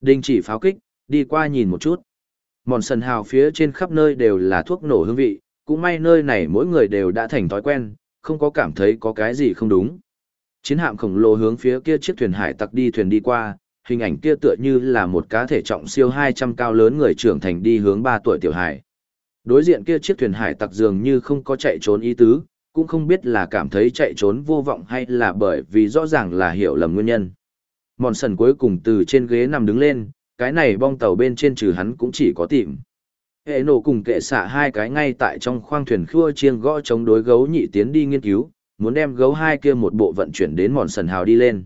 Đình chỉ pháo kích, đi qua nhìn một chút. Mòn sần hào phía trên khắp nơi đều là thuốc nổ hương vị, cũng may nơi này mỗi người đều đã thành thói quen, không có cảm thấy có cái gì không đúng. Chiến hạm khổng lồ hướng phía kia chiếc thuyền hải tặc đi thuyền đi qua, hình ảnh kia tựa như là một cá thể trọng siêu 200 cao lớn người trưởng thành đi hướng 3 tuổi tiểu hải. Đối diện kia chiếc thuyền hải tặc dường như không có chạy trốn ý tứ, cũng không biết là cảm thấy chạy trốn vô vọng hay là bởi vì rõ ràng là hiểu lầm nguyên nhân. Mòn sần cuối cùng từ trên ghế nằm đứng lên, cái này bong tàu bên trên trừ hắn cũng chỉ có tìm. Hệ nổ cùng kệ xạ hai cái ngay tại trong khoang thuyền khua chiêng gõ chống đối gấu nhị tiến đi nghiên cứu, muốn đem gấu hai kia một bộ vận chuyển đến mòn sần hào đi lên.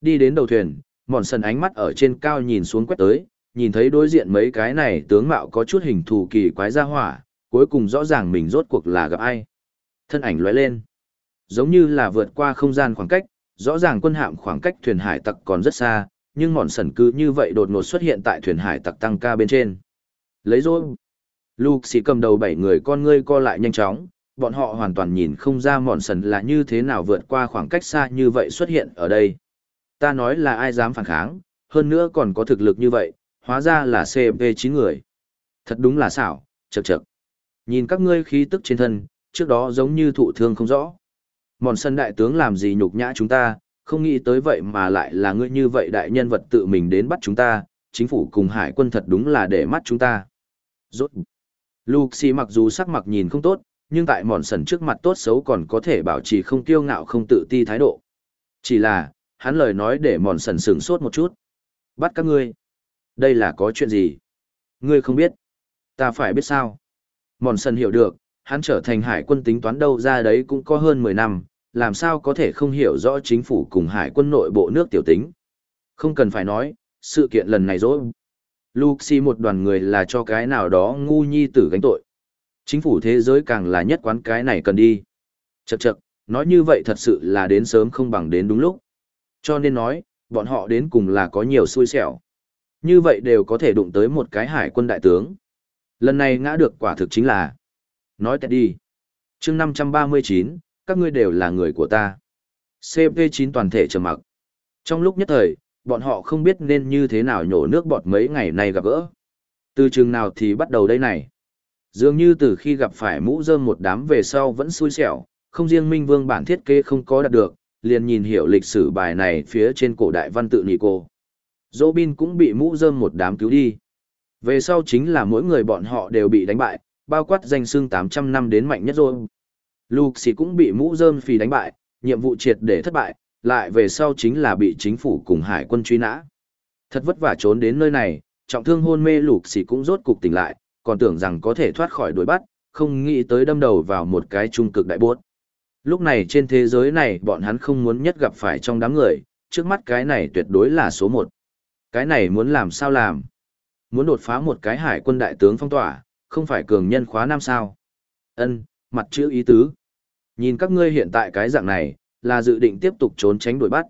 Đi đến đầu thuyền, mòn sần ánh mắt ở trên cao nhìn xuống quét tới, nhìn thấy đối diện mấy cái này tướng mạo có chút hình thù kỳ quái ra hỏa, cuối cùng rõ ràng mình rốt cuộc là gặp ai. Thân ảnh lóe lên, giống như là vượt qua không gian khoảng cách, rõ ràng quân hạm khoảng cách thuyền hải tặc còn rất xa, nhưng mòn sần cứ như vậy đột ngột xuất hiện tại thuyền hải tặc tăng ca bên trên. Lấy rồi. Luke sĩ cầm đầu bảy người con ngươi co lại nhanh chóng, bọn họ hoàn toàn nhìn không ra mòn sần là như thế nào vượt qua khoảng cách xa như vậy xuất hiện ở đây. Ta nói là ai dám phản kháng, hơn nữa còn có thực lực như vậy, hóa ra là CP9 người. Thật đúng là xảo, chậc chậc. Nhìn các ngươi khí tức trên thân, trước đó giống như thụ thương không rõ. Mòn sân đại tướng làm gì nhục nhã chúng ta, không nghĩ tới vậy mà lại là ngươi như vậy đại nhân vật tự mình đến bắt chúng ta, chính phủ cùng hải quân thật đúng là để mắt chúng ta. Rốt. Luxi mặc dù sắc mặt nhìn không tốt, nhưng tại mòn sần trước mặt tốt xấu còn có thể bảo trì không kiêu ngạo không tự ti thái độ. Chỉ là, hắn lời nói để mòn sần sửng sốt một chút. Bắt các ngươi. Đây là có chuyện gì? Ngươi không biết. Ta phải biết sao? Mòn sần hiểu được, hắn trở thành hải quân tính toán đâu ra đấy cũng có hơn 10 năm, làm sao có thể không hiểu rõ chính phủ cùng hải quân nội bộ nước tiểu tính. Không cần phải nói, sự kiện lần này rồi. Luxi một đoàn người là cho cái nào đó ngu nhi tử gánh tội. Chính phủ thế giới càng là nhất quán cái này cần đi. Chậc chậc, nói như vậy thật sự là đến sớm không bằng đến đúng lúc. Cho nên nói, bọn họ đến cùng là có nhiều xui xẻo. Như vậy đều có thể đụng tới một cái hải quân đại tướng. Lần này ngã được quả thực chính là Nói tẹt đi. chương 539, các ngươi đều là người của ta. CP9 toàn thể trầm mặc. Trong lúc nhất thời, bọn họ không biết nên như thế nào nhổ nước bọt mấy ngày nay gặp gỡ. Từ chừng nào thì bắt đầu đây này. Dường như từ khi gặp phải mũ rơm một đám về sau vẫn xui xẻo, không riêng Minh Vương bản thiết kế không có đạt được, liền nhìn hiểu lịch sử bài này phía trên cổ đại văn tự nhị cô. Robin cũng bị mũ rơm một đám cứu đi. Về sau chính là mỗi người bọn họ đều bị đánh bại, bao quát danh xương 800 năm đến mạnh nhất rồi. Luxi cũng bị mũ rơm phì đánh bại, nhiệm vụ triệt để thất bại, lại về sau chính là bị chính phủ cùng hải quân truy nã. Thật vất vả trốn đến nơi này, trọng thương hôn mê lục xỉ cũng rốt cục tỉnh lại, còn tưởng rằng có thể thoát khỏi đuổi bắt, không nghĩ tới đâm đầu vào một cái trung cực đại bốt. Lúc này trên thế giới này bọn hắn không muốn nhất gặp phải trong đám người, trước mắt cái này tuyệt đối là số một. Cái này muốn làm sao làm? Muốn đột phá một cái hải quân đại tướng phong tỏa, không phải cường nhân khóa năm sao. Ân, mặt chữ ý tứ. Nhìn các ngươi hiện tại cái dạng này, là dự định tiếp tục trốn tránh đuổi bắt.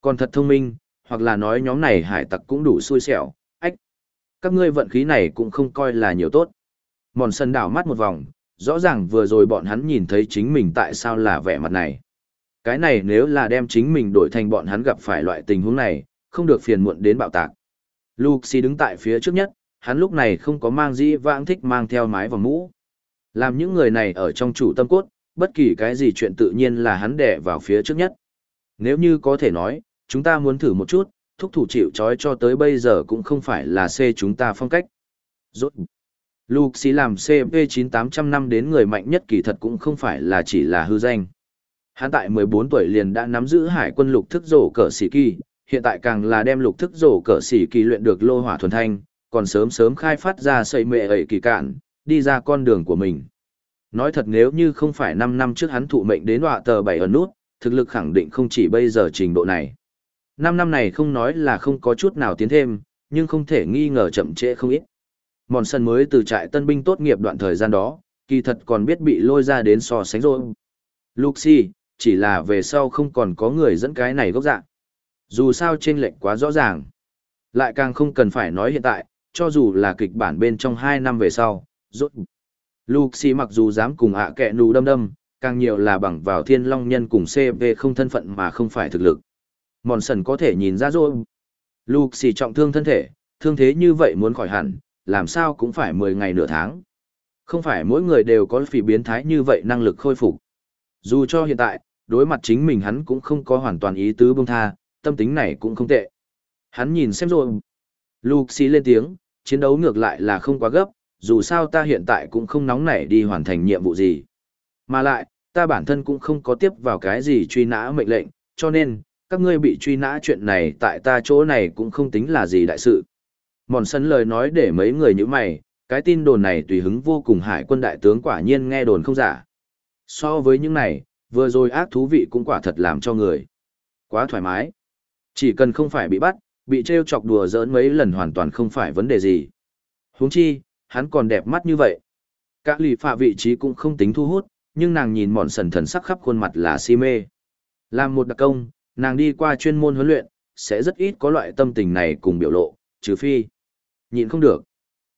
Còn thật thông minh, hoặc là nói nhóm này hải tặc cũng đủ xui xẻo, ách. Các ngươi vận khí này cũng không coi là nhiều tốt. Mòn sân đảo mắt một vòng, rõ ràng vừa rồi bọn hắn nhìn thấy chính mình tại sao là vẻ mặt này. Cái này nếu là đem chính mình đổi thành bọn hắn gặp phải loại tình huống này, không được phiền muộn đến bạo tạc. Luxi đứng tại phía trước nhất, hắn lúc này không có mang gì vãng thích mang theo mái và mũ. Làm những người này ở trong chủ tâm cốt, bất kỳ cái gì chuyện tự nhiên là hắn đẻ vào phía trước nhất. Nếu như có thể nói, chúng ta muốn thử một chút, thúc thủ chịu trói cho tới bây giờ cũng không phải là C chúng ta phong cách. Rốt. xí làm CP9800 năm đến người mạnh nhất kỳ thật cũng không phải là chỉ là hư danh. Hắn tại 14 tuổi liền đã nắm giữ hải quân lục thức rổ cỡ sĩ kỳ, hiện tại càng là đem lục thức rổ cỡ sĩ kỳ luyện được lô hỏa thuần thanh, còn sớm sớm khai phát ra xây mệ ấy kỳ cạn, đi ra con đường của mình. Nói thật nếu như không phải 5 năm trước hắn thụ mệnh đến họa tờ 7 ở nút, thực lực khẳng định không chỉ bây giờ trình độ này. 5 năm này không nói là không có chút nào tiến thêm, nhưng không thể nghi ngờ chậm trễ không ít. Mòn sân mới từ trại tân binh tốt nghiệp đoạn thời gian đó, kỳ thật còn biết bị lôi ra đến so sánh rồi. Luxi, chỉ là về sau không còn có người dẫn cái này gốc dạng. Dù sao trên lệnh quá rõ ràng. Lại càng không cần phải nói hiện tại, cho dù là kịch bản bên trong hai năm về sau, rốt. Luxi mặc dù dám cùng ạ à kẹ nù đâm đâm, càng nhiều là bằng vào thiên long nhân cùng CV không thân phận mà không phải thực lực. Mòn sần có thể nhìn ra rồi. Luxi trọng thương thân thể, thương thế như vậy muốn khỏi hẳn, làm sao cũng phải 10 ngày nửa tháng. Không phải mỗi người đều có phỉ biến thái như vậy năng lực khôi phục. Dù cho hiện tại, đối mặt chính mình hắn cũng không có hoàn toàn ý tứ bông tha, tâm tính này cũng không tệ. Hắn nhìn xem rồi. Luxi lên tiếng, chiến đấu ngược lại là không quá gấp, dù sao ta hiện tại cũng không nóng nảy đi hoàn thành nhiệm vụ gì. Mà lại, ta bản thân cũng không có tiếp vào cái gì truy nã mệnh lệnh, cho nên, các ngươi bị truy nã chuyện này tại ta chỗ này cũng không tính là gì đại sự. Mòn sân lời nói để mấy người như mày, cái tin đồn này tùy hứng vô cùng hải quân đại tướng quả nhiên nghe đồn không giả. So với những này, vừa rồi ác thú vị cũng quả thật làm cho người. Quá thoải mái. Chỉ cần không phải bị bắt, bị trêu chọc đùa giỡn mấy lần hoàn toàn không phải vấn đề gì. Huống chi, hắn còn đẹp mắt như vậy. Cả lì phạ vị trí cũng không tính thu hút, nhưng nàng nhìn mòn sần thần sắc khắp khuôn mặt là si mê. Làm một đặc công, nàng đi qua chuyên môn huấn luyện, sẽ rất ít có loại tâm tình này cùng biểu lộ, trừ phi. Nhìn không được.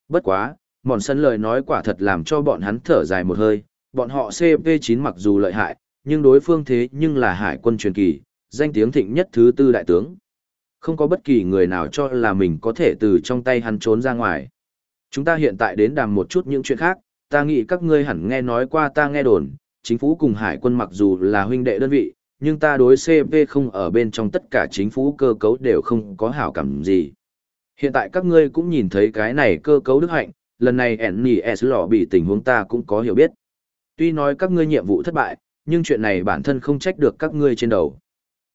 Bất quá, mòn sân lời nói quả thật làm cho bọn hắn thở dài một hơi, bọn họ CP9 mặc dù lợi hại, nhưng đối phương thế nhưng là hải quân truyền kỳ, danh tiếng thịnh nhất thứ tư đại tướng. Không có bất kỳ người nào cho là mình có thể từ trong tay hắn trốn ra ngoài. Chúng ta hiện tại đến đàm một chút những chuyện khác, ta nghĩ các ngươi hẳn nghe nói qua ta nghe đồn, chính phủ cùng hải quân mặc dù là huynh đệ đơn vị, nhưng ta đối CP không ở bên trong tất cả chính phủ cơ cấu đều không có hảo cảm gì. Hiện tại các ngươi cũng nhìn thấy cái này cơ cấu đức hạnh, lần này NNS lọ bị tình huống ta cũng có hiểu biết. Tuy nói các ngươi nhiệm vụ thất bại, nhưng chuyện này bản thân không trách được các ngươi trên đầu.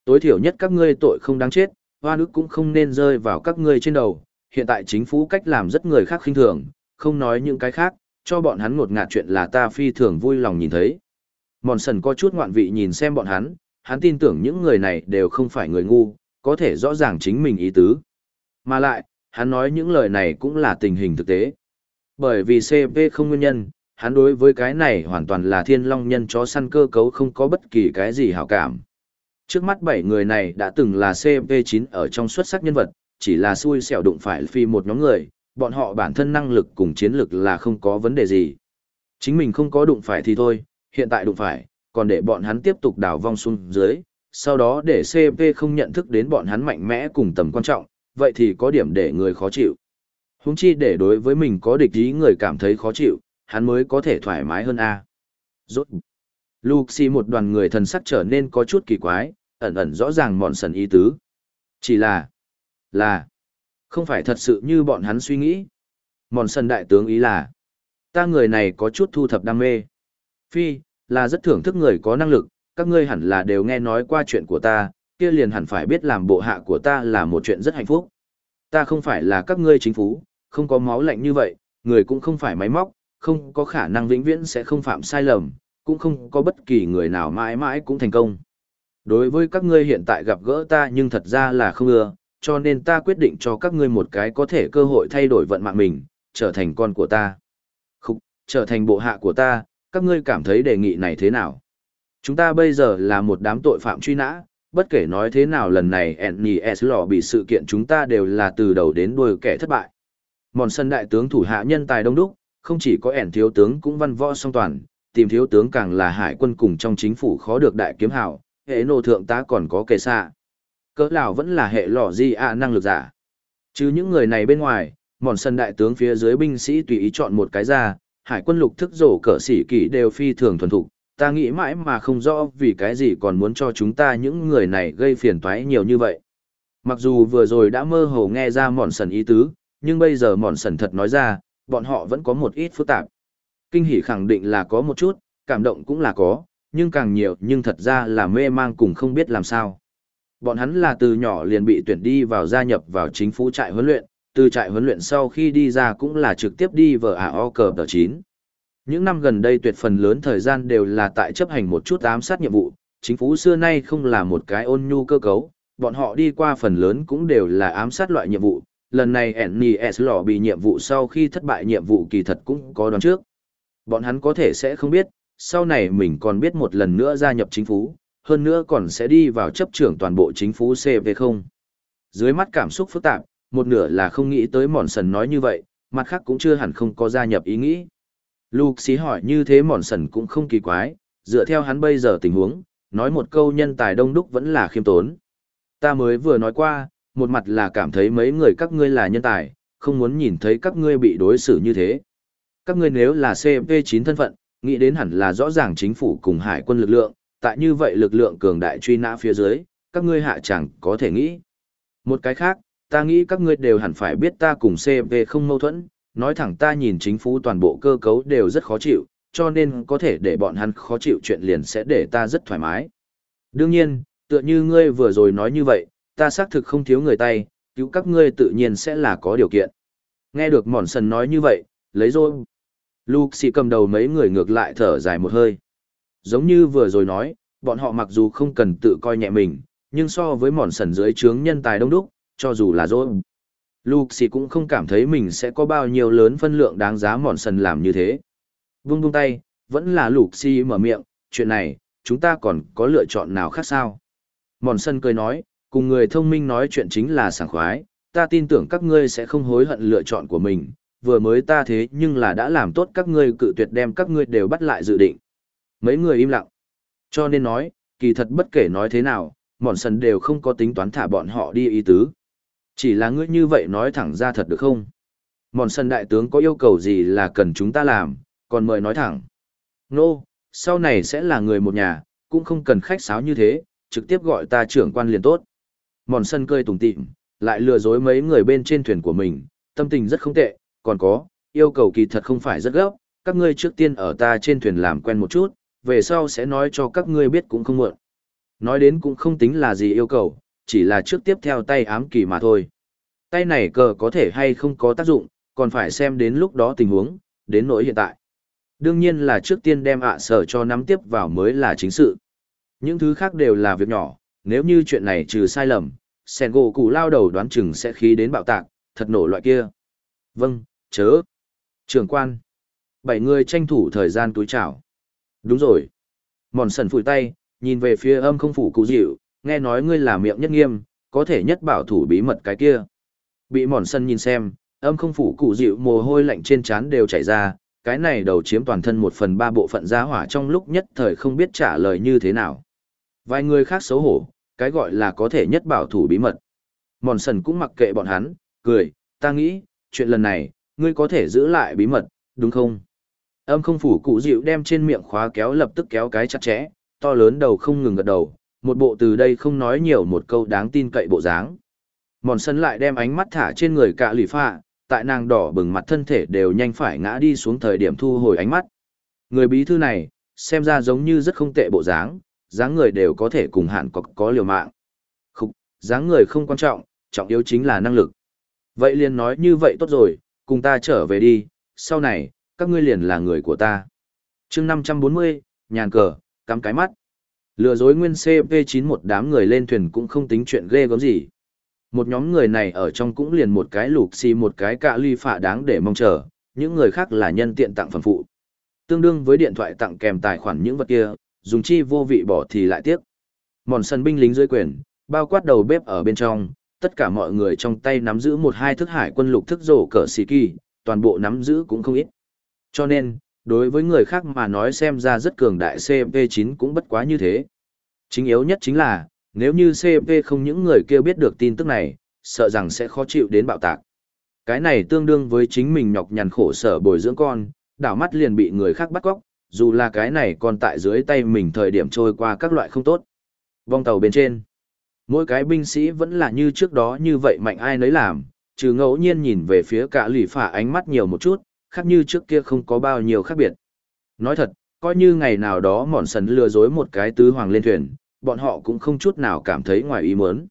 Tối thiểu nhất các ngươi tội không đáng chết, hoa nước cũng không nên rơi vào các ngươi trên đầu. Hiện tại chính phủ cách làm rất người khác khinh thường, không nói những cái khác, Cho bọn hắn ngột ngạt chuyện là ta phi thường vui lòng nhìn thấy. Mòn sần có chút ngoạn vị nhìn xem bọn hắn, hắn tin tưởng những người này đều không phải người ngu, có thể rõ ràng chính mình ý tứ. Mà lại, hắn nói những lời này cũng là tình hình thực tế. Bởi vì CP không nguyên nhân, hắn đối với cái này hoàn toàn là thiên long nhân chó săn cơ cấu không có bất kỳ cái gì hảo cảm. Trước mắt bảy người này đã từng là CP9 ở trong xuất sắc nhân vật, chỉ là xui xẻo đụng phải phi một nhóm người, bọn họ bản thân năng lực cùng chiến lực là không có vấn đề gì. Chính mình không có đụng phải thì thôi, hiện tại đụng phải, còn để bọn hắn tiếp tục đào vong xuống dưới, sau đó để CP không nhận thức đến bọn hắn mạnh mẽ cùng tầm quan trọng, vậy thì có điểm để người khó chịu. Húng chi để đối với mình có địch ý người cảm thấy khó chịu, hắn mới có thể thoải mái hơn a. Rốt. Luxi một đoàn người thần sắc trở nên có chút kỳ quái, ẩn ẩn rõ ràng mọn sần ý tứ. Chỉ là, là, không phải thật sự như bọn hắn suy nghĩ. mòn sân đại tướng ý là, ta người này có chút thu thập đam mê. Phi, là rất thưởng thức người có năng lực, các ngươi hẳn là đều nghe nói qua chuyện của ta, kia liền hẳn phải biết làm bộ hạ của ta là một chuyện rất hạnh phúc. Ta không phải là các ngươi chính phủ, không có máu lạnh như vậy, người cũng không phải máy móc, không có khả năng vĩnh viễn sẽ không phạm sai lầm, cũng không có bất kỳ người nào mãi mãi cũng thành công. Đối với các ngươi hiện tại gặp gỡ ta nhưng thật ra là không ưa, cho nên ta quyết định cho các ngươi một cái có thể cơ hội thay đổi vận mạng mình, trở thành con của ta. Khúc, trở thành bộ hạ của ta, các ngươi cảm thấy đề nghị này thế nào? Chúng ta bây giờ là một đám tội phạm truy nã, bất kể nói thế nào lần này NES lò bị sự kiện chúng ta đều là từ đầu đến đuôi kẻ thất bại. Mòn sân đại tướng thủ hạ nhân tài đông đúc, không chỉ có ẻn thiếu tướng cũng văn võ song toàn, tìm thiếu tướng càng là hải quân cùng trong chính phủ khó được đại kiếm hào, hệ nô thượng tá còn có kề xa. Cỡ lão vẫn là hệ lọ di ạ năng lực giả. Chứ những người này bên ngoài, mòn sân đại tướng phía dưới binh sĩ tùy ý chọn một cái ra, hải quân lục thức rổ cỡ sĩ kỷ đều phi thường thuần thục. Ta nghĩ mãi mà không rõ vì cái gì còn muốn cho chúng ta những người này gây phiền toái nhiều như vậy. Mặc dù vừa rồi đã mơ hồ nghe ra mòn sần ý tứ, nhưng bây giờ mòn sần thật nói ra, bọn họ vẫn có một ít phức tạp. Kinh hỉ khẳng định là có một chút, cảm động cũng là có, nhưng càng nhiều nhưng thật ra là mê mang cùng không biết làm sao. Bọn hắn là từ nhỏ liền bị tuyển đi vào gia nhập vào chính phủ trại huấn luyện, từ trại huấn luyện sau khi đi ra cũng là trực tiếp đi vào o cờ tờ 9. Những năm gần đây tuyệt phần lớn thời gian đều là tại chấp hành một chút ám sát nhiệm vụ, chính phủ xưa nay không là một cái ôn nhu cơ cấu, bọn họ đi qua phần lớn cũng đều là ám sát loại nhiệm vụ, lần này NES lò bị nhiệm vụ sau khi thất bại nhiệm vụ kỳ thật cũng có đoán trước. Bọn hắn có thể sẽ không biết, sau này mình còn biết một lần nữa gia nhập chính phủ, hơn nữa còn sẽ đi vào chấp trưởng toàn bộ chính phủ CV0. Dưới mắt cảm xúc phức tạp, một nửa là không nghĩ tới mòn sần nói như vậy, mặt khác cũng chưa hẳn không có gia nhập ý nghĩ. Luke xí hỏi như thế mòn sần cũng không kỳ quái, dựa theo hắn bây giờ tình huống, nói một câu nhân tài đông đúc vẫn là khiêm tốn. Ta mới vừa nói qua, một mặt là cảm thấy mấy người các ngươi là nhân tài, không muốn nhìn thấy các ngươi bị đối xử như thế. Các ngươi nếu là CP9 thân phận, nghĩ đến hẳn là rõ ràng chính phủ cùng hải quân lực lượng, tại như vậy lực lượng cường đại truy nã phía dưới, các ngươi hạ chẳng có thể nghĩ. Một cái khác, ta nghĩ các ngươi đều hẳn phải biết ta cùng CV không mâu thuẫn, nói thẳng ta nhìn chính phủ toàn bộ cơ cấu đều rất khó chịu, cho nên có thể để bọn hắn khó chịu chuyện liền sẽ để ta rất thoải mái. Đương nhiên, tựa như ngươi vừa rồi nói như vậy, ta xác thực không thiếu người tay, cứu các ngươi tự nhiên sẽ là có điều kiện. Nghe được mòn sần nói như vậy, lấy rồi. Luke xì cầm đầu mấy người ngược lại thở dài một hơi. Giống như vừa rồi nói, bọn họ mặc dù không cần tự coi nhẹ mình, nhưng so với mòn sần dưới trướng nhân tài đông đúc, cho dù là dối. Luke cũng không cảm thấy mình sẽ có bao nhiêu lớn phân lượng đáng giá mòn sần làm như thế. Vung vung tay, vẫn là Luke mở miệng, chuyện này, chúng ta còn có lựa chọn nào khác sao? Mòn sân cười nói, cùng người thông minh nói chuyện chính là sảng khoái, ta tin tưởng các ngươi sẽ không hối hận lựa chọn của mình, vừa mới ta thế nhưng là đã làm tốt các ngươi cự tuyệt đem các ngươi đều bắt lại dự định. Mấy người im lặng. Cho nên nói, kỳ thật bất kể nói thế nào, mòn sần đều không có tính toán thả bọn họ đi ý tứ. Chỉ là ngươi như vậy nói thẳng ra thật được không? Mòn sần đại tướng có yêu cầu gì là cần chúng ta làm, còn mời nói thẳng. Nô, no, sau này sẽ là người một nhà, cũng không cần khách sáo như thế, trực tiếp gọi ta trưởng quan liền tốt. Mòn sân cười tủm tịm, lại lừa dối mấy người bên trên thuyền của mình, tâm tình rất không tệ, còn có, yêu cầu kỳ thật không phải rất gấp, các ngươi trước tiên ở ta trên thuyền làm quen một chút, về sau sẽ nói cho các ngươi biết cũng không muộn. Nói đến cũng không tính là gì yêu cầu, chỉ là trước tiếp theo tay ám kỳ mà thôi. Tay này cờ có thể hay không có tác dụng, còn phải xem đến lúc đó tình huống, đến nỗi hiện tại. Đương nhiên là trước tiên đem ạ sở cho nắm tiếp vào mới là chính sự. Những thứ khác đều là việc nhỏ, nếu như chuyện này trừ sai lầm, sen gỗ cụ lao đầu đoán chừng sẽ khí đến bạo tạc, thật nổ loại kia. Vâng, chớ. Trưởng quan. Bảy người tranh thủ thời gian túi chào. Đúng rồi. Mòn sần phủi tay, nhìn về phía âm không phủ cụ dịu, nghe nói ngươi là miệng nhất nghiêm, có thể nhất bảo thủ bí mật cái kia. Bị mòn sân nhìn xem, âm không phủ cụ dịu mồ hôi lạnh trên trán đều chảy ra, cái này đầu chiếm toàn thân một phần ba bộ phận giá hỏa trong lúc nhất thời không biết trả lời như thế nào. Vài người khác xấu hổ, cái gọi là có thể nhất bảo thủ bí mật. Mòn sần cũng mặc kệ bọn hắn, cười, ta nghĩ, chuyện lần này, ngươi có thể giữ lại bí mật, đúng không? Âm không phủ cụ dịu đem trên miệng khóa kéo lập tức kéo cái chặt chẽ, to lớn đầu không ngừng gật đầu, một bộ từ đây không nói nhiều một câu đáng tin cậy bộ dáng. Mòn sân lại đem ánh mắt thả trên người cả lì pha, tại nàng đỏ bừng mặt thân thể đều nhanh phải ngã đi xuống thời điểm thu hồi ánh mắt. Người bí thư này, xem ra giống như rất không tệ bộ dáng, dáng người đều có thể cùng hạn có, có liều mạng. Không, dáng người không quan trọng, trọng yếu chính là năng lực. Vậy liền nói như vậy tốt rồi, cùng ta trở về đi, sau này, các ngươi liền là người của ta. chương 540, nhàn cờ, cắm cái mắt. Lừa dối nguyên CP9 một đám người lên thuyền cũng không tính chuyện ghê gớm gì. Một nhóm người này ở trong cũng liền một cái lục xì một cái cạ ly phạ đáng để mong chờ, những người khác là nhân tiện tặng phần phụ. Tương đương với điện thoại tặng kèm tài khoản những vật kia, dùng chi vô vị bỏ thì lại tiếc. Mòn sân binh lính dưới quyền, bao quát đầu bếp ở bên trong, tất cả mọi người trong tay nắm giữ một hai thức hải quân lục thức rổ cờ xì kỳ, toàn bộ nắm giữ cũng không ít. Cho nên, đối với người khác mà nói xem ra rất cường đại CP9 cũng bất quá như thế. Chính yếu nhất chính là, nếu như CP không những người kia biết được tin tức này, sợ rằng sẽ khó chịu đến bạo tạc. Cái này tương đương với chính mình nhọc nhằn khổ sở bồi dưỡng con, đảo mắt liền bị người khác bắt cóc, dù là cái này còn tại dưới tay mình thời điểm trôi qua các loại không tốt. Vong tàu bên trên, mỗi cái binh sĩ vẫn là như trước đó như vậy mạnh ai nấy làm, trừ ngẫu nhiên nhìn về phía cả lì phả ánh mắt nhiều một chút, khác như trước kia không có bao nhiêu khác biệt. Nói thật, coi như ngày nào đó mòn sần lừa dối một cái tứ hoàng lên thuyền, bọn họ cũng không chút nào cảm thấy ngoài ý muốn.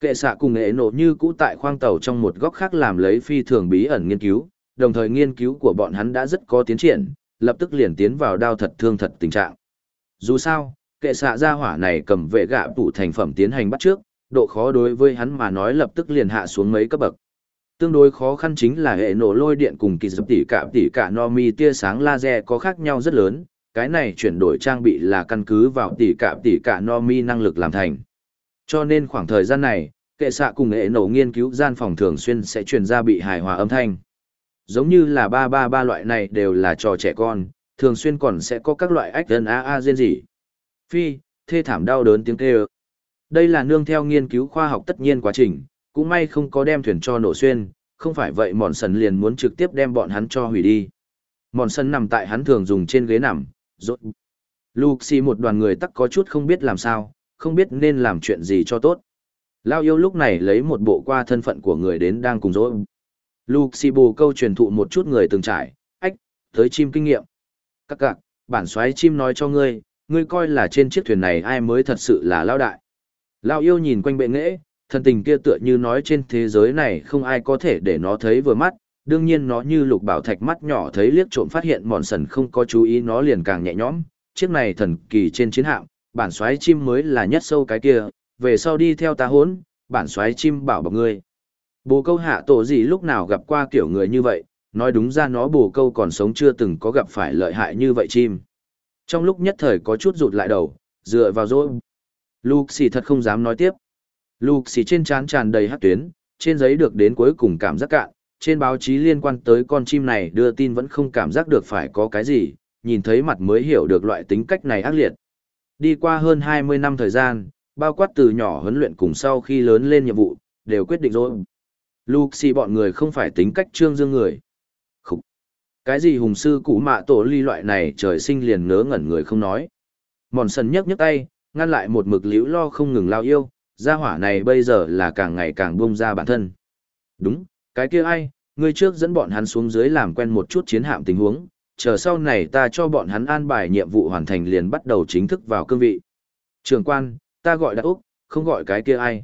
Kệ xạ cùng nghệ nổ như cũ tại khoang tàu trong một góc khác làm lấy phi thường bí ẩn nghiên cứu, đồng thời nghiên cứu của bọn hắn đã rất có tiến triển, lập tức liền tiến vào đao thật thương thật tình trạng. Dù sao, kệ xạ gia hỏa này cầm vệ gạ tủ thành phẩm tiến hành bắt trước, độ khó đối với hắn mà nói lập tức liền hạ xuống mấy cấp bậc. Tương đối khó khăn chính là hệ nổ lôi điện cùng kỳ dập tỉ cả tỉ cả no mi tia sáng laser có khác nhau rất lớn, cái này chuyển đổi trang bị là căn cứ vào tỉ cả tỉ cả no mi năng lực làm thành. Cho nên khoảng thời gian này, kệ xạ cùng hệ nổ nghiên cứu gian phòng thường xuyên sẽ truyền ra bị hài hòa âm thanh. Giống như là ba ba ba loại này đều là trò trẻ con, thường xuyên còn sẽ có các loại ách dân a a riêng gì. Phi, thê thảm đau đớn tiếng kêu. Đây là nương theo nghiên cứu khoa học tất nhiên quá trình, cũng may không có đem thuyền cho nổ xuyên, không phải vậy mòn sần liền muốn trực tiếp đem bọn hắn cho hủy đi. Mòn sần nằm tại hắn thường dùng trên ghế nằm, rốt. Luxi một đoàn người tắc có chút không biết làm sao, không biết nên làm chuyện gì cho tốt. Lao yêu lúc này lấy một bộ qua thân phận của người đến đang cùng dỗ. Luxi bù câu truyền thụ một chút người từng trải, ách, tới chim kinh nghiệm. Các cạc, bản xoáy chim nói cho ngươi, ngươi coi là trên chiếc thuyền này ai mới thật sự là lao đại. Lao yêu nhìn quanh bệ nghễ, thần tình kia tựa như nói trên thế giới này không ai có thể để nó thấy vừa mắt, đương nhiên nó như lục bảo thạch mắt nhỏ thấy liếc trộm phát hiện mòn sần không có chú ý nó liền càng nhẹ nhõm, chiếc này thần kỳ trên chiến hạm, bản xoáy chim mới là nhất sâu cái kia, về sau đi theo ta hốn, bản xoáy chim bảo bọc ngươi. Bồ câu hạ tổ gì lúc nào gặp qua kiểu người như vậy, nói đúng ra nó bồ câu còn sống chưa từng có gặp phải lợi hại như vậy chim. Trong lúc nhất thời có chút rụt lại đầu, dựa vào rồi. Luke thật không dám nói tiếp. Lục xì trên trán tràn đầy hát tuyến, trên giấy được đến cuối cùng cảm giác cạn, trên báo chí liên quan tới con chim này đưa tin vẫn không cảm giác được phải có cái gì, nhìn thấy mặt mới hiểu được loại tính cách này ác liệt. Đi qua hơn 20 năm thời gian, bao quát từ nhỏ huấn luyện cùng sau khi lớn lên nhiệm vụ, đều quyết định rồi. Lục xì bọn người không phải tính cách trương dương người. Khúc. Cái gì hùng sư cũ mạ tổ ly loại này trời sinh liền ngớ ngẩn người không nói. Mòn sần nhấc nhấc tay, ngăn lại một mực liễu lo không ngừng lao yêu, gia hỏa này bây giờ là càng ngày càng bung ra bản thân. Đúng, cái kia ai, ngươi trước dẫn bọn hắn xuống dưới làm quen một chút chiến hạm tình huống, chờ sau này ta cho bọn hắn an bài nhiệm vụ hoàn thành liền bắt đầu chính thức vào cương vị. Trường quan, ta gọi đã Úc, không gọi cái kia ai.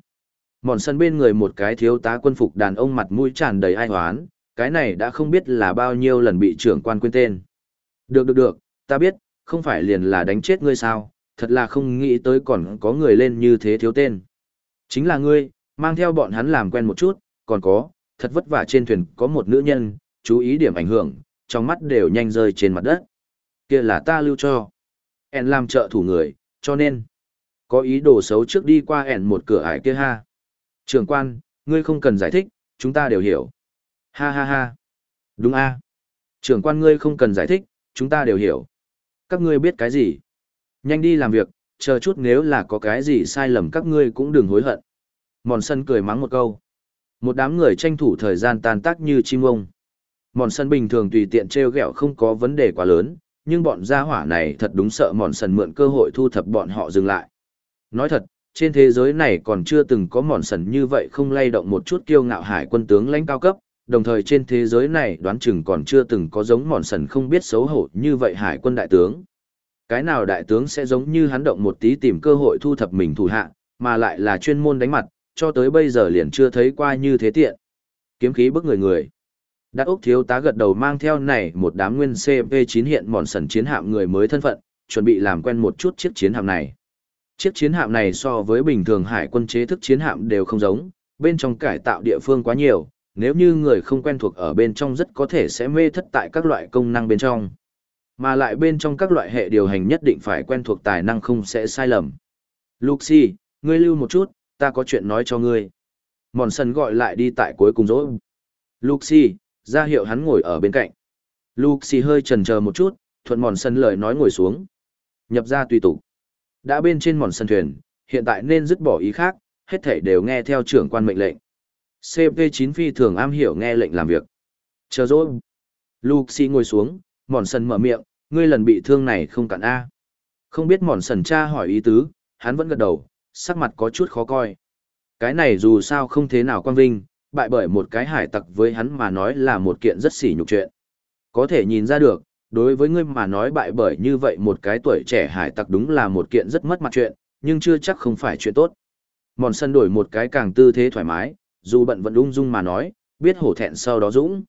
Mòn sân bên người một cái thiếu tá quân phục đàn ông mặt mũi tràn đầy ai hoán, cái này đã không biết là bao nhiêu lần bị trưởng quan quên tên. Được được được, ta biết, không phải liền là đánh chết ngươi sao, thật là không nghĩ tới còn có người lên như thế thiếu tên. Chính là ngươi, mang theo bọn hắn làm quen một chút, còn có, thật vất vả trên thuyền có một nữ nhân, chú ý điểm ảnh hưởng, trong mắt đều nhanh rơi trên mặt đất. kia là ta lưu cho. En làm trợ thủ người, cho nên, có ý đồ xấu trước đi qua ẻn một cửa ải kia ha. Trường quan, ngươi không cần giải thích, chúng ta đều hiểu. Ha ha ha. Đúng a. À. Trưởng quan ngươi không cần giải thích, chúng ta đều hiểu. Các ngươi biết cái gì? Nhanh đi làm việc, chờ chút nếu là có cái gì sai lầm các ngươi cũng đừng hối hận. Mòn sân cười mắng một câu. Một đám người tranh thủ thời gian tan tác như chim ông. Mòn sân bình thường tùy tiện treo gẹo không có vấn đề quá lớn, nhưng bọn gia hỏa này thật đúng sợ mòn sân mượn cơ hội thu thập bọn họ dừng lại. Nói thật, trên thế giới này còn chưa từng có mòn sần như vậy không lay động một chút kiêu ngạo hải quân tướng lãnh cao cấp, đồng thời trên thế giới này đoán chừng còn chưa từng có giống mòn sần không biết xấu hổ như vậy hải quân đại tướng. Cái nào đại tướng sẽ giống như hắn động một tí tìm cơ hội thu thập mình thủ hạ, mà lại là chuyên môn đánh mặt, cho tới bây giờ liền chưa thấy qua như thế tiện. Kiếm khí bức người người. Đắc Úc thiếu tá gật đầu mang theo này một đám nguyên CP9 hiện mòn sần chiến hạm người mới thân phận, chuẩn bị làm quen một chút chiếc chiến hạm này. Chiếc chiến hạm này so với bình thường hải quân chế thức chiến hạm đều không giống, bên trong cải tạo địa phương quá nhiều, nếu như người không quen thuộc ở bên trong rất có thể sẽ mê thất tại các loại công năng bên trong. Mà lại bên trong các loại hệ điều hành nhất định phải quen thuộc tài năng không sẽ sai lầm. Luxi, ngươi lưu một chút, ta có chuyện nói cho ngươi. Mòn sân gọi lại đi tại cuối cùng rỗi. Luxi, ra hiệu hắn ngồi ở bên cạnh. Luxi hơi chần chờ một chút, thuận mòn sân lời nói ngồi xuống. Nhập ra tùy tục. Đã bên trên mòn sân thuyền, hiện tại nên dứt bỏ ý khác, hết thể đều nghe theo trưởng quan mệnh lệnh. CP9 phi thường am hiểu nghe lệnh làm việc. Chờ rồi. Luxi ngồi xuống, mòn sân mở miệng, ngươi lần bị thương này không cản A. Không biết mòn sần cha hỏi ý tứ, hắn vẫn gật đầu, sắc mặt có chút khó coi. Cái này dù sao không thế nào quan vinh, bại bởi một cái hải tặc với hắn mà nói là một kiện rất sỉ nhục chuyện. Có thể nhìn ra được, đối với ngươi mà nói bại bởi như vậy một cái tuổi trẻ hải tặc đúng là một kiện rất mất mặt chuyện, nhưng chưa chắc không phải chuyện tốt. Mòn sân đổi một cái càng tư thế thoải mái, dù bận vẫn ung dung mà nói, biết hổ thẹn sau đó dũng.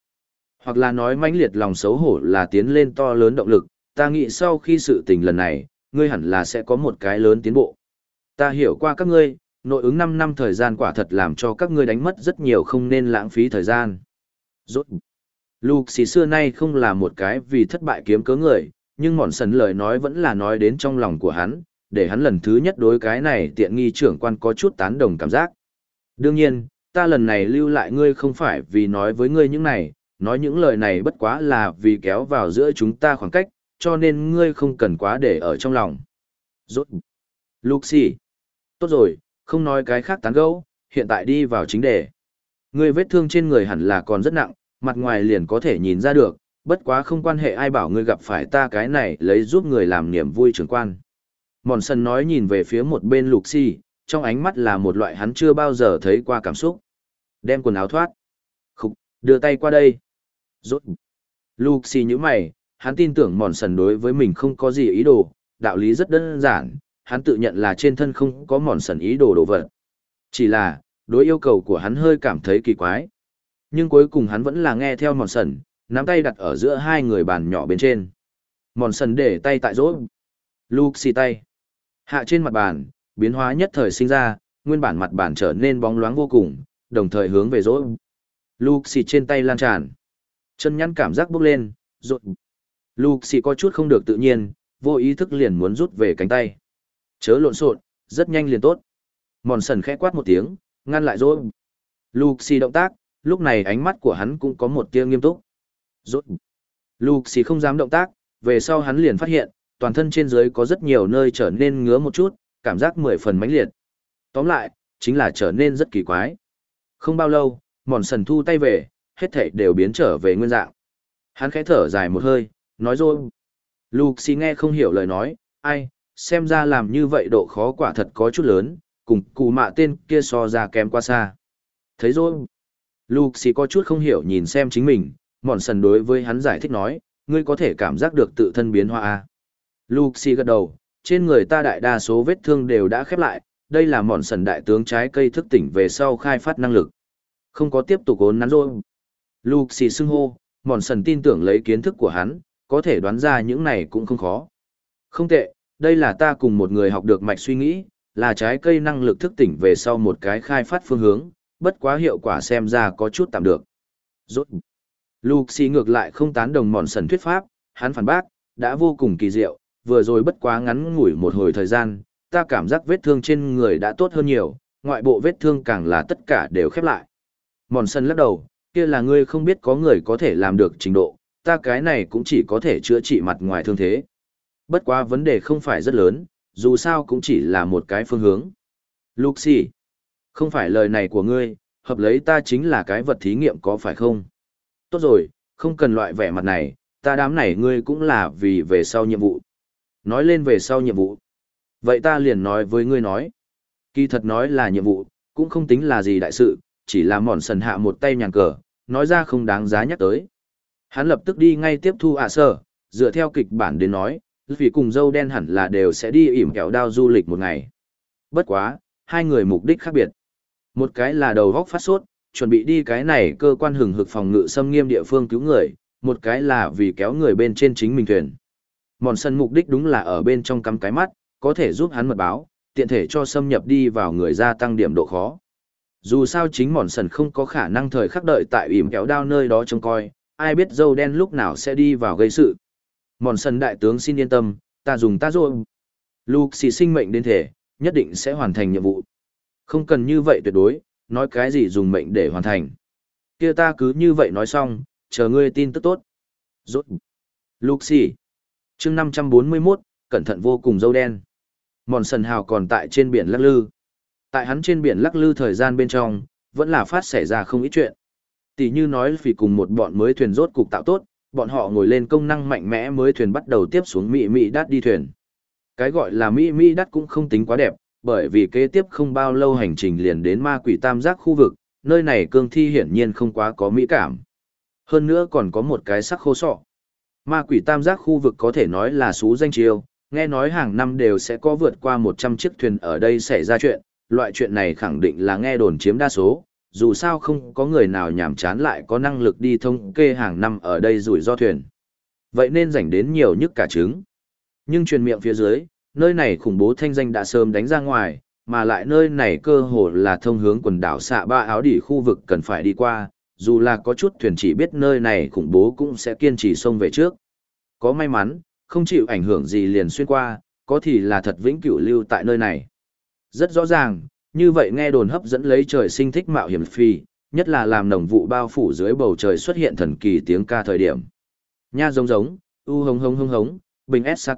Hoặc là nói mãnh liệt lòng xấu hổ là tiến lên to lớn động lực, ta nghĩ sau khi sự tình lần này, ngươi hẳn là sẽ có một cái lớn tiến bộ. Ta hiểu qua các ngươi, nội ứng 5 năm thời gian quả thật làm cho các ngươi đánh mất rất nhiều không nên lãng phí thời gian. Rốt. Luke xì xưa nay không là một cái vì thất bại kiếm cớ người, nhưng mòn sần lời nói vẫn là nói đến trong lòng của hắn, để hắn lần thứ nhất đối cái này tiện nghi trưởng quan có chút tán đồng cảm giác. Đương nhiên, ta lần này lưu lại ngươi không phải vì nói với ngươi những này, nói những lời này bất quá là vì kéo vào giữa chúng ta khoảng cách, cho nên ngươi không cần quá để ở trong lòng. Rốt. Luxi. Tốt rồi, không nói cái khác tán gẫu, hiện tại đi vào chính đề. Ngươi vết thương trên người hẳn là còn rất nặng, mặt ngoài liền có thể nhìn ra được, bất quá không quan hệ ai bảo ngươi gặp phải ta cái này lấy giúp người làm niềm vui trưởng quan. Mòn sân nói nhìn về phía một bên Luxi, trong ánh mắt là một loại hắn chưa bao giờ thấy qua cảm xúc. Đem quần áo thoát. Khục, đưa tay qua đây. Rốt. Luxi như mày, hắn tin tưởng mòn sần đối với mình không có gì ý đồ, đạo lý rất đơn giản, hắn tự nhận là trên thân không có mòn sần ý đồ đồ vật. Chỉ là, đối yêu cầu của hắn hơi cảm thấy kỳ quái. Nhưng cuối cùng hắn vẫn là nghe theo mòn sần, nắm tay đặt ở giữa hai người bàn nhỏ bên trên. Mòn sần để tay tại rốt. Luxi tay. Hạ trên mặt bàn, biến hóa nhất thời sinh ra, nguyên bản mặt bàn trở nên bóng loáng vô cùng, đồng thời hướng về rốt. Luxi trên tay lan tràn. Chân nhăn cảm giác bốc lên, rột. Lục xì có chút không được tự nhiên, vô ý thức liền muốn rút về cánh tay. Chớ lộn xộn, rất nhanh liền tốt. Mòn sần khẽ quát một tiếng, ngăn lại rồi. Luke động tác, lúc này ánh mắt của hắn cũng có một tia nghiêm túc. Rốt. xì không dám động tác, về sau hắn liền phát hiện, toàn thân trên dưới có rất nhiều nơi trở nên ngứa một chút, cảm giác mười phần mãnh liệt. Tóm lại, chính là trở nên rất kỳ quái. Không bao lâu, mòn sần thu tay về, hết thảy đều biến trở về nguyên dạng. Hắn khẽ thở dài một hơi, nói rồi. Lucy nghe không hiểu lời nói, ai, xem ra làm như vậy độ khó quả thật có chút lớn, cùng cụ mạ tên kia so ra kém quá xa. Thấy rồi. Lucy có chút không hiểu nhìn xem chính mình, mòn sần đối với hắn giải thích nói, ngươi có thể cảm giác được tự thân biến hóa à. Gật đầu, trên người ta đại đa số vết thương đều đã khép lại, đây là mòn sần đại tướng trái cây thức tỉnh về sau khai phát năng lực. Không có tiếp tục ốn nắn rồi. Luxi xưng hô, mòn sần tin tưởng lấy kiến thức của hắn, có thể đoán ra những này cũng không khó. Không tệ, đây là ta cùng một người học được mạch suy nghĩ, là trái cây năng lực thức tỉnh về sau một cái khai phát phương hướng, bất quá hiệu quả xem ra có chút tạm được. Rốt. Luxi ngược lại không tán đồng mòn sần thuyết pháp, hắn phản bác, đã vô cùng kỳ diệu, vừa rồi bất quá ngắn ngủi một hồi thời gian, ta cảm giác vết thương trên người đã tốt hơn nhiều, ngoại bộ vết thương càng là tất cả đều khép lại. Mòn sần lắc đầu, kia là ngươi không biết có người có thể làm được trình độ, ta cái này cũng chỉ có thể chữa trị mặt ngoài thương thế. Bất quá vấn đề không phải rất lớn, dù sao cũng chỉ là một cái phương hướng. Luxi, không phải lời này của ngươi, hợp lấy ta chính là cái vật thí nghiệm có phải không? Tốt rồi, không cần loại vẻ mặt này, ta đám này ngươi cũng là vì về sau nhiệm vụ. Nói lên về sau nhiệm vụ. Vậy ta liền nói với ngươi nói. Kỳ thật nói là nhiệm vụ, cũng không tính là gì đại sự, chỉ là mòn sần hạ một tay nhàn cờ, nói ra không đáng giá nhắc tới. Hắn lập tức đi ngay tiếp thu ạ à sơ, dựa theo kịch bản đến nói, vì cùng dâu đen hẳn là đều sẽ đi ỉm kẹo đao du lịch một ngày. Bất quá, hai người mục đích khác biệt. Một cái là đầu góc phát sốt, chuẩn bị đi cái này cơ quan hừng hực phòng ngự xâm nghiêm địa phương cứu người, một cái là vì kéo người bên trên chính mình thuyền. Mòn sân mục đích đúng là ở bên trong cắm cái mắt, có thể giúp hắn mật báo, tiện thể cho xâm nhập đi vào người gia tăng điểm độ khó. Dù sao chính mòn sần không có khả năng thời khắc đợi tại ỉm kéo đao nơi đó trông coi, ai biết dâu đen lúc nào sẽ đi vào gây sự. Mòn sần đại tướng xin yên tâm, ta dùng ta rồi. Luke xì sinh mệnh đến thể, nhất định sẽ hoàn thành nhiệm vụ. Không cần như vậy tuyệt đối, nói cái gì dùng mệnh để hoàn thành. kia ta cứ như vậy nói xong, chờ ngươi tin tức tốt. Rốt. Luke xì. chương 541, cẩn thận vô cùng dâu đen. Mòn sần hào còn tại trên biển lắc lư. Tại hắn trên biển lắc lư thời gian bên trong, vẫn là phát xảy ra không ít chuyện. Tỷ như nói vì cùng một bọn mới thuyền rốt cục tạo tốt, bọn họ ngồi lên công năng mạnh mẽ mới thuyền bắt đầu tiếp xuống Mỹ Mỹ đắt đi thuyền. Cái gọi là Mỹ Mỹ đắt cũng không tính quá đẹp, bởi vì kế tiếp không bao lâu hành trình liền đến ma quỷ tam giác khu vực, nơi này cương thi hiển nhiên không quá có mỹ cảm. Hơn nữa còn có một cái sắc khô sọ. Ma quỷ tam giác khu vực có thể nói là xú danh chiêu, nghe nói hàng năm đều sẽ có vượt qua 100 chiếc thuyền ở đây xảy ra chuyện, loại chuyện này khẳng định là nghe đồn chiếm đa số, dù sao không có người nào nhảm chán lại có năng lực đi thông kê hàng năm ở đây rủi ro thuyền. Vậy nên rảnh đến nhiều nhất cả trứng. Nhưng truyền miệng phía dưới, nơi này khủng bố thanh danh đã sớm đánh ra ngoài, mà lại nơi này cơ hồ là thông hướng quần đảo xạ ba áo đỉ khu vực cần phải đi qua, dù là có chút thuyền chỉ biết nơi này khủng bố cũng sẽ kiên trì xông về trước. Có may mắn, không chịu ảnh hưởng gì liền xuyên qua, có thì là thật vĩnh cửu lưu tại nơi này. Rất rõ ràng, như vậy nghe đồn hấp dẫn lấy trời sinh thích mạo hiểm phi, nhất là làm nồng vụ bao phủ dưới bầu trời xuất hiện thần kỳ tiếng ca thời điểm. Nha giống giống, u hống hống hống hống, bình s.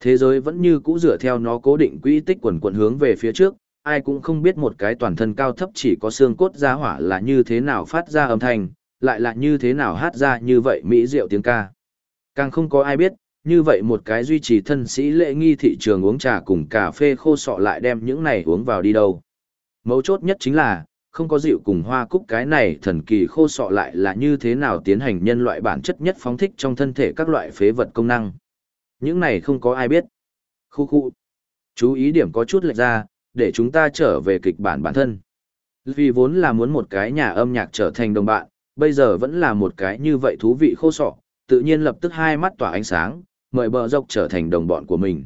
Thế giới vẫn như cũ dựa theo nó cố định quỹ tích quần quần hướng về phía trước, ai cũng không biết một cái toàn thân cao thấp chỉ có xương cốt ra hỏa là như thế nào phát ra âm thanh, lại là như thế nào hát ra như vậy mỹ diệu tiếng ca. Càng không có ai biết, như vậy một cái duy trì thân sĩ lễ nghi thị trường uống trà cùng cà phê khô sọ lại đem những này uống vào đi đâu. Mấu chốt nhất chính là, không có dịu cùng hoa cúc cái này thần kỳ khô sọ lại là như thế nào tiến hành nhân loại bản chất nhất phóng thích trong thân thể các loại phế vật công năng. Những này không có ai biết. Khu khu. Chú ý điểm có chút lệch ra, để chúng ta trở về kịch bản bản thân. Vì vốn là muốn một cái nhà âm nhạc trở thành đồng bạn, bây giờ vẫn là một cái như vậy thú vị khô sọ, tự nhiên lập tức hai mắt tỏa ánh sáng, mời bờ dọc trở thành đồng bọn của mình.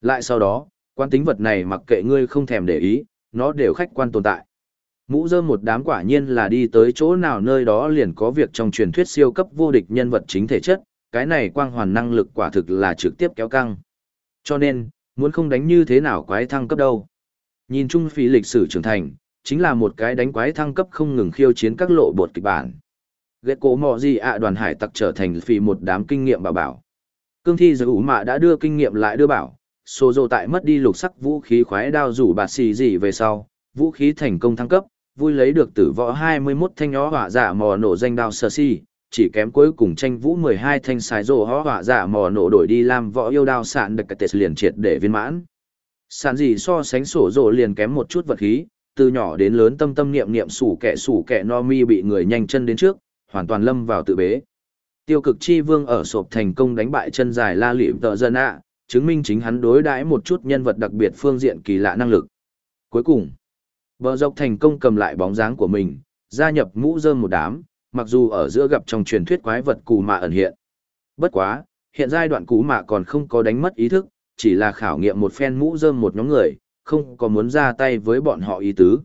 Lại sau đó, quan tính vật này mặc kệ ngươi không thèm để ý, nó đều khách quan tồn tại. Mũ dơm một đám quả nhiên là đi tới chỗ nào nơi đó liền có việc trong truyền thuyết siêu cấp vô địch nhân vật chính thể chất, cái này quang hoàn năng lực quả thực là trực tiếp kéo căng. Cho nên, muốn không đánh như thế nào quái thăng cấp đâu. Nhìn chung phí lịch sử trưởng thành, chính là một cái đánh quái thăng cấp không ngừng khiêu chiến các lộ bột kịch bản. Ghét cố mò gì ạ đoàn hải tặc trở thành phí một đám kinh nghiệm bảo bảo. Cương thi giới ủ mạ đã đưa kinh nghiệm lại đưa bảo, Sô dô tại mất đi lục sắc vũ khí khoái đao rủ bạt xì gì về sau, vũ khí thành công thăng cấp, vui lấy được tử võ 21 thanh ó hỏa giả mò nổ danh đao sơ si, chỉ kém cuối cùng tranh vũ 12 thanh xài rổ hó hỏa giả mò nổ đổi đi làm võ yêu đao sạn được tệ liền triệt để viên mãn. Sạn gì so sánh sổ rổ liền kém một chút vật khí, từ nhỏ đến lớn tâm tâm niệm niệm sủ kẻ sủ kẻ no mi bị người nhanh chân đến trước, hoàn toàn lâm vào tự bế. Tiêu cực chi vương ở sộp thành công đánh bại chân dài la lịm tợ dân ạ, chứng minh chính hắn đối đãi một chút nhân vật đặc biệt phương diện kỳ lạ năng lực. Cuối cùng, vợ dọc thành công cầm lại bóng dáng của mình, gia nhập mũ dơm một đám, mặc dù ở giữa gặp trong truyền thuyết quái vật cù mạ ẩn hiện. Bất quá, hiện giai đoạn cú mạ còn không có đánh mất ý thức, chỉ là khảo nghiệm một phen mũ dơm một nhóm người, không có muốn ra tay với bọn họ ý tứ.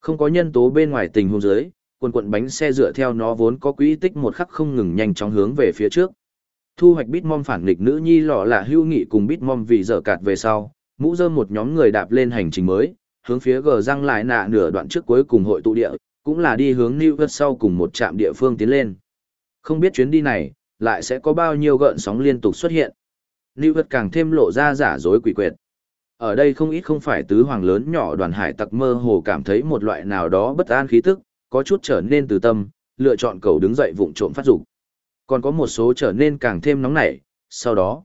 Không có nhân tố bên ngoài tình huống giới quần quận bánh xe dựa theo nó vốn có quỹ tích một khắc không ngừng nhanh chóng hướng về phía trước. Thu hoạch bít mom phản nghịch nữ nhi lọ là hưu nghị cùng bít mom vì dở cạt về sau, mũ rơm một nhóm người đạp lên hành trình mới, hướng phía gờ răng lại nạ nửa đoạn trước cuối cùng hội tụ địa, cũng là đi hướng New York sau cùng một trạm địa phương tiến lên. Không biết chuyến đi này, lại sẽ có bao nhiêu gợn sóng liên tục xuất hiện. New York càng thêm lộ ra giả dối quỷ quyệt. Ở đây không ít không phải tứ hoàng lớn nhỏ đoàn hải tặc mơ hồ cảm thấy một loại nào đó bất an khí tức, có chút trở nên từ tâm, lựa chọn cầu đứng dậy vụng trộm phát dục. Còn có một số trở nên càng thêm nóng nảy, sau đó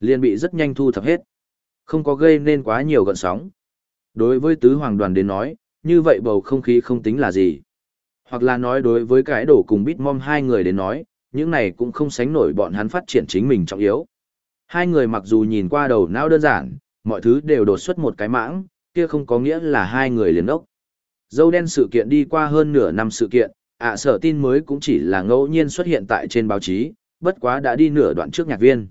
liền bị rất nhanh thu thập hết. Không có gây nên quá nhiều gợn sóng. Đối với tứ hoàng đoàn đến nói, như vậy bầu không khí không tính là gì. Hoặc là nói đối với cái đổ cùng Bitmom hai người đến nói, những này cũng không sánh nổi bọn hắn phát triển chính mình trọng yếu. Hai người mặc dù nhìn qua đầu não đơn giản, mọi thứ đều đột xuất một cái mãng, kia không có nghĩa là hai người liền ốc. Dâu đen sự kiện đi qua hơn nửa năm sự kiện, ạ sở tin mới cũng chỉ là ngẫu nhiên xuất hiện tại trên báo chí, bất quá đã đi nửa đoạn trước nhạc viên.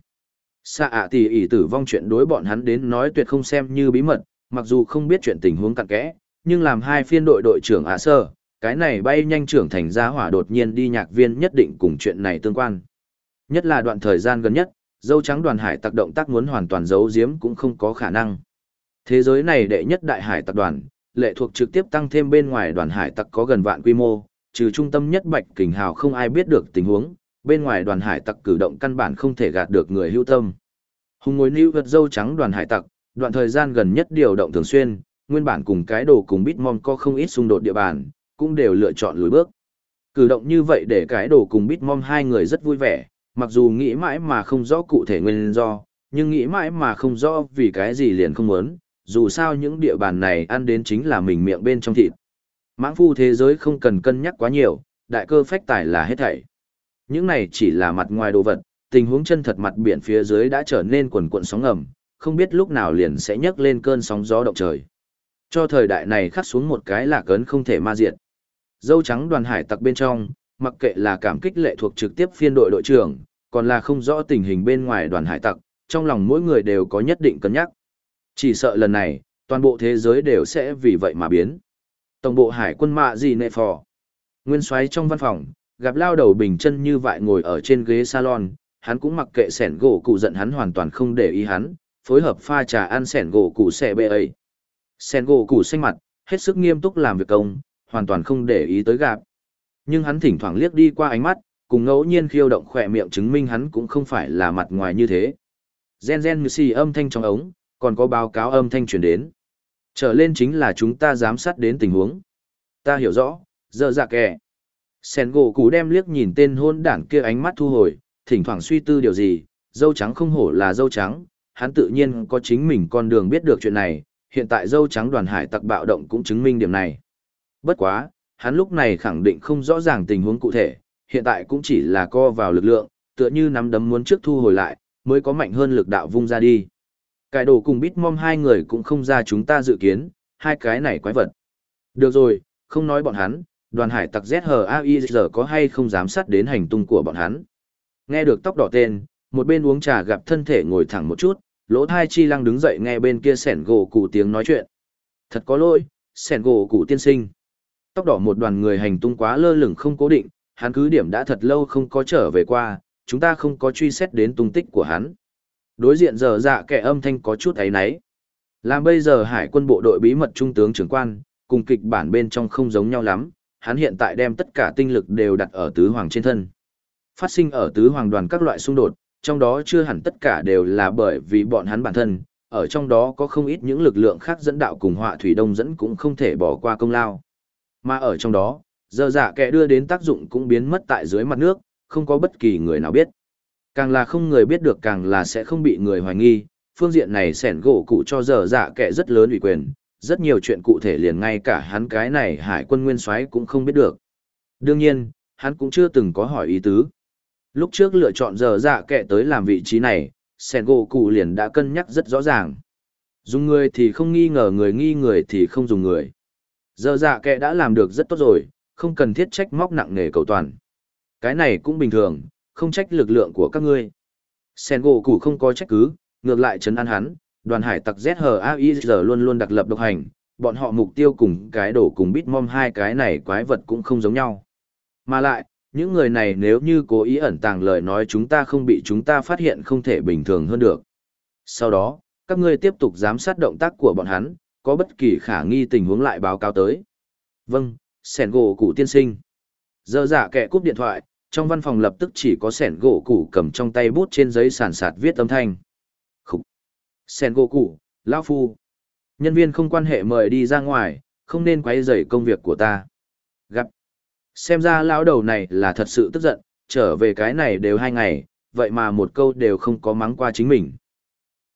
Xa ạ tỷ ỷ tử vong chuyện đối bọn hắn đến nói tuyệt không xem như bí mật, mặc dù không biết chuyện tình huống cặn kẽ, nhưng làm hai phiên đội đội trưởng ạ sơ, cái này bay nhanh trưởng thành ra hỏa đột nhiên đi nhạc viên nhất định cùng chuyện này tương quan. Nhất là đoạn thời gian gần nhất, dâu trắng đoàn hải tặc động tác muốn hoàn toàn giấu giếm cũng không có khả năng. Thế giới này đệ nhất đại hải tặc đoàn, lệ thuộc trực tiếp tăng thêm bên ngoài đoàn hải tặc có gần vạn quy mô, trừ trung tâm nhất Bạch Kình Hào không ai biết được tình huống, bên ngoài đoàn hải tặc cử động căn bản không thể gạt được người hữu tâm. Hùng ngồi lưu vật dâu trắng đoàn hải tặc, đoạn thời gian gần nhất điều động thường xuyên, nguyên bản cùng cái đồ cùng bitmon có không ít xung đột địa bàn, cũng đều lựa chọn lùi bước. Cử động như vậy để cái đồ cùng bitmon hai người rất vui vẻ, mặc dù nghĩ mãi mà không rõ cụ thể nguyên do, nhưng nghĩ mãi mà không rõ vì cái gì liền không muốn, dù sao những địa bàn này ăn đến chính là mình miệng bên trong thịt. Mãng phu thế giới không cần cân nhắc quá nhiều, đại cơ phách tài là hết thảy. Những này chỉ là mặt ngoài đồ vật, tình huống chân thật mặt biển phía dưới đã trở nên quần cuộn sóng ngầm, không biết lúc nào liền sẽ nhấc lên cơn sóng gió động trời. Cho thời đại này khắc xuống một cái là cấn không thể ma diệt. Dâu trắng đoàn hải tặc bên trong, mặc kệ là cảm kích lệ thuộc trực tiếp phiên đội đội trưởng, còn là không rõ tình hình bên ngoài đoàn hải tặc, trong lòng mỗi người đều có nhất định cân nhắc. Chỉ sợ lần này, toàn bộ thế giới đều sẽ vì vậy mà biến. Tổng bộ hải quân mạ gì nệ phò. Nguyên xoáy trong văn phòng, gặp lao đầu bình chân như vậy ngồi ở trên ghế salon, hắn cũng mặc kệ sẻn gỗ cụ giận hắn hoàn toàn không để ý hắn, phối hợp pha trà ăn sẻn gỗ cụ xẻ bê ấy. Sẻn gỗ cụ xanh mặt, hết sức nghiêm túc làm việc công, hoàn toàn không để ý tới gạp. Nhưng hắn thỉnh thoảng liếc đi qua ánh mắt, cùng ngẫu nhiên khiêu động khỏe miệng chứng minh hắn cũng không phải là mặt ngoài như thế. Gen gen như xì âm thanh trong ống, còn có báo cáo âm thanh truyền đến. Trở lên chính là chúng ta giám sát đến tình huống. Ta hiểu rõ, giờ dạ kẻ. Sen gỗ cú đem liếc nhìn tên hôn đảng kia ánh mắt thu hồi, thỉnh thoảng suy tư điều gì, dâu trắng không hổ là dâu trắng, hắn tự nhiên có chính mình con đường biết được chuyện này, hiện tại dâu trắng đoàn hải tặc bạo động cũng chứng minh điểm này. Bất quá, hắn lúc này khẳng định không rõ ràng tình huống cụ thể, hiện tại cũng chỉ là co vào lực lượng, tựa như nắm đấm muốn trước thu hồi lại, mới có mạnh hơn lực đạo vung ra đi. Cái đồ cùng bít mom hai người cũng không ra chúng ta dự kiến, hai cái này quái vật. Được rồi, không nói bọn hắn, đoàn hải tặc ZHAI giờ có hay không giám sát đến hành tung của bọn hắn. Nghe được tóc đỏ tên, một bên uống trà gặp thân thể ngồi thẳng một chút, lỗ thai chi lăng đứng dậy nghe bên kia sẻn gỗ cụ tiếng nói chuyện. Thật có lỗi, sẻn gỗ cụ tiên sinh. Tóc đỏ một đoàn người hành tung quá lơ lửng không cố định, hắn cứ điểm đã thật lâu không có trở về qua, chúng ta không có truy xét đến tung tích của hắn. Đối diện giờ dạ kẻ âm thanh có chút ấy náy. Làm bây giờ hải quân bộ đội bí mật trung tướng trưởng quan, cùng kịch bản bên trong không giống nhau lắm, hắn hiện tại đem tất cả tinh lực đều đặt ở tứ hoàng trên thân. Phát sinh ở tứ hoàng đoàn các loại xung đột, trong đó chưa hẳn tất cả đều là bởi vì bọn hắn bản thân, ở trong đó có không ít những lực lượng khác dẫn đạo cùng họa thủy đông dẫn cũng không thể bỏ qua công lao. Mà ở trong đó, giờ dạ kẻ đưa đến tác dụng cũng biến mất tại dưới mặt nước, không có bất kỳ người nào biết. Càng là không người biết được càng là sẽ không bị người hoài nghi, phương diện này sẻn gỗ cụ cho dở dạ kẻ rất lớn ủy quyền, rất nhiều chuyện cụ thể liền ngay cả hắn cái này hải quân nguyên soái cũng không biết được. Đương nhiên, hắn cũng chưa từng có hỏi ý tứ. Lúc trước lựa chọn giờ dạ kệ tới làm vị trí này, sẻn gỗ cụ liền đã cân nhắc rất rõ ràng. Dùng người thì không nghi ngờ người nghi người thì không dùng người. Giờ dạ kệ đã làm được rất tốt rồi, không cần thiết trách móc nặng nề cầu toàn. Cái này cũng bình thường, không trách lực lượng của các ngươi. Sen gỗ củ không có trách cứ, ngược lại chấn an hắn, đoàn hải tặc ZHAIZ luôn luôn đặc lập độc hành, bọn họ mục tiêu cùng cái đổ cùng bít mom hai cái này quái vật cũng không giống nhau. Mà lại, những người này nếu như cố ý ẩn tàng lời nói chúng ta không bị chúng ta phát hiện không thể bình thường hơn được. Sau đó, các ngươi tiếp tục giám sát động tác của bọn hắn, có bất kỳ khả nghi tình huống lại báo cáo tới. Vâng, sen gỗ củ tiên sinh. Giờ giả dạ kẻ cúp điện thoại, trong văn phòng lập tức chỉ có sẻn gỗ củ cầm trong tay bút trên giấy sàn sạt viết âm thanh. Khúc. Sẻn gỗ củ lão phu. Nhân viên không quan hệ mời đi ra ngoài, không nên quấy rầy công việc của ta. Gặp. Xem ra lão đầu này là thật sự tức giận, trở về cái này đều hai ngày, vậy mà một câu đều không có mắng qua chính mình.